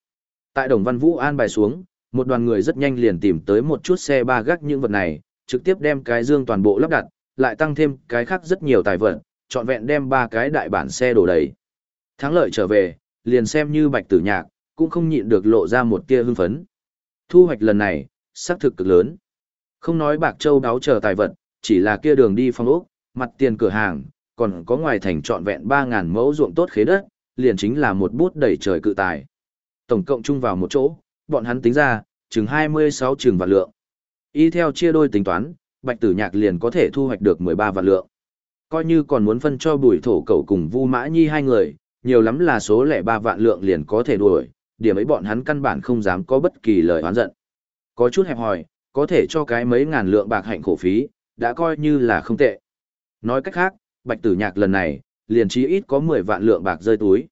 Tại Đồng Văn Vũ an bài xuống, một đoàn người rất nhanh liền tìm tới một chút xe ba gác những vật này, trực tiếp đem cái dương toàn bộ lắp đặt, lại tăng thêm cái khác rất nhiều tài vật, trọn vẹn đem ba cái đại bản xe đổ đầy. Thắng lợi trở về, liền xem như bạch tử nhạc, cũng không nhịn được lộ ra một tia hưng phấn. Thu hoạch lần này, xác thực cực lớn. Không nói bạc châu đáo chờ tài vật, chỉ là kia đường đi phong ốc, mặt tiền cửa hàng, còn có ngoài thành trọn vẹn 3000 mẫu ruộng tốt khế đất, liền chính là một bút đẩy trời cự tài. Tổng cộng chung vào một chỗ, bọn hắn tính ra, chừng 26 trường vạn lượng. Y theo chia đôi tính toán, bạch tử nhạc liền có thể thu hoạch được 13 vạn lượng. Coi như còn muốn phân cho bùi thổ cầu cùng Vu Mã Nhi hai người, nhiều lắm là số lẻ 3 vạn lượng liền có thể đuổi, điểm ấy bọn hắn căn bản không dám có bất kỳ lời oán giận. Có chút hẹp hòi, có thể cho cái mấy ngàn lượng bạc hạnh khổ phí, đã coi như là không tệ. Nói cách khác, bạch tử nhạc lần này, liền chí ít có 10 vạn lượng bạc rơi túi.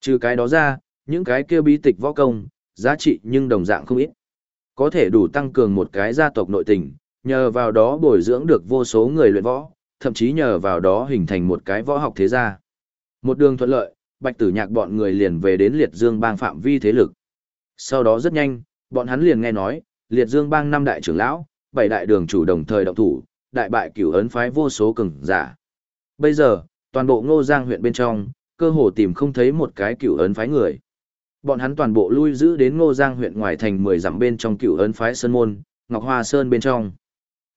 Trừ cái đó ra, những cái kia bí tịch võ công, giá trị nhưng đồng dạng không ít. Có thể đủ tăng cường một cái gia tộc nội tình, nhờ vào đó bồi dưỡng được vô số người luyện võ, thậm chí nhờ vào đó hình thành một cái võ học thế gia. Một đường thuận lợi, bạch tử nhạc bọn người liền về đến liệt dương bang phạm vi thế lực. Sau đó rất nhanh, bọn hắn liền nghe nói, liệt dương bang năm đại trưởng lão, bảy đại đường chủ đồng thời động thủ, đại bại cửu ấn phái vô số cường giả. Bây giờ, toàn bộ ngô giang huyện bên trong, cơ hồ tìm không thấy một cái cửu ấn phái người. Bọn hắn toàn bộ lui giữ đến ngô giang huyện ngoài thành 10 dặm bên trong cựu ấn phái Sơn Môn, Ngọc Hoa Sơn bên trong.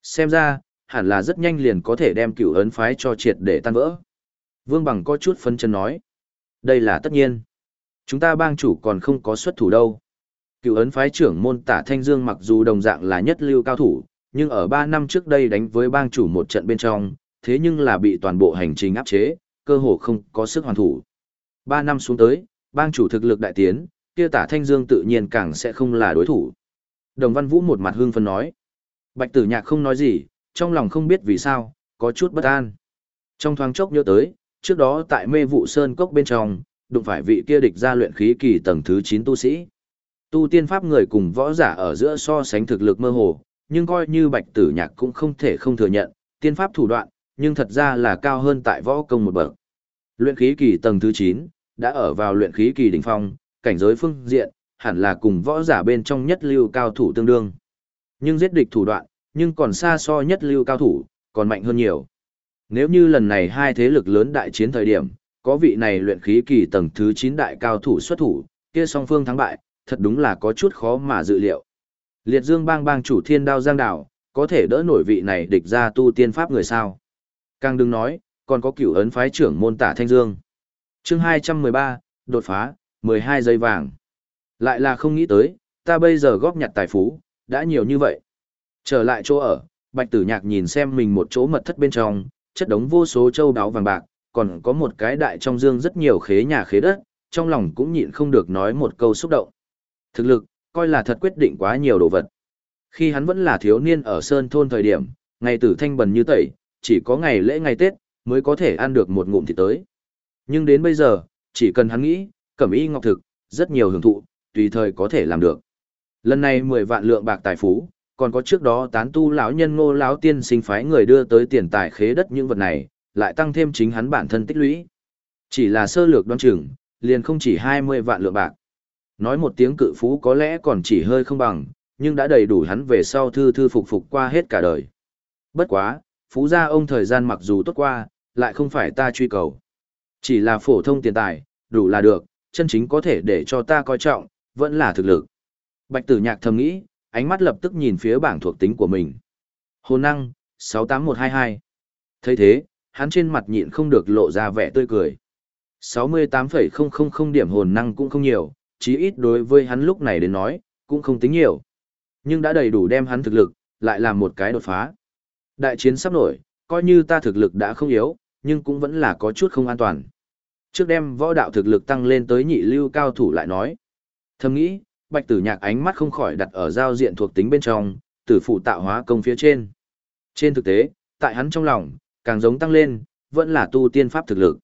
Xem ra, hẳn là rất nhanh liền có thể đem cựu ấn phái cho triệt để tan vỡ. Vương Bằng có chút phân chân nói. Đây là tất nhiên. Chúng ta bang chủ còn không có xuất thủ đâu. Cựu ấn phái trưởng môn tả Thanh Dương mặc dù đồng dạng là nhất lưu cao thủ, nhưng ở 3 năm trước đây đánh với bang chủ một trận bên trong, thế nhưng là bị toàn bộ hành trình áp chế, cơ hồ không có sức hoàn thủ. 3 năm xuống tới, bang chủ thực lực đại tiến, kia tả Thanh Dương tự nhiên càng sẽ không là đối thủ. Đồng Văn Vũ một mặt hưng phấn nói. Bạch tử nhạc không nói gì, trong lòng không biết vì sao, có chút bất an. Trong thoáng chốc nhớ tới, trước đó tại mê vụ sơn cốc bên trong, đụng phải vị kia địch ra luyện khí kỳ tầng thứ 9 tu sĩ. Tu tiên pháp người cùng võ giả ở giữa so sánh thực lực mơ hồ, nhưng coi như bạch tử nhạc cũng không thể không thừa nhận, tiên pháp thủ đoạn, nhưng thật ra là cao hơn tại võ công một bậc. Luyện khí kỳ tầng thứ 9, đã ở vào luyện khí kỳ đỉnh phong, cảnh giới phương diện, hẳn là cùng võ giả bên trong nhất lưu cao thủ tương đương. Nhưng giết địch thủ đoạn, nhưng còn xa so nhất lưu cao thủ, còn mạnh hơn nhiều. Nếu như lần này hai thế lực lớn đại chiến thời điểm, có vị này luyện khí kỳ tầng thứ 9 đại cao thủ xuất thủ, kia song phương thắng bại, thật đúng là có chút khó mà dự liệu. Liệt Dương bang bang chủ thiên đao giang đảo, có thể đỡ nổi vị này địch ra tu tiên pháp người sao. Càng đừng nói, còn có cửu ấn phái trưởng môn tả Thanh Dương chương 213, đột phá, 12 giây vàng. Lại là không nghĩ tới, ta bây giờ góp nhặt tài phú, đã nhiều như vậy. Trở lại chỗ ở, Bạch Tử Nhạc nhìn xem mình một chỗ mật thất bên trong, chất đống vô số châu đáo vàng bạc, còn có một cái đại trong dương rất nhiều khế nhà khế đất, trong lòng cũng nhịn không được nói một câu xúc động. Thực lực, coi là thật quyết định quá nhiều đồ vật. Khi hắn vẫn là thiếu niên ở Sơn Thôn thời điểm, ngày tử thanh bần như tẩy, chỉ có ngày lễ ngày Tết, mới có thể ăn được một ngụm thịt tới. Nhưng đến bây giờ, chỉ cần hắn nghĩ, cẩm y ngọc thực, rất nhiều hưởng thụ, tùy thời có thể làm được. Lần này 10 vạn lượng bạc tài phú, còn có trước đó tán tu lão nhân ngô lão tiên sinh phái người đưa tới tiền tài khế đất những vật này, lại tăng thêm chính hắn bản thân tích lũy. Chỉ là sơ lược đoan chừng, liền không chỉ 20 vạn lượng bạc. Nói một tiếng cự phú có lẽ còn chỉ hơi không bằng, nhưng đã đầy đủ hắn về sau thư thư phục phục qua hết cả đời. Bất quá, phú gia ông thời gian mặc dù tốt qua, lại không phải ta truy cầu. Chỉ là phổ thông tiền tài, đủ là được, chân chính có thể để cho ta coi trọng, vẫn là thực lực. Bạch tử nhạc thầm nghĩ, ánh mắt lập tức nhìn phía bảng thuộc tính của mình. Hồn năng, 68122. thấy thế, hắn trên mặt nhịn không được lộ ra vẻ tươi cười. 68,000 điểm hồn năng cũng không nhiều, chí ít đối với hắn lúc này đến nói, cũng không tính nhiều. Nhưng đã đầy đủ đem hắn thực lực, lại làm một cái đột phá. Đại chiến sắp nổi, coi như ta thực lực đã không yếu, nhưng cũng vẫn là có chút không an toàn. Trước đem võ đạo thực lực tăng lên tới nhị lưu cao thủ lại nói. Thầm nghĩ, bạch tử nhạc ánh mắt không khỏi đặt ở giao diện thuộc tính bên trong, tử phụ tạo hóa công phía trên. Trên thực tế, tại hắn trong lòng, càng giống tăng lên, vẫn là tu tiên pháp thực lực.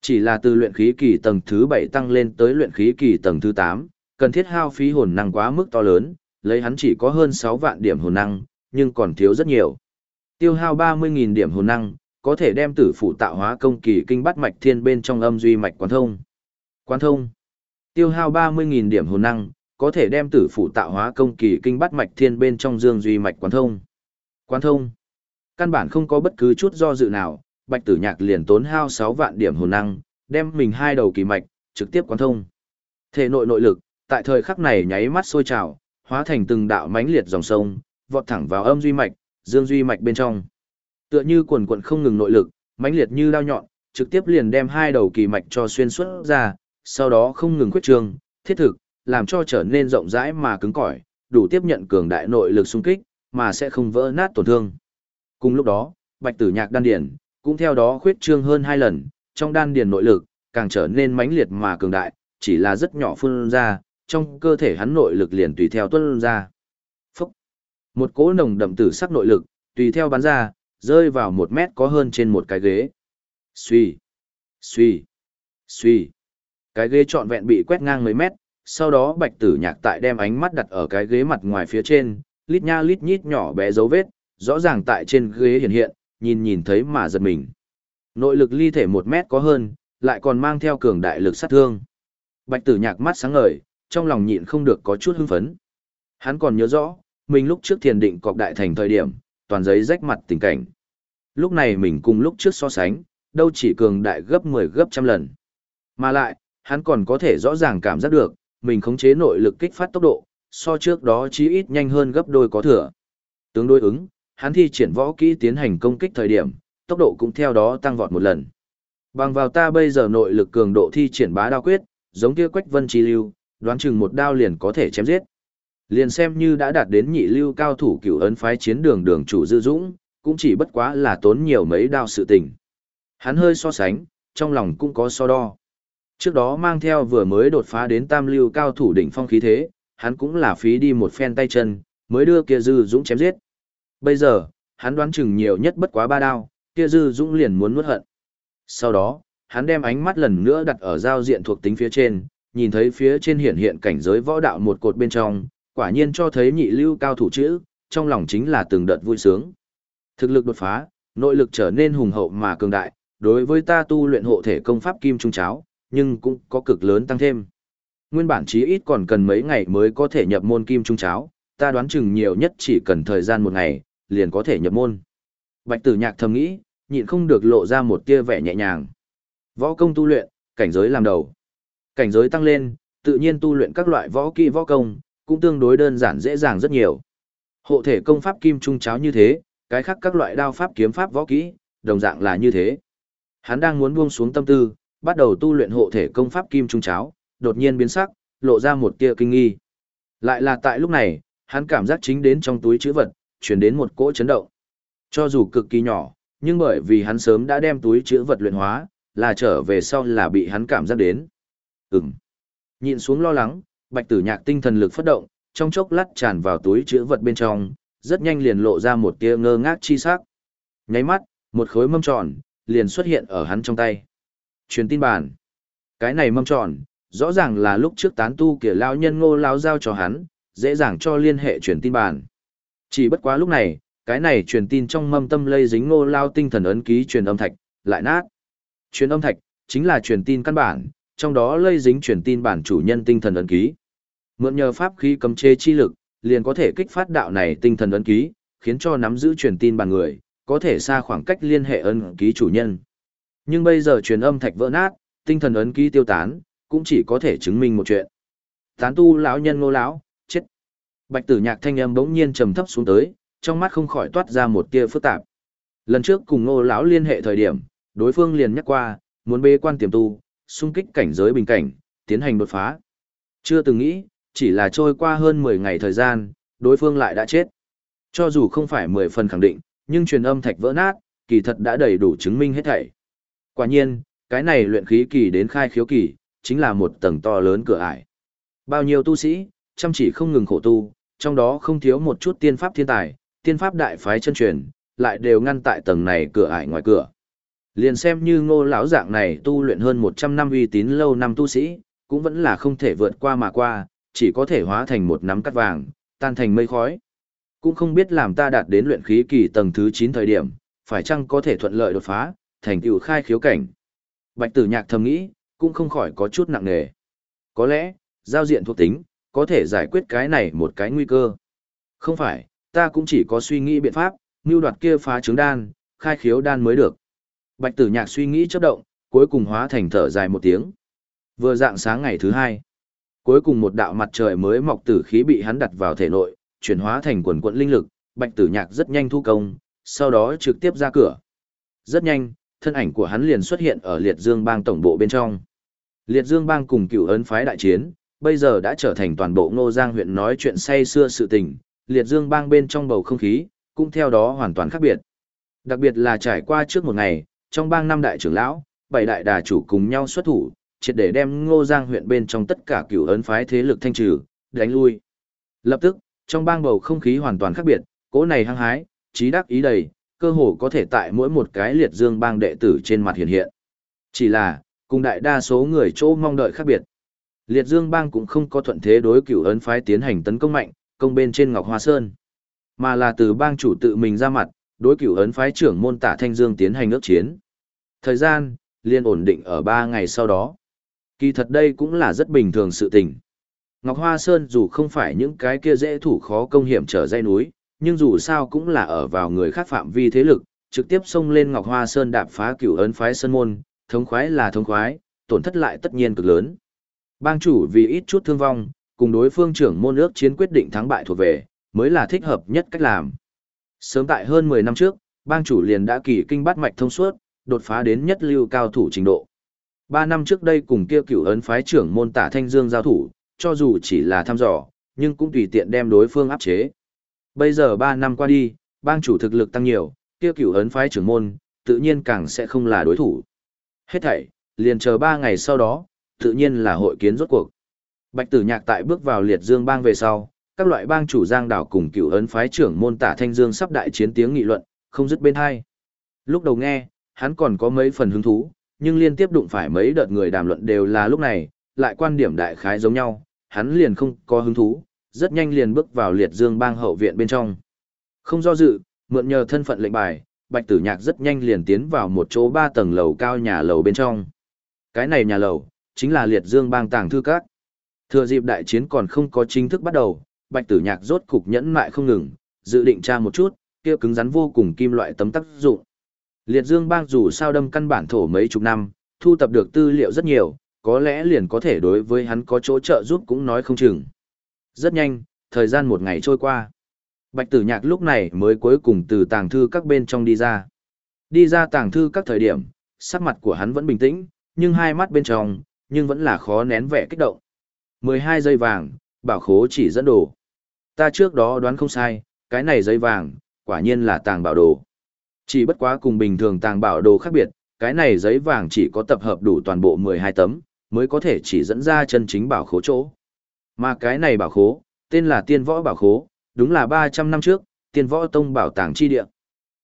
Chỉ là từ luyện khí kỳ tầng thứ 7 tăng lên tới luyện khí kỳ tầng thứ 8, cần thiết hao phí hồn năng quá mức to lớn, lấy hắn chỉ có hơn 6 vạn điểm hồn năng, nhưng còn thiếu rất nhiều. Tiêu hao 30.000 điểm hồn năng, có thể đem tử phụ tạo hóa công kỳ kinh bắt mạch thiên bên trong âm duy mạch quán thông. Quán thông. Tiêu hao 30.000 điểm hồn năng, có thể đem tử phụ tạo hóa công kỳ kinh bắt mạch thiên bên trong dương duy mạch quán thông. Quán thông. Căn bản không có bất cứ chút do dự nào, Bạch Tử Nhạc liền tốn hao 6 vạn điểm hồn năng, đem mình hai đầu kỳ mạch trực tiếp quán thông. Thể nội nội lực, tại thời khắc này nháy mắt sôi trào, hóa thành từng đạo mãnh liệt dòng sông, vọt thẳng vào âm duy mạch, dương duy mạch bên trong. Tựa như quần quần không ngừng nội lực, mãnh liệt như lao nhọn, trực tiếp liền đem hai đầu kỳ mạch cho xuyên suốt ra, sau đó không ngừng khuyết trường, thiết thực, làm cho trở nên rộng rãi mà cứng cỏi, đủ tiếp nhận cường đại nội lực xung kích, mà sẽ không vỡ nát tổn thương. Cùng lúc đó, Bạch Tử Nhạc đan điển cũng theo đó khuyết trương hơn hai lần, trong đan điển nội lực càng trở nên mãnh liệt mà cường đại, chỉ là rất nhỏ phun ra, trong cơ thể hắn nội lực liền tùy theo tuân ra. Phúc! Một cỗ nồng đậm tử sắc nội lực, tùy theo bắn ra, rơi vào một mét có hơn trên một cái ghế. Xuy! Xuy! Xuy! Cái ghế trọn vẹn bị quét ngang mấy mét, sau đó bạch tử nhạc tại đem ánh mắt đặt ở cái ghế mặt ngoài phía trên, lít nha lít nhít nhỏ bé dấu vết, rõ ràng tại trên ghế hiện hiện, nhìn nhìn thấy mà giật mình. Nội lực ly thể một mét có hơn, lại còn mang theo cường đại lực sát thương. Bạch tử nhạc mắt sáng ngời, trong lòng nhịn không được có chút hưng phấn. Hắn còn nhớ rõ, mình lúc trước thiền định cọc đại thành thời điểm, toàn giấy rách mặt tình cảnh. Lúc này mình cùng lúc trước so sánh, đâu chỉ cường đại gấp 10 gấp trăm lần. Mà lại, hắn còn có thể rõ ràng cảm giác được, mình khống chế nội lực kích phát tốc độ, so trước đó chí ít nhanh hơn gấp đôi có thừa. Tương đối ứng, hắn thi triển võ kỹ tiến hành công kích thời điểm, tốc độ cũng theo đó tăng vọt một lần. Bằng vào ta bây giờ nội lực cường độ thi triển bá đao quyết, giống kia quách vân chi lưu, đoán chừng một đao liền có thể chém giết. Liền xem như đã đạt đến nhị lưu cao thủ cửu ấn phái chiến đường đường chủ dư dũng, cũng chỉ bất quá là tốn nhiều mấy đao sự tình. Hắn hơi so sánh, trong lòng cũng có so đo. Trước đó mang theo vừa mới đột phá đến tam lưu cao thủ đỉnh phong khí thế, hắn cũng là phí đi một phen tay chân, mới đưa kia dư dũng chém giết. Bây giờ, hắn đoán chừng nhiều nhất bất quá ba đao, kia dư dũng liền muốn nuốt hận. Sau đó, hắn đem ánh mắt lần nữa đặt ở giao diện thuộc tính phía trên, nhìn thấy phía trên hiện hiện cảnh giới võ đạo một cột bên trong, quả nhiên cho thấy nhị lưu cao thủ chữ, trong lòng chính là từng đợt vui sướng. Thực lực đột phá, nội lực trở nên hùng hậu mà cường đại, đối với ta tu luyện hộ thể công pháp kim trung cháo, nhưng cũng có cực lớn tăng thêm. Nguyên bản chí ít còn cần mấy ngày mới có thể nhập môn kim trung cháo, ta đoán chừng nhiều nhất chỉ cần thời gian một ngày, liền có thể nhập môn. Bạch tử nhạc thầm nghĩ, nhịn không được lộ ra một tia vẻ nhẹ nhàng. Võ công tu luyện, cảnh giới làm đầu. Cảnh giới tăng lên, tự nhiên tu luyện các loại võ kỹ võ công, cũng tương đối đơn giản dễ dàng rất nhiều. Hộ thể công pháp kim trung cháo như thế, cái khác các loại đao pháp kiếm pháp võ kỹ, đồng dạng là như thế. Hắn đang muốn buông xuống tâm tư, bắt đầu tu luyện hộ thể công pháp kim trung cháo, đột nhiên biến sắc, lộ ra một tia kinh nghi. Lại là tại lúc này, hắn cảm giác chính đến trong túi chữ vật, chuyển đến một cỗ chấn động. Cho dù cực kỳ nhỏ, nhưng bởi vì hắn sớm đã đem túi chữ vật luyện hóa, là trở về sau là bị hắn cảm giác đến. Ừm. Nhìn xuống lo lắng, bạch tử nhạc tinh thần lực phát động, trong chốc lát tràn vào túi chữ vật bên trong, rất nhanh liền lộ ra một tia ngơ ngác chi sắc. Nháy mắt, một khối mâm tròn, liền xuất hiện ở hắn trong tay. Truyền tin bản. Cái này mâm tròn, rõ ràng là lúc trước tán tu kia lao nhân ngô lao giao cho hắn, dễ dàng cho liên hệ truyền tin bản. Chỉ bất quá lúc này, cái này truyền tin trong mâm tâm lây dính ngô lao tinh thần ấn ký truyền âm thạch, lại nát. Truyền âm thạch, chính là truyền tin căn bản, trong đó lây dính truyền tin bản chủ nhân tinh thần ấn ký. Mượn nhờ pháp khí cấm chế chi lực, liền có thể kích phát đạo này tinh thần ấn ký, khiến cho nắm giữ truyền tin bằng người, có thể xa khoảng cách liên hệ ấn ký chủ nhân. Nhưng bây giờ truyền âm thạch vỡ nát, tinh thần ấn ký tiêu tán, cũng chỉ có thể chứng minh một chuyện. Tán tu lão nhân ngô lão, chết. Bạch tử nhạc thanh âm bỗng nhiên trầm thấp xuống tới, trong mắt không khỏi toát ra một tia phức tạp. Lần trước cùng ngô lão liên hệ thời điểm, đối phương liền nhắc qua, muốn bê quan tiềm tu, xung kích cảnh giới bình cảnh, tiến hành đột phá. Chưa từng nghĩ, chỉ là trôi qua hơn 10 ngày thời gian, đối phương lại đã chết. Cho dù không phải 10 phần khẳng định, nhưng truyền âm thạch vỡ nát, kỳ thật đã đầy đủ chứng minh hết thảy. Quả nhiên, cái này luyện khí kỳ đến khai khiếu kỳ, chính là một tầng to lớn cửa ải. Bao nhiêu tu sĩ, chăm chỉ không ngừng khổ tu, trong đó không thiếu một chút tiên pháp thiên tài, tiên pháp đại phái chân truyền, lại đều ngăn tại tầng này cửa ải ngoài cửa. Liền xem như ngô lão dạng này tu luyện hơn 100 năm uy tín lâu năm tu sĩ, cũng vẫn là không thể vượt qua mà qua, chỉ có thể hóa thành một nắm cắt vàng, tan thành mây khói. Cũng không biết làm ta đạt đến luyện khí kỳ tầng thứ 9 thời điểm, phải chăng có thể thuận lợi đột phá, thành tựu khai khiếu cảnh. Bạch tử nhạc thầm nghĩ, cũng không khỏi có chút nặng nề. Có lẽ, giao diện thuộc tính, có thể giải quyết cái này một cái nguy cơ. Không phải, ta cũng chỉ có suy nghĩ biện pháp, như đoạt kia phá trứng đan, khai khiếu đan mới được. Bạch tử nhạc suy nghĩ chấp động, cuối cùng hóa thành thở dài một tiếng. Vừa dạng sáng ngày thứ hai, cuối cùng một đạo mặt trời mới mọc tử khí bị hắn đặt vào thể nội, chuyển hóa thành quần quận linh lực, bạch tử nhạc rất nhanh thu công, sau đó trực tiếp ra cửa. Rất nhanh, thân ảnh của hắn liền xuất hiện ở liệt dương bang tổng bộ bên trong. Liệt dương bang cùng cựu ấn phái đại chiến, bây giờ đã trở thành toàn bộ ngô giang huyện nói chuyện say xưa sự tình, liệt dương bang bên trong bầu không khí, cũng theo đó hoàn toàn khác biệt. Đặc biệt là trải qua trước một ngày, trong bang năm đại trưởng lão, bảy đại đà chủ cùng nhau xuất thủ, triệt để đem ngô giang huyện bên trong tất cả cựu ấn phái thế lực thanh trừ, đánh lui. Lập tức, trong bang bầu không khí hoàn toàn khác biệt, cố này hăng hái, trí đắc ý đầy, cơ hồ có thể tại mỗi một cái liệt dương bang đệ tử trên mặt hiện hiện. Chỉ là, cùng đại đa số người chỗ mong đợi khác biệt. Liệt dương bang cũng không có thuận thế đối cửu ấn phái tiến hành tấn công mạnh, công bên trên Ngọc Hoa Sơn. Mà là từ bang chủ tự mình ra mặt, đối cửu ấn phái trưởng môn tả Thanh Dương tiến hành ước chiến. Thời gian, liên ổn định ở 3 ngày sau đó. Kỳ thật đây cũng là rất bình thường sự tình. Ngọc Hoa Sơn dù không phải những cái kia dễ thủ khó công hiểm trở dây núi, nhưng dù sao cũng là ở vào người khác phạm vi thế lực, trực tiếp xông lên Ngọc Hoa Sơn đạp phá cửu ấn phái Sơn Môn, thống khoái là thống khoái, tổn thất lại tất nhiên cực lớn. Bang chủ vì ít chút thương vong, cùng đối phương trưởng môn ước chiến quyết định thắng bại thuộc về, mới là thích hợp nhất cách làm. Sớm tại hơn 10 năm trước, bang chủ liền đã kỳ kinh bắt mạch thông suốt, đột phá đến nhất lưu cao thủ trình độ. Ba năm trước đây cùng kia cửu ấn phái trưởng môn tả thanh dương giao thủ, cho dù chỉ là thăm dò, nhưng cũng tùy tiện đem đối phương áp chế. Bây giờ ba năm qua đi, bang chủ thực lực tăng nhiều, kia cửu ấn phái trưởng môn, tự nhiên càng sẽ không là đối thủ. Hết thảy, liền chờ ba ngày sau đó, tự nhiên là hội kiến rốt cuộc. Bạch tử nhạc tại bước vào liệt dương bang về sau, các loại bang chủ giang đảo cùng cựu ấn phái trưởng môn tả thanh dương sắp đại chiến tiếng nghị luận, không dứt bên hai. Lúc đầu nghe, hắn còn có mấy phần hứng thú, nhưng liên tiếp đụng phải mấy đợt người đàm luận đều là lúc này, lại quan điểm đại khái giống nhau, hắn liền không có hứng thú, rất nhanh liền bước vào liệt dương bang hậu viện bên trong. Không do dự, mượn nhờ thân phận lệnh bài, bạch tử nhạc rất nhanh liền tiến vào một chỗ ba tầng lầu cao nhà lầu bên trong. Cái này nhà lầu, chính là liệt dương bang tàng thư các. Thừa dịp đại chiến còn không có chính thức bắt đầu, bạch tử nhạc rốt cục nhẫn mại không ngừng, dự định tra một chút, kia cứng rắn vô cùng kim loại tấm tác dụng. Liệt dương bang dù sao đâm căn bản thổ mấy chục năm, thu tập được tư liệu rất nhiều, có lẽ liền có thể đối với hắn có chỗ trợ giúp cũng nói không chừng. Rất nhanh, thời gian một ngày trôi qua. Bạch tử nhạc lúc này mới cuối cùng từ tàng thư các bên trong đi ra. Đi ra tàng thư các thời điểm, sắc mặt của hắn vẫn bình tĩnh, nhưng hai mắt bên trong, nhưng vẫn là khó nén vẻ kích động. 12 giây vàng, bảo khố chỉ dẫn đồ. Ta trước đó đoán không sai, cái này giấy vàng, quả nhiên là tàng bảo đồ. Chỉ bất quá cùng bình thường tàng bảo đồ khác biệt, cái này giấy vàng chỉ có tập hợp đủ toàn bộ 12 tấm, mới có thể chỉ dẫn ra chân chính bảo khố chỗ. Mà cái này bảo khố, tên là tiên võ bảo khố, đúng là 300 năm trước, tiên võ tông bảo tàng chi địa.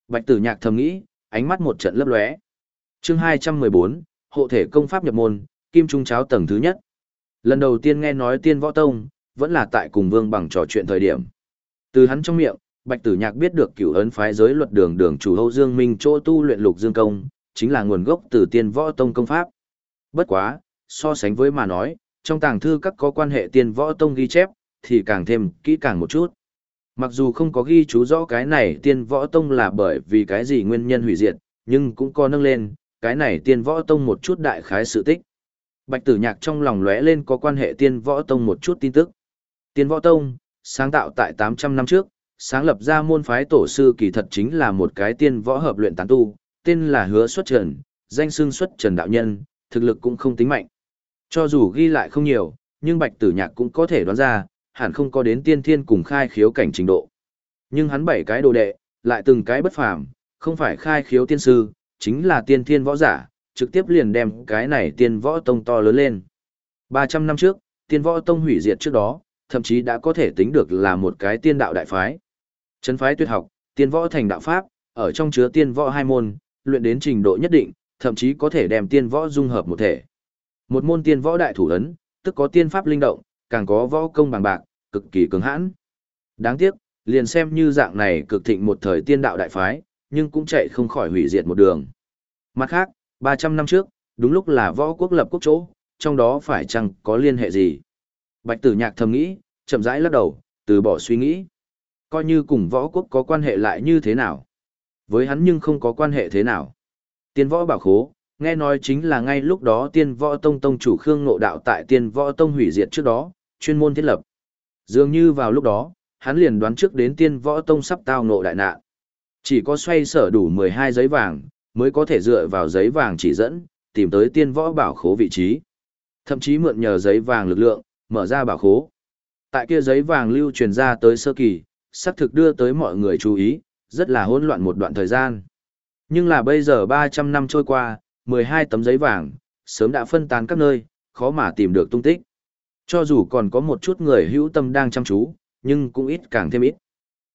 Bạch tử nhạc thầm nghĩ, ánh mắt một trận lấp lóe. chương 214, hộ thể công pháp nhập môn, kim trung cháo tầng thứ nhất. Lần đầu tiên nghe nói tiên võ tông, vẫn là tại cùng vương bằng trò chuyện thời điểm. Từ hắn trong miệng, Bạch Tử Nhạc biết được cửu ấn phái giới luật đường đường chủ Âu Dương Minh chỗ tu luyện lục dương công, chính là nguồn gốc từ tiên võ tông công pháp. Bất quá, so sánh với mà nói, trong tàng thư các có quan hệ tiên võ tông ghi chép, thì càng thêm kỹ càng một chút. Mặc dù không có ghi chú rõ cái này tiên võ tông là bởi vì cái gì nguyên nhân hủy diệt, nhưng cũng có nâng lên, cái này tiên võ tông một chút đại khái sự tích. Bạch tử nhạc trong lòng lóe lên có quan hệ tiên võ tông một chút tin tức. Tiên võ tông, sáng tạo tại 800 năm trước, sáng lập ra môn phái tổ sư kỳ thật chính là một cái tiên võ hợp luyện tán tu, tên là hứa xuất trần, danh xưng xuất trần đạo nhân, thực lực cũng không tính mạnh. Cho dù ghi lại không nhiều, nhưng bạch tử nhạc cũng có thể đoán ra, hẳn không có đến tiên thiên cùng khai khiếu cảnh trình độ. Nhưng hắn bảy cái đồ đệ, lại từng cái bất phàm, không phải khai khiếu tiên sư, chính là tiên thiên võ giả, trực tiếp liền đem cái này tiên võ tông to lớn lên. 300 năm trước, tiên võ tông hủy diệt trước đó, thậm chí đã có thể tính được là một cái tiên đạo đại phái. Trấn phái tuyệt học, tiên võ thành đạo pháp, ở trong chứa tiên võ hai môn, luyện đến trình độ nhất định, thậm chí có thể đem tiên võ dung hợp một thể. Một môn tiên võ đại thủ ấn, tức có tiên pháp linh động, càng có võ công bằng bạc, cực kỳ cứng hãn. Đáng tiếc, liền xem như dạng này cực thịnh một thời tiên đạo đại phái, nhưng cũng chạy không khỏi hủy diệt một đường. Mặt khác, 300 năm trước, đúng lúc là võ quốc lập quốc chỗ, trong đó phải chăng có liên hệ gì? Bạch tử nhạc thầm nghĩ, chậm rãi lắc đầu, từ bỏ suy nghĩ. Coi như cùng võ quốc có quan hệ lại như thế nào? Với hắn nhưng không có quan hệ thế nào. Tiên võ bảo khố, nghe nói chính là ngay lúc đó tiên võ tông tông chủ Khương Ngộ Đạo tại tiên võ tông hủy diệt trước đó, chuyên môn thiết lập. Dường như vào lúc đó, hắn liền đoán trước đến tiên võ tông sắp tao ngộ đại nạn. Chỉ có xoay sở đủ 12 giấy vàng, mới có thể dựa vào giấy vàng chỉ dẫn, tìm tới tiên võ bảo khố vị trí. Thậm chí mượn nhờ giấy vàng lực lượng, mở ra bảo khố. Tại kia giấy vàng lưu truyền ra tới sơ kỳ, sắp thực đưa tới mọi người chú ý, rất là hỗn loạn một đoạn thời gian. Nhưng là bây giờ 300 năm trôi qua, 12 tấm giấy vàng, sớm đã phân tán các nơi, khó mà tìm được tung tích. Cho dù còn có một chút người hữu tâm đang chăm chú, nhưng cũng ít càng thêm ít.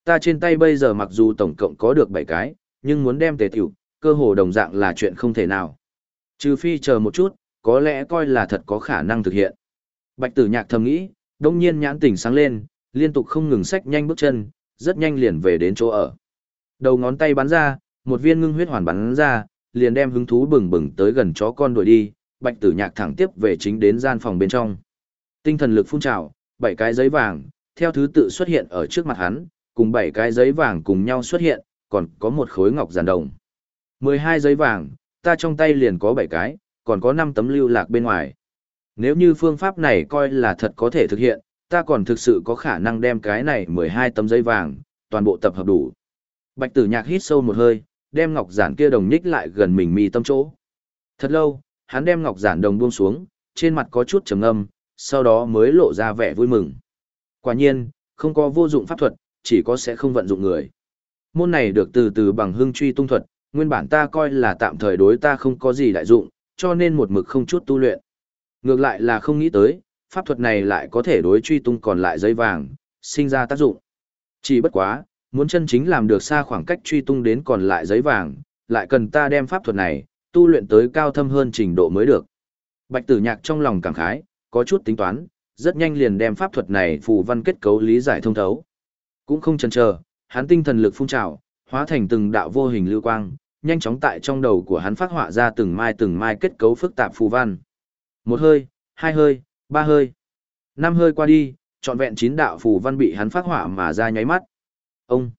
Ta trên tay bây giờ mặc dù tổng cộng có được 7 cái, nhưng muốn đem tề tiểu, cơ hồ đồng dạng là chuyện không thể nào. Trừ phi chờ một chút, có lẽ coi là thật có khả năng thực hiện. Bạch tử nhạc thầm nghĩ, đông nhiên nhãn tỉnh sáng lên, liên tục không ngừng sách nhanh bước chân, rất nhanh liền về đến chỗ ở. Đầu ngón tay bắn ra, một viên ngưng huyết hoàn bắn ra, liền đem hứng thú bừng bừng tới gần chó con đuổi đi, bạch tử nhạc thẳng tiếp về chính đến gian phòng bên trong. Tinh thần lực phun trào, bảy cái giấy vàng, theo thứ tự xuất hiện ở trước mặt hắn, cùng bảy cái giấy vàng cùng nhau xuất hiện, còn có một khối ngọc giản đồng. 12 giấy vàng, ta trong tay liền có 7 cái, còn có 5 tấm lưu lạc bên ngoài. Nếu như phương pháp này coi là thật có thể thực hiện, ta còn thực sự có khả năng đem cái này 12 tấm giấy vàng, toàn bộ tập hợp đủ. Bạch tử nhạc hít sâu một hơi, đem ngọc giản kia đồng nhích lại gần mình mi tâm chỗ. Thật lâu, hắn đem ngọc giản đồng buông xuống, trên mặt có chút trầm ngâm, sau đó mới lộ ra vẻ vui mừng. Quả nhiên, không có vô dụng pháp thuật, chỉ có sẽ không vận dụng người. Môn này được từ từ bằng hưng truy tung thuật, nguyên bản ta coi là tạm thời đối ta không có gì đại dụng, cho nên một mực không chút tu luyện. Ngược lại là không nghĩ tới, pháp thuật này lại có thể đối truy tung còn lại giấy vàng, sinh ra tác dụng. Chỉ bất quá, muốn chân chính làm được xa khoảng cách truy tung đến còn lại giấy vàng, lại cần ta đem pháp thuật này, tu luyện tới cao thâm hơn trình độ mới được. Bạch tử nhạc trong lòng cảm khái, có chút tính toán, rất nhanh liền đem pháp thuật này phù văn kết cấu lý giải thông thấu. Cũng không chần chờ, hắn tinh thần lực phun trào, hóa thành từng đạo vô hình lưu quang, nhanh chóng tại trong đầu của hắn phát họa ra từng mai từng mai kết cấu phức tạp phù văn. Một hơi, hai hơi, ba hơi, năm hơi qua đi, trọn vẹn chín đạo phù văn bị hắn phát hỏa mà ra nháy mắt. Ông,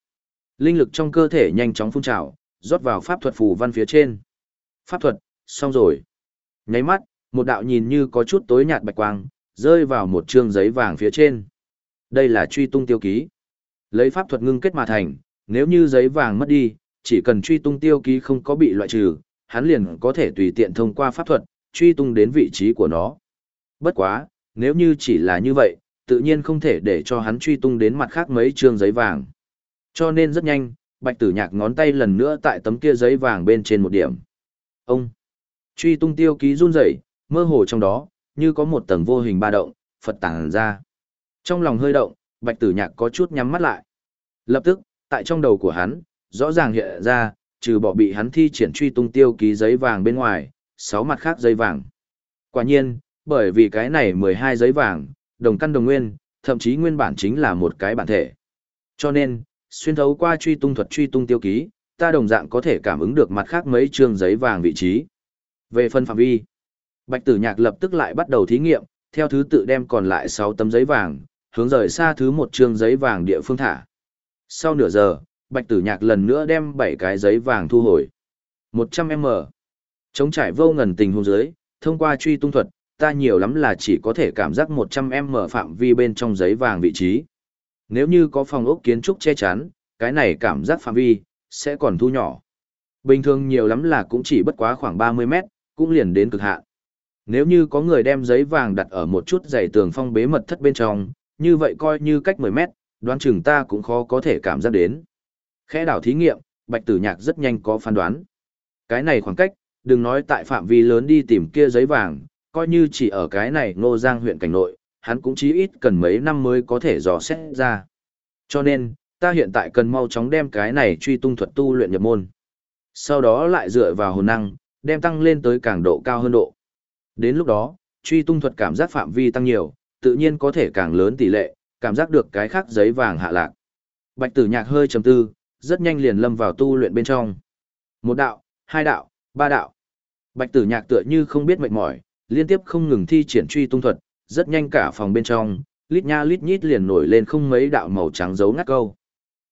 linh lực trong cơ thể nhanh chóng phun trào, rót vào pháp thuật phù văn phía trên. Pháp thuật, xong rồi. Nháy mắt, một đạo nhìn như có chút tối nhạt bạch quang, rơi vào một trương giấy vàng phía trên. Đây là truy tung tiêu ký. Lấy pháp thuật ngưng kết mà thành, nếu như giấy vàng mất đi, chỉ cần truy tung tiêu ký không có bị loại trừ, hắn liền có thể tùy tiện thông qua pháp thuật, truy tung đến vị trí của nó. Bất quá, nếu như chỉ là như vậy, tự nhiên không thể để cho hắn truy tung đến mặt khác mấy trương giấy vàng. Cho nên rất nhanh, bạch tử nhạc ngón tay lần nữa tại tấm kia giấy vàng bên trên một điểm. Ông! Truy tung tiêu ký run rẩy, mơ hồ trong đó, như có một tầng vô hình ba động, Phật tàng ra. Trong lòng hơi động, bạch tử nhạc có chút nhắm mắt lại. Lập tức, tại trong đầu của hắn, rõ ràng hiện ra, trừ bỏ bị hắn thi triển truy tung tiêu ký giấy vàng bên ngoài, sáu mặt khác giấy vàng. Quả nhiên, bởi vì cái này 12 giấy vàng, đồng căn đồng nguyên, thậm chí nguyên bản chính là một cái bản thể. Cho nên, xuyên thấu qua truy tung thuật truy tung tiêu ký, ta đồng dạng có thể cảm ứng được mặt khác mấy chương giấy vàng vị trí. Về phân phạm vi, Bạch Tử Nhạc lập tức lại bắt đầu thí nghiệm, theo thứ tự đem còn lại 6 tấm giấy vàng, hướng rời xa thứ một chương giấy vàng địa phương thả. Sau nửa giờ, Bạch Tử Nhạc lần nữa đem 7 cái giấy vàng thu hồi. 100m. Chống trải vô ngần tình huống dưới, thông qua truy tung thuật, ta nhiều lắm là chỉ có thể cảm giác 100m phạm vi bên trong giấy vàng vị trí. Nếu như có phòng ốc kiến trúc che chắn, cái này cảm giác phạm vi, sẽ còn thu nhỏ. Bình thường nhiều lắm là cũng chỉ bất quá khoảng 30 mét, cũng liền đến cực hạn. Nếu như có người đem giấy vàng đặt ở một chút dày tường phong bế mật thất bên trong, như vậy coi như cách 10 mét, đoán chừng ta cũng khó có thể cảm giác đến. Khẽ đảo thí nghiệm, Bạch Tử Nhạc rất nhanh có phán đoán. Cái này khoảng cách, đừng nói tại phạm vi lớn đi tìm kia giấy vàng, coi như chỉ ở cái này Ngô Giang huyện cảnh nội, hắn cũng chí ít cần mấy năm mới có thể dò xét ra. Cho nên, ta hiện tại cần mau chóng đem cái này truy tung thuật tu luyện nhập môn. Sau đó lại dựa vào hồn năng, đem tăng lên tới càng độ cao hơn độ. Đến lúc đó, truy tung thuật cảm giác phạm vi tăng nhiều, tự nhiên có thể càng lớn tỷ lệ, cảm giác được cái khác giấy vàng hạ lạc. Bạch tử nhạc hơi trầm tư, rất nhanh liền lâm vào tu luyện bên trong. Một đạo, hai đạo, ba đạo. Bạch tử nhạc tựa như không biết mệt mỏi, liên tiếp không ngừng thi triển truy tung thuật, rất nhanh cả phòng bên trong, lít nha lít nhít liền nổi lên không mấy đạo màu trắng dấu ngắt câu.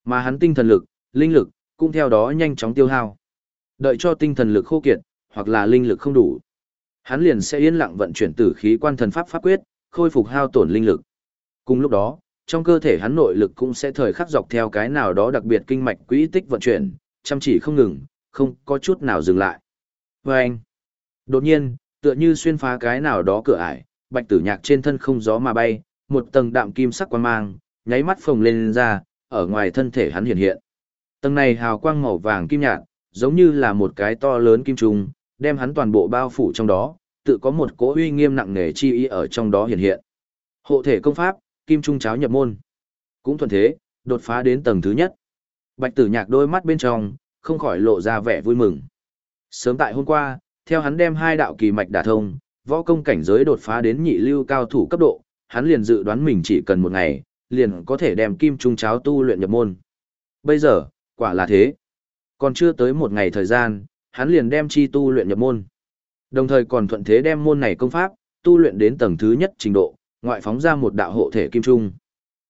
Mà hắn tinh thần lực, linh lực, cũng theo đó nhanh chóng tiêu hao. Đợi cho tinh thần lực khô kiệt, hoặc là linh lực không đủ. Hắn liền sẽ yên lặng vận chuyển tử khí quan thần pháp pháp quyết, khôi phục hao tổn linh lực. Cùng lúc đó, trong cơ thể hắn nội lực cũng sẽ thời khắc dọc theo cái nào đó đặc biệt kinh mạch quỹ tích vận chuyển, chăm chỉ không ngừng, không có chút nào dừng lại. Và anh, đột nhiên, tựa như xuyên phá cái nào đó cửa ải, bạch tử nhạc trên thân không gió mà bay, một tầng đạm kim sắc quang mang, nháy mắt phồng lên ra, ở ngoài thân thể hắn hiện hiện. Tầng này hào quang màu vàng kim nhạt, giống như là một cái to lớn kim trùng, đem hắn toàn bộ bao phủ trong đó, tự có một cỗ uy nghiêm nặng nề chi ý ở trong đó hiện hiện. Hộ thể công pháp, kim trung cháo nhập môn. Cũng thuận thế, đột phá đến tầng thứ nhất. Bạch tử nhạc đôi mắt bên trong, không khỏi lộ ra vẻ vui mừng. Sớm tại hôm qua, theo hắn đem hai đạo kỳ mạch đả thông, võ công cảnh giới đột phá đến nhị lưu cao thủ cấp độ, hắn liền dự đoán mình chỉ cần một ngày, liền có thể đem kim trung cháo tu luyện nhập môn. Bây giờ, quả là thế. Còn chưa tới một ngày thời gian, hắn liền đem chi tu luyện nhập môn. Đồng thời còn thuận thế đem môn này công pháp, tu luyện đến tầng thứ nhất trình độ, ngoại phóng ra một đạo hộ thể kim trung.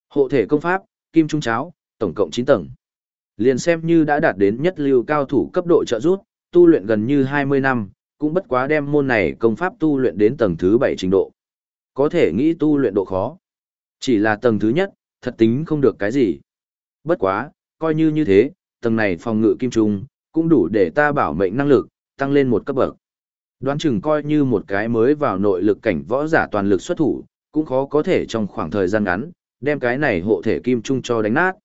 Hộ thể công pháp, kim trung cháo, tổng cộng 9 tầng. Liền xem như đã đạt đến nhất lưu cao thủ cấp độ trợ giúp, tu luyện gần như 20 năm, cũng bất quá đem môn này công pháp tu luyện đến tầng thứ 7 trình độ. Có thể nghĩ tu luyện độ khó. Chỉ là tầng thứ nhất, thật tính không được cái gì. Bất quá, coi như như thế, tầng này phòng ngự kim trung, cũng đủ để ta bảo mệnh năng lực, tăng lên một cấp bậc. Đoán chừng coi như một cái mới vào nội lực cảnh võ giả toàn lực xuất thủ, cũng khó có thể trong khoảng thời gian ngắn, đem cái này hộ thể kim trung cho đánh nát.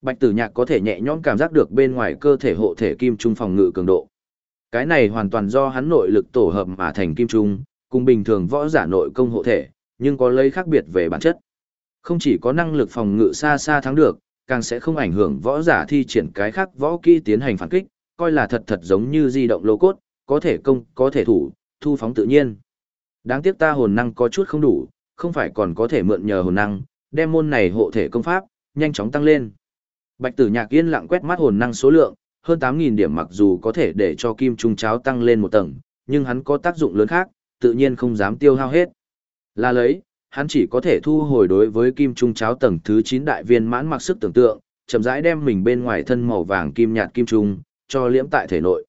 Bạch tử nhạc có thể nhẹ nhõm cảm giác được bên ngoài cơ thể hộ thể kim trung phòng ngự cường độ. Cái này hoàn toàn do hắn nội lực tổ hợp mà thành kim trung, cùng bình thường võ giả nội công hộ thể, nhưng có lấy khác biệt về bản chất. Không chỉ có năng lực phòng ngự xa xa thắng được, càng sẽ không ảnh hưởng võ giả thi triển cái khác võ kỹ tiến hành phản kích, coi là thật thật giống như di động lô cốt, có thể công, có thể thủ, thu phóng tự nhiên. Đáng tiếc ta hồn năng có chút không đủ, không phải còn có thể mượn nhờ hồn năng, đem môn này hộ thể công pháp, nhanh chóng tăng lên. Bạch tử nhạc yên lặng quét mắt hồn năng số lượng, hơn 8.000 điểm mặc dù có thể để cho kim trung cháo tăng lên một tầng, nhưng hắn có tác dụng lớn khác, tự nhiên không dám tiêu hao hết. Là lấy, hắn chỉ có thể thu hồi đối với kim trung cháo tầng thứ 9 đại viên mãn mặc sức tưởng tượng, chậm rãi đem mình bên ngoài thân màu vàng kim nhạt kim trung, cho liễm tại thể nội.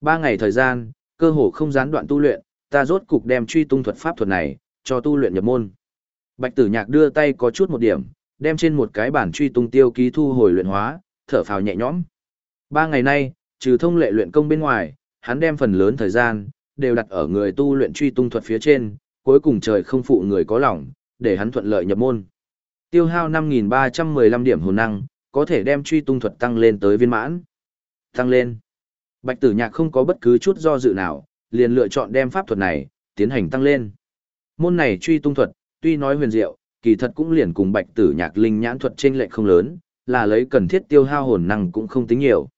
Ba ngày thời gian, cơ hồ không gián đoạn tu luyện, ta rốt cục đem truy tung thuật pháp thuật này, cho tu luyện nhập môn. Bạch tử nhạc đưa tay có chút một điểm, đem trên một cái bản truy tung tiêu ký thu hồi luyện hóa, thở phào nhẹ nhõm. Ba ngày nay, trừ thông lệ luyện công bên ngoài, hắn đem phần lớn thời gian, đều đặt ở người tu luyện truy tung thuật phía trên, cuối cùng trời không phụ người có lòng, để hắn thuận lợi nhập môn. Tiêu hao 5.315 điểm hồn năng, có thể đem truy tung thuật tăng lên tới viên mãn. Tăng lên. Bạch tử nhạc không có bất cứ chút do dự nào, liền lựa chọn đem pháp thuật này, tiến hành tăng lên. Môn này truy tung thuật, tuy nói huyền diệu, kỳ thật cũng liền cùng bạch tử nhạc linh nhãn thuật trên lệnh không lớn, là lấy cần thiết tiêu hao hồn năng cũng không tính nhiều.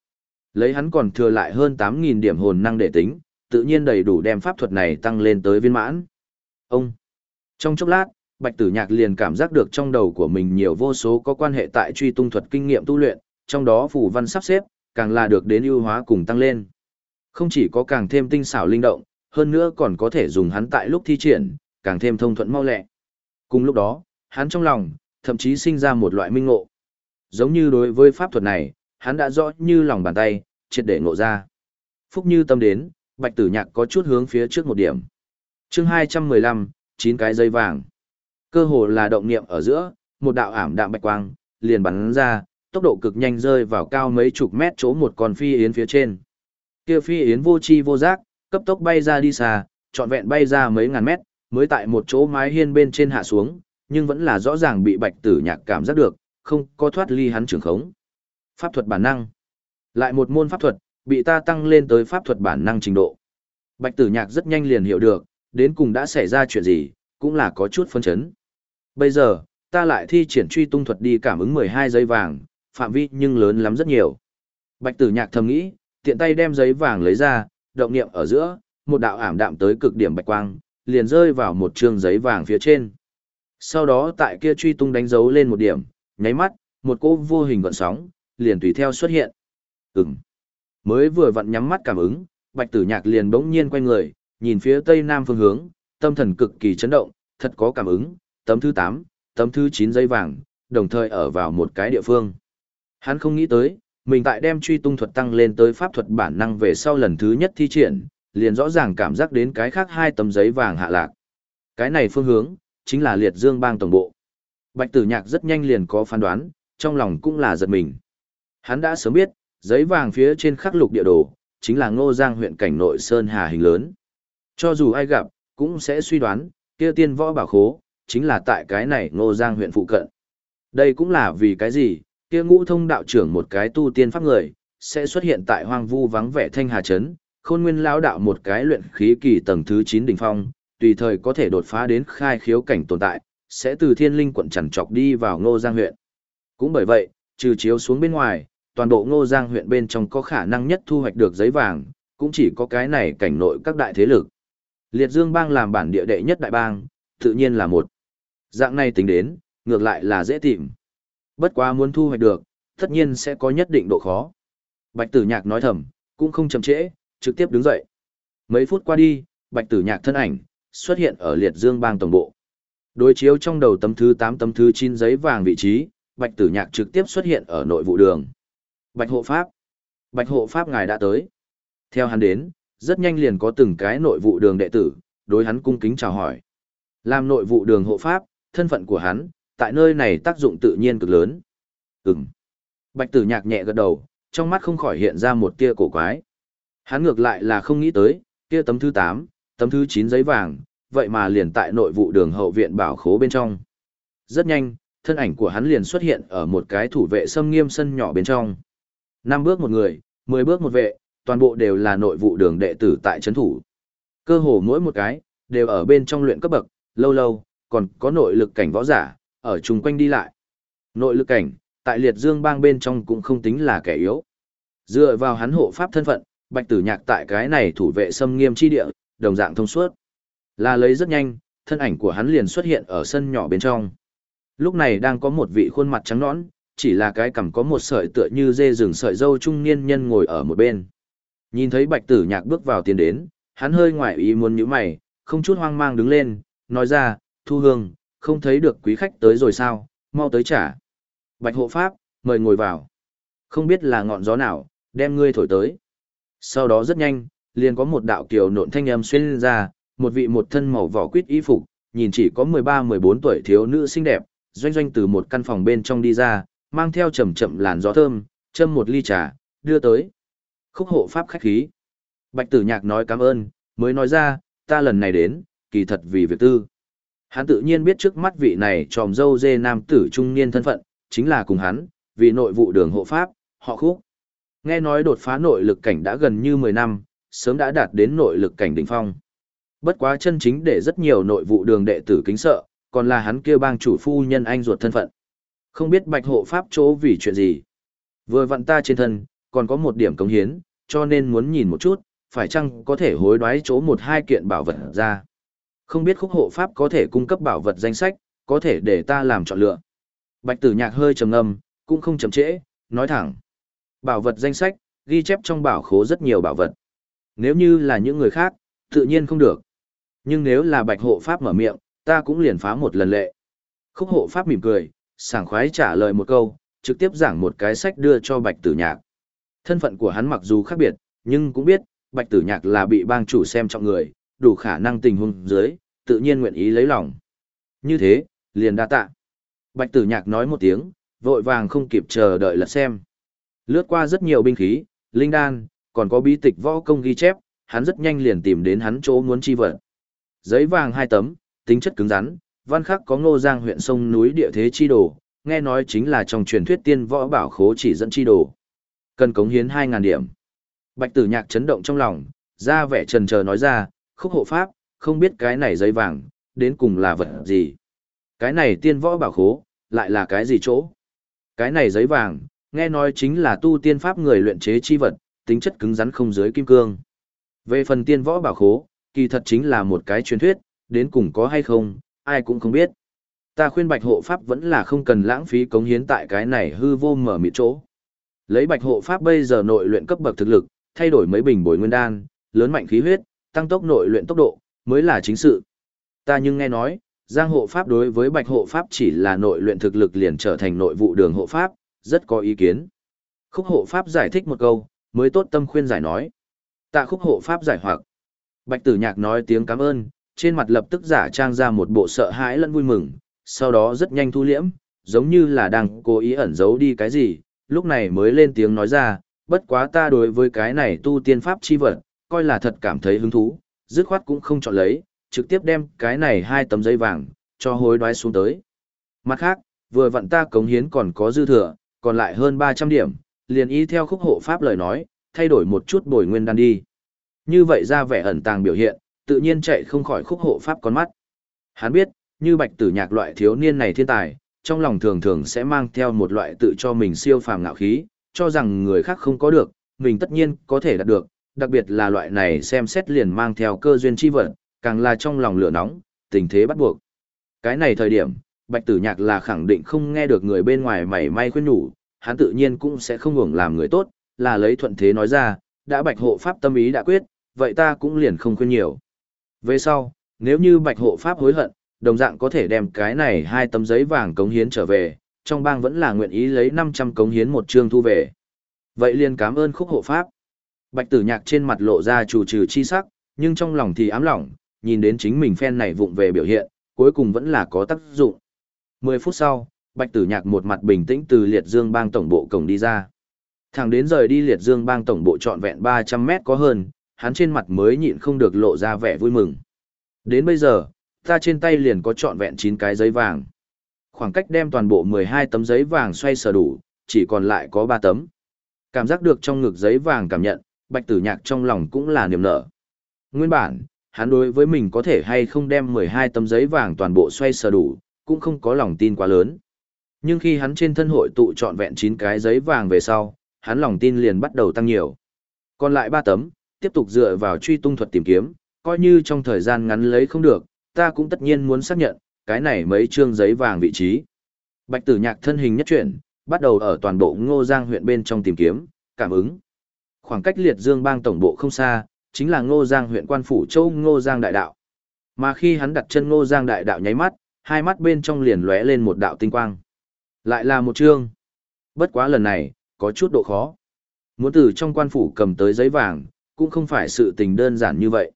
Lấy hắn còn thừa lại hơn 8.000 điểm hồn năng để tính, tự nhiên đầy đủ đem pháp thuật này tăng lên tới viên mãn. Ông! Trong chốc lát, bạch tử nhạc liền cảm giác được trong đầu của mình nhiều vô số có quan hệ tại truy tung thuật kinh nghiệm tu luyện, trong đó phù văn sắp xếp, càng là được đến ưu hóa cùng tăng lên. Không chỉ có càng thêm tinh xảo linh động, hơn nữa còn có thể dùng hắn tại lúc thi triển, càng thêm thông thuận mau lẹ. Cùng lúc đó, hắn trong lòng, thậm chí sinh ra một loại minh ngộ. Giống như đối với pháp thuật này, hắn đã rõ như lòng bàn tay, triệt để ngộ ra. Phúc như tâm đến, bạch tử nhạc có chút hướng phía trước một điểm. chương 215, 9 cái dây vàng. Cơ hồ là động niệm ở giữa, một đạo ảm đạm bạch quang, liền bắn ra, tốc độ cực nhanh rơi vào cao mấy chục mét chỗ một con phi yến phía trên. Kia phi yến vô chi vô giác, cấp tốc bay ra đi xa, trọn vẹn bay ra mấy ngàn mét, mới tại một chỗ mái hiên bên trên hạ xuống, nhưng vẫn là rõ ràng bị bạch tử nhạc cảm giác được, không có thoát ly hắn trường khống. Pháp thuật bản năng. Lại một môn pháp thuật, bị ta tăng lên tới pháp thuật bản năng trình độ. Bạch tử nhạc rất nhanh liền hiểu được, đến cùng đã xảy ra chuyện gì, cũng là có chút phân chấn. Bây giờ, ta lại thi triển truy tung thuật đi cảm ứng 12 giấy vàng, phạm vi nhưng lớn lắm rất nhiều. Bạch tử nhạc thầm nghĩ, tiện tay đem giấy vàng lấy ra, động niệm ở giữa, một đạo ảm đạm tới cực điểm bạch quang, liền rơi vào một trường giấy vàng phía trên. Sau đó tại kia truy tung đánh dấu lên một điểm, nháy mắt, một cô vô hình gọn sóng, liền tùy theo xuất hiện. Ừm. Mới vừa vặn nhắm mắt cảm ứng, bạch tử nhạc liền bỗng nhiên quay người, nhìn phía tây nam phương hướng, tâm thần cực kỳ chấn động, thật có cảm ứng, tấm thứ 8, tấm thứ 9 giấy vàng, đồng thời ở vào một cái địa phương. Hắn không nghĩ tới, mình tại đem truy tung thuật tăng lên tới pháp thuật bản năng về sau lần thứ nhất thi triển, liền rõ ràng cảm giác đến cái khác hai tấm giấy vàng hạ lạc. Cái này phương hướng, chính là liệt dương bang tổng bộ. Bạch tử nhạc rất nhanh liền có phán đoán, trong lòng cũng là giật mình. Hắn đã sớm biết, giấy vàng phía trên khắc lục địa đồ, chính là ngô giang huyện cảnh nội Sơn Hà hình lớn. Cho dù ai gặp, cũng sẽ suy đoán, kia tiên võ bảo khố, chính là tại cái này ngô giang huyện phụ cận. Đây cũng là vì cái gì, kia ngũ thông đạo trưởng một cái tu tiên pháp người, sẽ xuất hiện tại hoang vu vắng vẻ thanh hà trấn, khôn nguyên lão đạo một cái luyện khí kỳ tầng thứ 9 đỉnh phong, tùy thời có thể đột phá đến khai khiếu cảnh tồn tại, sẽ từ thiên linh quận trằn trọc đi vào ngô giang huyện. Cũng bởi vậy, trừ chiếu xuống bên ngoài, toàn bộ ngô giang huyện bên trong có khả năng nhất thu hoạch được giấy vàng, cũng chỉ có cái này cảnh nội các đại thế lực. Liệt Dương bang làm bản địa đệ nhất đại bang, tự nhiên là một. Dạng này tính đến, ngược lại là dễ tìm. Bất quá muốn thu hoạch được, tất nhiên sẽ có nhất định độ khó. Bạch tử nhạc nói thầm, cũng không chậm trễ, trực tiếp đứng dậy. Mấy phút qua đi, bạch tử nhạc thân ảnh, xuất hiện ở liệt dương bang tổng bộ. Đối chiếu trong đầu tấm thứ 8 tấm thứ 9 giấy vàng vị trí, bạch tử nhạc trực tiếp xuất hiện ở nội vụ đường. Bạch hộ pháp. Bạch hộ pháp ngài đã tới. Theo hắn đến, rất nhanh liền có từng cái nội vụ đường đệ tử, đối hắn cung kính chào hỏi. Làm nội vụ đường hộ pháp, thân phận của hắn, tại nơi này tác dụng tự nhiên cực lớn. Ừm. Bạch tử nhạc nhẹ gật đầu, trong mắt không khỏi hiện ra một tia cổ quái. Hắn ngược lại là không nghĩ tới, kia tấm thứ 8, tấm thứ 9 giấy vàng, vậy mà liền tại nội vụ đường hậu viện bảo khố bên trong. Rất nhanh, thân ảnh của hắn liền xuất hiện ở một cái thủ vệ xâm nghiêm sân nhỏ bên trong. Năm bước một người, 10 bước một vệ, toàn bộ đều là nội vụ đường đệ tử tại trấn thủ. Cơ hồ mỗi một cái, đều ở bên trong luyện cấp bậc, lâu lâu, còn có nội lực cảnh võ giả, ở chung quanh đi lại. Nội lực cảnh, tại liệt dương bang bên trong cũng không tính là kẻ yếu. Dựa vào hắn hộ pháp thân phận, bạch tử nhạc tại cái này thủ vệ xâm nghiêm chi địa, đồng dạng thông suốt. Là lấy rất nhanh, thân ảnh của hắn liền xuất hiện ở sân nhỏ bên trong. Lúc này đang có một vị khuôn mặt trắng nõn, chỉ là cái cằm có một sợi tựa như dê rừng sợi dâu trung niên nhân ngồi ở một bên. Nhìn thấy bạch tử nhạc bước vào tiền đến, hắn hơi ngoại ý muốn nhíu mày, không chút hoang mang đứng lên, nói ra, thu hương, không thấy được quý khách tới rồi sao, mau tới trả. Bạch hộ pháp, mời ngồi vào. Không biết là ngọn gió nào, đem ngươi thổi tới. Sau đó rất nhanh, liền có một đạo kiều nộn thanh âm xuyên ra, một vị một thân màu vỏ quýt y phục, nhìn chỉ có 13-14 tuổi thiếu nữ xinh đẹp, doanh doanh từ một căn phòng bên trong đi ra, mang theo chậm chậm làn gió thơm, châm một ly trà, đưa tới. Khúc hộ pháp khách khí. Bạch tử nhạc nói cảm ơn, mới nói ra, ta lần này đến, kỳ thật vì việc tư. Hắn tự nhiên biết trước mắt vị này tròm dâu dê nam tử trung niên thân phận, chính là cùng hắn, vì nội vụ đường hộ pháp, họ khúc. Nghe nói đột phá nội lực cảnh đã gần như 10 năm, sớm đã đạt đến nội lực cảnh đỉnh phong. Bất quá chân chính để rất nhiều nội vụ đường đệ tử kính sợ, còn là hắn kia bang chủ phu nhân anh ruột thân phận. Không biết bạch hộ pháp chỗ vì chuyện gì. Vừa vặn ta trên thân, còn có một điểm cống hiến, cho nên muốn nhìn một chút, phải chăng có thể hối đoái chỗ một hai kiện bảo vật ra. Không biết khúc hộ pháp có thể cung cấp bảo vật danh sách, có thể để ta làm chọn lựa. Bạch tử nhạc hơi trầm ngâm, cũng không chậm trễ, nói thẳng. Bảo vật danh sách, ghi chép trong bảo khố rất nhiều bảo vật. Nếu như là những người khác, tự nhiên không được. Nhưng nếu là bạch hộ pháp mở miệng, ta cũng liền phá một lần lệ. Khúc hộ pháp mỉm cười, sảng khoái trả lời một câu, trực tiếp giảng một cái sách đưa cho Bạch Tử Nhạc. Thân phận của hắn mặc dù khác biệt, nhưng cũng biết, Bạch Tử Nhạc là bị bang chủ xem trọng người, đủ khả năng tình huống dưới, tự nhiên nguyện ý lấy lòng. Như thế, liền đa tạ. Bạch Tử Nhạc nói một tiếng, vội vàng không kịp chờ đợi lật xem. Lướt qua rất nhiều binh khí, linh đan, còn có bí tịch võ công ghi chép, hắn rất nhanh liền tìm đến hắn chỗ muốn chi vật. Giấy vàng hai tấm, tính chất cứng rắn, văn khắc có ngô giang huyện sông núi địa thế chi đồ, nghe nói chính là trong truyền thuyết tiên võ bảo khố chỉ dẫn chi đồ. Cần cống hiến 2.000 điểm. Bạch tử nhạc chấn động trong lòng, ra vẻ trần chờ nói ra, khúc hộ pháp, không biết cái này giấy vàng, đến cùng là vật gì. Cái này tiên võ bảo khố, lại là cái gì chỗ. Cái này giấy vàng, nghe nói chính là tu tiên pháp người luyện chế chi vật, tính chất cứng rắn không dưới kim cương. Về phần tiên võ bảo khố, kỳ thật chính là một cái truyền thuyết, đến cùng có hay không, ai cũng không biết. Ta khuyên bạch hộ pháp vẫn là không cần lãng phí cống hiến tại cái này hư vô mở mịt chỗ. Lấy bạch hộ pháp bây giờ nội luyện cấp bậc thực lực, thay đổi mấy bình bồi nguyên đan, lớn mạnh khí huyết, tăng tốc nội luyện tốc độ, mới là chính sự. Ta nhưng nghe nói, Giang hộ pháp đối với bạch hộ pháp chỉ là nội luyện thực lực liền trở thành nội vụ đường hộ pháp, rất có ý kiến. Khúc hộ pháp giải thích một câu, mới tốt tâm khuyên giải nói. Tạ khúc hộ pháp giải hoặc. Bạch tử nhạc nói tiếng cảm ơn, trên mặt lập tức giả trang ra một bộ sợ hãi lẫn vui mừng, sau đó rất nhanh thu liễm, giống như là đang cố ý ẩn giấu đi cái gì, lúc này mới lên tiếng nói ra, bất quá ta đối với cái này tu tiên pháp chi vật, coi là thật cảm thấy hứng thú, dứt khoát cũng không chọn lấy, trực tiếp đem cái này hai tấm giấy vàng, cho hối đoái xuống tới. Mặt khác, vừa vặn ta cống hiến còn có dư thừa, còn lại hơn 300 điểm, liền ý theo khúc hộ pháp lời nói, thay đổi một chút bồi nguyên đan đi. Như vậy ra vẻ ẩn tàng biểu hiện, tự nhiên chạy không khỏi khúc hộ pháp con mắt. Hắn biết, như bạch tử nhạc loại thiếu niên này thiên tài, trong lòng thường thường sẽ mang theo một loại tự cho mình siêu phàm ngạo khí, cho rằng người khác không có được, mình tất nhiên có thể đạt được, đặc biệt là loại này xem xét liền mang theo cơ duyên chi vật, càng là trong lòng lửa nóng, tình thế bắt buộc. Cái này thời điểm, bạch tử nhạc là khẳng định không nghe được người bên ngoài mảy may khuyên nhủ, hắn tự nhiên cũng sẽ không ngủng làm người tốt, là lấy thuận thế nói ra, đã bạch hộ pháp tâm ý đã quyết, vậy ta cũng liền không khuyên nhiều. Về sau, nếu như bạch hộ pháp hối hận, đồng dạng có thể đem cái này hai tấm giấy vàng cống hiến trở về, trong bang vẫn là nguyện ý lấy 500 cống hiến một chương thu về. Vậy liền cảm ơn khúc hộ pháp. Bạch tử nhạc trên mặt lộ ra chủ trừ chi sắc, nhưng trong lòng thì ám lỏng, nhìn đến chính mình phen này vụng về biểu hiện, cuối cùng vẫn là có tác dụng. 10 phút sau, Bạch Tử Nhạc một mặt bình tĩnh từ Liệt Dương Bang tổng bộ cổng đi ra. Thẳng đến rời đi Liệt Dương Bang tổng bộ trọn vẹn 300 mét có hơn, hắn trên mặt mới nhịn không được lộ ra vẻ vui mừng. Đến bây giờ, ta trên tay liền có trọn vẹn 9 cái giấy vàng. Khoảng cách đem toàn bộ 12 tấm giấy vàng xoay sở đủ, chỉ còn lại có 3 tấm. Cảm giác được trong ngực giấy vàng cảm nhận, Bạch Tử Nhạc trong lòng cũng là niềm nở. Nguyên bản, hắn đối với mình có thể hay không đem 12 tấm giấy vàng toàn bộ xoay sở đủ, cũng không có lòng tin quá lớn. Nhưng khi hắn trên thân hội tụ trọn vẹn 9 cái giấy vàng về sau, hắn lòng tin liền bắt đầu tăng nhiều. Còn lại 3 tấm, tiếp tục dựa vào truy tung thuật tìm kiếm, coi như trong thời gian ngắn lấy không được, ta cũng tất nhiên muốn xác nhận, cái này mấy chương giấy vàng vị trí. Bạch tử nhạc thân hình nhất chuyển, bắt đầu ở toàn bộ ngô giang huyện bên trong tìm kiếm, cảm ứng. Khoảng cách liệt dương bang tổng bộ không xa, chính là ngô giang huyện quan phủ châu ngô giang đại đạo. Mà khi hắn đặt chân ngô giang đại đạo nháy mắt, hai mắt bên trong liền lóe lên một đạo tinh quang. Lại là một chương. Bất quá lần này, có chút độ khó. Muốn từ trong quan phủ cầm tới giấy vàng, cũng không phải sự tình đơn giản như vậy.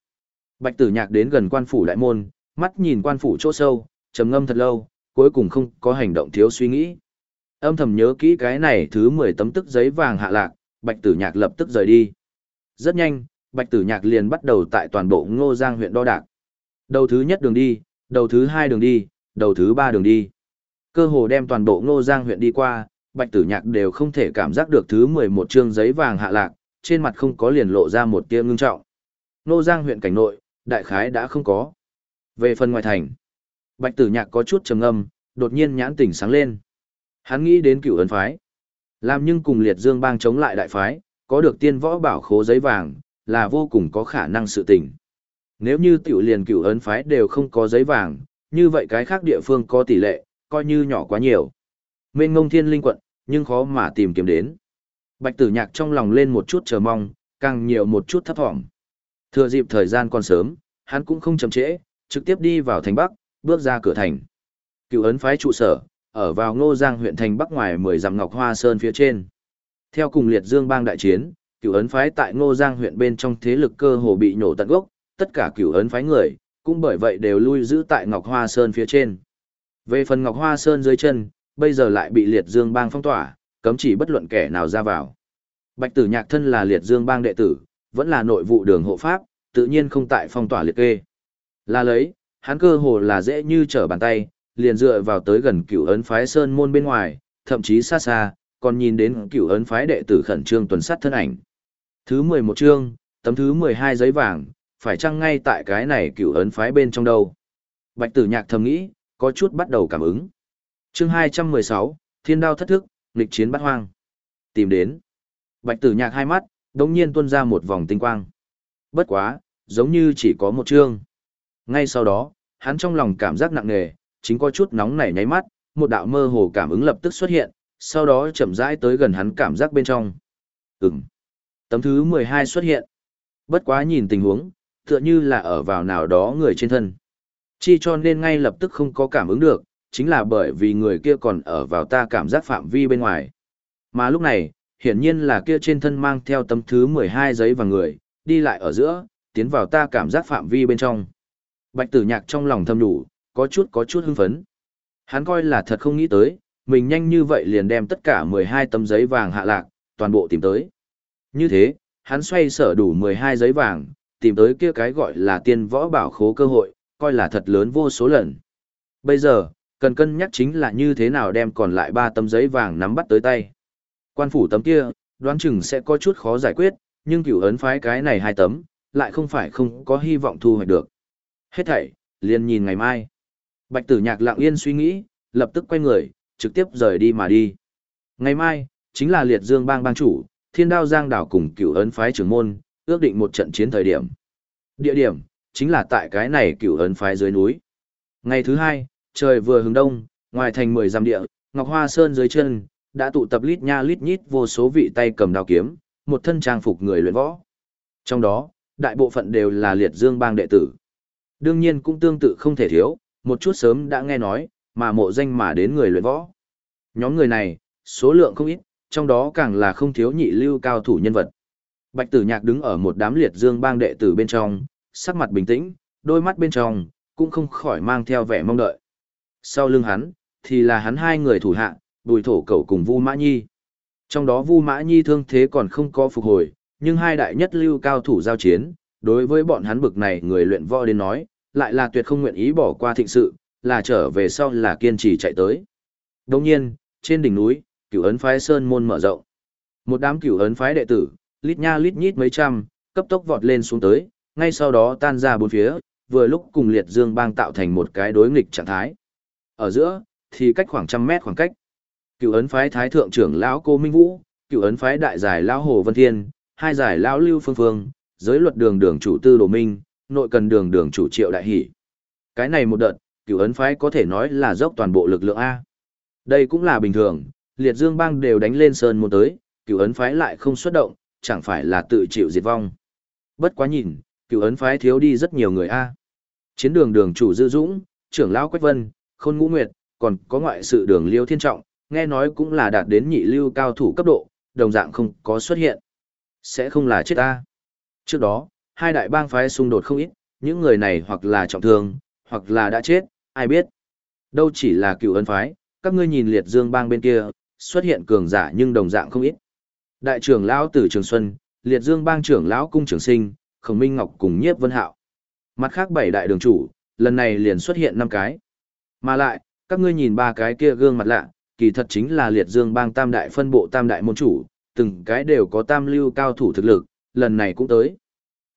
Bạch tử nhạc đến gần quan phủ đại môn, mắt nhìn quan phủ chỗ sâu, trầm ngâm thật lâu, cuối cùng không có hành động thiếu suy nghĩ. Âm thầm nhớ kỹ cái này thứ 10 tấm tức giấy vàng hạ lạc, bạch tử nhạc lập tức rời đi. Rất nhanh, bạch tử nhạc liền bắt đầu tại toàn bộ ngô giang huyện đo đạc. Đầu thứ nhất đường đi, đầu thứ hai đường đi, đầu thứ ba đường đi. Cơ hồ đem toàn bộ ngô giang huyện đi qua, bạch tử nhạc đều không thể cảm giác được thứ 11 chương giấy vàng hạ lạc, trên mặt không có liền lộ ra một tia ngưng trọng. Nô giang huyện cảnh nội, đại khái đã không có. Về phần ngoài thành, bạch tử nhạc có chút trầm ngâm, đột nhiên nhãn tỉnh sáng lên. Hắn nghĩ đến cựu ấn phái. Làm nhưng cùng liệt dương bang chống lại đại phái, có được tiên võ bảo khố giấy vàng, là vô cùng có khả năng sự tình. Nếu như tiểu liền cựu ấn phái đều không có giấy vàng, như vậy cái khác địa phương có tỷ lệ, coi như nhỏ quá nhiều. Mên ngông thiên linh quận, nhưng khó mà tìm kiếm đến. Bạch tử nhạc trong lòng lên một chút chờ mong, càng nhiều một chút thấp thỏm. Thừa dịp thời gian còn sớm, hắn cũng không chậm trễ, trực tiếp đi vào thành Bắc, bước ra cửa thành. Cựu ấn phái trụ sở, ở vào Ngô Giang huyện thành bắc ngoài 10 dặm Ngọc Hoa Sơn phía trên. Theo cùng liệt dương bang đại chiến, cửu ấn phái tại Ngô Giang huyện bên trong thế lực cơ hồ bị nổ tận gốc, tất cả cửu ấn phái người, cũng bởi vậy đều lui giữ tại Ngọc Hoa Sơn phía trên. Về phần Ngọc Hoa Sơn dưới chân, bây giờ lại bị liệt dương bang phong tỏa, cấm chỉ bất luận kẻ nào ra vào. Bạch tử nhạc thân là liệt dương bang đệ tử, vẫn là nội vụ đường hộ pháp, tự nhiên không tại phong tỏa liệt kê. Là lấy, hắn cơ hồ là dễ như trở bàn tay, liền dựa vào tới gần cửu ấn phái sơn môn bên ngoài, thậm chí xa xa, còn nhìn đến cửu ấn phái đệ tử khẩn trương tuần sát thân ảnh. Thứ 11 chương, tấm thứ 12 giấy vàng, phải chăng ngay tại cái này cửu ấn phái bên trong đâu. Bạch tử nhạc thầm nghĩ, có chút bắt đầu cảm ứng. Chương 216, Thiên đao thất thức, nghịch chiến bắt hoang. Tìm đến. Bạch tử nhạc hai mắt, đống nhiên tuôn ra một vòng tinh quang. Bất quá, giống như chỉ có một chương. Ngay sau đó, hắn trong lòng cảm giác nặng nề, chính có chút nóng nảy nháy mắt, một đạo mơ hồ cảm ứng lập tức xuất hiện, sau đó chậm rãi tới gần hắn cảm giác bên trong. Ừm. Tấm thứ 12 xuất hiện. Bất quá nhìn tình huống, tựa như là ở vào nào đó người trên thân. Chi cho nên ngay lập tức không có cảm ứng được, chính là bởi vì người kia còn ở vào ta cảm giác phạm vi bên ngoài. Mà lúc này, hiển nhiên là kia trên thân mang theo tấm thứ 12 giấy và người, đi lại ở giữa, tiến vào ta cảm giác phạm vi bên trong. Bạch tử nhạc trong lòng thầm đủ, có chút có chút hưng phấn. Hắn coi là thật không nghĩ tới, mình nhanh như vậy liền đem tất cả 12 tấm giấy vàng hạ lạc, toàn bộ tìm tới. Như thế, hắn xoay sở đủ 12 giấy vàng, tìm tới kia cái gọi là tiên võ bảo khố cơ hội, coi là thật lớn vô số lần. Bây giờ, cần cân nhắc chính là như thế nào đem còn lại ba tấm giấy vàng nắm bắt tới tay. Quan phủ tấm kia, đoán chừng sẽ có chút khó giải quyết, nhưng cửu ấn phái cái này hai tấm, lại không phải không có hy vọng thu hoạch được. Hết thảy, liền nhìn ngày mai. Bạch tử nhạc lặng yên suy nghĩ, lập tức quay người, trực tiếp rời đi mà đi. Ngày mai, chính là liệt dương bang bang chủ, thiên đao giang đảo cùng cửu ấn phái trưởng môn, ước định một trận chiến thời điểm. Địa điểm, chính là tại cái này cửu ấn phái dưới núi. Ngày thứ hai, trời vừa hướng đông, ngoài thành mười dặm địa, Ngọc Hoa Sơn dưới chân, đã tụ tập lít nha lít nhít vô số vị tay cầm đao kiếm, một thân trang phục người luyện võ. Trong đó, đại bộ phận đều là liệt dương bang đệ tử. Đương nhiên cũng tương tự không thể thiếu, một chút sớm đã nghe nói, mà mộ danh mà đến người luyện võ. Nhóm người này, số lượng không ít, trong đó càng là không thiếu nhị lưu cao thủ nhân vật. Bạch tử nhạc đứng ở một đám liệt dương bang đệ tử bên trong, sắc mặt bình tĩnh, đôi mắt bên trong, cũng không khỏi mang theo vẻ mong đợi. Sau lưng hắn, thì là hắn hai người thủ hạ, bùi thổ cầu cùng Vu Mã Nhi. Trong đó Vu Mã Nhi thương thế còn không có phục hồi, nhưng hai đại nhất lưu cao thủ giao chiến, đối với bọn hắn bực này người luyện võ đến nói, lại là tuyệt không nguyện ý bỏ qua thịnh sự, là trở về sau là kiên trì chạy tới. Đồng nhiên, trên đỉnh núi, cửu ấn phái sơn môn mở rộng. Một đám cửu ấn phái đệ tử, lít nha lít nhít mấy trăm, cấp tốc vọt lên xuống tới, ngay sau đó tan ra bốn phía, vừa lúc cùng liệt dương bang tạo thành một cái đối nghịch trạng thái. Ở giữa, thì cách khoảng trăm mét khoảng cách. cựu ấn phái thái thượng trưởng lão Cô Minh Vũ, cựu ấn phái đại giải lão Hồ Vân Thiên, hai giải lão Lưu Phương Phương, giới luật đường đường chủ tư Đồ Minh, nội cần đường đường chủ Triệu Đại Hỷ. Cái này một đợt, cựu ấn phái có thể nói là dốc toàn bộ lực lượng A. Đây cũng là bình thường, liệt dương bang đều đánh lên sơn một tới, cựu ấn phái lại không xuất động, chẳng phải là tự chịu diệt vong. Bất quá nhìn, cựu ấn phái thiếu đi rất nhiều người A. Chiến đường đường chủ Dư Dũng, trưởng lão Quách Vân, Khôn Ngũ Nguyệt, còn có ngoại sự đường Liêu Thiên Trọng, nghe nói cũng là đạt đến nhị lưu cao thủ cấp độ, đồng dạng không có xuất hiện. Sẽ không là chết ta. Trước đó, hai đại bang phái xung đột không ít, những người này hoặc là trọng thương, hoặc là đã chết, ai biết. Đâu chỉ là cựu ân phái, các ngươi nhìn liệt dương bang bên kia, xuất hiện cường giả nhưng đồng dạng không ít. Đại trưởng lão Tử Trường Xuân, liệt dương bang trưởng lão cung trường sinh, khổng minh ngọc cùng nhiếp vân hạo. Mặt khác bảy đại đường chủ, lần này liền xuất hiện năm cái. Mà lại, các ngươi nhìn ba cái kia gương mặt lạ, kỳ thật chính là liệt dương bang tam đại phân bộ tam đại môn chủ, từng cái đều có tam lưu cao thủ thực lực, lần này cũng tới.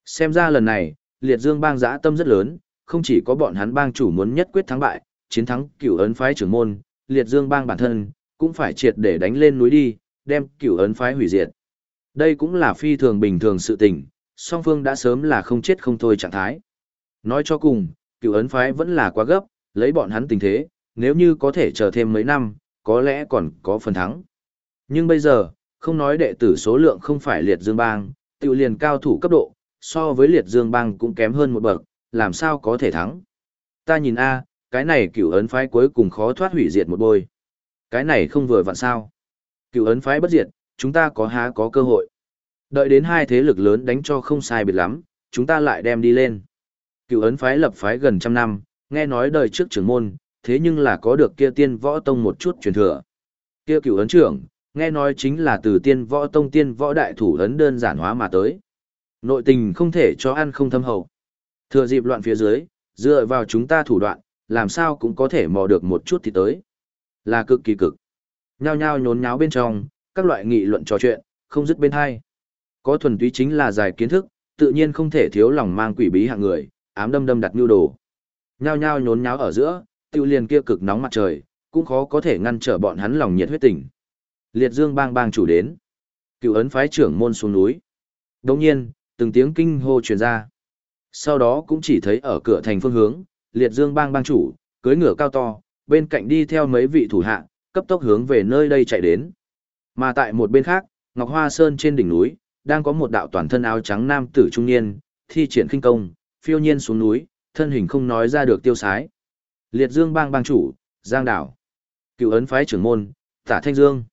Xem ra lần này, liệt dương bang giã tâm rất lớn, không chỉ có bọn hắn bang chủ muốn nhất quyết thắng bại, chiến thắng cửu ấn phái trưởng môn, liệt dương bang bản thân, cũng phải triệt để đánh lên núi đi, đem cửu ấn phái hủy diệt. Đây cũng là phi thường bình thường sự tình, song phương đã sớm là không chết không thôi trạng thái. Nói cho cùng, cửu ấn phái vẫn là quá gấp, lấy bọn hắn tình thế, nếu như có thể chờ thêm mấy năm, có lẽ còn có phần thắng. Nhưng bây giờ, không nói đệ tử số lượng không phải liệt dương bang, tự liền cao thủ cấp độ, so với liệt dương bang cũng kém hơn một bậc, làm sao có thể thắng. Ta nhìn a, cái này cửu ấn phái cuối cùng khó thoát hủy diệt một bôi. Cái này không vừa vặn sao. Cựu ấn phái bất diệt, chúng ta có há có cơ hội. Đợi đến hai thế lực lớn đánh cho không sai biệt lắm, chúng ta lại đem đi lên. Cựu ấn phái lập phái gần trăm năm, nghe nói đời trước trưởng môn, thế nhưng là có được kia tiên võ tông một chút truyền thừa. Kia cựu ấn trưởng, nghe nói chính là từ tiên võ tông tiên võ đại thủ ấn đơn giản hóa mà tới. Nội tình không thể cho ăn không thâm hậu. Thừa dịp loạn phía dưới, dựa vào chúng ta thủ đoạn, làm sao cũng có thể mò được một chút thì tới. Là cực kỳ cực. Nhao nhao nhốn nháo bên trong, các loại nghị luận trò chuyện, không dứt bên hai. Có thuần túy chính là giải kiến thức, tự nhiên không thể thiếu lòng mang quỷ bí hạng người, ám đâm đâm đặt nhu đồ. Nhao nhao nhốn nháo ở giữa, tiêu liền kia cực nóng mặt trời, cũng khó có thể ngăn trở bọn hắn lòng nhiệt huyết tình. Liệt Dương bang bang chủ đến. Cựu ấn phái trưởng môn xuống núi. Đồng nhiên, từng tiếng kinh hô truyền ra. Sau đó cũng chỉ thấy ở cửa thành phương hướng, Liệt Dương bang bang chủ, cưới ngựa cao to, bên cạnh đi theo mấy vị thủ hạ, cấp tốc hướng về nơi đây chạy đến. Mà tại một bên khác, Ngọc Hoa Sơn trên đỉnh núi, đang có một đạo toàn thân áo trắng nam tử trung niên, thi triển khinh công, phiêu nhiên xuống núi, thân hình không nói ra được tiêu sái. Liệt Dương bang bang chủ, Giang Đảo. Cựu ấn phái trưởng môn, Tả Thanh Dương.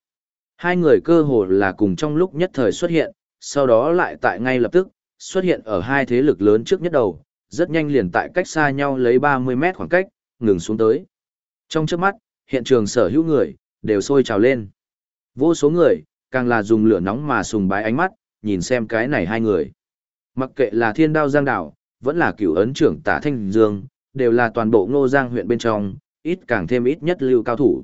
Hai người cơ hồ là cùng trong lúc nhất thời xuất hiện, sau đó lại tại ngay lập tức, xuất hiện ở hai thế lực lớn trước nhất đầu, rất nhanh liền tại cách xa nhau lấy 30 mét khoảng cách, ngừng xuống tới. Trong trước mắt, hiện trường sở hữu người, đều sôi trào lên. Vô số người, càng là dùng lửa nóng mà sùng bái ánh mắt, nhìn xem cái này hai người. Mặc kệ là thiên đao giang đảo, vẫn là cửu ấn trưởng tả thanh dương, đều là toàn bộ ngô giang huyện bên trong, ít càng thêm ít nhất lưu cao thủ.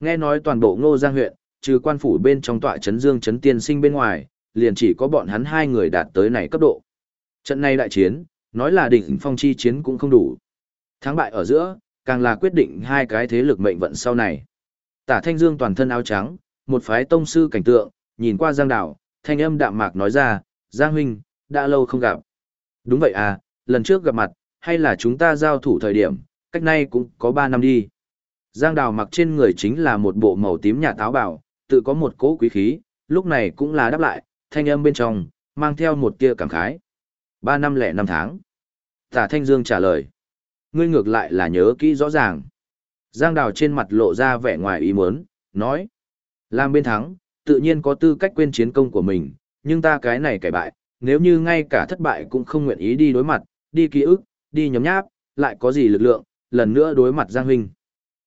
Nghe nói toàn bộ ngô giang huyện, trừ quan phủ bên trong tọa chấn dương chấn tiên sinh bên ngoài, liền chỉ có bọn hắn hai người đạt tới này cấp độ. Trận này đại chiến, nói là đỉnh phong chi chiến cũng không đủ. Thắng bại ở giữa, càng là quyết định hai cái thế lực mệnh vận sau này. Tả Thanh Dương toàn thân áo trắng, một phái tông sư cảnh tượng, nhìn qua Giang Đảo, thanh âm đạm mạc nói ra, Giang huynh, đã lâu không gặp. Đúng vậy à, lần trước gặp mặt, hay là chúng ta giao thủ thời điểm, cách nay cũng có 3 năm đi. Giang Đào mặc trên người chính là một bộ màu tím nhà táo bảo, tự có một cỗ quý khí, lúc này cũng là đáp lại, thanh âm bên trong, mang theo một tia cảm khái. Ba năm lẻ năm tháng. Tả Thanh Dương trả lời. Ngươi ngược lại là nhớ kỹ rõ ràng. Giang Đào trên mặt lộ ra vẻ ngoài ý muốn, nói. Làm bên thắng, tự nhiên có tư cách quên chiến công của mình, nhưng ta cái này cải bại, nếu như ngay cả thất bại cũng không nguyện ý đi đối mặt, đi ký ức, đi nhóm nháp, lại có gì lực lượng, lần nữa đối mặt Giang Huynh.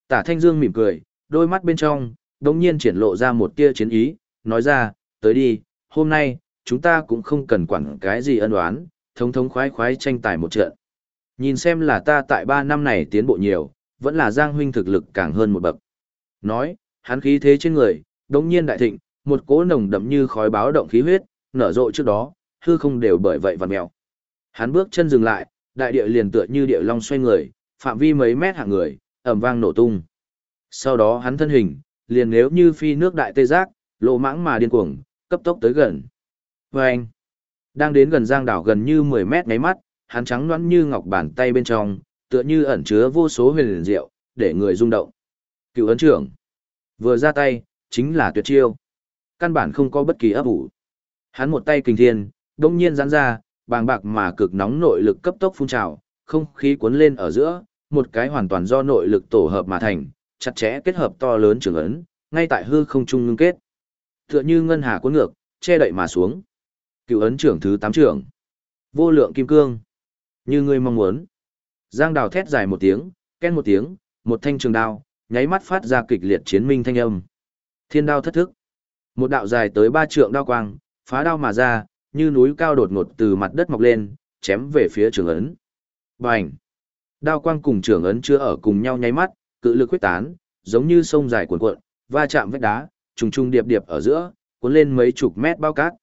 Tả Thanh Dương mỉm cười, đôi mắt bên trong, đồng nhiên triển lộ ra một tia chiến ý, nói ra, tới đi, hôm nay, chúng ta cũng không cần quản cái gì ân oán, thống thống khoái khoái tranh tài một trận. Nhìn xem là ta tại ba năm này tiến bộ nhiều, vẫn là Giang huynh thực lực càng hơn một bậc. Nói, hắn khí thế trên người, đồng nhiên đại thịnh, một cỗ nồng đậm như khói báo động khí huyết, nở rộ trước đó, hư không đều bởi vậy vằn mèo. Hắn bước chân dừng lại, đại địa liền tựa như địa long xoay người, phạm vi mấy mét hạng người, ầm vang nổ tung. Sau đó hắn thân hình, liền nếu như phi nước đại tê giác, lộ mãng mà điên cuồng, cấp tốc tới gần. Và anh, đang đến gần giang đảo gần như 10 mét ngáy mắt, hắn trắng nõn như ngọc bàn tay bên trong, tựa như ẩn chứa vô số huyền liền diệu, để người rung động. Cựu ấn trưởng, vừa ra tay, chính là tuyệt chiêu. Căn bản không có bất kỳ ấp ủ. Hắn một tay kinh thiên, đông nhiên giãn ra, bàng bạc mà cực nóng nội lực cấp tốc phun trào, không khí cuốn lên ở giữa, một cái hoàn toàn do nội lực tổ hợp mà thành, chặt chẽ kết hợp to lớn trường ấn, ngay tại hư không trung ngưng kết. Tựa như ngân hà cuốn ngược, che đậy mà xuống. Cựu ấn trưởng thứ 8 trưởng. Vô lượng kim cương. Như ngươi mong muốn. Giang đào thét dài một tiếng, ken một tiếng, một thanh trường đao, nháy mắt phát ra kịch liệt chiến minh thanh âm. Thiên đao thất thức. Một đạo dài tới ba trượng đao quang, phá đao mà ra, như núi cao đột ngột từ mặt đất mọc lên, chém về phía trường ấn. Bành! Đao quang cùng trường ấn chưa ở cùng nhau nháy mắt, cự lực quyết tán, giống như sông dài cuộn cuộn, va chạm vách đá, trùng trùng điệp điệp ở giữa, cuốn lên mấy chục mét bao cát.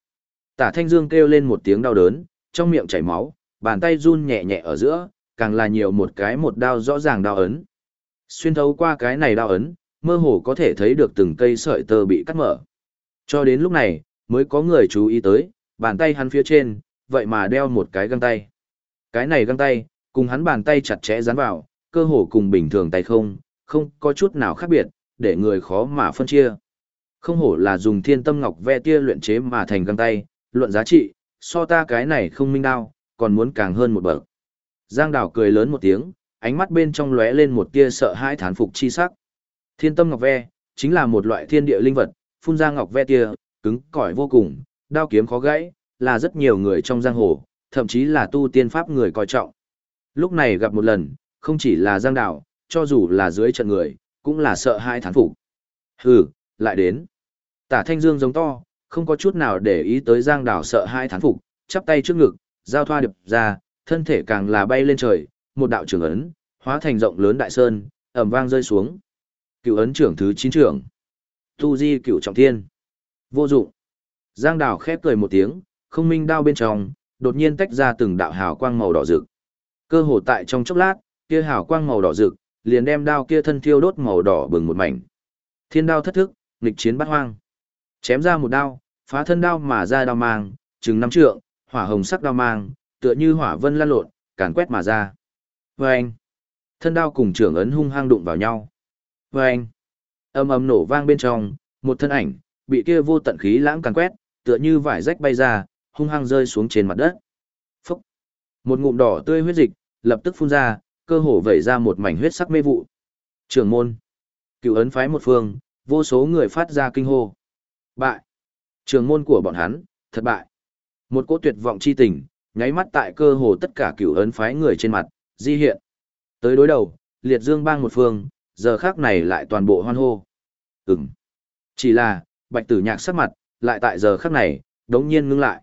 Tả Thanh Dương kêu lên một tiếng đau đớn, trong miệng chảy máu, bàn tay run nhẹ nhẹ ở giữa, càng là nhiều một cái một đao rõ ràng đao ấn. Xuyên thấu qua cái này đao ấn, mơ hồ có thể thấy được từng cây sợi tơ bị cắt mở. Cho đến lúc này, mới có người chú ý tới, bàn tay hắn phía trên, vậy mà đeo một cái găng tay. Cái này găng tay, cùng hắn bàn tay chặt chẽ dán vào, cơ hồ cùng bình thường tay không, không có chút nào khác biệt, để người khó mà phân chia. Không hổ là dùng thiên tâm ngọc ve tia luyện chế mà thành găng tay, luận giá trị, so ta cái này không minh đao, còn muốn càng hơn một bậc. Giang Đào cười lớn một tiếng, ánh mắt bên trong lóe lên một tia sợ hãi thán phục chi sắc. Thiên tâm ngọc ve, chính là một loại thiên địa linh vật, phun ra ngọc ve tia, cứng cỏi vô cùng, đao kiếm khó gãy, là rất nhiều người trong giang hồ, thậm chí là tu tiên pháp người coi trọng. Lúc này gặp một lần, không chỉ là giang đạo, cho dù là dưới trận người, cũng là sợ hai thán phục. Hừ, lại đến. Tả Thanh Dương giống to, không có chút nào để ý tới giang đảo sợ hai thán phục, chắp tay trước ngực, giao thoa điệp ra, thân thể càng là bay lên trời, một đạo trưởng ấn, hóa thành rộng lớn đại sơn, ầm vang rơi xuống. Cựu ấn trưởng thứ 9 trưởng. Tu di cựu trọng thiên. Vô dụng. Giang Đào khép cười một tiếng, không minh đao bên trong, đột nhiên tách ra từng đạo hào quang màu đỏ rực. Cơ hồ tại trong chốc lát, kia hào quang màu đỏ rực, liền đem đao kia thân thiêu đốt màu đỏ bừng một mảnh. Thiên đao thất thức, nghịch chiến bắt hoang. Chém ra một đao, phá thân đao mà ra đao mang, chừng năm trượng, hỏa hồng sắc đao mang, tựa như hỏa vân lan lộn, càn quét mà ra. Vâng! Thân đao cùng trưởng ấn hung hăng đụng vào nhau. Vâng! Âm ầm nổ vang bên trong, một thân ảnh, bị kia vô tận khí lãng càn quét, tựa như vải rách bay ra, hung hăng rơi xuống trên mặt đất. Phúc! Một ngụm đỏ tươi huyết dịch, lập tức phun ra, cơ hồ vẩy ra một mảnh huyết sắc mê vụ. Trưởng môn! Cựu ấn phái một phương, vô số người phát ra kinh hô. Bại! Trường môn của bọn hắn, thất bại. Một cỗ tuyệt vọng chi tình, nháy mắt tại cơ hồ tất cả cựu ấn phái người trên mặt, di hiện. Tới đối đầu, liệt dương bang một phương, giờ khác này lại toàn bộ hoan hô. Ừm. Chỉ là, bạch tử nhạc sắc mặt, lại tại giờ khác này, đống nhiên ngưng lại.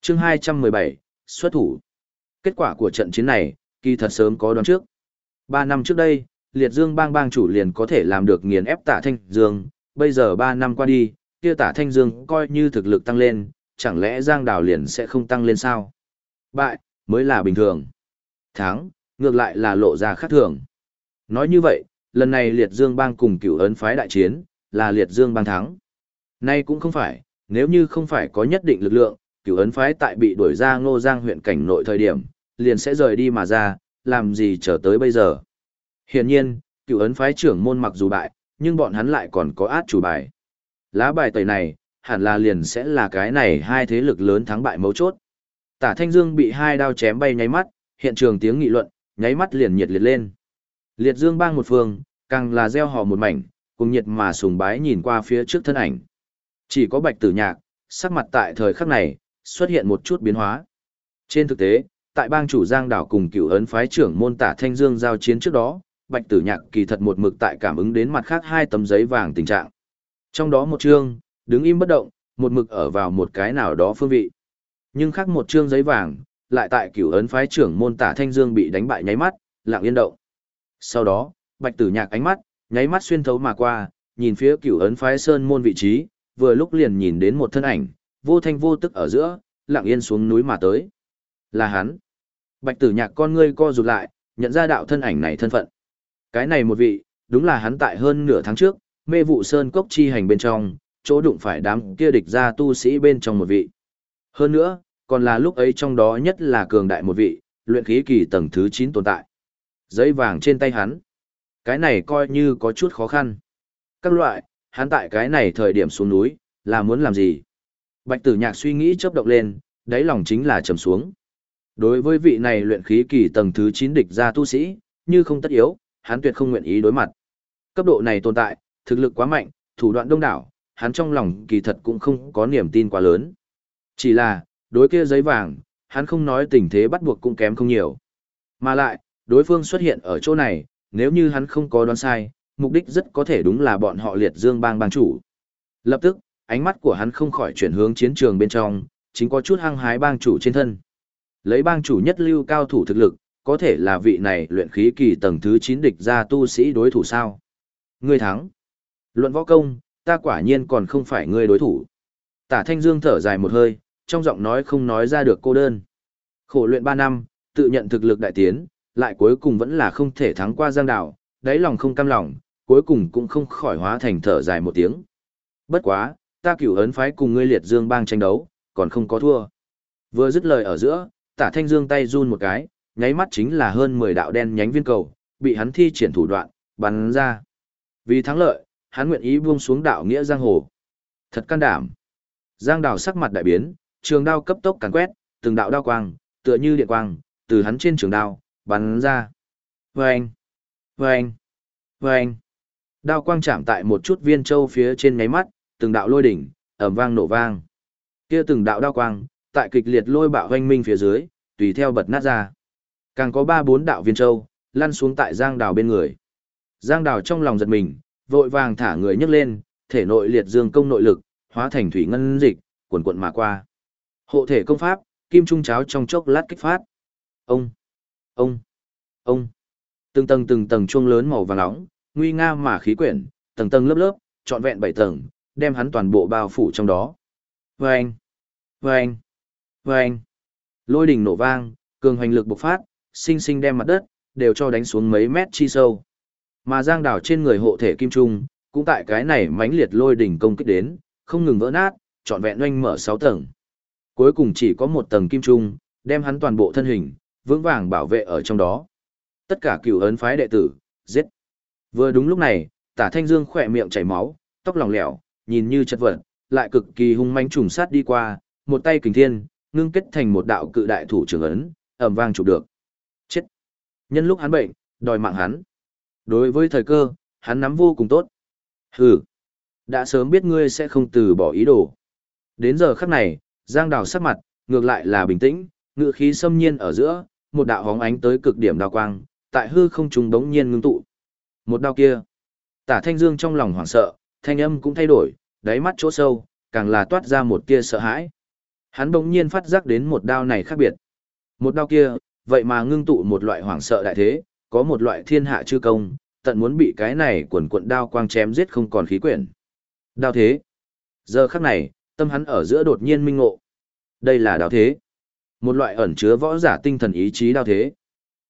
chương 217, xuất thủ. Kết quả của trận chiến này, kỳ thật sớm có đoán trước. Ba năm trước đây, liệt dương bang bang chủ liền có thể làm được nghiền ép tả thanh dương, bây giờ ba năm qua đi, kia tả thanh dương coi như thực lực tăng lên, chẳng lẽ giang đào liền sẽ không tăng lên sao? Bại, mới là bình thường. Thắng, ngược lại là lộ ra khác thường. Nói như vậy, lần này liệt dương bang cùng cửu ấn phái đại chiến, là liệt dương bang thắng. Nay cũng không phải, nếu như không phải có nhất định lực lượng, cửu ấn phái tại bị đuổi ra ngô giang huyện cảnh nội thời điểm, liền sẽ rời đi mà ra, làm gì trở tới bây giờ. Hiển nhiên, cửu ấn phái trưởng môn mặc dù bại, nhưng bọn hắn lại còn có át chủ bài. Lá bài tẩy này, hẳn là liền sẽ là cái này hai thế lực lớn thắng bại mấu chốt. Tả Thanh Dương bị hai đao chém bay nháy mắt, hiện trường tiếng nghị luận, nháy mắt liền nhiệt liệt lên. Liệt Dương bang một phương, càng là gieo hò một mảnh, cùng nhiệt mà sùng bái nhìn qua phía trước thân ảnh. Chỉ có Bạch Tử Nhạc, sắc mặt tại thời khắc này, xuất hiện một chút biến hóa. Trên thực tế, tại bang chủ Giang đảo cùng cựu ấn phái trưởng môn Tả Thanh Dương giao chiến trước đó, Bạch Tử Nhạc kỳ thật một mực tại cảm ứng đến mặt khác hai tấm giấy vàng tình trạng. Trong đó một chương, đứng im bất động, một mực ở vào một cái nào đó phương vị. Nhưng khác một chương giấy vàng, lại tại cửu ấn phái trưởng môn tả thanh dương bị đánh bại nháy mắt, lặng yên động. Sau đó, bạch tử nhạc ánh mắt, nháy mắt xuyên thấu mà qua, nhìn phía cửu ấn phái sơn môn vị trí, vừa lúc liền nhìn đến một thân ảnh, vô thanh vô tức ở giữa, lặng yên xuống núi mà tới. Là hắn. Bạch tử nhạc con ngươi co rụt lại, nhận ra đạo thân ảnh này thân phận. Cái này một vị, đúng là hắn tại hơn nửa tháng trước, mê vụ sơn cốc chi hành bên trong, chỗ đụng phải đám kia địch ra tu sĩ bên trong một vị. Hơn nữa, còn là lúc ấy trong đó nhất là cường đại một vị, luyện khí kỳ tầng thứ 9 tồn tại. Giấy vàng trên tay hắn. Cái này coi như có chút khó khăn. Các loại, hắn tại cái này thời điểm xuống núi, là muốn làm gì? Bạch tử nhạc suy nghĩ chớp động lên, đáy lòng chính là trầm xuống. Đối với vị này luyện khí kỳ tầng thứ 9 địch ra tu sĩ, như không tất yếu, hắn tuyệt không nguyện ý đối mặt. Cấp độ này tồn tại, thực lực quá mạnh, thủ đoạn đông đảo, hắn trong lòng kỳ thật cũng không có niềm tin quá lớn. Chỉ là, đối kia giấy vàng, hắn không nói tình thế bắt buộc cũng kém không nhiều. Mà lại, đối phương xuất hiện ở chỗ này, nếu như hắn không có đoán sai, mục đích rất có thể đúng là bọn họ liệt dương bang bang chủ. Lập tức, ánh mắt của hắn không khỏi chuyển hướng chiến trường bên trong, chính có chút hăng hái bang chủ trên thân. Lấy bang chủ nhất lưu cao thủ thực lực, có thể là vị này luyện khí kỳ tầng thứ 9 địch ra tu sĩ đối thủ sao. Người thắng. Luận võ công, ta quả nhiên còn không phải ngươi đối thủ. Tả Thanh Dương thở dài một hơi, trong giọng nói không nói ra được cô đơn. Khổ luyện 3 năm, tự nhận thực lực đại tiến, lại cuối cùng vẫn là không thể thắng qua Giang Đạo, đáy lòng không cam lòng, cuối cùng cũng không khỏi hóa thành thở dài một tiếng. Bất quá, ta cửu ấn phái cùng ngươi liệt dương bang tranh đấu, còn không có thua. Vừa dứt lời ở giữa, tả thanh dương tay run một cái, nháy mắt chính là hơn 10 đạo đen nhánh viên cầu, bị hắn thi triển thủ đoạn, bắn ra. Vì thắng lợi, hắn nguyện ý buông xuống đạo nghĩa giang hồ. Thật can đảm. Giang đào sắc mặt đại biến, trường đao cấp tốc càn quét, từng đạo đao quang, tựa như điện quang, từ hắn trên trường đao, bắn ra. Vâng! Vâng! Vâng! Đao quang chạm tại một chút viên châu phía trên nháy mắt, từng đạo lôi đỉnh, ầm vang nổ vang. Kia từng đạo đao quang, tại kịch liệt lôi bạo hoanh minh phía dưới, tùy theo bật nát ra. Càng có ba bốn đạo viên châu, lăn xuống tại Giang Đào bên người. Giang Đào trong lòng giật mình, vội vàng thả người nhấc lên, thể nội liệt dương công nội lực, hóa thành thủy ngân dịch, cuộn cuộn mà qua. Hộ thể công pháp, kim trung cháo trong chốc lát kích phát. Ông, ông, ông. Từng tầng từng tầng chuông lớn màu vàng nóng, nguy nga mà khí quyển, tầng tầng lớp lớp, trọn vẹn bảy tầng, đem hắn toàn bộ bao phủ trong đó. Vâng, vâng, vâng. Lôi đỉnh nổ vang, cường hoành lực bộc phát, sinh sinh đem mặt đất đều cho đánh xuống mấy mét chi sâu. Mà giang đảo trên người hộ thể kim trung, cũng tại cái này mãnh liệt lôi đỉnh công kích đến, không ngừng vỡ nát, trọn vẹn oanh mở 6 tầng. Cuối cùng chỉ có một tầng kim trung, đem hắn toàn bộ thân hình, vững vàng bảo vệ ở trong đó. Tất cả cửu ấn phái đệ tử, giết. Vừa đúng lúc này, tả thanh dương khỏe miệng chảy máu, tóc lỏng lẻo, nhìn như chất vật, lại cực kỳ hung manh trùng sát đi qua, một tay kình thiên, ngưng kết thành một đạo cự đại thủ trưởng ấn, ầm vang chụp được. Chết. Nhân lúc hắn bệnh, đòi mạng hắn. Đối với thời cơ, hắn nắm vô cùng tốt. Hừ. Đã sớm biết ngươi sẽ không từ bỏ ý đồ. Đến giờ khắc này, Giang Đào sắc mặt, ngược lại là bình tĩnh, ngựa khí xâm nhiên ở giữa, một đạo hóng ánh tới cực điểm đào quang, tại hư không trùng đống nhiên ngưng tụ. Một đao kia. Tả Thanh Dương trong lòng hoảng sợ, thanh âm cũng thay đổi, đáy mắt chỗ sâu, càng là toát ra một tia sợ hãi. Hắn đống nhiên phát giác đến một đao này khác biệt. Một đao kia, vậy mà ngưng tụ một loại hoảng sợ đại thế, có một loại thiên hạ chư công, tận muốn bị cái này quần quận đao quang chém giết không còn khí quyển. Đao thế. Giờ khắc này, tâm hắn ở giữa đột nhiên minh ngộ. Đây là đao thế. Một loại ẩn chứa võ giả tinh thần ý chí đao thế.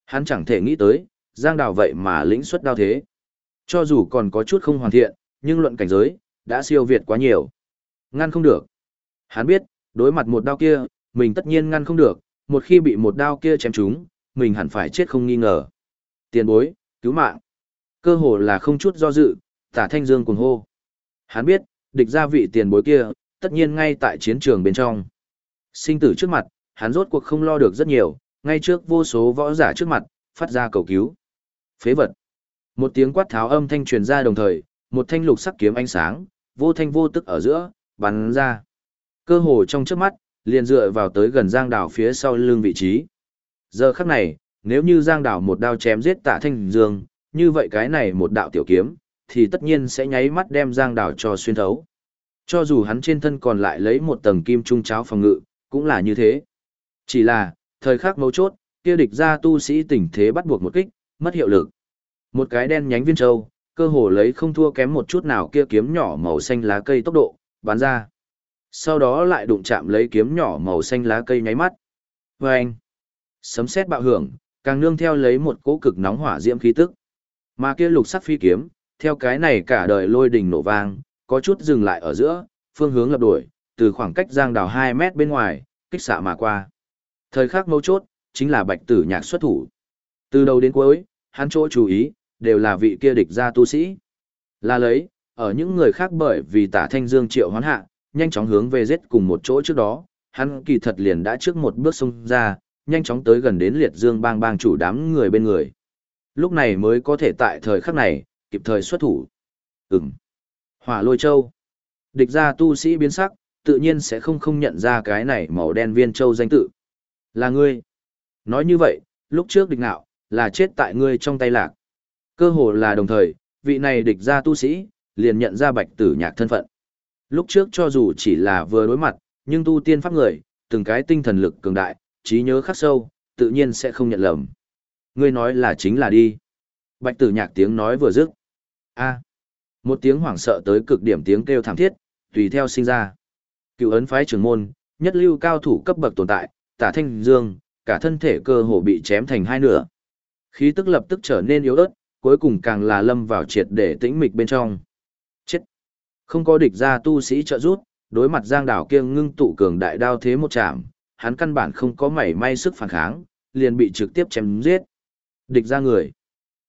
Hắn chẳng thể nghĩ tới, giang đào vậy mà lĩnh xuất đao thế. Cho dù còn có chút không hoàn thiện, nhưng luận cảnh giới, đã siêu việt quá nhiều. Ngăn không được. Hắn biết, đối mặt một đao kia, mình tất nhiên ngăn không được, một khi bị một đao kia chém trúng, mình hẳn phải chết không nghi ngờ. Tiền bối, cứu mạng. Cơ hồ là không chút do dự, tả thanh dương cuồng hô. Hắn biết, địch gia vị tiền bối kia, tất nhiên ngay tại chiến trường bên trong. Sinh tử trước mặt, hắn rốt cuộc không lo được rất nhiều, ngay trước vô số võ giả trước mặt, phát ra cầu cứu. Phế vật. Một tiếng quát tháo âm thanh truyền ra đồng thời, một thanh lục sắc kiếm ánh sáng, vô thanh vô tức ở giữa, bắn ra. Cơ hồ trong trước mắt, liền dựa vào tới gần Giang Đảo phía sau lưng vị trí. Giờ khắc này, nếu như Giang Đảo một đao chém giết Tạ Thanh Dương, như vậy cái này một đạo tiểu kiếm, thì tất nhiên sẽ nháy mắt đem Giang Đảo cho xuyên thấu. Cho dù hắn trên thân còn lại lấy một tầng kim trung cháo phòng ngự, cũng là như thế. Chỉ là, thời khắc mấu chốt, kia địch ra tu sĩ tình thế bắt buộc một kích, mất hiệu lực. Một cái đen nhánh viên châu, cơ hồ lấy không thua kém một chút nào kia kiếm nhỏ màu xanh lá cây tốc độ, bắn ra. Sau đó lại đụng chạm lấy kiếm nhỏ màu xanh lá cây nháy mắt. Và anh, sấm sét bạo hưởng, càng nương theo lấy một cỗ cực nóng hỏa diễm khí tức. Mà kia lục sắc phi kiếm, theo cái này cả đời lôi đình nổ vang, có chút dừng lại ở giữa, phương hướng lập đuổi, từ khoảng cách giang đào 2 mét bên ngoài, kích xạ mà qua. Thời khắc mấu chốt, chính là bạch tử nhạc xuất thủ. Từ đầu đến cuối, hắn chỗ chú ý, đều là vị kia địch gia tu sĩ. Là lấy, ở những người khác bởi vì tả thanh dương triệu hoán hạ, nhanh chóng hướng về giết cùng một chỗ trước đó, hắn kỳ thật liền đã trước một bước xông ra, nhanh chóng tới gần đến liệt dương bang bang chủ đám người bên người. Lúc này mới có thể tại thời khắc này, kịp thời xuất thủ. Ừm. Hỏa lôi châu. Địch gia tu sĩ biến sắc, tự nhiên sẽ không không nhận ra cái này màu đen viên châu danh tự. Là ngươi. Nói như vậy, lúc trước địch nạo, là chết tại ngươi trong tay lạc. Cơ hồ là đồng thời, vị này địch ra tu sĩ, liền nhận ra bạch tử nhạc thân phận. Lúc trước cho dù chỉ là vừa đối mặt, nhưng tu tiên pháp người, từng cái tinh thần lực cường đại, trí nhớ khắc sâu, tự nhiên sẽ không nhận lầm. Ngươi nói là chính là đi. Bạch tử nhạc tiếng nói vừa dứt. a một tiếng hoảng sợ tới cực điểm tiếng kêu thảm thiết, tùy theo sinh ra. Cựu ấn phái trưởng môn, nhất lưu cao thủ cấp bậc tồn tại, tả thanh dương, cả thân thể cơ hồ bị chém thành hai nửa. Khí tức lập tức trở nên yếu ớt, cuối cùng càng là lâm vào triệt để tĩnh mịch bên trong. Chết! Không có địch ra tu sĩ trợ giúp, đối mặt giang đảo kia ngưng tụ cường đại đao thế một chạm, hắn căn bản không có mảy may sức phản kháng, liền bị trực tiếp chém giết. Địch ra người.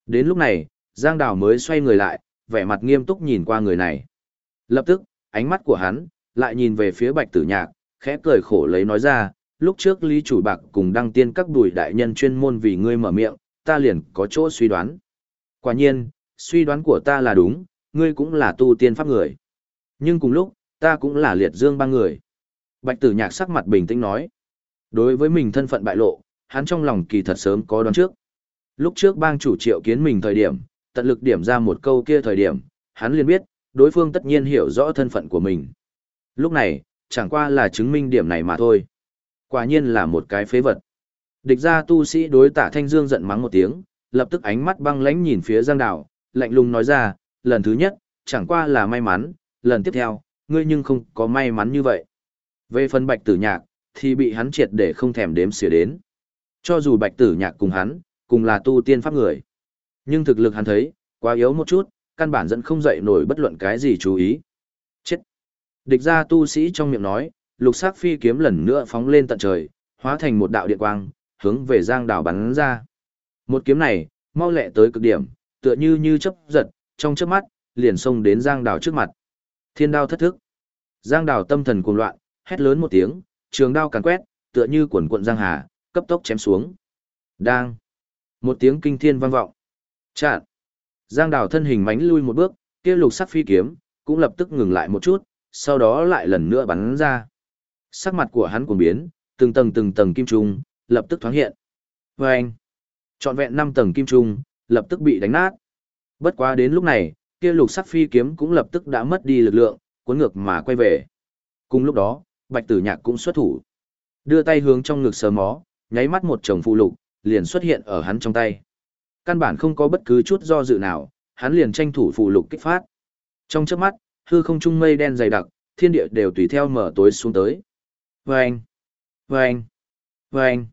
Đến lúc này, giang đảo mới xoay người lại, vẻ mặt nghiêm túc nhìn qua người này. Lập tức, ánh mắt của hắn, lại nhìn về phía bạch tử nhạc, khẽ cười khổ lấy nói ra, lúc trước Lý Chủ Bạc cùng đăng tiên các đùi đại nhân chuyên môn vì ngươi mở miệng, ta liền có chỗ suy đoán. Quả nhiên, suy đoán của ta là đúng, ngươi cũng là tu tiên pháp người. Nhưng cùng lúc, ta cũng là liệt dương ba người. Bạch tử nhạc sắc mặt bình tĩnh nói. Đối với mình thân phận bại lộ, hắn trong lòng kỳ thật sớm có đoán trước. Lúc trước bang chủ triệu kiến mình thời điểm, tận lực điểm ra một câu kia thời điểm, hắn liền biết, đối phương tất nhiên hiểu rõ thân phận của mình. Lúc này, chẳng qua là chứng minh điểm này mà thôi. Quả nhiên là một cái phế vật. Địch ra tu sĩ đối tả thanh dương giận mắng một tiếng, lập tức ánh mắt băng lãnh nhìn phía giang đảo, lạnh lùng nói ra, lần thứ nhất, chẳng qua là may mắn, lần tiếp theo, ngươi nhưng không có may mắn như vậy. Về phần bạch tử nhạc, thì bị hắn triệt để không thèm đếm xỉa đến. Cho dù bạch tử nhạc cùng hắn, cùng là tu tiên pháp người. Nhưng thực lực hắn thấy, quá yếu một chút, căn bản dẫn không dậy nổi bất luận cái gì chú ý. Chết! Địch ra tu sĩ trong miệng nói, lục sắc phi kiếm lần nữa phóng lên tận trời, hóa thành một đạo điện quang, hướng về giang đảo bắn ra. Một kiếm này, mau lẹ tới cực điểm, tựa như như chấp giật, trong chớp mắt, liền xông đến giang đảo trước mặt. Thiên đao thất thức. Giang đảo tâm thần cuồng loạn, hét lớn một tiếng, trường đao càn quét, tựa như quần cuộn giang hà, cấp tốc chém xuống. Đang. Một tiếng kinh thiên vang vọng. Chạn. Giang đảo thân hình mánh lui một bước, kia lục sắc phi kiếm, cũng lập tức ngừng lại một chút, sau đó lại lần nữa bắn ra. Sắc mặt của hắn cuồng biến, từng tầng từng tầng kim trung, lập tức thoáng hiện. Và anh, trọn vẹn 5 tầng kim trung, lập tức bị đánh nát. Bất quá đến lúc này, kia lục sắc phi kiếm cũng lập tức đã mất đi lực lượng, cuốn ngược mà quay về. Cùng lúc đó, Bạch Tử Nhạc cũng xuất thủ. Đưa tay hướng trong ngực sờ mó, nháy mắt một chồng phụ lục, liền xuất hiện ở hắn trong tay. Căn bản không có bất cứ chút do dự nào, hắn liền tranh thủ phụ lục kích phát. Trong chớp mắt, hư không trung mây đen dày đặc, thiên địa đều tùy theo mở tối xuống tới. Vâng! Vâng! Vâng!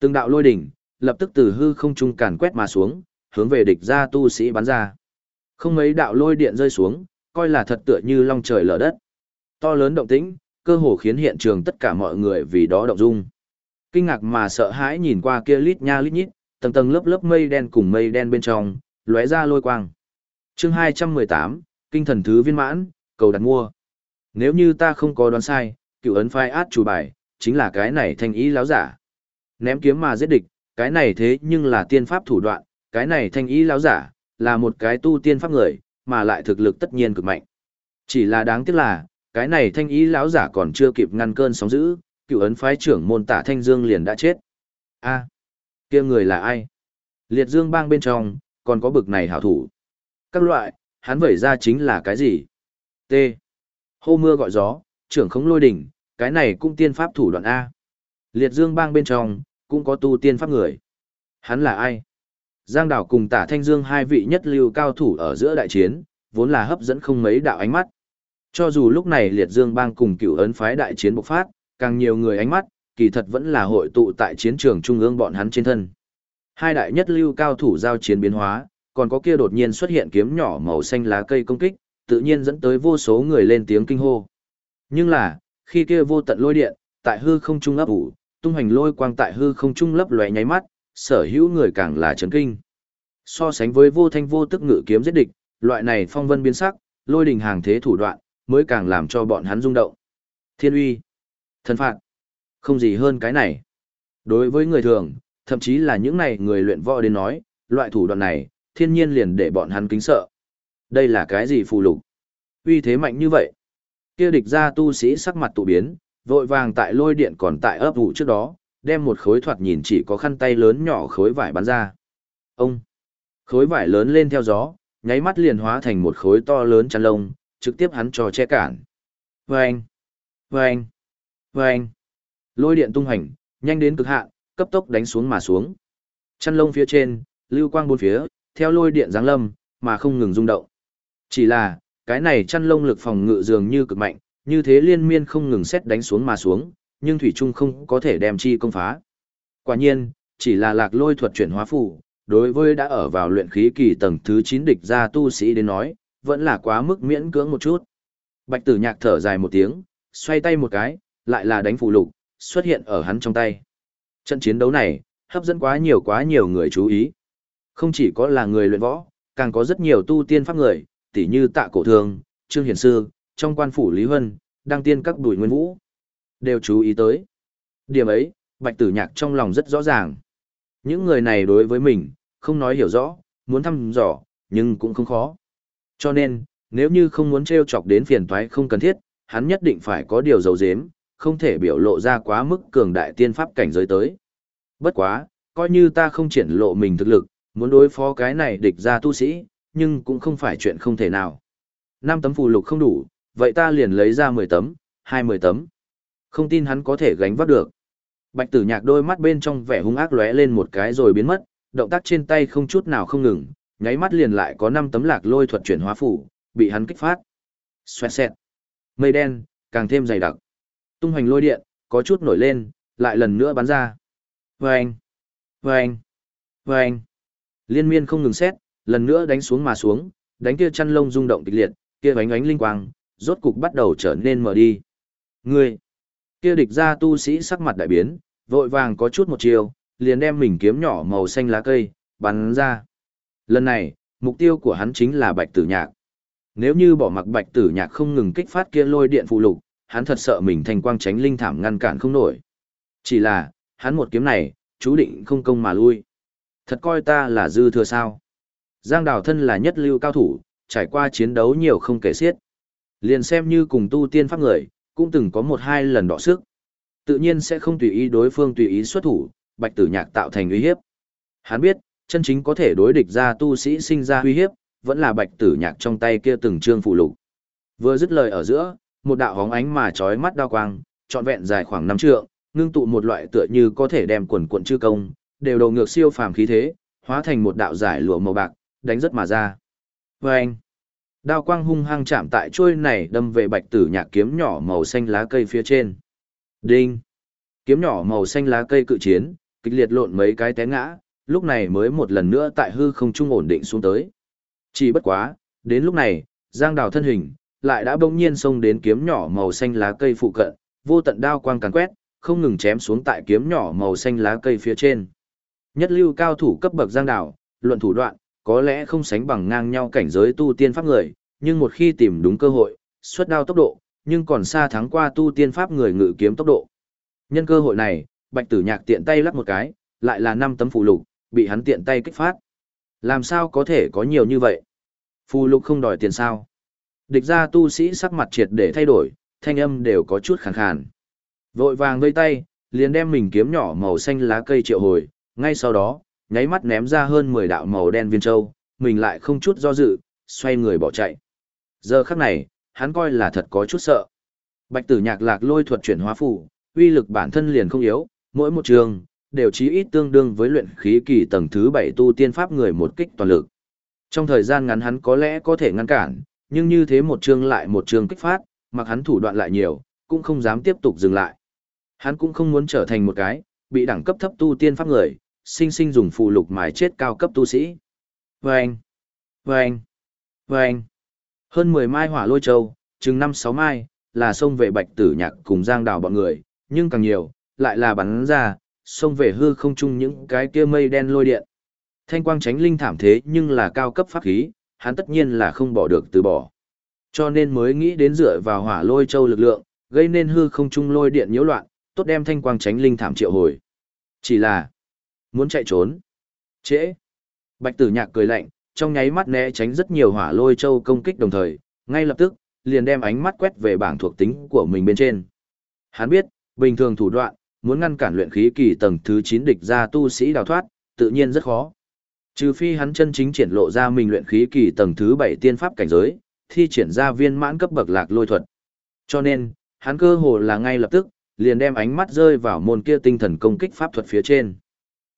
Từng đạo lôi đỉnh, lập tức từ hư không trung càn quét mà xuống, hướng về địch ra tu sĩ bắn ra. Không mấy đạo lôi điện rơi xuống, coi là thật tựa như long trời lở đất. To lớn động tĩnh, cơ hồ khiến hiện trường tất cả mọi người vì đó động dung. Kinh ngạc mà sợ hãi nhìn qua kia lít nha lít nhít, tầng tầng lớp lớp mây đen cùng mây đen bên trong, lóe ra lôi quang. Chương 218, kinh thần thứ viên mãn, cầu đặt mua. Nếu như ta không có đoán sai, cựu ấn phai át chủ bài, chính là cái này thanh ý láo giả. Ném kiếm mà giết địch, cái này thế nhưng là tiên pháp thủ đoạn, cái này thanh ý lão giả, là một cái tu tiên pháp người, mà lại thực lực tất nhiên cực mạnh. Chỉ là đáng tiếc là, cái này thanh ý lão giả còn chưa kịp ngăn cơn sóng dữ, cựu ấn phái trưởng môn tả thanh dương liền đã chết. a kia người là ai? Liệt dương bang bên trong, còn có bực này hảo thủ. Các loại, hắn vẩy ra chính là cái gì? T. Hô mưa gọi gió, trưởng khống lôi đỉnh, cái này cũng tiên pháp thủ đoạn A. Liệt dương bang bên trong, cũng có tu tiên pháp người. Hắn là ai? Giang đảo cùng tả thanh dương hai vị nhất lưu cao thủ ở giữa đại chiến, vốn là hấp dẫn không mấy đạo ánh mắt. Cho dù lúc này liệt dương bang cùng cựu ấn phái đại chiến bộc phát, càng nhiều người ánh mắt, kỳ thật vẫn là hội tụ tại chiến trường trung ương bọn hắn trên thân. Hai đại nhất lưu cao thủ giao chiến biến hóa, còn có kia đột nhiên xuất hiện kiếm nhỏ màu xanh lá cây công kích, tự nhiên dẫn tới vô số người lên tiếng kinh hô. Nhưng là, khi kia vô tận lôi điện, tại hư không trung ấp ủ, tung hành lôi quang tại hư không trung lấp lóe nháy mắt, sở hữu người càng là chấn kinh. So sánh với vô thanh vô tức ngự kiếm giết địch, loại này phong vân biến sắc, lôi đình hàng thế thủ đoạn, mới càng làm cho bọn hắn rung động. Thiên uy, thần phạt, không gì hơn cái này. Đối với người thường, thậm chí là những này người luyện võ đến nói, loại thủ đoạn này, thiên nhiên liền để bọn hắn kính sợ. Đây là cái gì phù lục? Uy thế mạnh như vậy. Kia địch ra tu sĩ sắc mặt tụ biến, vội vàng tại lôi điện còn tại ấp ủ trước đó, đem một khối thoạt nhìn chỉ có khăn tay lớn nhỏ khối vải bắn ra. Ông! Khối vải lớn lên theo gió, nháy mắt liền hóa thành một khối to lớn chăn lông, trực tiếp hắn cho che cản. Vâng! Vâng! Vâng! Lôi điện tung hành, nhanh đến cực hạn, cấp tốc đánh xuống mà xuống. Chăn lông phía trên, lưu quang bốn phía, theo lôi điện giáng lâm, mà không ngừng rung động. Chỉ là, cái này chăn lông lực phòng ngự dường như cực mạnh, như thế liên miên không ngừng xét đánh xuống mà xuống, nhưng thủy trung không có thể đem chi công phá. Quả nhiên, chỉ là lạc lôi thuật chuyển hóa phù, đối với đã ở vào luyện khí kỳ tầng thứ 9 địch ra tu sĩ đến nói, vẫn là quá mức miễn cưỡng một chút. Bạch tử nhạc thở dài một tiếng, xoay tay một cái, lại là đánh phù lục, xuất hiện ở hắn trong tay. Trận chiến đấu này, hấp dẫn quá nhiều quá nhiều người chú ý. Không chỉ có là người luyện võ, càng có rất nhiều tu tiên pháp người, tỉ như tạ cổ thường, trương hiển sư, trong quan phủ Lý Huân, đăng tiên các đuổi nguyên vũ. Đều chú ý tới. Điểm ấy, bạch tử nhạc trong lòng rất rõ ràng. Những người này đối với mình, không nói hiểu rõ, muốn thăm dò, nhưng cũng không khó. Cho nên, Nếu như không muốn treo chọc đến phiền toái không cần thiết, hắn nhất định phải có điều dấu dếm, không thể biểu lộ ra quá mức cường đại tiên pháp cảnh giới tới. Bất quá, coi như ta không triển lộ mình thực lực, muốn đối phó cái này địch ra tu sĩ, nhưng cũng không phải chuyện không thể nào. Năm tấm phù lục không đủ, vậy ta liền lấy ra 10 tấm, 20 tấm. Không tin hắn có thể gánh vác được. Bạch tử nhạc đôi mắt bên trong vẻ hung ác lóe lên một cái rồi biến mất, động tác trên tay không chút nào không ngừng, nháy mắt liền lại có 5 tấm lạc lôi thuật chuyển hóa phủ, bị hắn kích phát. Xoẹt xẹt. Mây đen, càng thêm dày đặc. Tung hoành lôi điện, có chút nổi lên, lại lần nữa bắn ra. Vâng! Vâng! Vâng! Liên miên không ngừng xét, lần nữa đánh xuống mà xuống, đánh kia chăn lông rung động kịch liệt, kia bánh ánh linh quang, rốt cục bắt đầu trở nên mở đi. Ngươi! Kia địch ra tu sĩ sắc mặt đại biến, vội vàng có chút một chiều, liền đem mình kiếm nhỏ màu xanh lá cây, bắn ra. Lần này, mục tiêu của hắn chính là bạch tử nhạc. Nếu như bỏ mặc bạch tử nhạc không ngừng kích phát kia lôi điện phụ lục, hắn thật sợ mình thành quang tránh linh thảm ngăn cản không nổi. Chỉ là, hắn một kiếm này, chú định không công mà lui. Thật coi ta là dư thừa sao. Giang đào thân là nhất lưu cao thủ, trải qua chiến đấu nhiều không kể xiết. Liền xem như cùng tu tiên pháp người, cũng từng có một hai lần đọ sức. Tự nhiên sẽ không tùy ý đối phương tùy ý xuất thủ, bạch tử nhạc tạo thành uy hiếp. Hắn biết, chân chính có thể đối địch ra tu sĩ sinh ra uy hiếp, vẫn là bạch tử nhạc trong tay kia từng trương phụ lục. Vừa dứt lời ở giữa, một đạo hóng ánh mà chói mắt đao quang, trọn vẹn dài khoảng năm trượng, ngưng tụ một loại tựa như có thể đem quần quần chư công, đều đầu ngược siêu phàm khí thế, hóa thành một đạo giải lụa màu bạc, đánh rất mà ra. Vâng! Đao quang hung hăng chạm tại chuôi này đâm về bạch tử nhạc kiếm nhỏ màu xanh lá cây phía trên. Đinh! Kiếm nhỏ màu xanh lá cây cự chiến, kịch liệt lộn mấy cái té ngã, lúc này mới một lần nữa tại hư không trung ổn định xuống tới. Chỉ bất quá, đến lúc này, Giang Đào thân hình, lại đã bỗng nhiên xông đến kiếm nhỏ màu xanh lá cây phụ cận, vô tận đao quang càn quét, không ngừng chém xuống tại kiếm nhỏ màu xanh lá cây phía trên. Nhất lưu cao thủ cấp bậc Giang Đào, luận thủ đoạn, có lẽ không sánh bằng ngang nhau cảnh giới tu tiên pháp người, nhưng một khi tìm đúng cơ hội, xuất đao tốc độ, nhưng còn xa thắng qua tu tiên pháp người ngự kiếm tốc độ. Nhân cơ hội này, Bạch Tử Nhạc tiện tay lắc một cái, lại là năm tấm phù lục, bị hắn tiện tay kích phát. Làm sao có thể có nhiều như vậy? Phù lục không đòi tiền sao? Địch ra tu sĩ sắc mặt triệt để thay đổi, thanh âm đều có chút khàn khàn. Vội vàng vây tay, liền đem mình kiếm nhỏ màu xanh lá cây triệu hồi, ngay sau đó, nháy mắt ném ra hơn 10 đạo màu đen viên châu, mình lại không chút do dự, xoay người bỏ chạy. Giờ khắc này, hắn coi là thật có chút sợ. Bạch tử nhạc lạc lôi thuật chuyển hóa phủ, uy lực bản thân liền không yếu, mỗi một trường, đều chí ít tương đương với luyện khí kỳ tầng thứ 7 tu tiên pháp người một kích toàn lực. Trong thời gian ngắn hắn có lẽ có thể ngăn cản, nhưng như thế một trường lại một trường kích phát, mặc hắn thủ đoạn lại nhiều, cũng không dám tiếp tục dừng lại. Hắn cũng không muốn trở thành một cái, bị đẳng cấp thấp tu tiên pháp người, sinh sinh dùng phụ lục mài chết cao cấp tu sĩ. Vâng! Vâng! Vâng! Hơn 10 mai hỏa lôi châu, chừng 5-6 mai, là xông về bạch tử nhạc cùng giang đào bọn người, nhưng càng nhiều, lại là bắn ra, xông về hư không chung những cái kia mây đen lôi điện. Thanh quang tránh linh thảm thế nhưng là cao cấp pháp khí, hắn tất nhiên là không bỏ được từ bỏ. Cho nên mới nghĩ đến dựa vào hỏa lôi châu lực lượng, gây nên hư không trung lôi điện nhiễu loạn, tốt đem thanh quang tránh linh thảm triệu hồi. Chỉ là muốn chạy trốn. Trễ. Bạch Tử Nhạc cười lạnh, trong nháy mắt né tránh rất nhiều hỏa lôi châu công kích đồng thời, ngay lập tức liền đem ánh mắt quét về bảng thuộc tính của mình bên trên. Hắn biết, bình thường thủ đoạn, muốn ngăn cản luyện khí kỳ tầng thứ 9 địch ra tu sĩ đào thoát, tự nhiên rất khó. Trừ phi hắn chân chính triển lộ ra mình luyện khí kỳ tầng thứ 7 tiên pháp cảnh giới, thi triển ra viên mãn cấp bậc lạc lôi thuật. Cho nên, hắn cơ hồ là ngay lập tức, liền đem ánh mắt rơi vào môn kia tinh thần công kích pháp thuật phía trên.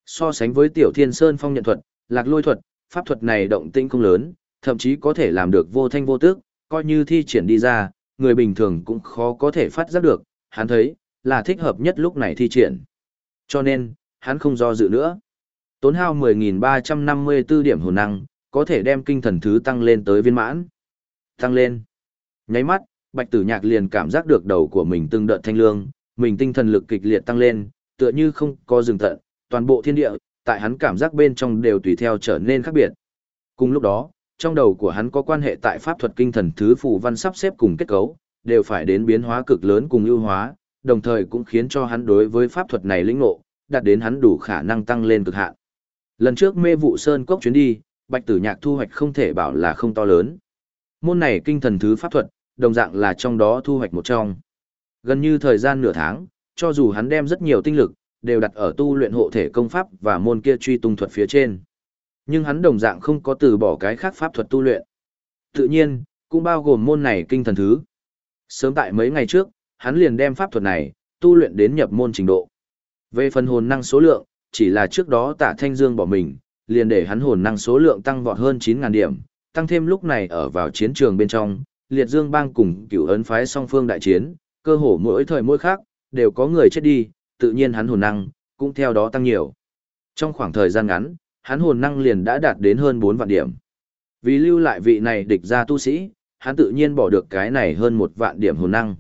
So sánh với Tiểu Thiên Sơn phong nhận thuật, lạc lôi thuật, pháp thuật này động tĩnh không lớn, thậm chí có thể làm được vô thanh vô tước, coi như thi triển đi ra, người bình thường cũng khó có thể phát giác được, hắn thấy, là thích hợp nhất lúc này thi triển. Cho nên, hắn không do dự nữa. Tốn hao 10.354 điểm hồn năng, có thể đem kinh thần thứ tăng lên tới viên mãn. Tăng lên. Nháy mắt, bạch tử nhạc liền cảm giác được đầu của mình từng đợt thanh lương, mình tinh thần lực kịch liệt tăng lên, tựa như không có dừng tận, toàn bộ thiên địa, tại hắn cảm giác bên trong đều tùy theo trở nên khác biệt. Cùng lúc đó, trong đầu của hắn có quan hệ tại pháp thuật kinh thần thứ phù văn sắp xếp cùng kết cấu, đều phải đến biến hóa cực lớn cùng ưu hóa, đồng thời cũng khiến cho hắn đối với pháp thuật này lĩnh ngộ, đạt đến hắn đủ khả năng tăng lên cực hạn. Lần trước mê vụ sơn cốc chuyến đi, Bạch Tử Nhạc thu hoạch không thể bảo là không to lớn. Môn này kinh thần thứ pháp thuật, đồng dạng là trong đó thu hoạch một trong. Gần như thời gian nửa tháng, cho dù hắn đem rất nhiều tinh lực, đều đặt ở tu luyện hộ thể công pháp và môn kia truy tung thuật phía trên. Nhưng hắn đồng dạng không có từ bỏ cái khác pháp thuật tu luyện. Tự nhiên, cũng bao gồm môn này kinh thần thứ. Sớm tại mấy ngày trước, hắn liền đem pháp thuật này, tu luyện đến nhập môn trình độ. Về phần hồn năng số lượng, chỉ là trước đó tạ thanh dương bỏ mình, liền để hắn hồn năng số lượng tăng vọt hơn 9.000 điểm, tăng thêm lúc này ở vào chiến trường bên trong, liệt dương bang cùng cửu ấn phái song phương đại chiến, cơ hồ mỗi thời mỗi khác, đều có người chết đi, tự nhiên hắn hồn năng, cũng theo đó tăng nhiều. Trong khoảng thời gian ngắn, hắn hồn năng liền đã đạt đến hơn 4 vạn điểm. Vì lưu lại vị này địch ra tu sĩ, hắn tự nhiên bỏ được cái này hơn một vạn điểm hồn năng.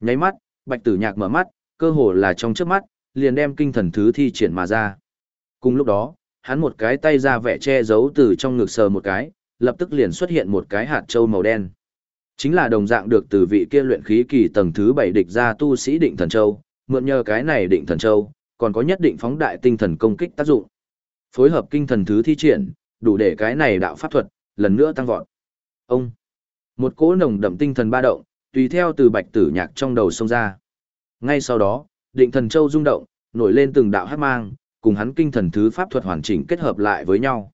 Nháy mắt, bạch tử nhạc mở mắt, cơ hồ là trong trước mắt, liền đem kinh thần thứ thi triển mà ra. Cùng lúc đó, hắn một cái tay ra vẻ che giấu từ trong ngực sờ một cái, lập tức liền xuất hiện một cái hạt châu màu đen. Chính là đồng dạng được từ vị kia luyện khí kỳ tầng thứ 7 địch ra tu sĩ định thần châu, mượn nhờ cái này định thần châu, còn có nhất định phóng đại tinh thần công kích tác dụng. Phối hợp kinh thần thứ thi triển, đủ để cái này đạo pháp thuật, lần nữa tăng vọt. Ông, một cỗ nồng đậm tinh thần ba động, tùy theo từ bạch tử nhạc trong đầu xông ra. Ngay sau đó, định thần châu rung động, nổi lên từng đạo hát mang, cùng hắn kinh thần thứ pháp thuật hoàn chỉnh kết hợp lại với nhau.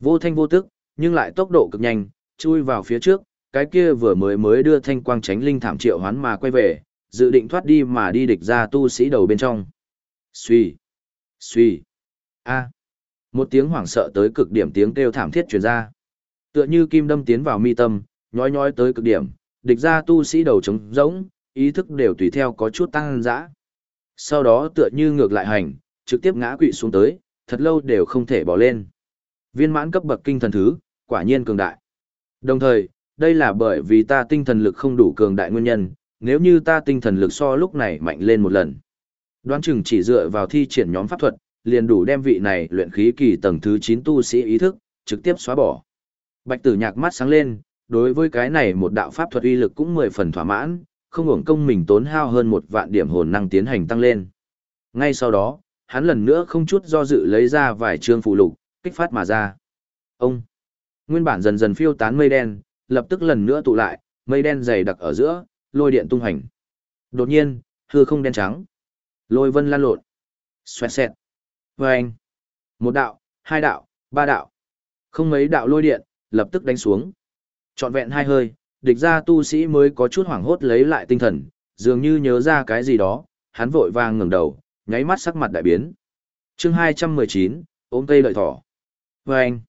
Vô thanh vô tức, nhưng lại tốc độ cực nhanh, chui vào phía trước, cái kia vừa mới mới đưa thanh quang tránh linh thảm triệu hoán mà quay về, dự định thoát đi mà đi địch ra tu sĩ đầu bên trong. Xuy, xuy, a, một tiếng hoảng sợ tới cực điểm tiếng kêu thảm thiết truyền ra. Tựa như kim đâm tiến vào mi tâm, nhói nhói tới cực điểm, địch ra tu sĩ đầu trống rỗng, ý thức đều tùy theo có chút tăng dã. Sau đó tựa như ngược lại hành, trực tiếp ngã quỵ xuống tới, thật lâu đều không thể bỏ lên. Viên mãn cấp bậc kinh thần thứ, quả nhiên cường đại. Đồng thời, đây là bởi vì ta tinh thần lực không đủ cường đại nguyên nhân, nếu như ta tinh thần lực so lúc này mạnh lên một lần. Đoán chừng chỉ dựa vào thi triển nhóm pháp thuật, liền đủ đem vị này luyện khí kỳ tầng thứ 9 tu sĩ ý thức, trực tiếp xóa bỏ. Bạch tử nhạc mắt sáng lên, đối với cái này một đạo pháp thuật uy lực cũng mười phần thỏa mãn, không hưởng công mình tốn hao hơn một vạn điểm hồn năng tiến hành tăng lên. Ngay sau đó, hắn lần nữa không chút do dự lấy ra vài chương phụ lục, kích phát mà ra. Ông! Nguyên bản dần dần phiêu tán mây đen, lập tức lần nữa tụ lại, mây đen dày đặc ở giữa, lôi điện tung hành. Đột nhiên, hư không đen trắng. Lôi vân lan lộn. Xoẹt xẹt. Vâng. Một đạo, hai đạo, ba đạo. Không mấy đạo lôi điện, lập tức đánh xuống. Trọn vẹn hai hơi, địch ra tu sĩ mới có chút hoảng hốt lấy lại tinh thần, dường như nhớ ra cái gì đó, hắn vội vàng ngẩng đầu, nháy mắt sắc mặt đại biến. chương 219, ôm cây lợi thỏ. Vâng.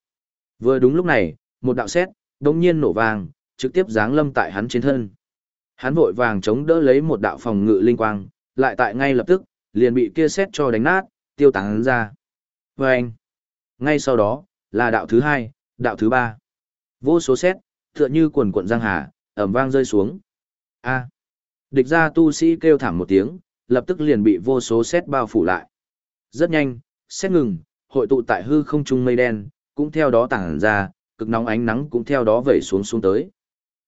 Vừa đúng lúc này, một đạo sét, đột nhiên nổ vàng, trực tiếp giáng lâm tại hắn trên thân. Hắn vội vàng chống đỡ lấy một đạo phòng ngự linh quang, lại tại ngay lập tức, liền bị kia xét cho đánh nát, tiêu tán ra. Vâng! Ngay sau đó, là đạo thứ hai, đạo thứ ba. Vô số xét, tựa như quần cuộn giang hà, ẩm vang rơi xuống. A! Địch ra tu sĩ kêu thảm một tiếng, lập tức liền bị vô số xét bao phủ lại. Rất nhanh, xét ngừng, hội tụ tại hư không trung mây đen, cũng theo đó tản ra, cực nóng ánh nắng cũng theo đó vẩy xuống xuống tới.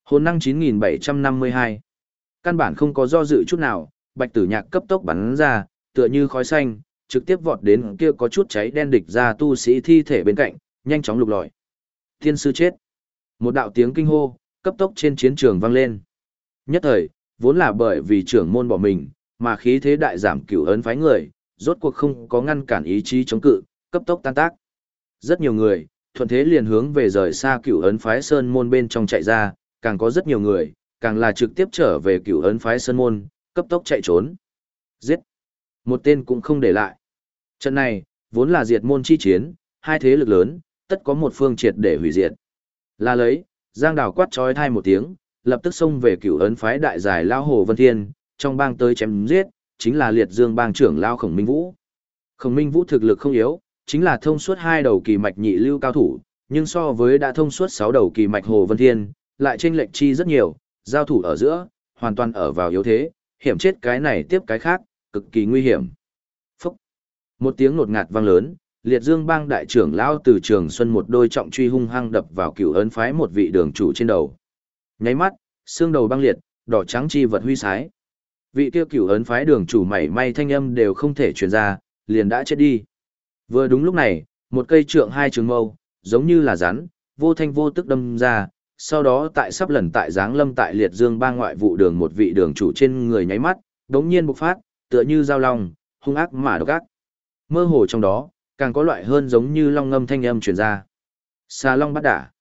Hồn năng 9752. Căn bản không có do dự chút nào, bạch tử nhạc cấp tốc bắn ra, tựa như khói xanh, trực tiếp vọt đến kia có chút cháy đen địch ra tu sĩ thi thể bên cạnh, nhanh chóng lục lọi. Thiên sư chết. Một đạo tiếng kinh hô, cấp tốc trên chiến trường vang lên. Nhất thời, vốn là bởi vì trưởng môn bỏ mình, mà khí thế đại giảm cửu ấn phái người, rốt cuộc không có ngăn cản ý chí chống cự, cấp tốc tan tác. Rất nhiều người, thuận thế liền hướng về rời xa cửu ấn phái sơn môn bên trong chạy ra, càng có rất nhiều người, càng là trực tiếp trở về cửu ấn phái sơn môn, cấp tốc chạy trốn. Giết! Một tên cũng không để lại. Trận này, vốn là diệt môn chi chiến, hai thế lực lớn, tất có một phương triệt để hủy diệt. Là lấy, Giang Đào quát trói thai một tiếng, lập tức xông về cửu ấn phái đại giải lao hồ Vân Thiên, trong bang tới chém giết, chính là liệt dương bang trưởng lao khổng minh vũ. Khổng minh vũ thực lực không yếu, chính là thông suốt hai đầu kỳ mạch nhị lưu cao thủ, nhưng so với đã thông suốt sáu đầu kỳ mạch hồ Vân Thiên, lại chênh lệch chi rất nhiều, giao thủ ở giữa, hoàn toàn ở vào yếu thế, hiểm chết cái này tiếp cái khác, cực kỳ nguy hiểm. Phúc! Một tiếng nột ngạt vang lớn, liệt dương bang đại trưởng lao từ trường xuân một đôi trọng truy hung hăng đập vào cựu ấn phái một vị đường chủ trên đầu. Nháy mắt, xương đầu băng liệt, đỏ trắng chi vật huy sái. Vị kia cựu ấn phái đường chủ mảy may thanh âm đều không thể truyền ra, liền đã chết đi. Vừa đúng lúc này, một cây trượng hai trường mâu, giống như là rắn, vô thanh vô tức đâm ra, sau đó tại sắp lần tại giáng lâm tại liệt dương ba ngoại vụ đường một vị đường chủ trên người nháy mắt, đống nhiên bộc phát, tựa như dao long, hung ác mà độc ác. Mơ hồ trong đó, càng có loại hơn giống như long ngâm thanh âm truyền ra. Xà long bắt đả.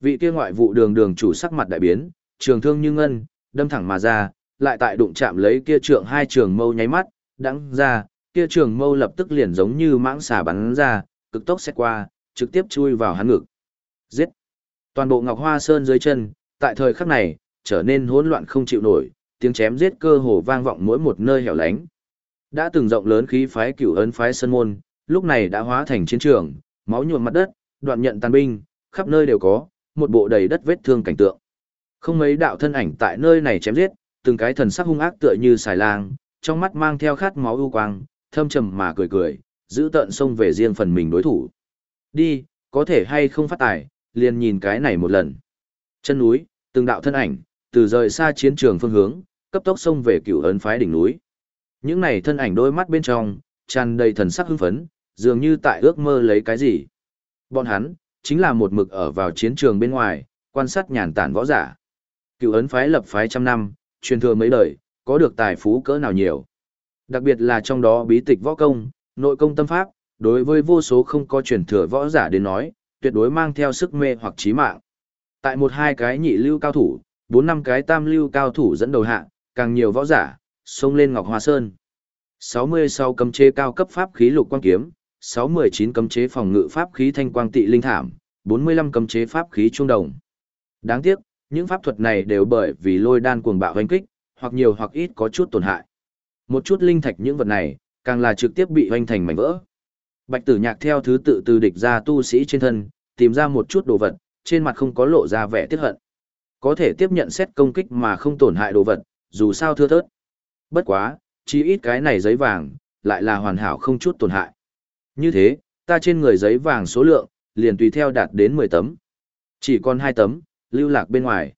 Vị kia ngoại vụ đường đường chủ sắc mặt đại biến, trường thương như ngân, đâm thẳng mà ra, lại tại đụng chạm lấy kia trượng hai trường mâu nháy mắt, đắng ra, kia trường mâu lập tức liền giống như mãng xà bắn ra, cực tốc xét qua, trực tiếp chui vào hắn ngực. Giết! Toàn bộ Ngọc Hoa Sơn dưới chân, tại thời khắc này, trở nên hỗn loạn không chịu nổi, tiếng chém giết cơ hồ vang vọng mỗi một nơi hẻo lánh. Đã từng rộng lớn khí phái cửu ấn phái sơn môn, lúc này đã hóa thành chiến trường, máu nhuộm mặt đất, đoạn nhận tàn binh, khắp nơi đều có, một bộ đầy đất vết thương cảnh tượng. Không mấy đạo thân ảnh tại nơi này chém giết, từng cái thần sắc hung ác tựa như xài lang, trong mắt mang theo khát máu ưu quang, thâm trầm mà cười cười, giữ tận xông về riêng phần mình đối thủ. Đi, có thể hay không phát tài, liền nhìn cái này một lần. Chân núi, từng đạo thân ảnh, từ rời xa chiến trường phương hướng, cấp tốc xông về cựu ấn phái đỉnh núi. Những này thân ảnh đôi mắt bên trong, tràn đầy thần sắc hưng phấn, dường như tại ước mơ lấy cái gì. Bọn hắn, chính là một mực ở vào chiến trường bên ngoài, quan sát nhàn tản võ giả. Cựu ấn phái lập phái trăm năm, truyền thừa mấy đời, có được tài phú cỡ nào nhiều. Đặc biệt là trong đó bí tịch võ công, nội công tâm pháp, đối với vô số không có truyền thừa võ giả đến nói, tuyệt đối mang theo sức mê hoặc trí mạng. Tại một hai cái nhị lưu cao thủ, bốn năm cái tam lưu cao thủ dẫn đầu hạ, càng nhiều võ giả, xông lên Ngọc Hoa Sơn. 66 cấm chế cao cấp pháp khí lục quang kiếm, 619 cấm chế phòng ngự pháp khí thanh quang tị linh thảm, 45 cấm chế pháp khí trung đồng. Đáng tiếc, những pháp thuật này đều bởi vì lôi đan cuồng bạo hoanh kích, hoặc nhiều hoặc ít có chút tổn hại. Một chút linh thạch những vật này, càng là trực tiếp bị hoanh thành mảnh vỡ. Bạch tử nhạc theo thứ tự từ địch ra tu sĩ trên thân, tìm ra một chút đồ vật, trên mặt không có lộ ra vẻ tiếc hận. Có thể tiếp nhận xét công kích mà không tổn hại đồ vật, dù sao thưa thớt. Bất quá, chỉ ít cái này giấy vàng, lại là hoàn hảo không chút tổn hại. Như thế, ta trên người giấy vàng số lượng, liền tùy theo đạt đến 10 tấm. Chỉ còn 2 tấm, lưu lạc bên ngoài.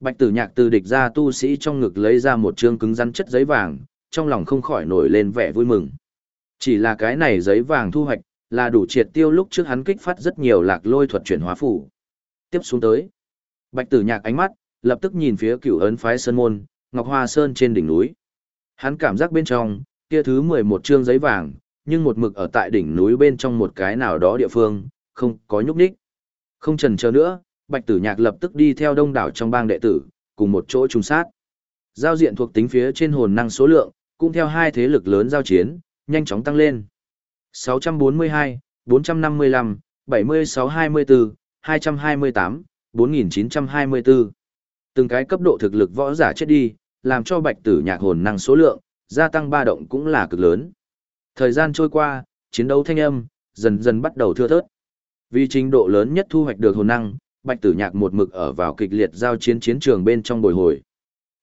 Bạch tử nhạc từ địch ra tu sĩ trong ngực lấy ra một trương cứng rắn chất giấy vàng, trong lòng không khỏi nổi lên vẻ vui mừng. Chỉ là cái này giấy vàng thu hoạch, là đủ triệt tiêu lúc trước hắn kích phát rất nhiều lạc lôi thuật chuyển hóa phủ. Tiếp xuống tới, Bạch Tử Nhạc ánh mắt lập tức nhìn phía Cửu Ấn phái sơn môn, Ngọc Hoa Sơn trên đỉnh núi. Hắn cảm giác bên trong, kia thứ 11 trương giấy vàng, nhưng một mực ở tại đỉnh núi bên trong một cái nào đó địa phương, không có nhúc nhích. Không chần chờ nữa, Bạch Tử Nhạc lập tức đi theo đông đảo trong bang đệ tử, cùng một chỗ trùng sát. Giao diện thuộc tính phía trên hồn năng số lượng, cũng theo hai thế lực lớn giao chiến, nhanh chóng tăng lên. 642, 455, 7624, 228, 4924. Từng cái cấp độ thực lực võ giả chết đi, làm cho bạch tử nhạc hồn năng số lượng, gia tăng ba động cũng là cực lớn. Thời gian trôi qua, chiến đấu thanh âm, dần dần bắt đầu thưa thớt. Vì trình độ lớn nhất thu hoạch được hồn năng, bạch tử nhạc một mực ở vào kịch liệt giao chiến chiến trường bên trong bồi hồi.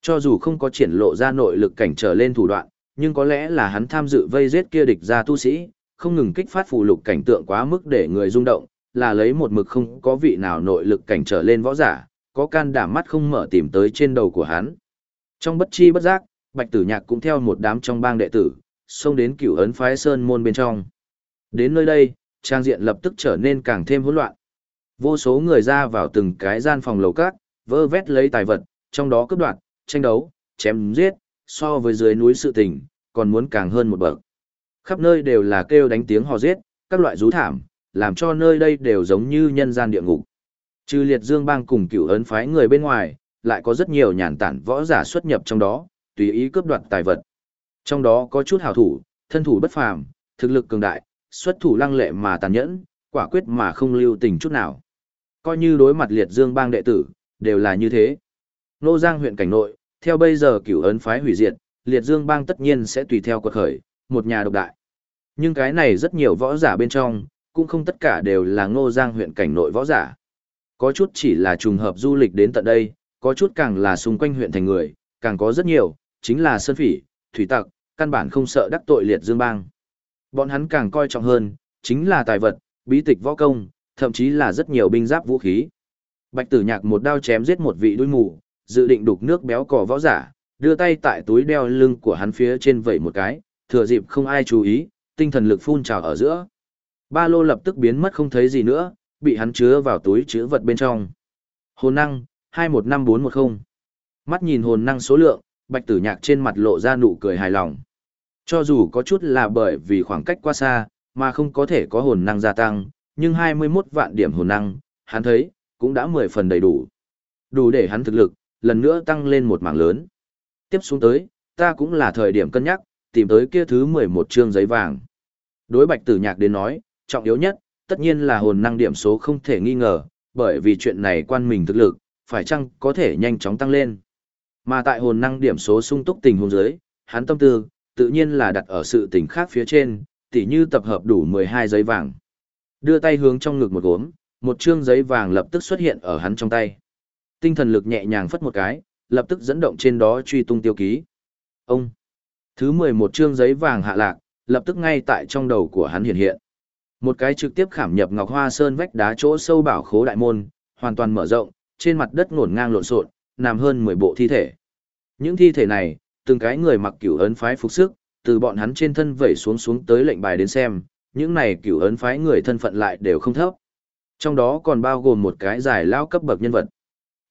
Cho dù không có triển lộ ra nội lực cảnh trở lên thủ đoạn, nhưng có lẽ là hắn tham dự vây giết kia địch ra tu sĩ, không ngừng kích phát phù lục cảnh tượng quá mức để người rung động, là lấy một mực không có vị nào nội lực cảnh trở lên võ giả, có can đảm mắt không mở tìm tới trên đầu của hắn. Trong bất chi bất giác, Bạch Tử Nhạc cũng theo một đám trong bang đệ tử, xông đến cửu ấn phái sơn môn bên trong. Đến nơi đây, trang diện lập tức trở nên càng thêm hỗn loạn. Vô số người ra vào từng cái gian phòng lầu các, vơ vét lấy tài vật, trong đó cướp đoạt, tranh đấu, chém giết, so với dưới núi sự tình, còn muốn càng hơn một bậc. Khắp nơi đều là kêu đánh tiếng hò giết, các loại rú thảm, làm cho nơi đây đều giống như nhân gian địa ngục. Trừ liệt dương bang cùng cửu ấn phái người bên ngoài, lại có rất nhiều nhàn tản võ giả xuất nhập trong đó, tùy ý cướp đoạt tài vật. Trong đó có chút hảo thủ, thân thủ bất phàm, thực lực cường đại, xuất thủ lăng lệ mà tàn nhẫn, quả quyết mà không lưu tình chút nào. Coi như đối mặt liệt dương bang đệ tử, đều là như thế. Nô Giang huyện cảnh nội, theo bây giờ cửu ấn phái hủy diệt, liệt dương bang tất nhiên sẽ tùy theo quật khởi, một nhà độc đại. Nhưng cái này rất nhiều võ giả bên trong, cũng không tất cả đều là ngô giang huyện cảnh nội võ giả. Có chút chỉ là trùng hợp du lịch đến tận đây, có chút càng là xung quanh huyện thành người, càng có rất nhiều, chính là sơn phỉ, thủy tặc, căn bản không sợ đắc tội liệt dương bang. Bọn hắn càng coi trọng hơn, chính là tài vật, bí tịch võ công, thậm chí là rất nhiều binh giáp vũ khí. Bạch tử nhạc một đao chém giết một vị đuôi mù, dự định đục nước béo cò võ giả, đưa tay tại túi đeo lưng của hắn phía trên vẩy một cái, thừa dịp không ai chú ý, tinh thần lực phun trào ở giữa. Ba lô lập tức biến mất không thấy gì nữa, bị hắn chứa vào túi chứa vật bên trong. Hồn năng, 215410. Mắt nhìn hồn năng số lượng, bạch tử nhạc trên mặt lộ ra nụ cười hài lòng. Cho dù có chút là bởi vì khoảng cách quá xa, mà không có thể có hồn năng gia tăng, nhưng 21 vạn điểm hồn năng, hắn thấy, cũng đã 10 phần đầy đủ. Đủ để hắn thực lực, lần nữa tăng lên một mảng lớn. Tiếp xuống tới, ta cũng là thời điểm cân nhắc, tìm tới kia thứ 11 chương giấy vàng. Đối bạch tử nhạc đến nói, trọng yếu nhất, tất nhiên là hồn năng điểm số không thể nghi ngờ, bởi vì chuyện này quan mình thực lực, phải chăng có thể nhanh chóng tăng lên. Mà tại hồn năng điểm số sung túc tình huống dưới, hắn tâm tư, tự nhiên là đặt ở sự tình khác phía trên, tỉ như tập hợp đủ 12 giấy vàng. Đưa tay hướng trong ngực một gốm, một chương giấy vàng lập tức xuất hiện ở hắn trong tay. Tinh thần lực nhẹ nhàng phất một cái, lập tức dẫn động trên đó truy tung tiêu ký. Ông! Thứ 11 chương giấy vàng hạ lạc, lập tức ngay tại trong đầu của hắn hiện hiện. Một cái trực tiếp khảm nhập ngọc hoa sơn vách đá chỗ sâu bảo khố đại môn, hoàn toàn mở rộng, trên mặt đất ngổn ngang lộn xộn, nằm hơn 10 bộ thi thể. Những thi thể này, từng cái người mặc cửu ấn phái phục sức, từ bọn hắn trên thân vẩy xuống xuống tới lệnh bài đến xem, những này cửu ấn phái người thân phận lại đều không thấp. Trong đó còn bao gồm một cái giải lao cấp bậc nhân vật.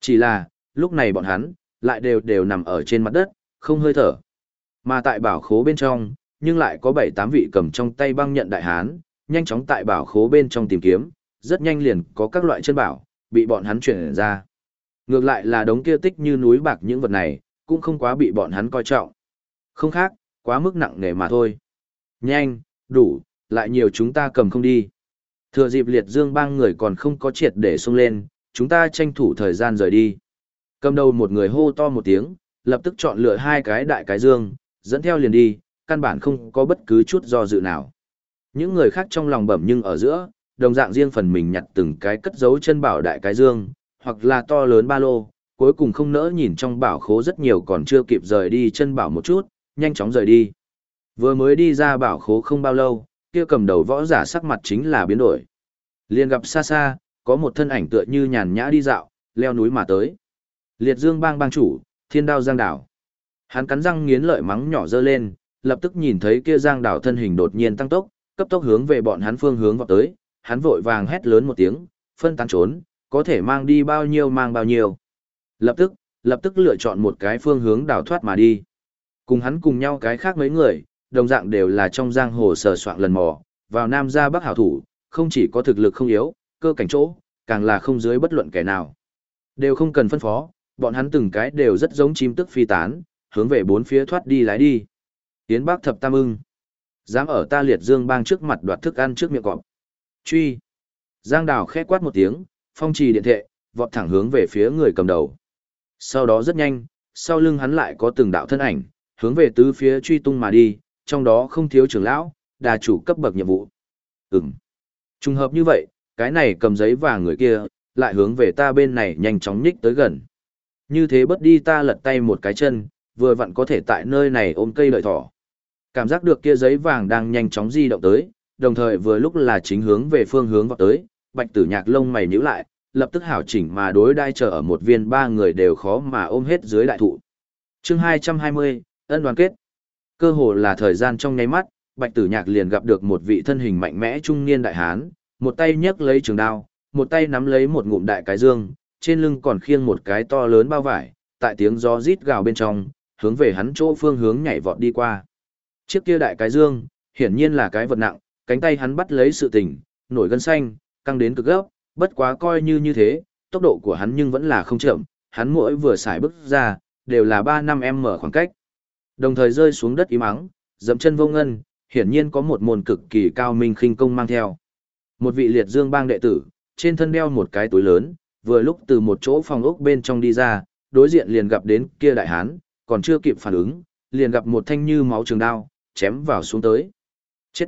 Chỉ là, lúc này bọn hắn, lại đều đều nằm ở trên mặt đất, không hơi thở. Mà tại bảo khố bên trong, nhưng lại có 7-8 vị cầm trong tay băng nhận đại hán, nhanh chóng tại bảo khố bên trong tìm kiếm, rất nhanh liền có các loại chân bảo, bị bọn hắn chuyển ra. Ngược lại là đống kia tích như núi bạc những vật này, cũng không quá bị bọn hắn coi trọng. Không khác, quá mức nặng nề mà thôi. Nhanh, đủ, lại nhiều chúng ta cầm không đi. Thừa dịp liệt dương bang người còn không có triệt để xông lên, chúng ta tranh thủ thời gian rời đi. Cầm đầu một người hô to một tiếng, lập tức chọn lựa hai cái đại cái dương, dẫn theo liền đi, căn bản không có bất cứ chút do dự nào. Những người khác trong lòng bẩm nhưng ở giữa, đồng dạng riêng phần mình nhặt từng cái cất giấu chân bảo đại cái dương, hoặc là to lớn ba lô, cuối cùng không nỡ nhìn trong bảo khố rất nhiều còn chưa kịp rời đi chân bảo một chút, nhanh chóng rời đi. Vừa mới đi ra bảo khố không bao lâu, kia cầm đầu võ giả sắc mặt chính là biến đổi. Liền gặp xa xa, có một thân ảnh tựa như nhàn nhã đi dạo, leo núi mà tới. Liệt Dương bang bang chủ, thiên đao giang đảo. Hắn cắn răng nghiến lợi mắng nhỏ dơ lên, lập tức nhìn thấy kia giang đảo thân hình đột nhiên tăng tốc, cấp tốc hướng về bọn hắn phương hướng vọt tới, hắn vội vàng hét lớn một tiếng, phân tán trốn, có thể mang đi bao nhiêu mang bao nhiêu. Lập tức, lập tức lựa chọn một cái phương hướng đảo thoát mà đi. Cùng hắn cùng nhau cái khác mấy người, đồng dạng đều là trong giang hồ sờ soạn lần mò, vào nam ra bắc hảo thủ, không chỉ có thực lực không yếu, cơ cảnh chỗ, càng là không dưới bất luận kẻ nào. Đều không cần phân phó, bọn hắn từng cái đều rất giống chim tức phi tán, hướng về bốn phía thoát đi lái đi. Tiến bác thập tam ưng. Dám ở ta liệt dương bang trước mặt đoạt thức ăn trước miệng cọp. Truy. Giang đào khẽ quát một tiếng, phong trì điện thệ, vọt thẳng hướng về phía người cầm đầu. Sau đó rất nhanh, sau lưng hắn lại có từng đạo thân ảnh, hướng về tứ phía truy tung mà đi, trong đó không thiếu trưởng lão, đà chủ cấp bậc nhiệm vụ. Ừm. Trùng hợp như vậy, cái này cầm giấy vàng người kia, lại hướng về ta bên này nhanh chóng nhích tới gần. Như thế bất đi ta lật tay một cái chân, vừa vặn có thể tại nơi này ôm cây lợi thỏ. Cảm giác được kia giấy vàng đang nhanh chóng di động tới, đồng thời vừa lúc là chính hướng về phương hướng vào tới, bạch tử nhạc lông mày nhíu lại, lập tức hảo chỉnh mà đối đai chờ ở một viên ba người đều khó mà ôm hết dưới đại thụ. chương 220, ân đoàn kết. Cơ hồ là thời gian trong nháy mắt, bạch tử nhạc liền gặp được một vị thân hình mạnh mẽ trung niên đại hán, một tay nhấc lấy trường đao, một tay nắm lấy một ngụm đại cái dương, trên lưng còn khiêng một cái to lớn bao vải, tại tiếng gió rít gào bên trong, hướng về hắn chỗ phương hướng nhảy vọt đi qua. Chiếc kia đại cái dương, hiển nhiên là cái vật nặng, cánh tay hắn bắt lấy sự tình, nổi gân xanh, căng đến cực gấp, bất quá coi như như thế, tốc độ của hắn nhưng vẫn là không chậm, hắn mỗi vừa xài bước ra, đều là 3 năm em mở khoảng cách. Đồng thời rơi xuống đất im mắng, dậm chân vô ngân, hiển nhiên có một môn cực kỳ cao minh khinh công mang theo. Một vị liệt dương bang đệ tử, trên thân đeo một cái túi lớn, vừa lúc từ một chỗ phòng ốc bên trong đi ra, đối diện liền gặp đến kia đại hán, còn chưa kịp phản ứng, liền gặp một thanh như máu trường đao, chém vào xuống tới. Chết!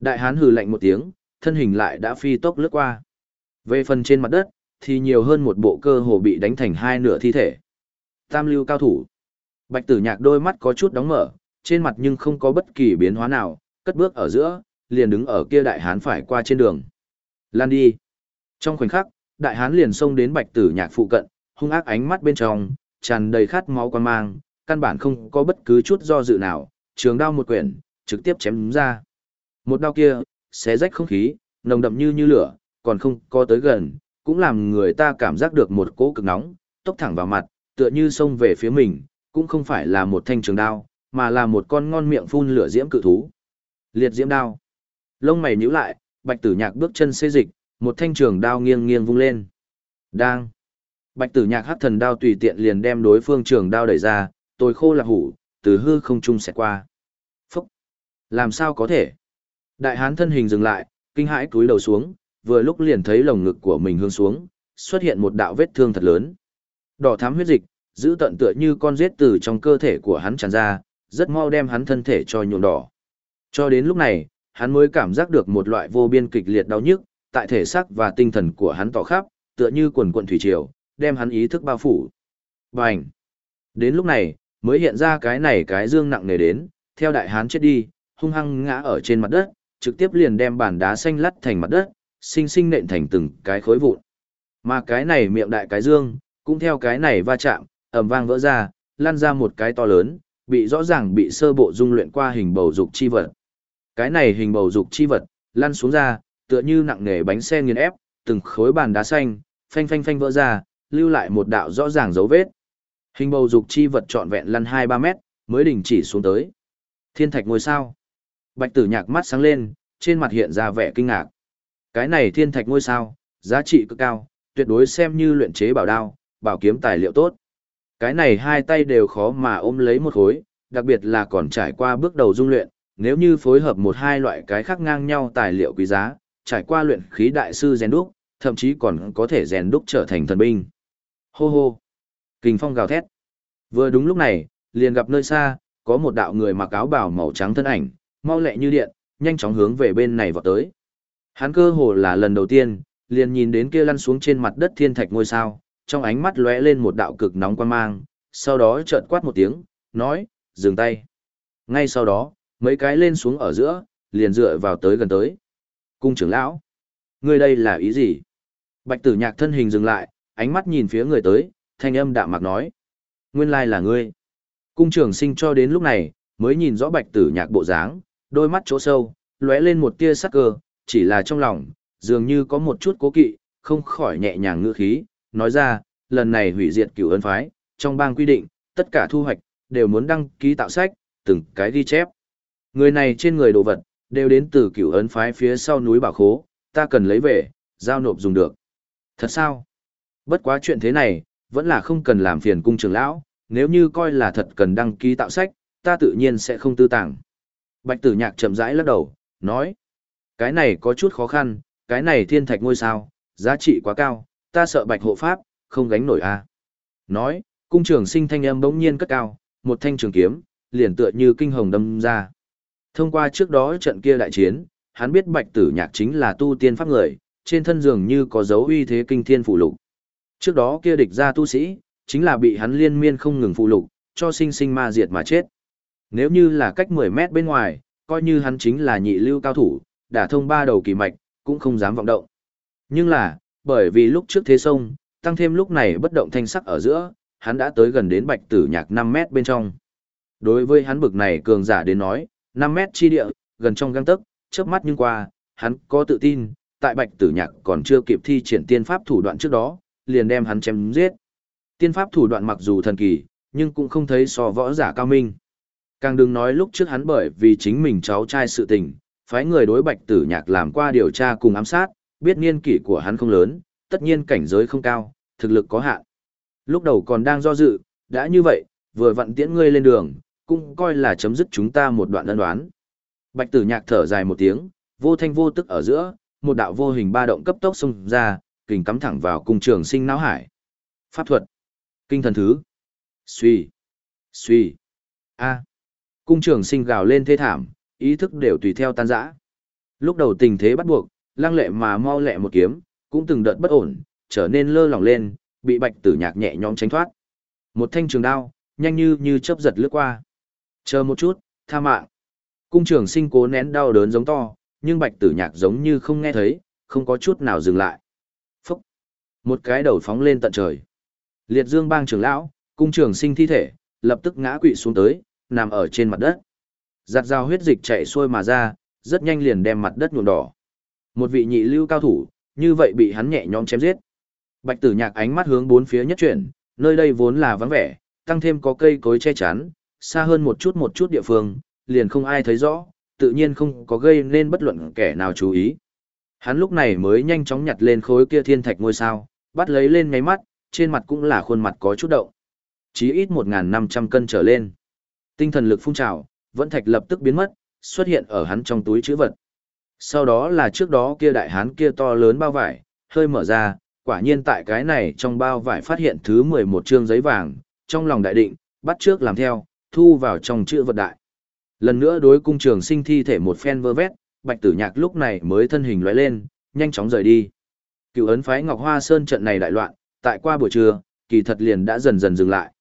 Đại hán hừ lạnh một tiếng, thân hình lại đã phi tốc lướt qua. Về phần trên mặt đất, thì nhiều hơn một bộ cơ hồ bị đánh thành hai nửa thi thể. Tam lưu cao thủ. Bạch tử nhạc đôi mắt có chút đóng mở, trên mặt nhưng không có bất kỳ biến hóa nào, cất bước ở giữa, liền đứng ở kia đại hán phải qua trên đường. Lan đi. Trong khoảnh khắc, đại hán liền xông đến bạch tử nhạc phụ cận, hung ác ánh mắt bên trong, tràn đầy khát máu quan mang, căn bản không có bất cứ chút do dự nào, trường đao một quyển, trực tiếp chém ra. Một đao kia, xé rách không khí, nồng đậm như như lửa, còn không có tới gần, cũng làm người ta cảm giác được một cỗ cực nóng, tốc thẳng vào mặt, tựa như xông về phía mình, cũng không phải là một thanh trường đao, mà là một con ngon miệng phun lửa diễm cự thú. Liệt diễm đao. Lông mày nhíu lại, Bạch Tử Nhạc bước chân xê dịch, một thanh trường đao nghiêng nghiêng vung lên. Đang. Bạch Tử Nhạc hắc thần đao tùy tiện liền đem đối phương trường đao đẩy ra, tôi khô là hủ, từ hư không trung sẽ qua. Phúc. Làm sao có thể? Đại hán thân hình dừng lại, kinh hãi cúi đầu xuống, vừa lúc liền thấy lồng ngực của mình hướng xuống, xuất hiện một đạo vết thương thật lớn. Đỏ thắm huyết dịch, giữ tận tựa như con rết từ trong cơ thể của hắn tràn ra, rất mau đem hắn thân thể cho nhuộm đỏ. Cho đến lúc này, hắn mới cảm giác được một loại vô biên kịch liệt đau nhức, tại thể xác và tinh thần của hắn tỏ khắp, tựa như quần quần thủy triều, đem hắn ý thức bao phủ. Bành! Đến lúc này, mới hiện ra cái này cái dương nặng nề đến, theo đại hán chết đi, hung hăng ngã ở trên mặt đất, trực tiếp liền đem bàn đá xanh lắt thành mặt đất, sinh sinh nện thành từng cái khối vụn. Mà cái này miệng đại cái dương, cũng theo cái này va chạm, ầm vang vỡ ra, lan ra một cái to lớn, bị rõ ràng bị sơ bộ dung luyện qua hình bầu dục chi vật. Cái này hình bầu dục chi vật, lăn xuống ra, tựa như nặng nề bánh xe nghiền ép, từng khối bàn đá xanh, phanh phanh phanh vỡ ra, lưu lại một đạo rõ ràng dấu vết. Hình bầu dục chi vật trọn vẹn lăn 2-3 mét, mới đình chỉ xuống tới. Thiên thạch ngôi sao. Bạch tử nhạc mắt sáng lên, trên mặt hiện ra vẻ kinh ngạc. Cái này thiên thạch ngôi sao, giá trị cực cao, tuyệt đối xem như luyện chế bảo đao, bảo kiếm tài liệu tốt. Cái này hai tay đều khó mà ôm lấy một khối, đặc biệt là còn trải qua bước đầu dung luyện, nếu như phối hợp một hai loại cái khác ngang nhau tài liệu quý giá, trải qua luyện khí đại sư rèn đúc, thậm chí còn có thể rèn đúc trở thành thần binh. Hô hô! Kình phong gào thét. Vừa đúng lúc này, liền gặp nơi xa, có một đạo người mặc áo bào màu trắng thân ảnh, mau lẹ như điện, nhanh chóng hướng về bên này vọt tới. Hắn cơ hồ là lần đầu tiên, liền nhìn đến kia lăn xuống trên mặt đất thiên thạch ngôi sao, trong ánh mắt lóe lên một đạo cực nóng quan mang, sau đó chợt quát một tiếng, nói, dừng tay. Ngay sau đó, mấy cái lên xuống ở giữa, liền dựa vào tới gần tới. Cung trưởng lão, người đây là ý gì? Bạch tử nhạc thân hình dừng lại, ánh mắt nhìn phía người tới, thanh âm đạm mạc nói. Nguyên lai là ngươi. Cung trưởng sinh cho đến lúc này, mới nhìn rõ bạch tử nhạc bộ dáng, đôi mắt chỗ sâu, lóe lên một tia sắc cơ, chỉ là trong lòng, dường như có một chút cố kỵ, không khỏi nhẹ nhàng ngữ khí, nói ra, lần này hủy diệt cửu ân phái, trong bang quy định, tất cả thu hoạch, đều muốn đăng ký tạo sách, từng cái ghi chép. Người này trên người đồ vật, đều đến từ cửu ấn phái phía sau núi bảo khố, ta cần lấy về, giao nộp dùng được. Thật sao? Bất quá chuyện thế này, vẫn là không cần làm phiền cung trưởng lão, nếu như coi là thật cần đăng ký tạo sách, ta tự nhiên sẽ không tư tàng. Bạch tử nhạc chậm rãi lắc đầu, nói. Cái này có chút khó khăn, cái này thiên thạch ngôi sao, giá trị quá cao, ta sợ bạch hộ pháp, không gánh nổi a. Nói, cung trưởng sinh thanh âm bỗng nhiên cất cao, một thanh trường kiếm, liền tựa như kinh hồng đâm ra. Thông qua trước đó trận kia đại chiến, hắn biết bạch tử nhạc chính là tu tiên pháp người, trên thân dường như có dấu uy thế kinh thiên phụ lục. Trước đó kia địch ra tu sĩ, chính là bị hắn liên miên không ngừng phụ lục, cho sinh sinh ma diệt mà chết. Nếu như là cách 10 mét bên ngoài, coi như hắn chính là nhị lưu cao thủ, đã thông ba đầu kỳ mạch, cũng không dám vọng động. Nhưng là, bởi vì lúc trước thế sông, tăng thêm lúc này bất động thanh sắc ở giữa, hắn đã tới gần đến bạch tử nhạc 5 mét bên trong. Đối với hắn bực này cường giả đến nói, 5 mét chi địa, gần trong găng tấc, chớp mắt nhưng qua, hắn có tự tin, tại bạch tử nhạc còn chưa kịp thi triển tiên pháp thủ đoạn trước đó, liền đem hắn chém giết. Tiên pháp thủ đoạn mặc dù thần kỳ, nhưng cũng không thấy so võ giả cao minh. Càng đừng nói lúc trước hắn bởi vì chính mình cháu trai sự tình, phái người đối bạch tử nhạc làm qua điều tra cùng ám sát, biết niên kỷ của hắn không lớn, tất nhiên cảnh giới không cao, thực lực có hạn. Lúc đầu còn đang do dự, đã như vậy, vừa vặn tiễn ngươi lên đường, cũng coi là chấm dứt chúng ta một đoạn ân đoán. Bạch tử nhạc thở dài một tiếng, vô thanh vô tức ở giữa, một đạo vô hình ba động cấp tốc xông ra, kình cắm thẳng vào cung trường sinh não hải. Pháp thuật. Kinh thần thứ. Suy. Suy. A. Cung trường sinh gào lên thê thảm, ý thức đều tùy theo tan rã. Lúc đầu tình thế bắt buộc, lăng lệ mà mau lẹ một kiếm, cũng từng đợt bất ổn, trở nên lơ lỏng lên, bị bạch tử nhạc nhẹ nhõm tránh thoát. Một thanh trường đao, nhanh như như chớp giật lướt qua. Chờ một chút, tha mạng. Cung trường sinh cố nén đau đớn giống to, nhưng bạch tử nhạc giống như không nghe thấy, không có chút nào dừng lại. Phúc! Một cái đầu phóng lên tận trời. Liệt dương bang trưởng lão, cung trường sinh thi thể, lập tức ngã quỵ xuống tới, nằm ở trên mặt đất. Giặt dao huyết dịch chạy xuôi mà ra, rất nhanh liền đem mặt đất nhuộm đỏ. Một vị nhị lưu cao thủ, như vậy bị hắn nhẹ nhõm chém giết, Bạch tử nhạc ánh mắt hướng bốn phía nhất chuyển, nơi đây vốn là vắng vẻ, tăng thêm có cây cối che chắn, xa hơn một chút một chút địa phương, liền không ai thấy rõ, tự nhiên không có gây nên bất luận kẻ nào chú ý. Hắn lúc này mới nhanh chóng nhặt lên khối kia thiên thạch ngôi sao, bắt lấy lên ngáy mắt, trên mặt cũng là khuôn mặt có chút động. Chí ít 1.500 cân trở lên. Tinh thần lực phun trào, vẫn thạch lập tức biến mất, xuất hiện ở hắn trong túi chữ vật. Sau đó là trước đó kia đại hán kia to lớn bao vải, hơi mở ra, quả nhiên tại cái này trong bao vải phát hiện thứ 11 chương giấy vàng, trong lòng đại định, bắt trước làm theo, thu vào trong chữ vật đại. Lần nữa đối cung trường sinh thi thể một phen vơ vét, bạch tử nhạc lúc này mới thân hình lóe lên, nhanh chóng rời đi. Cựu ấn phái Ngọc Hoa Sơn trận này đại loạn, tại qua buổi trưa, kỳ thật liền đã dần dần dừng lại.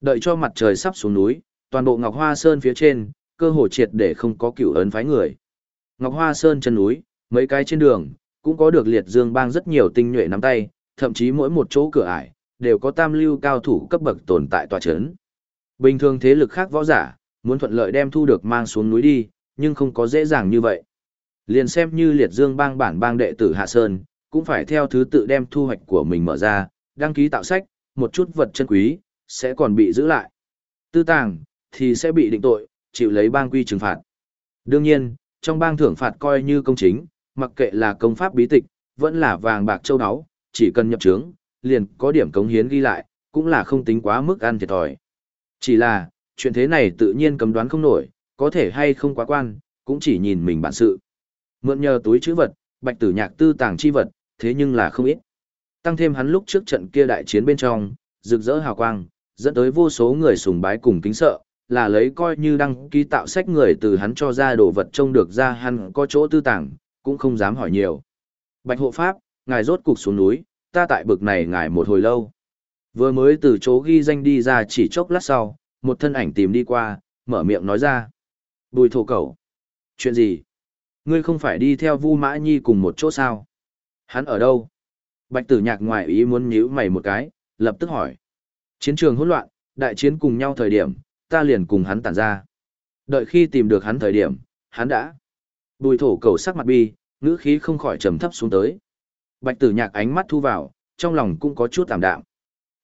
Đợi cho mặt trời sắp xuống núi, toàn bộ Ngọc Hoa Sơn phía trên, cơ hồ triệt để không có cựu ấn phái người. Ngọc Hoa Sơn chân núi, mấy cái trên đường, cũng có được liệt dương bang rất nhiều tinh nhuệ nắm tay, thậm chí mỗi một chỗ cửa ải, đều có tam lưu cao thủ cấp bậc tồn tại tòa chấn. Bình thường thế lực khác võ giả, muốn thuận lợi đem thu được mang xuống núi đi, nhưng không có dễ dàng như vậy. Liền xem như liệt dương bang bản bang đệ tử Hạ Sơn, cũng phải theo thứ tự đem thu hoạch của mình mở ra, đăng ký tạo sách, một chút vật chân quý, sẽ còn bị giữ lại. Tư tàng, thì sẽ bị định tội, chịu lấy bang quy trừng phạt. Đương nhiên, trong bang thưởng phạt coi như công chính, mặc kệ là công pháp bí tịch, vẫn là vàng bạc châu áo, chỉ cần nhập trướng, liền có điểm cống hiến ghi lại, cũng là không tính quá mức ăn thiệt thòi. Chỉ là, chuyện thế này tự nhiên cấm đoán không nổi, có thể hay không quá quan, cũng chỉ nhìn mình bản sự. Mượn nhờ túi chữ vật, bạch tử nhạc tư tàng chi vật, thế nhưng là không ít. Tăng thêm hắn lúc trước trận kia đại chiến bên trong, rực rỡ hào quang, dẫn tới vô số người sùng bái cùng kính sợ, là lấy coi như đăng ký tạo sách người từ hắn cho ra đồ vật trông được ra hắn có chỗ tư tàng, cũng không dám hỏi nhiều. Bạch hộ pháp, ngài rốt cục xuống núi, ta tại bực này ngài một hồi lâu. Vừa mới từ chỗ ghi danh đi ra chỉ chốc lát sau, một thân ảnh tìm đi qua, mở miệng nói ra. Bùi thổ cẩu. Chuyện gì? Ngươi không phải đi theo Vu Mã Nhi cùng một chỗ sao? Hắn ở đâu? Bạch tử nhạc ngoài ý muốn nhíu mày một cái, lập tức hỏi. Chiến trường hỗn loạn, đại chiến cùng nhau thời điểm, ta liền cùng hắn tản ra. Đợi khi tìm được hắn thời điểm, hắn đã. Bùi thổ cầu sắc mặt bi, ngữ khí không khỏi trầm thấp xuống tới. Bạch tử nhạc ánh mắt thu vào, trong lòng cũng có chút tạm đạm.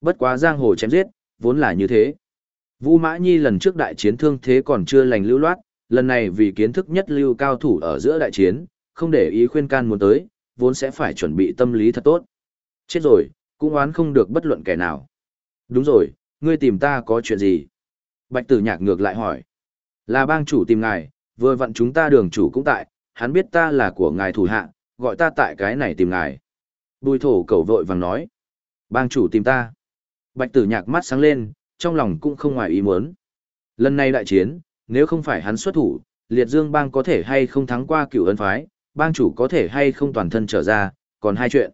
Bất quá giang hồ chém giết, vốn là như thế. vũ Mã Nhi lần trước đại chiến thương thế còn chưa lành lưu loát, lần này vì kiến thức nhất lưu cao thủ ở giữa đại chiến, không để ý khuyên can muốn tới, vốn sẽ phải chuẩn bị tâm lý thật tốt. Chết rồi, cũng oán không được bất luận kẻ nào. Đúng rồi, ngươi tìm ta có chuyện gì? Bạch tử nhạc ngược lại hỏi. Là bang chủ tìm ngài, vừa vặn chúng ta đường chủ cũng tại, hắn biết ta là của ngài thủ hạ, gọi ta tại cái này tìm ngài. Bùi thổ cầu vội vàng nói. Bang chủ tìm ta. Bạch tử nhạc mắt sáng lên, trong lòng cũng không ngoài ý muốn. Lần này đại chiến, nếu không phải hắn xuất thủ, liệt dương bang có thể hay không thắng qua cựu ân phái, bang chủ có thể hay không toàn thân trở ra, còn hai chuyện.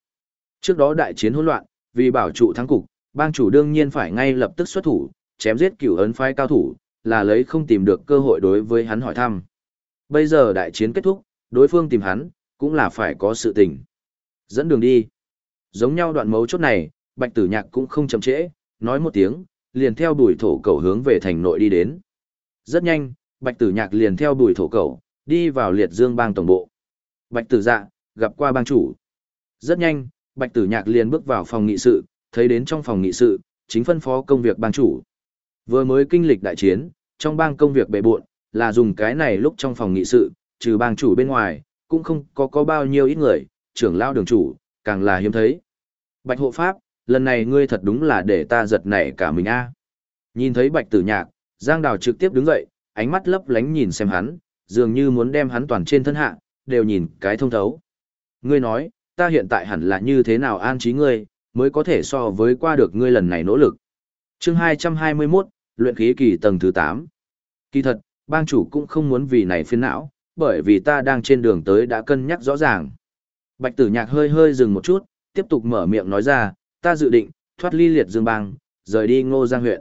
Trước đó đại chiến hỗn loạn, vì bảo trụ thắng cục, bang chủ đương nhiên phải ngay lập tức xuất thủ, chém giết cửu ấn phái cao thủ, là lấy không tìm được cơ hội đối với hắn hỏi thăm. Bây giờ đại chiến kết thúc, đối phương tìm hắn, cũng là phải có sự tình. Dẫn đường đi. Giống nhau đoạn mấu chốt này, bạch tử nhạc cũng không chậm trễ, nói một tiếng, liền theo đuổi thổ cầu hướng về thành nội đi đến. Rất nhanh, bạch tử nhạc liền theo đuổi thổ cầu, đi vào liệt dương bang tổng bộ. Bạch tử dạ, gặp qua bang chủ. Rất nhanh, bạch tử nhạc liền bước vào phòng nghị sự, thấy đến trong phòng nghị sự, chính phân phó công việc bang chủ. Vừa mới kinh lịch đại chiến, trong bang công việc bệ bộn, là dùng cái này lúc trong phòng nghị sự, trừ bang chủ bên ngoài, cũng không có có bao nhiêu ít người, trưởng lao đường chủ, càng là hiếm thấy. Bạch hộ pháp, lần này ngươi thật đúng là để ta giật nảy cả mình a. Nhìn thấy bạch tử nhạc, Giang Đào trực tiếp đứng dậy, ánh mắt lấp lánh nhìn xem hắn, dường như muốn đem hắn toàn trên thân hạ, đều nhìn cái thông thấu. Ngươi nói, ta hiện tại hẳn là như thế nào an trí ngươi, mới có thể so với qua được ngươi lần này nỗ lực. chương 221, luyện khí kỳ tầng thứ 8. Kỳ thật, bang chủ cũng không muốn vì này phiền não, bởi vì ta đang trên đường tới đã cân nhắc rõ ràng. Bạch tử nhạc hơi hơi dừng một chút, tiếp tục mở miệng nói ra, ta dự định, thoát ly liệt dương bang, rời đi ngô giang huyện.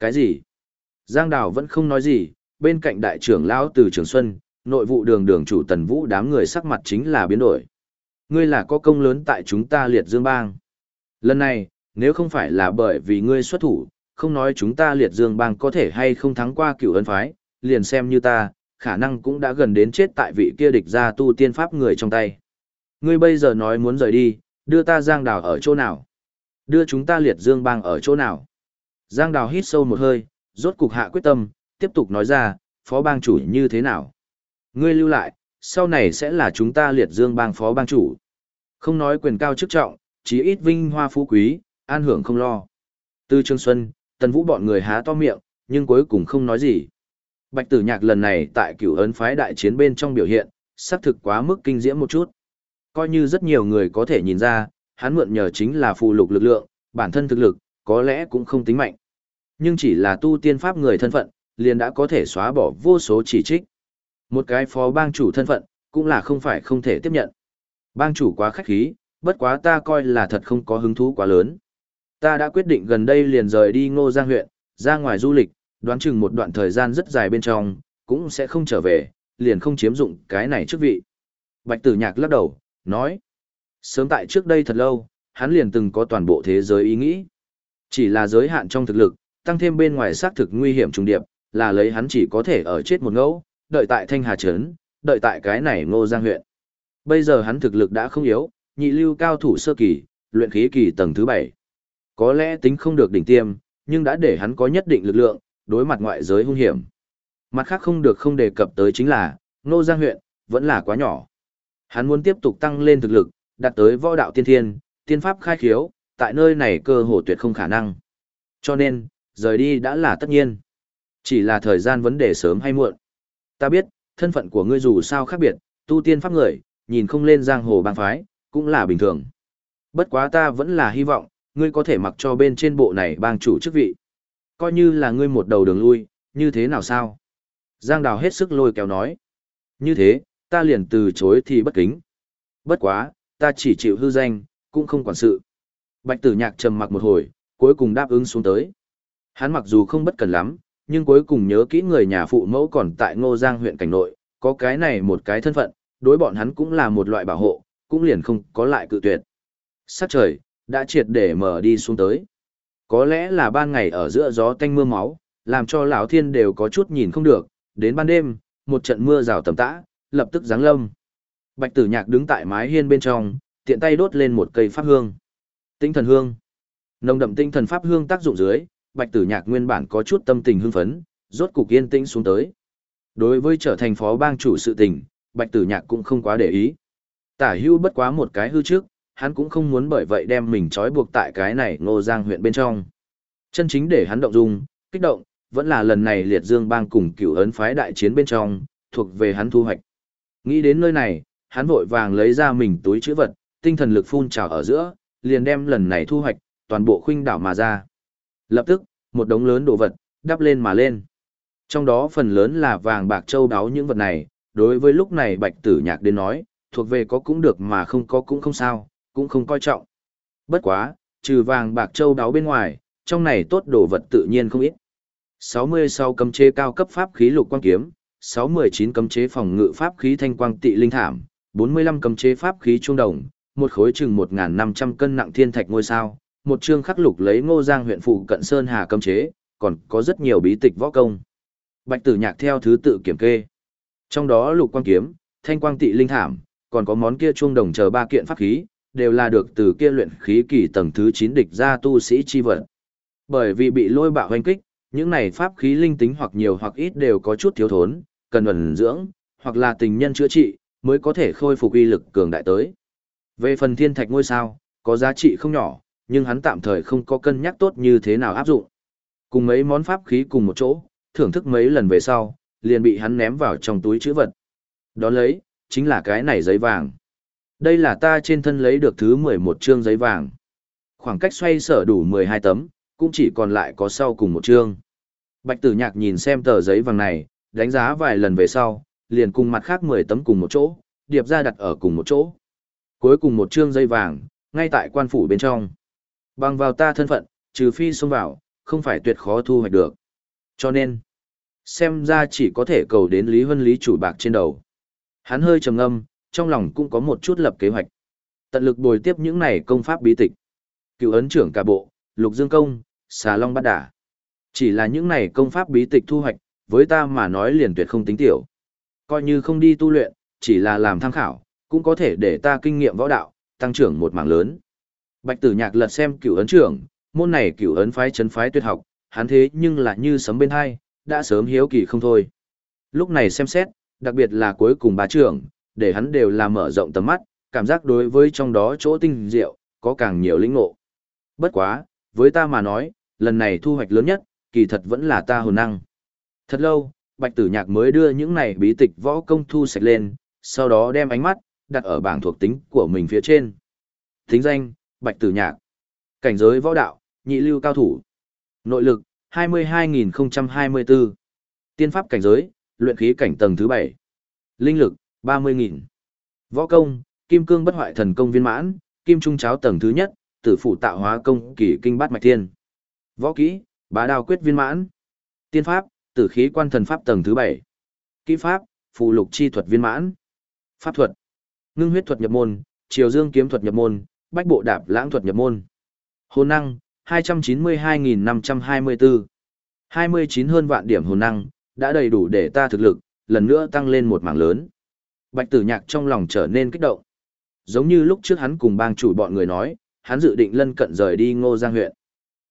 Cái gì? Giang đào vẫn không nói gì, bên cạnh đại trưởng lão từ trường xuân, nội vụ đường đường chủ tần vũ đám người sắc mặt chính là biến đổi. Ngươi là có công lớn tại chúng ta liệt dương bang. Lần này, nếu không phải là bởi vì ngươi xuất thủ, không nói chúng ta liệt dương bang có thể hay không thắng qua cựu ân phái, liền xem như ta, khả năng cũng đã gần đến chết tại vị kia địch ra tu tiên pháp người trong tay. Ngươi bây giờ nói muốn rời đi, đưa ta giang đào ở chỗ nào? Đưa chúng ta liệt dương bang ở chỗ nào? Giang Đào hít sâu một hơi, rốt cục hạ quyết tâm, tiếp tục nói ra, phó bang chủ như thế nào? Ngươi lưu lại, sau này sẽ là chúng ta liệt dương bang phó bang chủ. Không nói quyền cao chức trọng, chí ít vinh hoa phú quý, an hưởng không lo. Từ Trương Xuân, Tần Vũ bọn người há to miệng, nhưng cuối cùng không nói gì. Bạch Tử Nhạc lần này tại cửu ấn phái đại chiến bên trong biểu hiện, xác thực quá mức kinh diễm một chút. Coi như rất nhiều người có thể nhìn ra, hắn mượn nhờ chính là phù lục lực lượng, bản thân thực lực, có lẽ cũng không tính mạnh. Nhưng chỉ là tu tiên pháp người thân phận, liền đã có thể xóa bỏ vô số chỉ trích. Một cái phó bang chủ thân phận, cũng là không phải không thể tiếp nhận. Bang chủ quá khách khí, bất quá ta coi là thật không có hứng thú quá lớn. Ta đã quyết định gần đây liền rời đi Ngô Giang huyện, ra ngoài du lịch, đoán chừng một đoạn thời gian rất dài bên trong, cũng sẽ không trở về, liền không chiếm dụng cái này chức vị. Bạch tử nhạc lắc đầu, nói. Sớm tại trước đây thật lâu, hắn liền từng có toàn bộ thế giới ý nghĩ. Chỉ là giới hạn trong thực lực, tăng thêm bên ngoài xác thực nguy hiểm trùng điệp, là lấy hắn chỉ có thể ở chết một ngẫu, đợi tại Thanh Hà Trấn, đợi tại cái này ngô giang huyện. Bây giờ hắn thực lực đã không yếu, nhị lưu cao thủ sơ kỳ, luyện khí kỳ tầng thứ 7. Có lẽ tính không được đỉnh tiêm, nhưng đã để hắn có nhất định lực lượng, đối mặt ngoại giới hung hiểm. Mặt khác không được không đề cập tới chính là, Ngô Giang huyện, vẫn là quá nhỏ. Hắn muốn tiếp tục tăng lên thực lực, đạt tới võ đạo tiên thiên, tiên pháp khai khiếu, tại nơi này cơ hồ tuyệt không khả năng. Cho nên, rời đi đã là tất nhiên. Chỉ là thời gian vấn đề sớm hay muộn. Ta biết, thân phận của ngươi dù sao khác biệt, tu tiên pháp người, nhìn không lên giang hồ bang phái, cũng là bình thường. Bất quá ta vẫn là hy vọng, ngươi có thể mặc cho bên trên bộ này bang chủ chức vị. Coi như là ngươi một đầu đường lui, như thế nào sao? Giang Đào hết sức lôi kéo nói. Như thế, ta liền từ chối thì bất kính. Bất quá, ta chỉ chịu hư danh, cũng không quản sự. Bạch tử nhạc trầm mặc một hồi, cuối cùng đáp ứng xuống tới. Hắn mặc dù không bất cần lắm, nhưng cuối cùng nhớ kỹ người nhà phụ mẫu còn tại Ngô Giang huyện cảnh nội, có cái này một cái thân phận, đối bọn hắn cũng là một loại bảo hộ, cũng liền không có lại cự tuyệt. Sát trời, đã triệt để mở đi xuống tới. Có lẽ là ban ngày ở giữa gió tanh mưa máu, làm cho lão thiên đều có chút nhìn không được, đến ban đêm, một trận mưa rào tầm tã, lập tức giáng lâm. Bạch tử nhạc đứng tại mái hiên bên trong, tiện tay đốt lên một cây pháp hương. Tinh thần hương. Nồng đậm tinh thần pháp hương tác dụng dưới, bạch tử nhạc nguyên bản có chút tâm tình hưng phấn, rốt cục yên tĩnh xuống tới. Đối với trở thành phó bang chủ sự tình, bạch tử nhạc cũng không quá để ý. Tả hưu bất quá một cái hư trước, hắn cũng không muốn bởi vậy đem mình trói buộc tại cái này ngô giang huyện bên trong. Chân chính để hắn động dung, kích động, vẫn là lần này liệt dương bang cùng cửu ấn phái đại chiến bên trong, thuộc về hắn thu hoạch. Nghĩ đến nơi này, hắn vội vàng lấy ra mình túi chữ vật, tinh thần lực phun trào ở giữa, liền đem lần này thu hoạch, toàn bộ khuynh đảo mà ra. Lập tức, một đống lớn đồ vật, đắp lên mà lên. Trong đó phần lớn là vàng bạc châu đáo những vật này, đối với lúc này bạch tử nhạc đến nói, thuộc về có cũng được mà không có cũng không sao, cũng không coi trọng. Bất quá, trừ vàng bạc châu đáo bên ngoài, trong này tốt đồ vật tự nhiên không ít. 66 cấm chế cao cấp pháp khí lục quang kiếm, 619 cấm chế phòng ngự pháp khí thanh quang tị linh thảm, 45 cấm chế pháp khí trung đồng, một khối chừng 1500 cân nặng thiên thạch ngôi sao, một chương khắc lục lấy Ngô Giang huyện phụ cận sơn hà cấm chế, còn có rất nhiều bí tịch võ công. Bạch Tử Nhạc theo thứ tự kiểm kê. Trong đó lục quang kiếm, thanh quang tị linh thảm, còn có món kia chuông đồng chờ ba kiện pháp khí, đều là được từ kia luyện khí kỳ tầng thứ 9 địch ra tu sĩ chi vận. Bởi vì bị lôi bạo hoành kích, những này pháp khí linh tính hoặc nhiều hoặc ít đều có chút thiếu thốn, cần ẩn dưỡng, hoặc là tình nhân chữa trị, mới có thể khôi phục uy lực cường đại tới. Về phần thiên thạch ngôi sao, có giá trị không nhỏ, nhưng hắn tạm thời không có cân nhắc tốt như thế nào áp dụng. Cùng mấy món pháp khí cùng một chỗ, thưởng thức mấy lần về sau, liền bị hắn ném vào trong túi chữ vật. Đó lấy, chính là cái này giấy vàng. Đây là ta trên thân lấy được thứ 11 chương giấy vàng. Khoảng cách xoay sở đủ 12 tấm, cũng chỉ còn lại có sau cùng một chương. Bạch tử nhạc nhìn xem tờ giấy vàng này, đánh giá vài lần về sau, liền cùng mặt khác 10 tấm cùng một chỗ, điệp ra đặt ở cùng một chỗ. Cuối cùng một chương dây vàng, ngay tại quan phủ bên trong. Bằng vào ta thân phận, trừ phi xông vào, không phải tuyệt khó thu hoạch được. Cho nên, xem ra chỉ có thể cầu đến Lý huân Lý chủ bạc trên đầu. Hắn hơi trầm ngâm, trong lòng cũng có một chút lập kế hoạch. Tận lực bồi tiếp những này công pháp bí tịch. Cựu ấn trưởng cả bộ, lục dương công, xà long bát đả. Chỉ là những này công pháp bí tịch thu hoạch, với ta mà nói liền tuyệt không tính tiểu. Coi như không đi tu luyện, chỉ là làm tham khảo, cũng có thể để ta kinh nghiệm võ đạo, tăng trưởng một mảng lớn. Bạch Tử Nhạc lật xem cửu ấn trưởng, môn này cửu ấn phái trấn phái tuyệt học, hắn thế nhưng là như sấm bên hai, đã sớm hiếu kỳ không thôi. Lúc này xem xét, đặc biệt là cuối cùng bá trưởng, để hắn đều là mở rộng tầm mắt, cảm giác đối với trong đó chỗ tinh diệu, có càng nhiều lĩnh ngộ. Bất quá, với ta mà nói, lần này thu hoạch lớn nhất, kỳ thật vẫn là ta hồn năng. Thật lâu, Bạch Tử Nhạc mới đưa những này bí tịch võ công thu sạch lên, sau đó đem ánh mắt đặt ở bảng thuộc tính của mình phía trên. Tính danh: Bạch Tử Nhạc. Cảnh giới võ đạo: Nhị lưu cao thủ. Nội lực: 22024. Tiên pháp cảnh giới: Luyện khí cảnh tầng thứ 7. Linh lực: 30.000. Võ công: Kim cương bất hoại thần công viên mãn, kim trung cháo tầng thứ nhất, tử phụ tạo hóa công kỳ kinh bát mạch thiên. Võ kỹ: Bá đao quyết viên mãn. Tiên pháp: Tử khí quan thần pháp tầng thứ bảy, Kỹ pháp: Phù lục chi thuật viên mãn. Pháp thuật: Ngưng huyết thuật nhập môn, Triều Dương kiếm thuật nhập môn, Bách bộ đạp lãng thuật nhập môn. Hồn năng: 292.524. 29 hơn vạn điểm hồn năng, đã đầy đủ để ta thực lực, lần nữa tăng lên một mảng lớn. Bạch tử nhạc trong lòng trở nên kích động. Giống như lúc trước hắn cùng bang chủ bọn người nói, hắn dự định lân cận rời đi Ngô Giang huyện.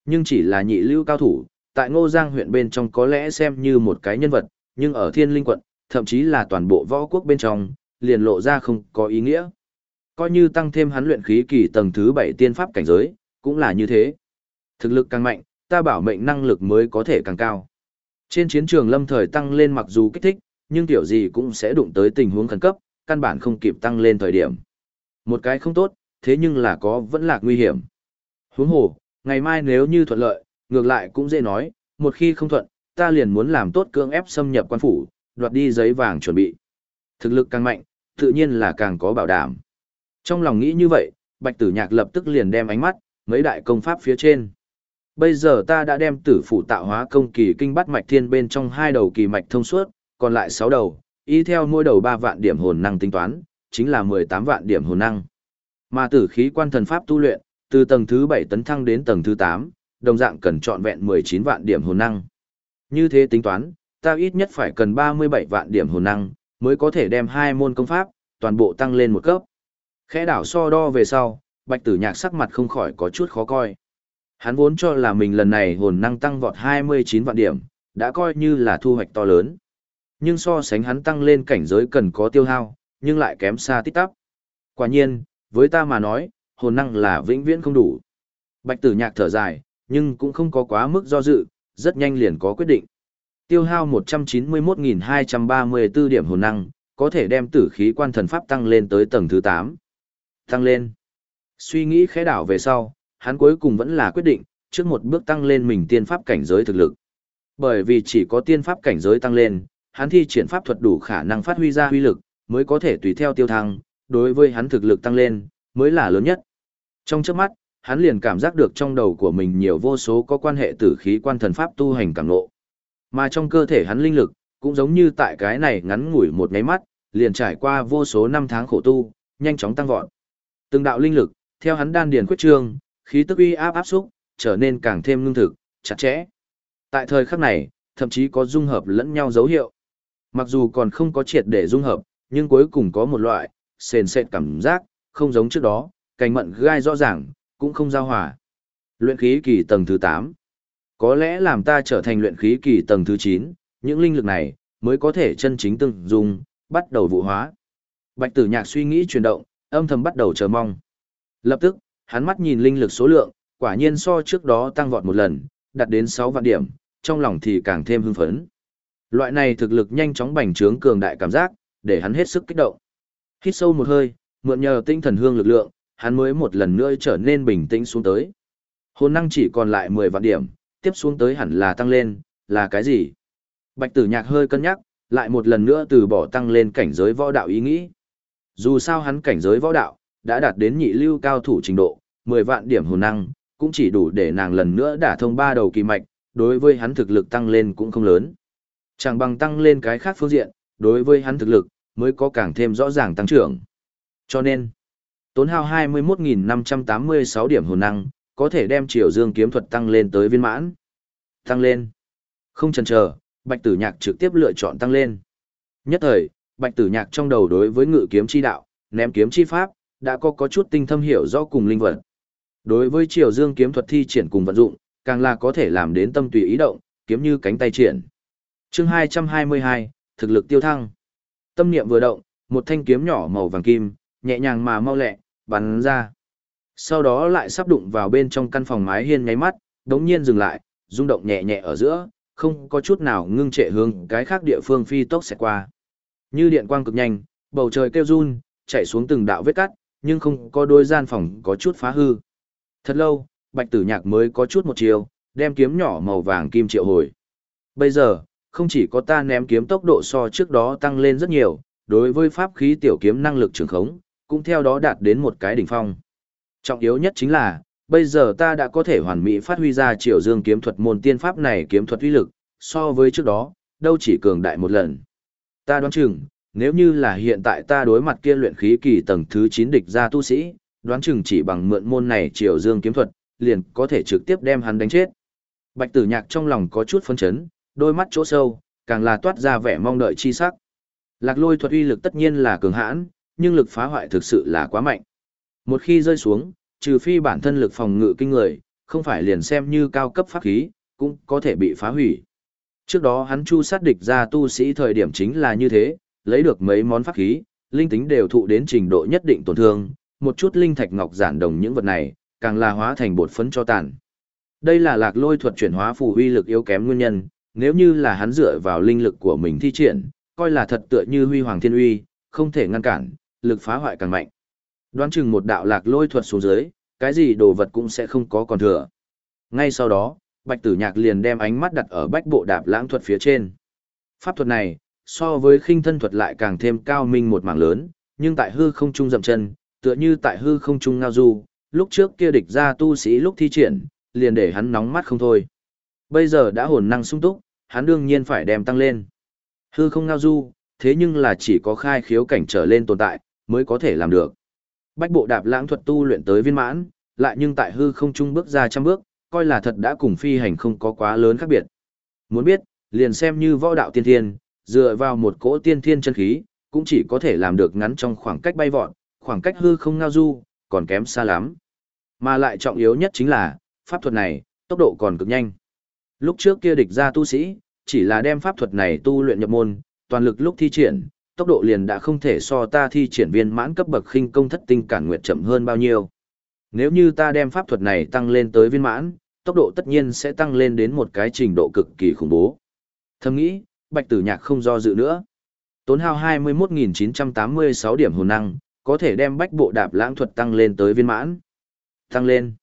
Nhưng chỉ là nhị lưu cao thủ, tại Ngô Giang huyện bên trong có lẽ xem như một cái nhân vật, nhưng ở Thiên Linh quận, thậm chí là toàn bộ võ quốc bên trong, liền lộ ra không có ý nghĩa. Coi như tăng thêm hắn luyện khí kỳ tầng thứ 7 tiên pháp cảnh giới, cũng là như thế. Thực lực càng mạnh, ta bảo mệnh năng lực mới có thể càng cao. Trên chiến trường lâm thời tăng lên mặc dù kích thích, nhưng tiểu gì cũng sẽ đụng tới tình huống khẩn cấp, căn bản không kịp tăng lên thời điểm. Một cái không tốt, thế nhưng là có vẫn là nguy hiểm. Huống hồ, ngày mai nếu như thuận lợi, ngược lại cũng dễ nói, một khi không thuận, ta liền muốn làm tốt cưỡng ép xâm nhập quan phủ, đoạt đi giấy vàng chuẩn bị. Thực lực càng mạnh, tự nhiên là càng có bảo đảm. Trong lòng nghĩ như vậy, Bạch Tử Nhạc lập tức liền đem ánh mắt, mấy đại công pháp phía trên. Bây giờ ta đã đem tử phụ tạo hóa công kỳ kinh bắt mạch thiên bên trong hai đầu kỳ mạch thông suốt, còn lại sáu đầu, y theo mỗi đầu ba vạn điểm hồn năng tính toán, chính là mười tám vạn điểm hồn năng. Mà tử khí quan thần pháp tu luyện, từ tầng thứ bảy tấn thăng đến tầng thứ tám, đồng dạng cần trọn vẹn mười chín vạn điểm hồn năng. Như thế tính toán, ta ít nhất phải cần ba mươi bảy vạn điểm hồn năng, mới có thể đem hai môn công pháp, toàn bộ tăng lên một cấp. Khẽ đảo so đo về sau, bạch tử nhạc sắc mặt không khỏi có chút khó coi. Hắn vốn cho là mình lần này hồn năng tăng vọt 29 vạn điểm, đã coi như là thu hoạch to lớn. Nhưng so sánh hắn tăng lên cảnh giới cần có tiêu hao, nhưng lại kém xa tít tắp. Quả nhiên, với ta mà nói, hồn năng là vĩnh viễn không đủ. Bạch tử nhạc thở dài, nhưng cũng không có quá mức do dự, rất nhanh liền có quyết định. Tiêu hao 191.234 điểm hồn năng, có thể đem tử khí quan thần pháp tăng lên tới tầng thứ 8. Tăng lên. Suy nghĩ khẽ đảo về sau, hắn cuối cùng vẫn là quyết định, trước một bước tăng lên mình tiên pháp cảnh giới thực lực. Bởi vì chỉ có tiên pháp cảnh giới tăng lên, hắn thi triển pháp thuật đủ khả năng phát huy ra huy lực, mới có thể tùy theo tiêu thăng, đối với hắn thực lực tăng lên, mới là lớn nhất. Trong trước mắt, hắn liền cảm giác được trong đầu của mình nhiều vô số có quan hệ tử khí quan thần pháp tu hành cảm ngộ. Mà trong cơ thể hắn linh lực, cũng giống như tại cái này ngắn ngủi một nháy mắt, liền trải qua vô số năm tháng khổ tu, nhanh chóng tăng vọt. Từng đạo linh lực, theo hắn đan điền quyết trương, khí tức uy áp áp xúc, trở nên càng thêm ngưng thực, chặt chẽ. Tại thời khắc này, thậm chí có dung hợp lẫn nhau dấu hiệu. Mặc dù còn không có triệt để dung hợp, nhưng cuối cùng có một loại, sền sệt cảm giác, không giống trước đó, cành mận gai rõ ràng, cũng không giao hòa. Luyện khí kỳ tầng thứ 8. Có lẽ làm ta trở thành luyện khí kỳ tầng thứ 9, những linh lực này, mới có thể chân chính từng dùng, bắt đầu vụ hóa. Bạch tử nhạc suy nghĩ chuyển động, âm thầm bắt đầu chờ mong. Lập tức, hắn mắt nhìn linh lực số lượng, quả nhiên so trước đó tăng vọt một lần, đạt đến 6 vạn điểm, trong lòng thì càng thêm hưng phấn. Loại này thực lực nhanh chóng bành trướng cường đại cảm giác, để hắn hết sức kích động. Hít sâu một hơi, mượn nhờ tinh thần hương lực lượng, hắn mới một lần nữa trở nên bình tĩnh xuống tới. Hồn năng chỉ còn lại 10 vạn điểm, tiếp xuống tới hẳn là tăng lên, là cái gì? Bạch tử nhạc hơi cân nhắc, lại một lần nữa từ bỏ tăng lên cảnh giới võ đạo ý nghĩ. Dù sao hắn cảnh giới võ đạo, đã đạt đến nhị lưu cao thủ trình độ, 10 vạn điểm hồn năng, cũng chỉ đủ để nàng lần nữa đả thông ba đầu kỳ mạch, đối với hắn thực lực tăng lên cũng không lớn. Chẳng bằng tăng lên cái khác phương diện, đối với hắn thực lực, mới có càng thêm rõ ràng tăng trưởng. Cho nên, tốn hao 21.586 điểm hồn năng, có thể đem triều dương kiếm thuật tăng lên tới viên mãn. Tăng lên. Không chần chờ, Bạch Tử Nhạc trực tiếp lựa chọn tăng lên. Nhất thời, Bạch Tử Nhạc trong đầu đối với ngự kiếm chi đạo, ném kiếm chi pháp, đã có có chút tinh thâm hiểu rõ cùng linh vật. Đối với Triều Dương kiếm thuật thi triển cùng vận dụng, càng là có thể làm đến tâm tùy ý động, kiếm như cánh tay triển. Chương 222, thực lực tiêu thăng. Tâm niệm vừa động, một thanh kiếm nhỏ màu vàng kim, nhẹ nhàng mà mau lẹ, bắn ra. Sau đó lại sắp đụng vào bên trong căn phòng mái hiên nháy mắt, đống nhiên dừng lại, rung động nhẹ nhẹ ở giữa, không có chút nào ngưng trệ hướng cái khác địa phương phi tốc sẽ qua. Như điện quang cực nhanh, bầu trời kêu run, chạy xuống từng đạo vết cắt, nhưng không có đôi gian phòng có chút phá hư. Thật lâu, bạch tử nhạc mới có chút một chiều, đem kiếm nhỏ màu vàng kim triệu hồi. Bây giờ, không chỉ có ta ném kiếm tốc độ so trước đó tăng lên rất nhiều, đối với pháp khí tiểu kiếm năng lực trường khống, cũng theo đó đạt đến một cái đỉnh phong. Trọng yếu nhất chính là, bây giờ ta đã có thể hoàn mỹ phát huy ra triều dương kiếm thuật môn tiên pháp này kiếm thuật uy lực, so với trước đó, đâu chỉ cường đại một lần. Ta đoán chừng, nếu như là hiện tại ta đối mặt kia luyện khí kỳ tầng thứ 9 địch ra tu sĩ, đoán chừng chỉ bằng mượn môn này triều dương kiếm thuật, liền có thể trực tiếp đem hắn đánh chết. Bạch tử nhạc trong lòng có chút phấn chấn, đôi mắt chỗ sâu, càng là toát ra vẻ mong đợi chi sắc. Lạc lôi thuật uy lực tất nhiên là cường hãn, nhưng lực phá hoại thực sự là quá mạnh. Một khi rơi xuống, trừ phi bản thân lực phòng ngự kinh người, không phải liền xem như cao cấp pháp khí, cũng có thể bị phá hủy. Trước đó hắn chu sát địch ra tu sĩ thời điểm chính là như thế, lấy được mấy món pháp khí, linh tính đều thụ đến trình độ nhất định tổn thương, một chút linh thạch ngọc giản đồng những vật này, càng là hóa thành bột phấn cho tàn. Đây là lạc lôi thuật chuyển hóa phù huy lực yếu kém nguyên nhân, nếu như là hắn dựa vào linh lực của mình thi triển, coi là thật tựa như huy hoàng thiên uy, không thể ngăn cản, lực phá hoại càng mạnh. Đoán chừng một đạo lạc lôi thuật xuống dưới, cái gì đồ vật cũng sẽ không có còn thừa. Ngay sau đó, Bạch Tử Nhạc liền đem ánh mắt đặt ở bách bộ đạp lãng thuật phía trên. Pháp thuật này, so với khinh thân thuật lại càng thêm cao minh một mảng lớn, nhưng tại hư không trung dậm chân, tựa như tại hư không trung ngao du, lúc trước kia địch ra tu sĩ lúc thi triển, liền để hắn nóng mắt không thôi. Bây giờ đã hồn năng sung túc, hắn đương nhiên phải đem tăng lên. Hư không ngao du, thế nhưng là chỉ có khai khiếu cảnh trở lên tồn tại, mới có thể làm được. Bách bộ đạp lãng thuật tu luyện tới viên mãn, lại nhưng tại hư không trung bước ra trăm bước, coi là thật đã cùng phi hành không có quá lớn khác biệt. Muốn biết, liền xem như võ đạo tiên thiên, dựa vào một cỗ tiên thiên chân khí, cũng chỉ có thể làm được ngắn trong khoảng cách bay vọt, khoảng cách hư không ngao du, còn kém xa lắm. Mà lại trọng yếu nhất chính là, pháp thuật này, tốc độ còn cực nhanh. Lúc trước kia địch ra tu sĩ, chỉ là đem pháp thuật này tu luyện nhập môn, toàn lực lúc thi triển, tốc độ liền đã không thể so ta thi triển viên mãn cấp bậc khinh công thất tinh cản nguyệt chậm hơn bao nhiêu. Nếu như ta đem pháp thuật này tăng lên tới viên mãn, tốc độ tất nhiên sẽ tăng lên đến một cái trình độ cực kỳ khủng bố. Thầm nghĩ, Bạch Tử Nhạc không do dự nữa. Tốn hao 21.986 điểm hồn năng, có thể đem bách bộ đạp lãng thuật tăng lên tới viên mãn. Tăng lên.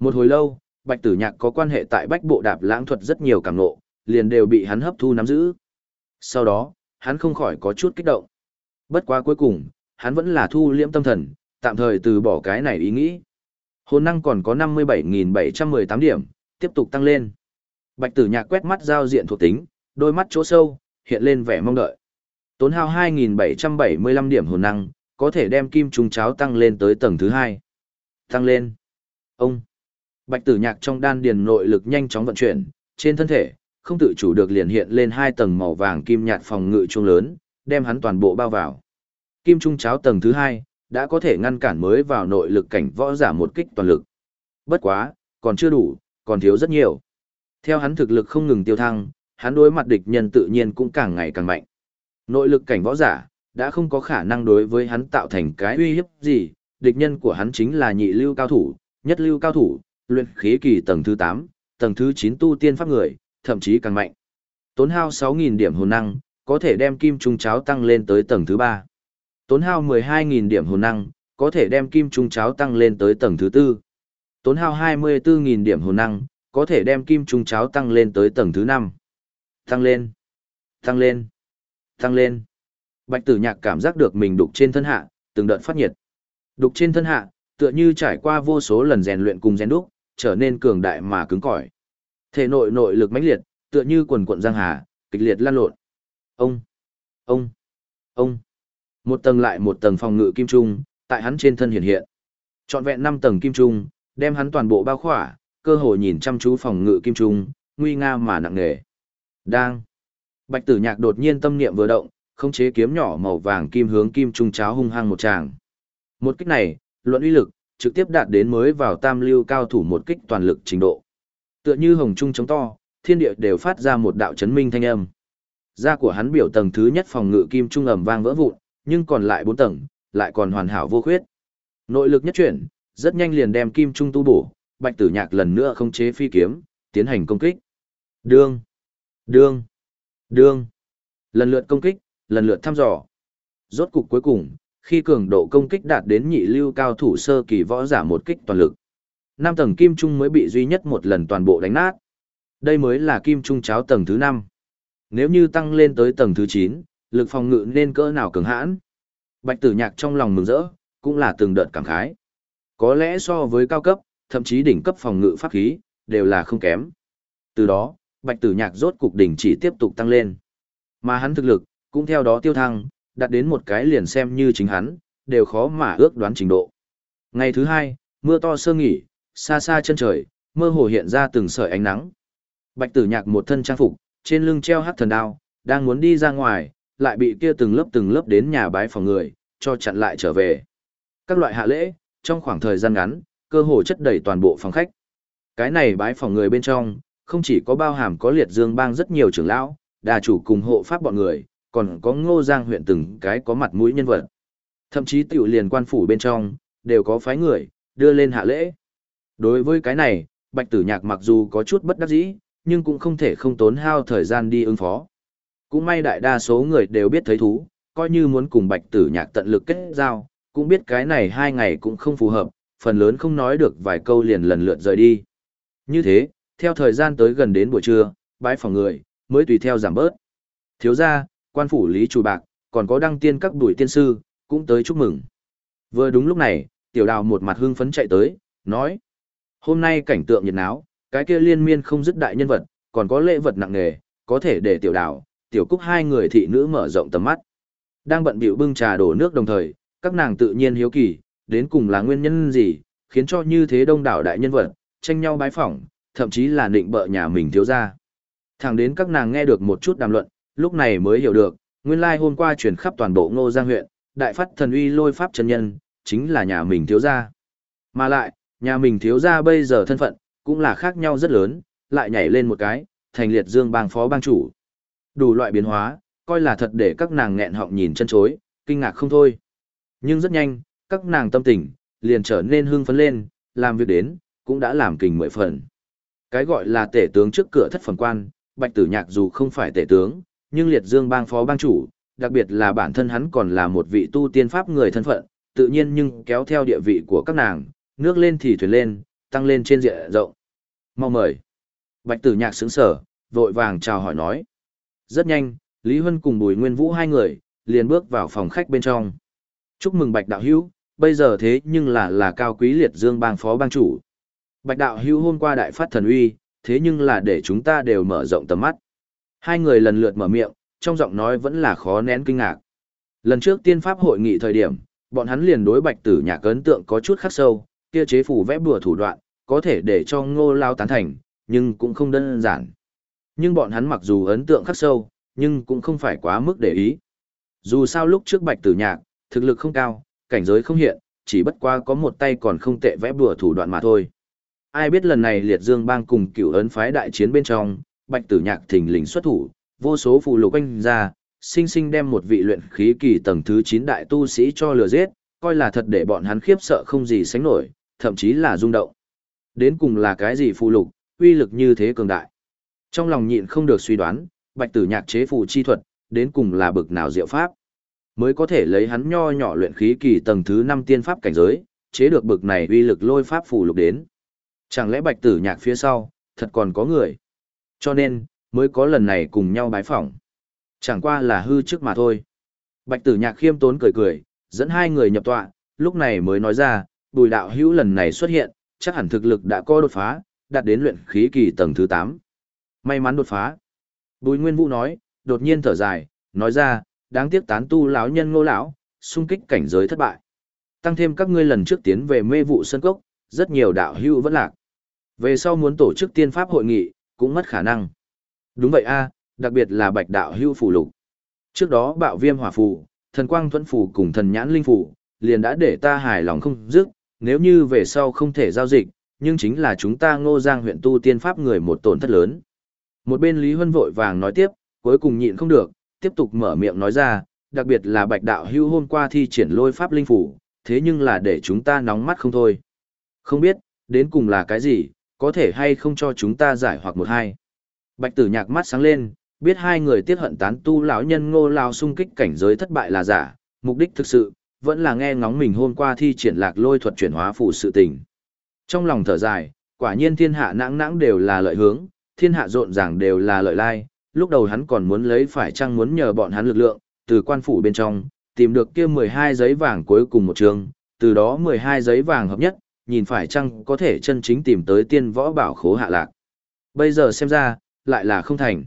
Một hồi lâu, Bạch Tử Nhạc có quan hệ tại bách bộ đạp lãng thuật rất nhiều cảm ngộ, liền đều bị hắn hấp thu nắm giữ. Sau đó, hắn không khỏi có chút kích động. Bất quá cuối cùng, hắn vẫn là thu liễm tâm thần, tạm thời từ bỏ cái này ý nghĩ. Hồn năng còn có 57.718 điểm, tiếp tục tăng lên. Bạch tử nhạc quét mắt giao diện thuộc tính, đôi mắt chỗ sâu, hiện lên vẻ mong đợi. Tốn hao 2.775 điểm hồn năng, có thể đem kim trùng cháo tăng lên tới tầng thứ 2. Tăng lên. Ông. Bạch tử nhạc trong đan điền nội lực nhanh chóng vận chuyển, trên thân thể, không tự chủ được liền hiện lên hai tầng màu vàng kim nhạt phòng ngự trung lớn, đem hắn toàn bộ bao vào. Kim trung cháo tầng thứ hai đã có thể ngăn cản mới vào nội lực cảnh võ giả một kích toàn lực. Bất quá, còn chưa đủ, còn thiếu rất nhiều. Theo hắn thực lực không ngừng tiêu thăng, hắn đối mặt địch nhân tự nhiên cũng càng ngày càng mạnh. Nội lực cảnh võ giả đã không có khả năng đối với hắn tạo thành cái uy hiếp gì, địch nhân của hắn chính là nhị lưu cao thủ, nhất lưu cao thủ, luyện khí kỳ tầng thứ 8, tầng thứ 9 tu tiên pháp người, thậm chí càng mạnh. Tốn hao 6.000 điểm hồn năng, có thể đem kim trung cháo tăng lên tới tầng thứ 3. Tốn hao 12.000 điểm hồn năng, có thể đem kim trung cháo tăng lên tới tầng thứ 4. Tốn hao 24.000 điểm hồn năng, có thể đem kim trung cháo tăng lên tới tầng thứ 5. Tăng lên, tăng lên, tăng lên. Bạch tử nhạc cảm giác được mình đục trên thân hạ, từng đợt phát nhiệt. Đục trên thân hạ, tựa như trải qua vô số lần rèn luyện cùng rèn đúc, trở nên cường đại mà cứng cỏi. Thể nội nội lực mãnh liệt, tựa như quần cuộn giang hà, kịch liệt lan lộn. Ông, ông, ông. Một tầng lại một tầng phòng ngự kim trung, tại hắn trên thân hiện hiện. Trọn vẹn năm tầng kim trung, đem hắn toàn bộ bao khỏa, cơ hội nhìn chăm chú phòng ngự kim trung, nguy nga mà nặng nề. Đang. Bạch Tử Nhạc đột nhiên tâm niệm vừa động, khống chế kiếm nhỏ màu vàng kim hướng kim trung cháo hung hăng một tràng. Một kích này, luận uy lực, trực tiếp đạt đến mới vào tam lưu cao thủ một kích toàn lực trình độ. Tựa như hồng trung chống to, thiên địa đều phát ra một đạo chấn minh thanh âm. Da của hắn biểu tầng thứ nhất phòng ngự kim trung ầm vang vỡ vụn, nhưng còn lại bốn tầng, lại còn hoàn hảo vô khuyết. Nội lực nhất chuyển, rất nhanh liền đem kim trung tu bổ, bạch tử nhạc lần nữa không chế phi kiếm, tiến hành công kích. Đương, đương, đương. Lần lượt công kích, lần lượt thăm dò. Rốt cục cuối cùng, khi cường độ công kích đạt đến nhị lưu cao thủ sơ kỳ võ giả một kích toàn lực. Năm tầng kim trung mới bị duy nhất một lần toàn bộ đánh nát. Đây mới là kim trung cháo tầng thứ năm. Nếu như tăng lên tới tầng thứ chín, lực phòng ngự nên cỡ nào cường hãn. Bạch tử nhạc trong lòng mừng rỡ, cũng là từng đợt cảm khái. Có lẽ so với cao cấp, thậm chí đỉnh cấp phòng ngự pháp khí, đều là không kém. Từ đó, bạch tử nhạc rốt cục đỉnh chỉ tiếp tục tăng lên. Mà hắn thực lực, cũng theo đó tiêu thăng, đạt đến một cái liền xem như chính hắn, đều khó mà ước đoán trình độ. Ngày thứ hai, mưa to sơ nghỉ, xa xa chân trời, mơ hồ hiện ra từng sợi ánh nắng. Bạch tử nhạc một thân trang phục, trên lưng treo hắc thần đao, đang muốn đi ra ngoài, lại bị kia từng lớp từng lớp đến nhà bái phòng người, cho chặn lại trở về. Các loại hạ lễ, trong khoảng thời gian ngắn, cơ hồ chất đầy toàn bộ phòng khách. Cái này bái phòng người bên trong, không chỉ có bao hàm có liệt dương bang rất nhiều trưởng lão, đà chủ cùng hộ pháp bọn người, còn có ngô giang huyện từng cái có mặt mũi nhân vật. Thậm chí tiểu liền quan phủ bên trong, đều có phái người, đưa lên hạ lễ. Đối với cái này, bạch tử nhạc mặc dù có chút bất đắc dĩ, nhưng cũng không thể không tốn hao thời gian đi ứng phó. Cũng may đại đa số người đều biết thấy thú, coi như muốn cùng bạch tử nhạc tận lực kết giao, cũng biết cái này hai ngày cũng không phù hợp, phần lớn không nói được vài câu liền lần lượt rời đi. Như thế, theo thời gian tới gần đến buổi trưa, bãi phòng người, mới tùy theo giảm bớt. Thiếu gia, quan phủ lý chủ bạc, còn có đăng tiên các đuổi tiên sư, cũng tới chúc mừng. Vừa đúng lúc này, tiểu đào một mặt hưng phấn chạy tới, nói. Hôm nay cảnh tượng nhiệt náo, cái kia liên miên không dứt đại nhân vật, còn có lễ vật nặng nề, có thể để tiểu đảo, tiểu cúc hai người thị nữ mở rộng tầm mắt. Đang bận bịu bưng trà đổ nước đồng thời, các nàng tự nhiên hiếu kỳ, đến cùng là nguyên nhân gì, khiến cho như thế đông đảo đại nhân vật, tranh nhau bái phỏng, thậm chí là định bợ nhà mình thiếu ra. Thẳng đến các nàng nghe được một chút đàm luận, lúc này mới hiểu được, nguyên lai hôm qua truyền khắp toàn bộ ngô giang huyện, đại phát thần uy lôi pháp chân nhân, chính là nhà mình thiếu gia. Mà lại, nhà mình thiếu gia bây giờ thân phận, cũng là khác nhau rất lớn, lại nhảy lên một cái, thành liệt dương bang phó bang chủ. Đủ loại biến hóa, coi là thật để các nàng nghẹn họng nhìn chân chối, kinh ngạc không thôi. Nhưng rất nhanh, các nàng tâm tình, liền trở nên hưng phấn lên, làm việc đến, cũng đã làm kình mười phần. Cái gọi là tể tướng trước cửa thất phần quan, bạch tử nhạc dù không phải tể tướng, nhưng liệt dương bang phó bang chủ, đặc biệt là bản thân hắn còn là một vị tu tiên pháp người thân phận, tự nhiên nhưng kéo theo địa vị của các nàng, nước lên thì thuyền lên, tăng lên trên diện rộng. Mau mời. Bạch tử nhạc sướng sở, vội vàng chào hỏi nói. Rất nhanh, Lý Huân cùng Bùi Nguyên Vũ hai người, liền bước vào phòng khách bên trong. Chúc mừng Bạch Đạo Hữu, bây giờ thế nhưng là là cao quý liệt dương bang phó bang chủ. Bạch Đạo Hữu hôm qua đại phát thần uy, thế nhưng là để chúng ta đều mở rộng tầm mắt. Hai người lần lượt mở miệng, trong giọng nói vẫn là khó nén kinh ngạc. Lần trước tiên pháp hội nghị thời điểm, bọn hắn liền đối bạch tử nhạc ấn tượng có chút khắc sâu, kia chế phủ vẽ bùa thủ đoạn, có thể để cho ngô lao tán thành, nhưng cũng không đơn giản. Nhưng bọn hắn mặc dù ấn tượng khắc sâu, nhưng cũng không phải quá mức để ý. Dù sao lúc trước bạch tử nhạc, thực lực không cao, cảnh giới không hiện, chỉ bất qua có một tay còn không tệ vẽ bùa thủ đoạn mà thôi. Ai biết lần này liệt dương bang cùng cựu ấn phái đại chiến bên trong, bạch tử nhạc thình lình xuất thủ, vô số phù lục quanh ra, sinh sinh đem một vị luyện khí kỳ tầng thứ 9 đại tu sĩ cho lừa giết, coi là thật để bọn hắn khiếp sợ không gì sánh nổi, thậm chí là rung động. Đến cùng là cái gì phù lục, uy lực như thế cường đại. Trong lòng nhịn không được suy đoán, bạch tử nhạc chế phù chi thuật, đến cùng là bực nào diệu pháp. Mới có thể lấy hắn nho nhỏ luyện khí kỳ tầng thứ 5 tiên pháp cảnh giới, chế được bực này uy lực lôi pháp phù lục đến. Chẳng lẽ bạch tử nhạc phía sau, thật còn có người. Cho nên, mới có lần này cùng nhau bái phỏng. Chẳng qua là hư trước mà thôi. Bạch tử nhạc khiêm tốn cười cười, dẫn hai người nhập tọa, lúc này mới nói ra, bùi đạo hữu lần này xuất hiện, chắc hẳn thực lực đã có đột phá, đạt đến luyện khí kỳ tầng thứ 8. May mắn đột phá. Bùi Nguyên Vũ nói, đột nhiên thở dài, nói ra, đáng tiếc tán tu lão nhân ngô lão, xung kích cảnh giới thất bại. Tăng thêm các ngươi lần trước tiến về mê vụ sân cốc, rất nhiều đạo hữu vẫn lạc. Về sau muốn tổ chức tiên pháp hội nghị, cũng mất khả năng. Đúng vậy a, đặc biệt là bạch đạo hữu phù lục. Trước đó bạo viêm hỏa phù, thần quang thuẫn phù cùng thần nhãn linh phù, liền đã để ta hài lòng không dứt, nếu như về sau không thể giao dịch, nhưng chính là chúng ta ngô giang huyện tu tiên pháp người một tổn thất lớn. Một bên Lý Huân vội vàng nói tiếp, cuối cùng nhịn không được, tiếp tục mở miệng nói ra, đặc biệt là bạch đạo hưu hôm qua thi triển lôi pháp linh phủ, thế nhưng là để chúng ta nóng mắt không thôi. Không biết, đến cùng là cái gì, có thể hay không cho chúng ta giải hoặc một hai. Bạch tử nhạc mắt sáng lên, biết hai người tiết hận tán tu lão nhân ngô lao xung kích cảnh giới thất bại là giả, mục đích thực sự, vẫn là nghe ngóng mình hôm qua thi triển lạc lôi thuật chuyển hóa phủ sự tình. Trong lòng thở dài, quả nhiên thiên hạ nãng nãng đều là lợi hướng, thiên hạ rộn ràng đều là lợi lai, lúc đầu hắn còn muốn lấy phải chăng muốn nhờ bọn hắn lực lượng, từ quan phủ bên trong, tìm được kia 12 giấy vàng cuối cùng một trường, từ đó 12 giấy vàng hợp nhất, nhìn phải chăng có thể chân chính tìm tới tiên võ bảo khố hạ lạc. Bây giờ xem ra, lại là không thành.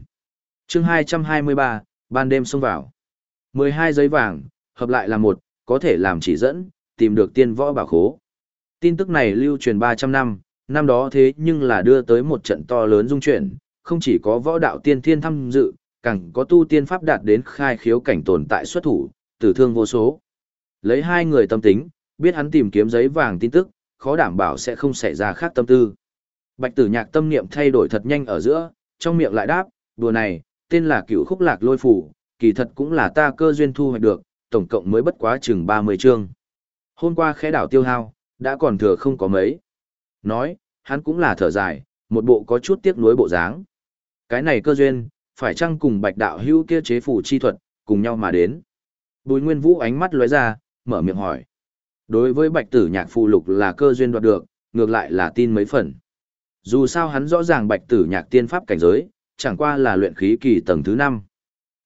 chương 223, ban đêm xông vào. 12 giấy vàng, hợp lại là một, có thể làm chỉ dẫn, tìm được tiên võ bảo khố. Tin tức này lưu truyền 300 năm, năm đó thế nhưng là đưa tới một trận to lớn dung chuyển, không chỉ có võ đạo tiên thiên tham dự, càng có tu tiên pháp đạt đến khai khiếu cảnh tồn tại xuất thủ, tử thương vô số. Lấy hai người tâm tính, biết hắn tìm kiếm giấy vàng tin tức, khó đảm bảo sẽ không xảy ra khác tâm tư. Bạch tử nhạc tâm niệm thay đổi thật nhanh ở giữa, trong miệng lại đáp, đùa này, tên là cựu khúc lạc lôi phủ, kỳ thật cũng là ta cơ duyên thu hoạch được, tổng cộng mới bất quá chừng 30 chương. Hôm qua khẽ đảo tiêu hao, đã còn thừa không có mấy. Nói, hắn cũng là thở dài, một bộ có chút tiếc nuối bộ dáng. Cái này cơ duyên, phải chăng cùng bạch đạo hữu kia chế phủ chi thuật, cùng nhau mà đến. Bùi Nguyên Vũ ánh mắt lóe ra, mở miệng hỏi. Đối với bạch tử nhạc phụ lục là cơ duyên đoạt được, ngược lại là tin mấy phần. Dù sao hắn rõ ràng bạch tử nhạc tiên pháp cảnh giới, chẳng qua là luyện khí kỳ tầng thứ 5.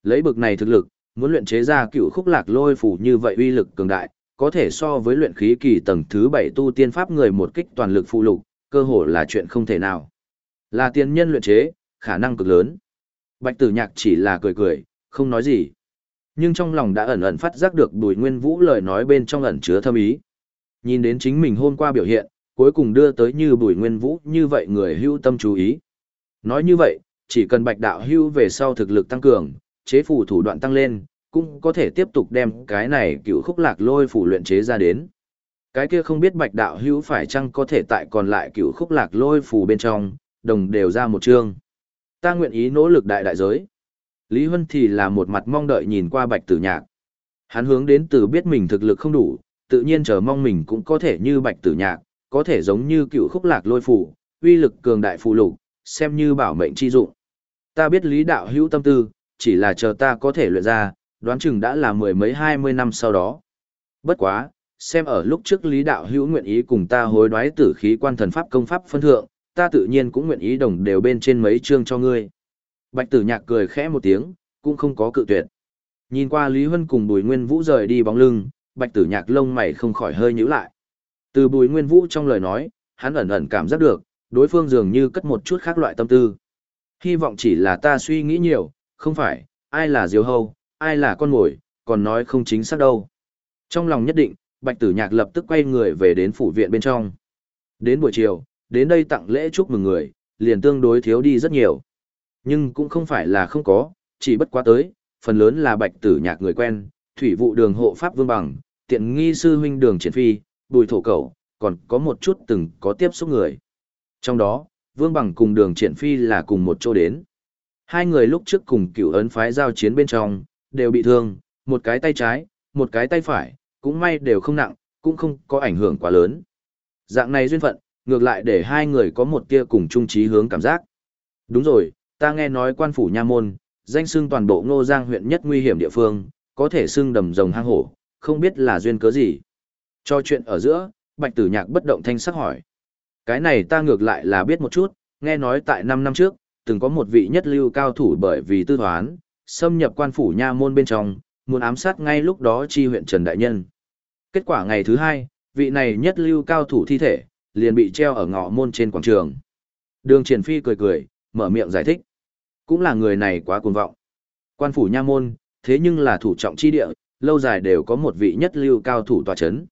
Lấy bực này thực lực, muốn luyện chế ra cựu khúc lạc lôi phủ như vậy uy lực cường đại, có thể so với luyện khí kỳ tầng thứ 7 tu tiên pháp người một kích toàn lực phụ lục, cơ hồ là chuyện không thể nào. Là tiên nhân luyện chế, khả năng cực lớn. Bạch tử nhạc chỉ là cười cười, không nói gì. Nhưng trong lòng đã ẩn ẩn phát giác được bùi nguyên vũ lời nói bên trong ẩn chứa thâm ý. Nhìn đến chính mình hôm qua biểu hiện, cuối cùng đưa tới như bùi nguyên vũ như vậy người hưu tâm chú ý. Nói như vậy, chỉ cần bạch đạo hưu về sau thực lực tăng cường, chế phủ thủ đoạn tăng lên, cũng có thể tiếp tục đem cái này cựu khúc lạc lôi phủ luyện chế ra đến. Cái kia không biết bạch đạo hữu phải chăng có thể tại còn lại cựu khúc lạc lôi phủ bên trong, đồng đều ra một chương. Ta nguyện ý nỗ lực đại đại giới. Lý Huân thì là một mặt mong đợi nhìn qua bạch tử nhạc. Hắn hướng đến từ biết mình thực lực không đủ, tự nhiên chờ mong mình cũng có thể như bạch tử nhạc, có thể giống như cựu khúc lạc lôi phủ, uy lực cường đại phù lục, xem như bảo mệnh chi dụng. Ta biết lý đạo hữu tâm tư, chỉ là chờ ta có thể luyện ra, đoán chừng đã là mười mấy hai mươi năm sau đó. Bất quá, xem ở lúc trước lý đạo hữu nguyện ý cùng ta hối đoái tử khí quan thần pháp công pháp phân thượng, ta tự nhiên cũng nguyện ý đồng đều bên trên mấy chương cho ngươi. Bạch tử nhạc cười khẽ một tiếng, cũng không có cự tuyệt. Nhìn qua Lý Huân cùng Bùi Nguyên Vũ rời đi bóng lưng, bạch tử nhạc lông mày không khỏi hơi nhíu lại. Từ Bùi Nguyên Vũ trong lời nói, hắn ẩn ẩn cảm giác được, đối phương dường như cất một chút khác loại tâm tư. Hy vọng chỉ là ta suy nghĩ nhiều, không phải, ai là diều hâu, ai là con mồi, còn nói không chính xác đâu. Trong lòng nhất định, bạch tử nhạc lập tức quay người về đến phủ viện bên trong. Đến buổi chiều, đến đây tặng lễ chúc mừng người, liền tương đối thiếu đi rất nhiều. Nhưng cũng không phải là không có, chỉ bất quá tới, phần lớn là bạch tử nhạc người quen, thủy vụ đường hộ pháp vương bằng, tiện nghi sư huynh đường triển phi, bùi thổ cầu, còn có một chút từng có tiếp xúc người. Trong đó, vương bằng cùng đường triển phi là cùng một chỗ đến. Hai người lúc trước cùng cựu ấn phái giao chiến bên trong, đều bị thương, một cái tay trái, một cái tay phải, cũng may đều không nặng, cũng không có ảnh hưởng quá lớn. Dạng này duyên phận, ngược lại để hai người có một tia cùng chung trí hướng cảm giác. Đúng rồi, ta nghe nói quan phủ nha môn, danh xưng toàn bộ ngô giang huyện nhất nguy hiểm địa phương, có thể xưng đầm rồng hang hổ, không biết là duyên cớ gì. Cho chuyện ở giữa, bạch tử nhạc bất động thanh sắc hỏi. Cái này ta ngược lại là biết một chút, nghe nói tại 5 năm trước, từng có một vị nhất lưu cao thủ bởi vì tư thoán, xâm nhập quan phủ nha môn bên trong, muốn ám sát ngay lúc đó chi huyện Trần Đại Nhân. Kết quả ngày thứ hai, vị này nhất lưu cao thủ thi thể, liền bị treo ở ngõ môn trên quảng trường. Đường Triển Phi cười cười, mở miệng giải thích. Cũng là người này quá cuồng vọng. Quan phủ nha môn, thế nhưng là thủ trọng chi địa, lâu dài đều có một vị nhất lưu cao thủ tòa chấn.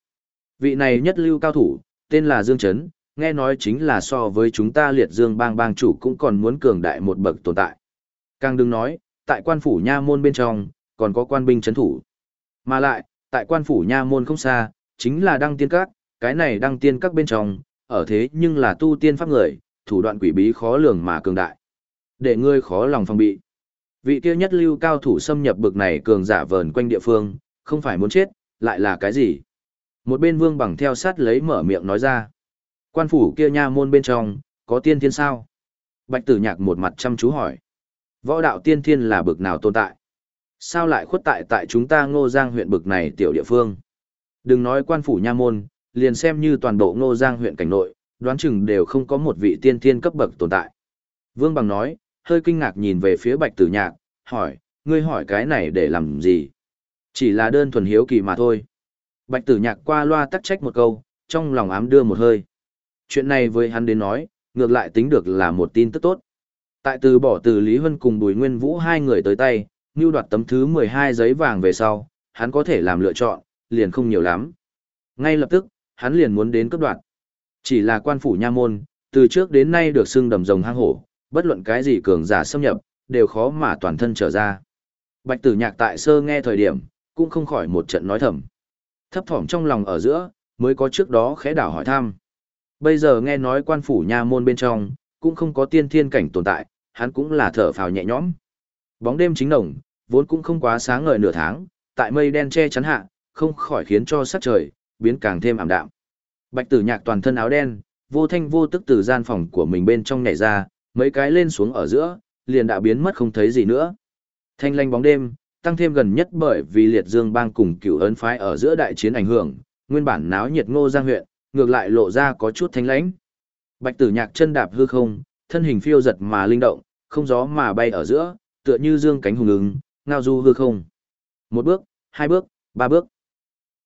Vị này nhất lưu cao thủ, tên là Dương Chấn, nghe nói chính là so với chúng ta liệt dương bang bang chủ cũng còn muốn cường đại một bậc tồn tại. Càng đừng nói, tại quan phủ nha môn bên trong, còn có quan binh chấn thủ. Mà lại, tại quan phủ nha môn không xa, chính là đăng tiên các, cái này đăng tiên các bên trong, ở thế nhưng là tu tiên pháp người, thủ đoạn quỷ bí khó lường mà cường đại. Để ngươi khó lòng phòng bị. Vị kia nhất lưu cao thủ xâm nhập bực này cường giả vờn quanh địa phương, không phải muốn chết, lại là cái gì? Một bên vương bằng theo sát lấy mở miệng nói ra. Quan phủ kia nha môn bên trong, có tiên thiên sao? Bạch tử nhạc một mặt chăm chú hỏi. Võ đạo tiên thiên là bực nào tồn tại? Sao lại khuất tại tại chúng ta ngô giang huyện bực này tiểu địa phương? Đừng nói quan phủ nha môn, liền xem như toàn bộ ngô giang huyện cảnh nội, đoán chừng đều không có một vị tiên thiên cấp bậc tồn tại. Vương Bằng nói, hơi kinh ngạc nhìn về phía bạch tử nhạc, hỏi, ngươi hỏi cái này để làm gì? Chỉ là đơn thuần hiếu kỳ mà thôi. Bạch tử nhạc qua loa tắc trách một câu, trong lòng ám đưa một hơi. Chuyện này với hắn đến nói, ngược lại tính được là một tin tức tốt. Tại từ bỏ từ Lý Huân cùng Bùi Nguyên Vũ hai người tới tay, như đoạt tấm thứ 12 giấy vàng về sau, hắn có thể làm lựa chọn, liền không nhiều lắm. Ngay lập tức, hắn liền muốn đến cấp đoạt. Chỉ là quan phủ nha môn, từ trước đến nay được xưng đầm rồng hang hổ, bất luận cái gì cường giả xâm nhập, đều khó mà toàn thân trở ra. Bạch tử nhạc tại sơ nghe thời điểm, cũng không khỏi một trận nói thầm. Thấp thỏm trong lòng ở giữa, mới có trước đó khẽ đảo hỏi thăm. Bây giờ nghe nói quan phủ nha môn bên trong, cũng không có tiên thiên cảnh tồn tại, hắn cũng là thở phào nhẹ nhõm. Bóng đêm chính nồng, vốn cũng không quá sáng ngời nửa tháng, tại mây đen che chắn hạ, không khỏi khiến cho sắc trời biến càng thêm ảm đạm. Bạch Tử Nhạc toàn thân áo đen, vô thanh vô tức từ gian phòng của mình bên trong nhảy ra, mấy cái lên xuống ở giữa, liền đã biến mất không thấy gì nữa. Thanh lanh bóng đêm, tăng thêm gần nhất bởi vì liệt dương bang cùng cựu ấn phái ở giữa đại chiến ảnh hưởng, nguyên bản náo nhiệt ngô giang huyện, ngược lại lộ ra có chút thanh lãnh. Bạch tử nhạc chân đạp hư không, thân hình phiêu giật mà linh động, không gió mà bay ở giữa, tựa như dương cánh hùng ứng, ngao du hư không. Một bước, hai bước, ba bước.